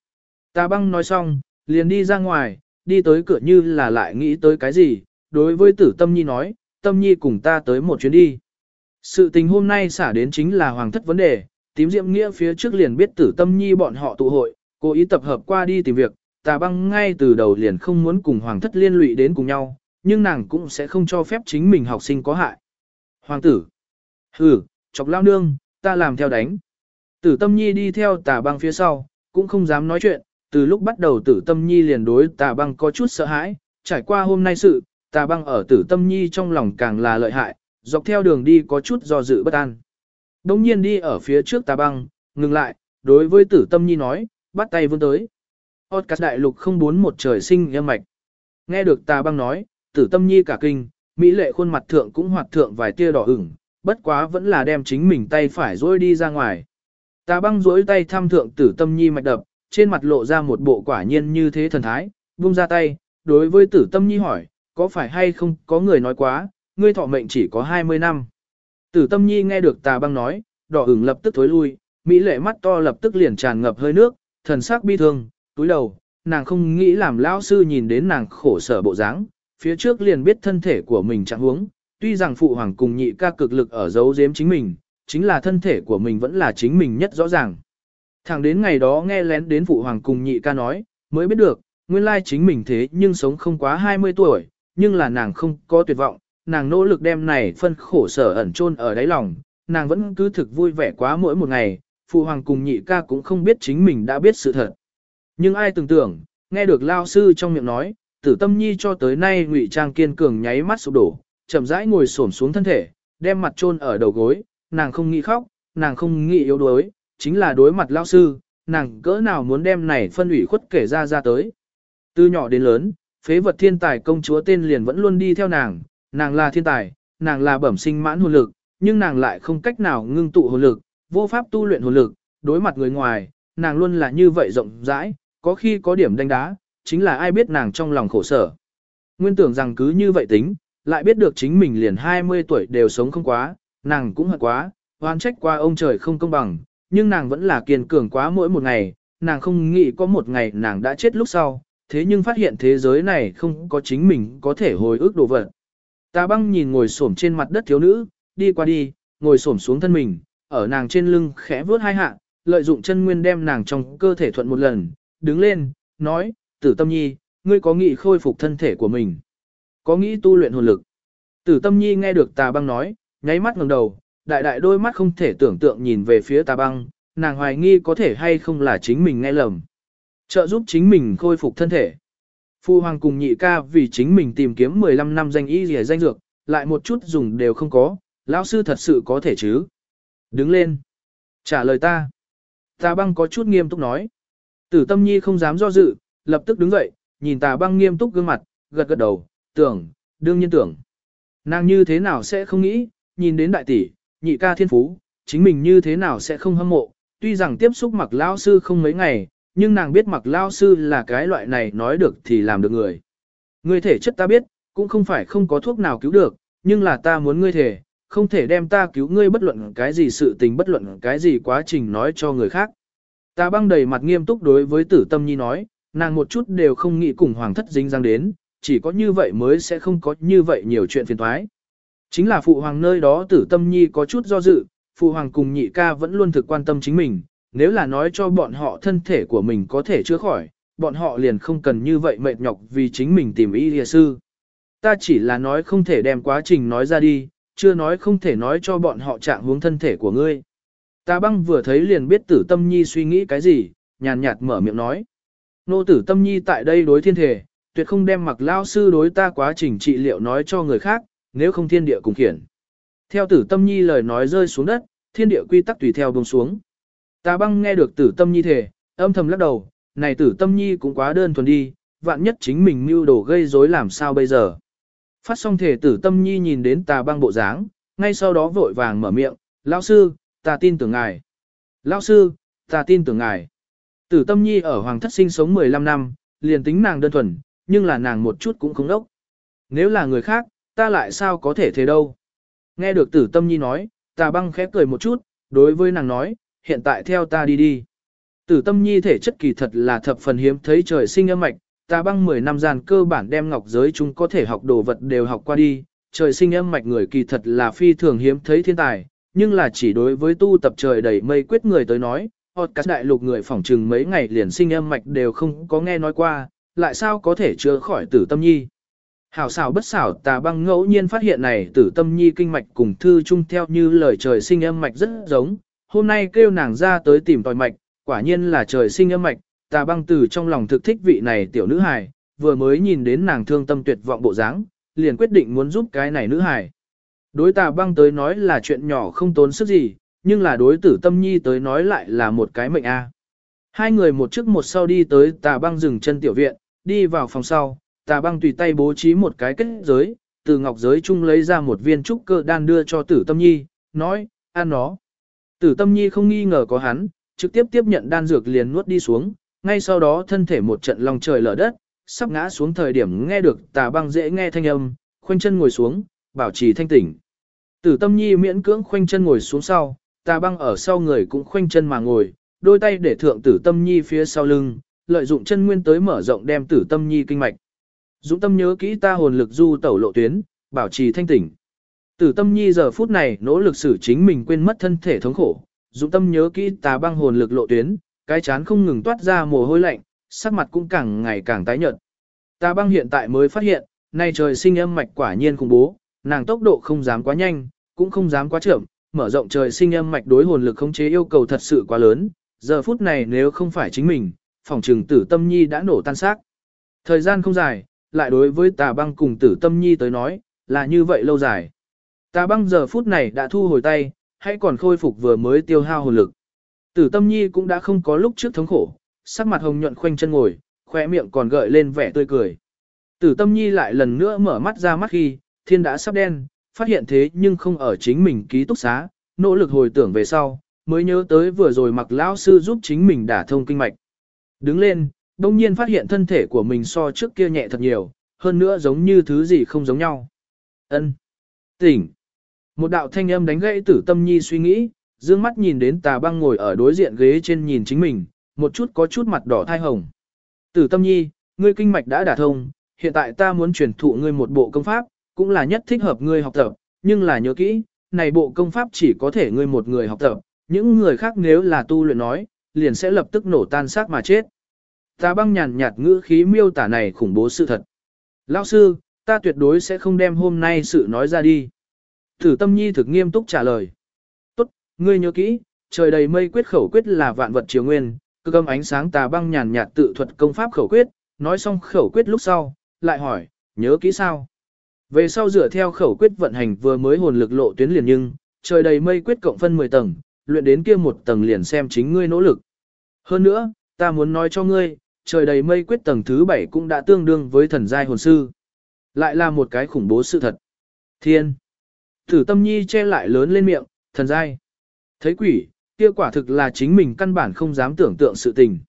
Tà băng nói xong, liền đi ra ngoài, đi tới cửa như là lại nghĩ tới cái gì, đối với tử tâm nhi nói, tâm nhi cùng ta tới một chuyến đi. Sự tình hôm nay xả đến chính là hoàng thất vấn đề, tím diệm nghĩa phía trước liền biết tử tâm nhi bọn họ tụ hội, cố ý tập hợp qua đi tìm việc, tà băng ngay từ đầu liền không muốn cùng hoàng thất liên lụy đến cùng nhau, nhưng nàng cũng sẽ không cho phép chính mình học sinh có hại. Hoàng tử, hừ, chọc lao nương, ta làm theo đánh. Tử tâm nhi đi theo tà băng phía sau, cũng không dám nói chuyện, từ lúc bắt đầu tử tâm nhi liền đối tà băng có chút sợ hãi, trải qua hôm nay sự, tà băng ở tử tâm nhi trong lòng càng là lợi hại, dọc theo đường đi có chút do dự bất an. Đông nhiên đi ở phía trước tà băng, ngừng lại, đối với tử tâm nhi nói, bắt tay vươn tới. Otcas đại lục không bốn một trời sinh âm mạch. Nghe được tà băng nói, tử tâm nhi cả kinh, mỹ lệ khuôn mặt thượng cũng hoạt thượng vài tia đỏ ửng, bất quá vẫn là đem chính mình tay phải dối đi ra ngoài. Tà băng dối tay thăm thượng tử tâm nhi mạch đập, trên mặt lộ ra một bộ quả nhiên như thế thần thái, vung ra tay, đối với tử tâm nhi hỏi, có phải hay không có người nói quá, ngươi thọ mệnh chỉ có 20 năm. Tử tâm nhi nghe được tà băng nói, đỏ ửng lập tức thối lui, mỹ lệ mắt to lập tức liền tràn ngập hơi nước, thần sắc bi thương, túi đầu, nàng không nghĩ làm lão sư nhìn đến nàng khổ sở bộ dáng, phía trước liền biết thân thể của mình trạng huống, tuy rằng phụ hoàng cùng nhị ca cực lực ở giấu giếm chính mình, chính là thân thể của mình vẫn là chính mình nhất rõ ràng. Thẳng đến ngày đó nghe lén đến phụ hoàng cùng nhị ca nói, mới biết được, nguyên lai chính mình thế nhưng sống không quá 20 tuổi, nhưng là nàng không có tuyệt vọng, nàng nỗ lực đem này phân khổ sở ẩn chôn ở đáy lòng, nàng vẫn cứ thực vui vẻ quá mỗi một ngày, phụ hoàng cùng nhị ca cũng không biết chính mình đã biết sự thật. Nhưng ai tưởng tưởng, nghe được lao sư trong miệng nói, tử tâm nhi cho tới nay ngụy trang kiên cường nháy mắt sụp đổ, chậm rãi ngồi xổm xuống thân thể, đem mặt chôn ở đầu gối, nàng không nghĩ khóc, nàng không nghĩ yếu đuối, chính là đối mặt lao sư, nàng cỡ nào muốn đem này phân ủy khuất kể ra ra tới. Từ nhỏ đến lớn, phế vật thiên tài công chúa tên liền vẫn luôn đi theo nàng, nàng là thiên tài, nàng là bẩm sinh mãn hồn lực, nhưng nàng lại không cách nào ngưng tụ hồn lực, vô pháp tu luyện hồn lực, đối mặt người ngoài, nàng luôn là như vậy rộng rãi, có khi có điểm đánh đá, chính là ai biết nàng trong lòng khổ sở. Nguyên tưởng rằng cứ như vậy tính, lại biết được chính mình liền 20 tuổi đều sống không quá, nàng cũng hận quá, oan trách qua ông trời không công bằng, nhưng nàng vẫn là kiên cường quá mỗi một ngày, nàng không nghĩ có một ngày nàng đã chết lúc sau, thế nhưng phát hiện thế giới này không có chính mình có thể hồi ức đồ vật. Ta băng nhìn ngồi xổm trên mặt đất thiếu nữ, đi qua đi, ngồi xổm xuống thân mình, ở nàng trên lưng khẽ vướt hai hạ, lợi dụng chân nguyên đem nàng trong cơ thể thuận một lần, đứng lên, nói, tử tâm nhi, ngươi có nghĩ khôi phục thân thể của mình, có nghĩ tu luyện hồn lực. Tử tâm nhi nghe được tà băng nói, nháy mắt ngẩng đầu, đại đại đôi mắt không thể tưởng tượng nhìn về phía tà băng, nàng hoài nghi có thể hay không là chính mình nghe lầm. Trợ giúp chính mình khôi phục thân thể. Phu hoàng cùng nhị ca vì chính mình tìm kiếm 15 năm danh y rẻ danh dược, lại một chút dùng đều không có, lão sư thật sự có thể chứ. Đứng lên. Trả lời ta. Tà băng có chút nghiêm túc nói. Tử tâm nhi không dám do dự, lập tức đứng dậy, nhìn tà băng nghiêm túc gương mặt, gật gật đầu, tưởng, đương nhiên tưởng. Nàng như thế nào sẽ không nghĩ, nhìn đến đại tỷ, nhị ca thiên phú, chính mình như thế nào sẽ không hâm mộ, tuy rằng tiếp xúc mặc lão sư không mấy ngày, nhưng nàng biết mặc lao sư là cái loại này nói được thì làm được người. Ngươi thể chất ta biết, cũng không phải không có thuốc nào cứu được, nhưng là ta muốn ngươi thể, không thể đem ta cứu ngươi bất luận cái gì sự tình bất luận cái gì quá trình nói cho người khác. Ta băng đầy mặt nghiêm túc đối với tử tâm nhi nói, nàng một chút đều không nghĩ cùng hoàng thất dính răng đến, chỉ có như vậy mới sẽ không có như vậy nhiều chuyện phiền thoái. Chính là phụ hoàng nơi đó tử tâm nhi có chút do dự, phụ hoàng cùng nhị ca vẫn luôn thực quan tâm chính mình, nếu là nói cho bọn họ thân thể của mình có thể chữa khỏi, bọn họ liền không cần như vậy mệt nhọc vì chính mình tìm y lìa sư. Ta chỉ là nói không thể đem quá trình nói ra đi, chưa nói không thể nói cho bọn họ trạng hướng thân thể của ngươi. Ta băng vừa thấy liền biết tử tâm nhi suy nghĩ cái gì, nhàn nhạt mở miệng nói. Nô tử tâm nhi tại đây đối thiên thể, tuyệt không đem mặc lao sư đối ta quá trình trị liệu nói cho người khác, nếu không thiên địa cùng khiển. Theo tử tâm nhi lời nói rơi xuống đất, thiên địa quy tắc tùy theo bông xuống. Ta băng nghe được tử tâm nhi thể, âm thầm lắc đầu, này tử tâm nhi cũng quá đơn thuần đi, vạn nhất chính mình mưu đồ gây rối làm sao bây giờ. Phát xong thể tử tâm nhi nhìn đến tà băng bộ dáng, ngay sau đó vội vàng mở miệng, lão sư, ta tin tưởng ngài. Lão sư, ta tin tưởng ngài. Tử tâm nhi ở hoàng thất sinh sống 15 năm, liền tính nàng đơn thuần, nhưng là nàng một chút cũng không đốc. Nếu là người khác, ta lại sao có thể thế đâu. Nghe được tử tâm nhi nói, tà băng khép cười một chút, đối với nàng nói, hiện tại theo ta đi đi. Tử tâm nhi thể chất kỳ thật là thập phần hiếm thấy trời sinh âm mạch, ta băng 10 năm gian cơ bản đem ngọc giới chúng có thể học đồ vật đều học qua đi, trời sinh âm mạch người kỳ thật là phi thường hiếm thấy thiên tài, nhưng là chỉ đối với tu tập trời đầy mây quyết người tới nói, hoặc các đại lục người phỏng trừng mấy ngày liền sinh âm mạch đều không có nghe nói qua, lại sao có thể chữa khỏi tử tâm nhi. Hảo xảo bất xảo tà băng ngẫu nhiên phát hiện này tử tâm nhi kinh mạch cùng thư chung theo như lời trời sinh âm mạch rất giống, hôm nay kêu nàng ra tới tìm tòi mạch, quả nhiên là trời sinh âm mạch, tà băng từ trong lòng thực thích vị này tiểu nữ hài, vừa mới nhìn đến nàng thương tâm tuyệt vọng bộ dáng, liền quyết định muốn giúp cái này nữ hài. Đối tà băng tới nói là chuyện nhỏ không tốn sức gì, nhưng là đối tử tâm nhi tới nói lại là một cái mệnh a. Hai người một trước một sau đi tới tà băng dừng chân tiểu viện, đi vào phòng sau, tà băng tùy tay bố trí một cái kết giới, từ ngọc giới chung lấy ra một viên trúc cơ đan đưa cho tử tâm nhi, nói, ăn nó. Tử tâm nhi không nghi ngờ có hắn, trực tiếp tiếp nhận đan dược liền nuốt đi xuống, ngay sau đó thân thể một trận lòng trời lở đất, sắp ngã xuống thời điểm nghe được tà băng dễ nghe thanh âm, khoanh chân ngồi xuống, bảo trì thanh tỉnh. Tử tâm nhi miễn cưỡng khoanh chân ngồi xuống sau, tà băng ở sau người cũng khoanh chân mà ngồi, đôi tay để thượng tử tâm nhi phía sau lưng, lợi dụng chân nguyên tới mở rộng đem tử tâm nhi kinh mạch. Dũng tâm nhớ kỹ ta hồn lực du tẩu lộ tuyến, bảo trì thanh tỉnh. Tử tâm nhi giờ phút này nỗ lực xử chính mình quên mất thân thể thống khổ, dụng tâm nhớ kỹ tà băng hồn lực lộ tuyến, cái chán không ngừng toát ra mồ hôi lạnh, sắc mặt cũng càng ngày càng tái nhợt. Tà băng hiện tại mới phát hiện, nay trời sinh âm mạch quả nhiên khủng bố, nàng tốc độ không dám quá nhanh, cũng không dám quá chậm, mở rộng trời sinh âm mạch đối hồn lực khống chế yêu cầu thật sự quá lớn, giờ phút này nếu không phải chính mình, phòng trừng tử tâm nhi đã nổ tan xác. Thời gian không dài, lại đối với tà băng cùng tử tâm nhi tới nói, là như vậy lâu dài. Tà băng giờ phút này đã thu hồi tay, hãy còn khôi phục vừa mới tiêu hao hồn lực. Tử tâm nhi cũng đã không có lúc trước thống khổ, sắc mặt hồng nhuận khoanh chân ngồi, khỏe miệng còn gợi lên vẻ tươi cười. Tử tâm nhi lại lần nữa mở mắt ra mắt khi, thiên đã sắp đen, phát hiện thế nhưng không ở chính mình ký túc xá, nỗ lực hồi tưởng về sau, mới nhớ tới vừa rồi mặc lão sư giúp chính mình đả thông kinh mạch. Đứng lên, đông nhiên phát hiện thân thể của mình so trước kia nhẹ thật nhiều, hơn nữa giống như thứ gì không giống nhau. Ân, Tỉnh! Một đạo thanh âm đánh gãy tử tâm nhi suy nghĩ, dương mắt nhìn đến tà băng ngồi ở đối diện ghế trên nhìn chính mình, một chút có chút mặt đỏ thai hồng. Tử tâm nhi, ngươi kinh mạch đã đả thông, hiện tại ta muốn truyền thụ ngươi một bộ công pháp, cũng là nhất thích hợp ngươi học tập, nhưng là nhớ kỹ, này bộ công pháp chỉ có thể ngươi một người học tập, những người khác nếu là tu luyện nói, liền sẽ lập tức nổ tan xác mà chết. Ta băng nhàn nhạt ngữ khí miêu tả này khủng bố sự thật. Lão sư, ta tuyệt đối sẽ không đem hôm nay sự nói ra đi. Thử tâm nhi thực nghiêm túc trả lời. Tốt, ngươi nhớ kỹ, trời đầy mây quyết khẩu quyết là vạn vật chiều nguyên, cơ âm ánh sáng tà băng nhàn nhạt tự thuật công pháp khẩu quyết, nói xong khẩu quyết lúc sau, lại hỏi, nhớ kỹ sao? Về sau dựa theo khẩu quyết vận hành vừa mới hồn lực lộ tuyến liền nhưng, trời đầy mây quyết cộng phân 10 tầng, luyện đến kia một tầng liền xem chính ngươi nỗ lực. Hơn nữa, ta muốn nói cho ngươi, trời đầy mây quyết tầng thứ 7 cũng đã tương đương với thần giai hồn sư. Lại là một cái khủng bố sự thật. Thiên. Thử tâm nhi che lại lớn lên miệng, thần giai. Thấy quỷ, kia quả thực là chính mình căn bản không dám tưởng tượng sự tình.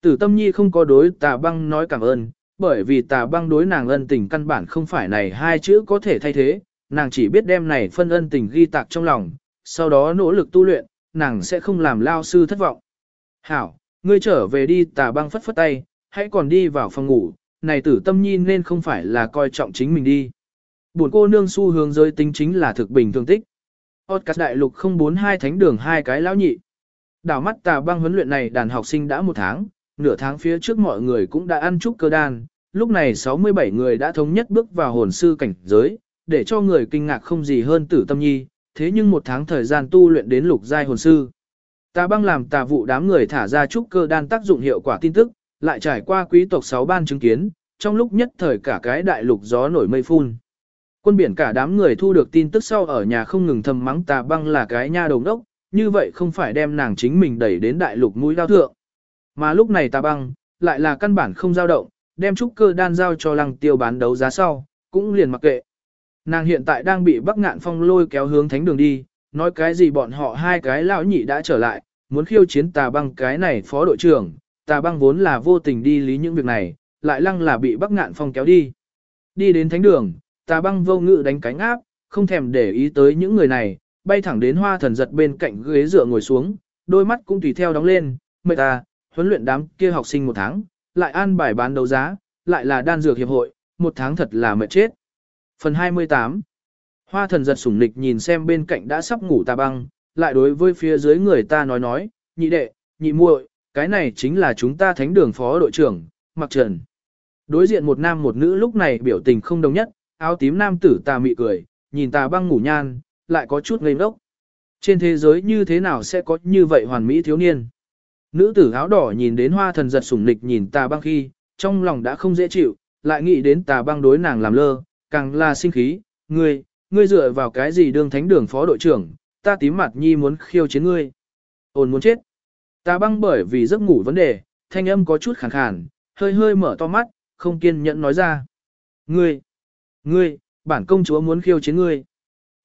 Tử tâm nhi không có đối tà băng nói cảm ơn, bởi vì tà băng đối nàng ân tình căn bản không phải này hai chữ có thể thay thế, nàng chỉ biết đem này phân ân tình ghi tạc trong lòng, sau đó nỗ lực tu luyện, nàng sẽ không làm lao sư thất vọng. Hảo, ngươi trở về đi tà băng phất phất tay, hãy còn đi vào phòng ngủ, này tử tâm nhi nên không phải là coi trọng chính mình đi. Buồn cô nương xu hướng giới tính chính là thực bình thường tích. Podcast đại lục 042 thánh đường hai cái lão nhị. Đảo mắt tà băng huấn luyện này đàn học sinh đã một tháng, nửa tháng phía trước mọi người cũng đã ăn chúc cơ đan, lúc này 67 người đã thống nhất bước vào hồn sư cảnh giới, để cho người kinh ngạc không gì hơn tử tâm nhi, thế nhưng một tháng thời gian tu luyện đến lục giai hồn sư. Tà băng làm tà vụ đám người thả ra trúc cơ đan tác dụng hiệu quả tin tức, lại trải qua quý tộc 6 ban chứng kiến, trong lúc nhất thời cả cái đại lục gió nổi mây phun. Quân biển cả đám người thu được tin tức sau ở nhà không ngừng thầm mắng tà băng là cái nha đồng đốc, như vậy không phải đem nàng chính mình đẩy đến đại lục mũi đao thượng. Mà lúc này tà băng, lại là căn bản không dao động, đem trúc cơ đan giao cho lăng tiêu bán đấu giá sau, cũng liền mặc kệ. Nàng hiện tại đang bị Bắc Ngạn Phong lôi kéo hướng thánh đường đi, nói cái gì bọn họ hai cái lão nhị đã trở lại, muốn khiêu chiến tà băng cái này phó đội trưởng, tà băng vốn là vô tình đi lý những việc này, lại lăng là bị Bắc Ngạn Phong kéo đi. Đi đến thánh đường, tà băng vô ngự đánh cánh áp, không thèm để ý tới những người này, bay thẳng đến hoa thần giật bên cạnh ghế dựa ngồi xuống, đôi mắt cũng tùy theo đóng lên, mệt ta, huấn luyện đám kia học sinh một tháng, lại an bài bán đấu giá, lại là đan dược hiệp hội, một tháng thật là mệt chết. Phần 28 Hoa thần giật sủng nịch nhìn xem bên cạnh đã sắp ngủ tà băng, lại đối với phía dưới người ta nói nói, nhị đệ, nhị muội, cái này chính là chúng ta thánh đường phó đội trưởng, Mặc Trần. Đối diện một nam một nữ lúc này biểu tình không đồng nhất, áo tím nam tử tà mị cười, nhìn tà băng ngủ nhan, lại có chút ngây ngốc. Trên thế giới như thế nào sẽ có như vậy hoàn mỹ thiếu niên? Nữ tử áo đỏ nhìn đến hoa thần giật sủng nịch nhìn tà băng khi, trong lòng đã không dễ chịu, lại nghĩ đến tà băng đối nàng làm lơ, càng là sinh khí, ngươi, ngươi dựa vào cái gì đương thánh đường phó đội trưởng, ta tím mặt nhi muốn khiêu chiến ngươi. Ôn muốn chết. Tà băng bởi vì giấc ngủ vấn đề, thanh âm có chút khàn khàn, hơi hơi mở to mắt, không kiên nhẫn nói ra. Ngươi, ngươi, bản công chúa muốn khiêu chiến ngươi.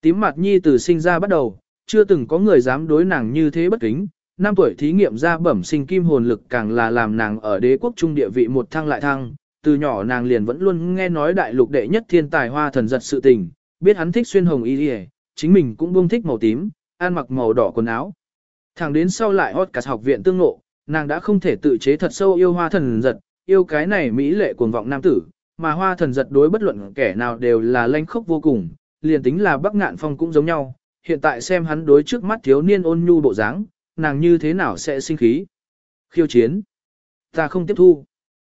Tím mặt nhi từ sinh ra bắt đầu, chưa từng có người dám đối nàng như thế bất kính. Năm tuổi thí nghiệm ra bẩm sinh kim hồn lực càng là làm nàng ở đế quốc trung địa vị một thăng lại thăng, từ nhỏ nàng liền vẫn luôn nghe nói đại lục đệ nhất thiên tài hoa thần giật sự tình, biết hắn thích xuyên hồng y hề, chính mình cũng buông thích màu tím, ăn mặc màu đỏ quần áo. Thẳng đến sau lại hot cả học viện tương ngộ, nàng đã không thể tự chế thật sâu yêu hoa thần giật, yêu cái này mỹ lệ cuồng vọng nam tử, mà hoa thần giật đối bất luận kẻ nào đều là lanh khốc vô cùng, liền tính là bắc ngạn phong cũng giống nhau, hiện tại xem hắn đối trước mắt thiếu niên ôn nhu bộ dáng, nàng như thế nào sẽ sinh khí. Khiêu chiến. Ta không tiếp thu.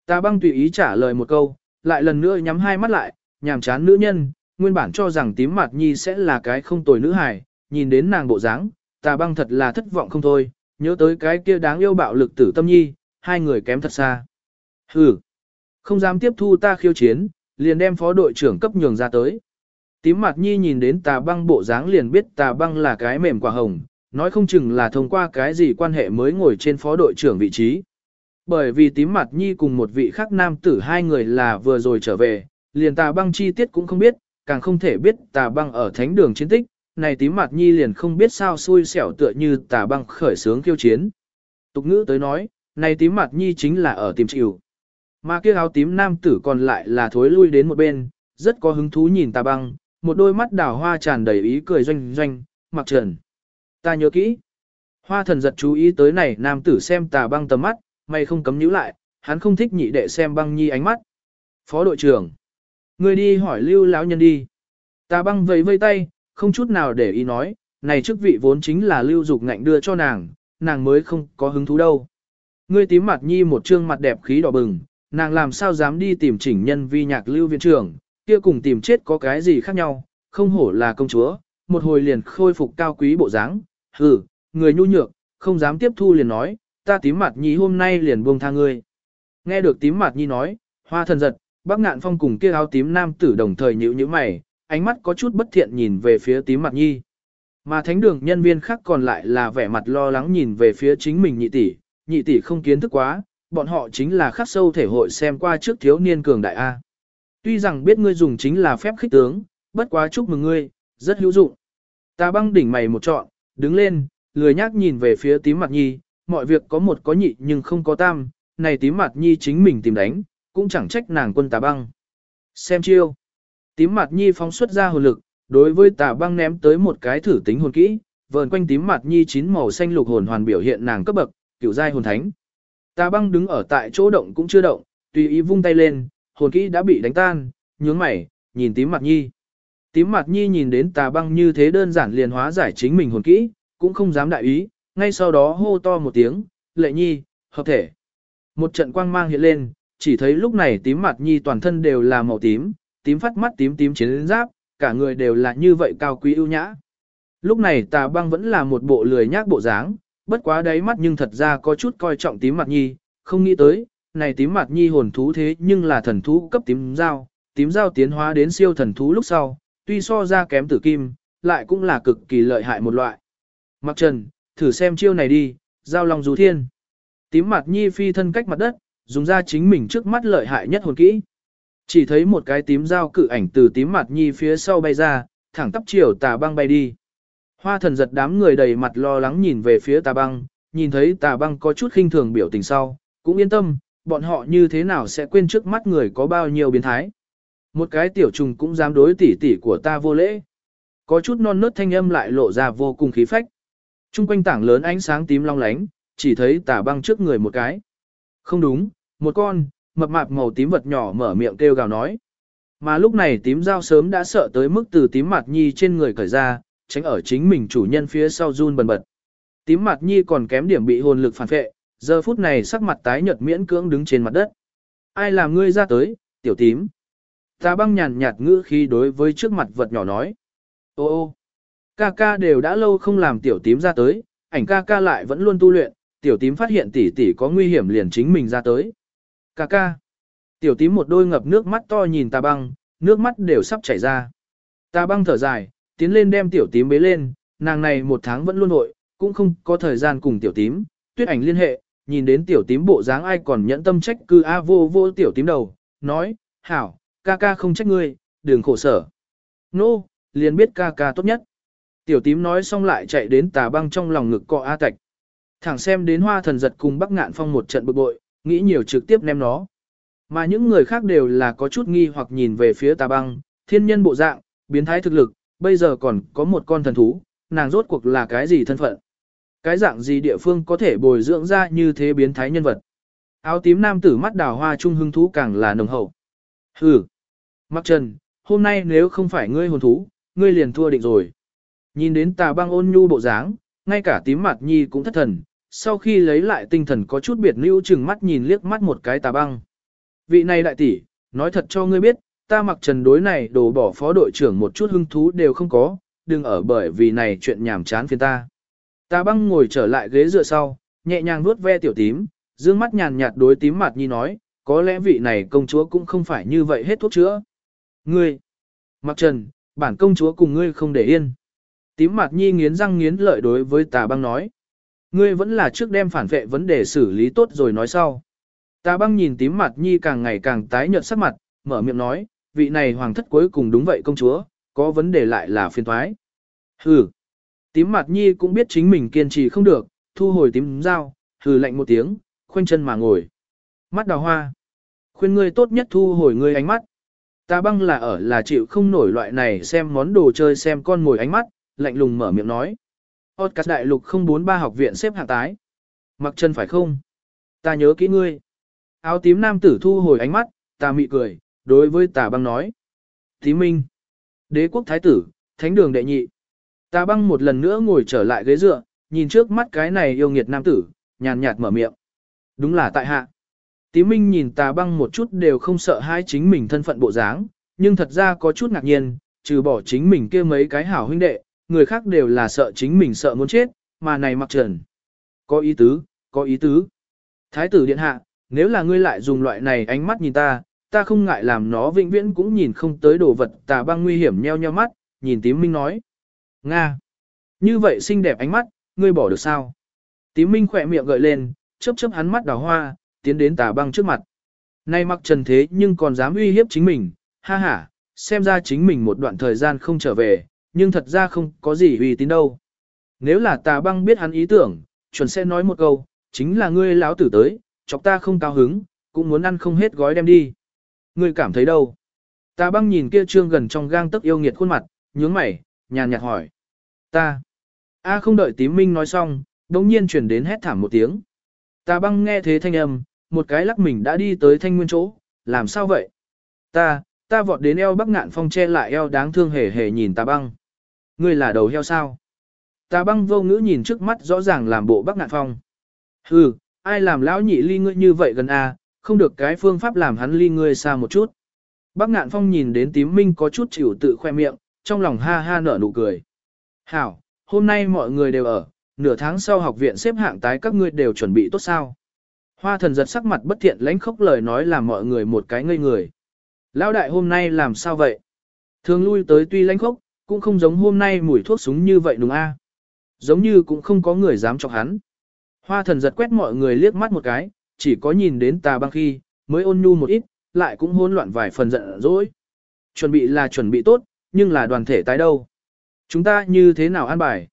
Ta băng tùy ý trả lời một câu, lại lần nữa nhắm hai mắt lại, nhàm chán nữ nhân, nguyên bản cho rằng tím mặt nhi sẽ là cái không tồi nữ hài, nhìn đến nàng bộ dáng, ta băng thật là thất vọng không thôi, nhớ tới cái kia đáng yêu bạo lực tử tâm nhi, hai người kém thật xa. Hừ, không dám tiếp thu ta khiêu chiến, liền đem phó đội trưởng cấp nhường ra tới. Tím mặt nhi nhìn đến tà băng bộ dáng liền biết tà băng là cái mềm quả hồng, nói không chừng là thông qua cái gì quan hệ mới ngồi trên phó đội trưởng vị trí. Bởi vì tím mặt nhi cùng một vị khác nam tử hai người là vừa rồi trở về, liền tà băng chi tiết cũng không biết, càng không thể biết tà băng ở thánh đường chiến tích, này tím mặt nhi liền không biết sao xui xẻo tựa như tà băng khởi sướng khiêu chiến. Tục ngữ tới nói, này tím mặt nhi chính là ở tìm chịu. Mà kia áo tím nam tử còn lại là thối lui đến một bên, rất có hứng thú nhìn tà băng, một đôi mắt đào hoa tràn đầy ý cười doanh doanh, mặc trần. Ta nhớ kỹ. Hoa thần giật chú ý tới này nam tử xem tà băng tầm mắt, mày không cấm nhíu lại, hắn không thích nhị đệ xem băng nhi ánh mắt. Phó đội trưởng. Người đi hỏi lưu lão nhân đi. Tà băng vẫy vây tay, không chút nào để ý nói, này chức vị vốn chính là lưu dục ngạnh đưa cho nàng, nàng mới không có hứng thú đâu. Ngươi tím mặt nhi một trương mặt đẹp khí đỏ bừng, nàng làm sao dám đi tìm chỉnh nhân vi nhạc lưu viện trưởng, kia cùng tìm chết có cái gì khác nhau, không hổ là công chúa, một hồi liền khôi phục cao quý bộ dáng, hừ, người nhu nhược, không dám tiếp thu liền nói, ta tím mặt nhi hôm nay liền buông tha ngươi. Nghe được tím mặt nhi nói, hoa thần giật, bác ngạn phong cùng kia áo tím nam tử đồng thời nhữ như mày, ánh mắt có chút bất thiện nhìn về phía tím mặt nhi. Mà thánh đường nhân viên khác còn lại là vẻ mặt lo lắng nhìn về phía chính mình nhị tỷ, nhị tỷ không kiến thức quá, bọn họ chính là khắc sâu thể hội xem qua trước thiếu niên cường đại A. Tuy rằng biết ngươi dùng chính là phép khích tướng, bất quá chúc mừng ngươi, rất hữu dụng. Ta băng đỉnh mày một trọn, đứng lên, lười nhác nhìn về phía tím mặt nhi, mọi việc có một có nhị nhưng không có tam, này tím mặt nhi chính mình tìm đánh, cũng chẳng trách nàng quân tà băng. Xem chiêu. Tím mặt nhi phóng xuất ra hồn lực, đối với tà băng ném tới một cái thử tính hồn kỹ, vờn quanh tím mặt nhi chín màu xanh lục hồn hoàn biểu hiện nàng cấp bậc, kiểu giai hồn thánh. Tà băng đứng ở tại chỗ động cũng chưa động, tùy ý vung tay lên, hồn kỹ đã bị đánh tan, nhướng mày, nhìn tím mặt nhi. Tím mặt nhi nhìn đến tà băng như thế đơn giản liền hóa giải chính mình hồn kỹ, cũng không dám đại ý, ngay sau đó hô to một tiếng, lệ nhi, hợp thể. Một trận quang mang hiện lên, chỉ thấy lúc này tím mặt nhi toàn thân đều là màu tím, tím phát mắt tím tím chiến giáp, cả người đều là như vậy cao quý ưu nhã. Lúc này tà băng vẫn là một bộ lười nhác bộ dáng, bất quá đáy mắt nhưng thật ra có chút coi trọng tím mặt nhi, không nghĩ tới, này tím mặt nhi hồn thú thế nhưng là thần thú cấp tím dao, tím dao tiến hóa đến siêu thần thú lúc sau, tuy so ra kém tử kim, lại cũng là cực kỳ lợi hại một loại. Mặc trần, thử xem chiêu này đi, giao long du thiên. Tím mặt nhi phi thân cách mặt đất, dùng ra chính mình trước mắt lợi hại nhất hồn kỹ. Chỉ thấy một cái tím dao cự ảnh từ tím mặt nhi phía sau bay ra, thẳng tắp chiều tà băng bay đi. Hoa thần giật đám người đầy mặt lo lắng nhìn về phía tà băng, nhìn thấy tà băng có chút khinh thường biểu tình sau, cũng yên tâm, bọn họ như thế nào sẽ quên trước mắt người có bao nhiêu biến thái. Một cái tiểu trùng cũng dám đối tỉ tỉ của ta vô lễ. Có chút non nớt thanh âm lại lộ ra vô cùng khí phách. Trung quanh tảng lớn ánh sáng tím long lánh, chỉ thấy tà băng trước người một cái. Không đúng, một con, mập mạp màu tím vật nhỏ mở miệng kêu gào nói. Mà lúc này tím dao sớm đã sợ tới mức từ tím mặt nhi trên người cởi ra, tránh ở chính mình chủ nhân phía sau run bần bật. Tím mặt nhi còn kém điểm bị hồn lực phản phệ, giờ phút này sắc mặt tái nhợt miễn cưỡng đứng trên mặt đất. Ai làm ngươi ra tới, tiểu tím? Ta băng nhàn nhạt ngữ khi đối với trước mặt vật nhỏ nói. Ô ô, ca ca đều đã lâu không làm tiểu tím ra tới, ảnh ca ca lại vẫn luôn tu luyện, tiểu tím phát hiện tỷ tỷ có nguy hiểm liền chính mình ra tới. Ca ca. Tiểu tím một đôi ngập nước mắt to nhìn Ta băng, nước mắt đều sắp chảy ra. Ta băng thở dài, tiến lên đem tiểu tím bế lên, nàng này một tháng vẫn luôn nội, cũng không có thời gian cùng tiểu tím, tuyết ảnh liên hệ, nhìn đến tiểu tím bộ dáng ai còn nhẫn tâm trách cư a vô vô tiểu tím đầu, nói, hảo, ca ca không trách ngươi, đừng khổ sở. Nô, no, liền biết ca ca tốt nhất. Tiểu tím nói xong lại chạy đến tà băng trong lòng ngực cọ A tạch. Thẳng xem đến hoa thần giật cùng bắc ngạn phong một trận bực bội, nghĩ nhiều trực tiếp ném nó. Mà những người khác đều là có chút nghi hoặc nhìn về phía tà băng, thiên nhân bộ dạng, biến thái thực lực, bây giờ còn có một con thần thú, nàng rốt cuộc là cái gì thân phận. Cái dạng gì địa phương có thể bồi dưỡng ra như thế biến thái nhân vật. Áo tím nam tử mắt đào hoa trung hưng thú càng là nồng hậu. Hừ. Mặc trần, hôm nay nếu không phải ngươi hồn thú, ngươi liền thua định rồi. Nhìn đến tà băng ôn nhu bộ dáng, ngay cả tím mặt nhi cũng thất thần, sau khi lấy lại tinh thần có chút biệt lưu chừng mắt nhìn liếc mắt một cái tà băng. Vị này đại tỷ, nói thật cho ngươi biết, ta mặc trần đối này đồ bỏ phó đội trưởng một chút hứng thú đều không có, đừng ở bởi vì này chuyện nhảm chán phiền ta. Ta băng ngồi trở lại ghế dựa sau, nhẹ nhàng nuốt ve tiểu tím, dương mắt nhàn nhạt đối tím mặt nhi nói, có lẽ vị này công chúa cũng không phải như vậy hết thuốc chữa. Ngươi, mặc trần, bản công chúa cùng ngươi không để yên. Tím mặt nhi nghiến răng nghiến lợi đối với tà băng nói. Ngươi vẫn là trước đem phản vệ vấn đề xử lý tốt rồi nói sau. Tà băng nhìn tím mặt nhi càng ngày càng tái nhợt sắc mặt, mở miệng nói, vị này hoàng thất cuối cùng đúng vậy công chúa, có vấn đề lại là phiền thoái. Hừ. Tím mặt nhi cũng biết chính mình kiên trì không được, thu hồi tím dao, hừ lạnh một tiếng, khoanh chân mà ngồi. Mắt đào hoa. Khuyên ngươi tốt nhất thu hồi ngươi ánh mắt. Ta băng là ở là chịu không nổi loại này xem món đồ chơi xem con ngồi ánh mắt, lạnh lùng mở miệng nói. Podcast đại lục 043 học viện xếp hạng tái. Mặc chân phải không? Ta nhớ kỹ ngươi. Áo tím nam tử thu hồi ánh mắt, ta mị cười, đối với tà băng nói. Thí minh. Đế quốc thái tử, thánh đường đệ nhị. Tà băng một lần nữa ngồi trở lại ghế dựa, nhìn trước mắt cái này yêu nghiệt nam tử, nhàn nhạt mở miệng. Đúng là tại hạ. Tí minh nhìn tà băng một chút đều không sợ hai chính mình thân phận bộ dáng, nhưng thật ra có chút ngạc nhiên, trừ bỏ chính mình kia mấy cái hảo huynh đệ, người khác đều là sợ chính mình sợ muốn chết, mà này mặc trần. Có ý tứ, có ý tứ. Thái tử điện hạ, nếu là ngươi lại dùng loại này ánh mắt nhìn ta, ta không ngại làm nó vĩnh viễn cũng nhìn không tới đồ vật tà băng nguy hiểm nheo nheo mắt, nhìn tím minh nói. Nga! Như vậy xinh đẹp ánh mắt, ngươi bỏ được sao? Tím minh khỏe miệng gợi lên, chớp chớp hắn mắt đào hoa, tiến đến tà băng trước mặt. Nay mặc trần thế nhưng còn dám uy hiếp chính mình, ha ha, xem ra chính mình một đoạn thời gian không trở về, nhưng thật ra không có gì uy tín đâu. Nếu là tà băng biết hắn ý tưởng, chuẩn sẽ nói một câu, chính là ngươi lão tử tới, chọc ta không cao hứng, cũng muốn ăn không hết gói đem đi. Ngươi cảm thấy đâu? Ta băng nhìn kia trương gần trong gang tấc yêu nghiệt khuôn mặt, nhướng mày, nhàn nhạt hỏi. Ta. A không đợi tím minh nói xong, đống nhiên chuyển đến hét thảm một tiếng. Ta băng nghe thế thanh âm, một cái lắc mình đã đi tới thanh nguyên chỗ, làm sao vậy? Ta, ta vọt đến eo bắc ngạn phong che lại eo đáng thương hề hề nhìn ta băng. Ngươi là đầu heo sao? Ta băng vô ngữ nhìn trước mắt rõ ràng làm bộ bắc ngạn phong. Hừ, ai làm lão nhị ly ngươi như vậy gần a, à, không được cái phương pháp làm hắn ly ngươi xa một chút. Bắc ngạn phong nhìn đến tím minh có chút chịu tự khoe miệng, trong lòng ha ha nở nụ cười. Hảo, hôm nay mọi người đều ở, nửa tháng sau học viện xếp hạng tái các ngươi đều chuẩn bị tốt sao. Hoa thần giật sắc mặt bất thiện lãnh khốc lời nói làm mọi người một cái ngây người. Lão đại hôm nay làm sao vậy? Thường lui tới tuy lãnh khốc, cũng không giống hôm nay mùi thuốc súng như vậy đúng a? Giống như cũng không có người dám chọc hắn. Hoa thần giật quét mọi người liếc mắt một cái, chỉ có nhìn đến tà băng khi, mới ôn nhu một ít, lại cũng hỗn loạn vài phần giận dỗi. Chuẩn bị là chuẩn bị tốt, nhưng là đoàn thể tái đâu. Chúng ta như thế nào an bài?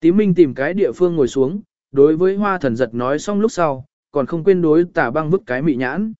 Tí Minh tìm cái địa phương ngồi xuống, đối với hoa thần giật nói xong lúc sau, còn không quên đối tà băng vứt cái mị nhãn.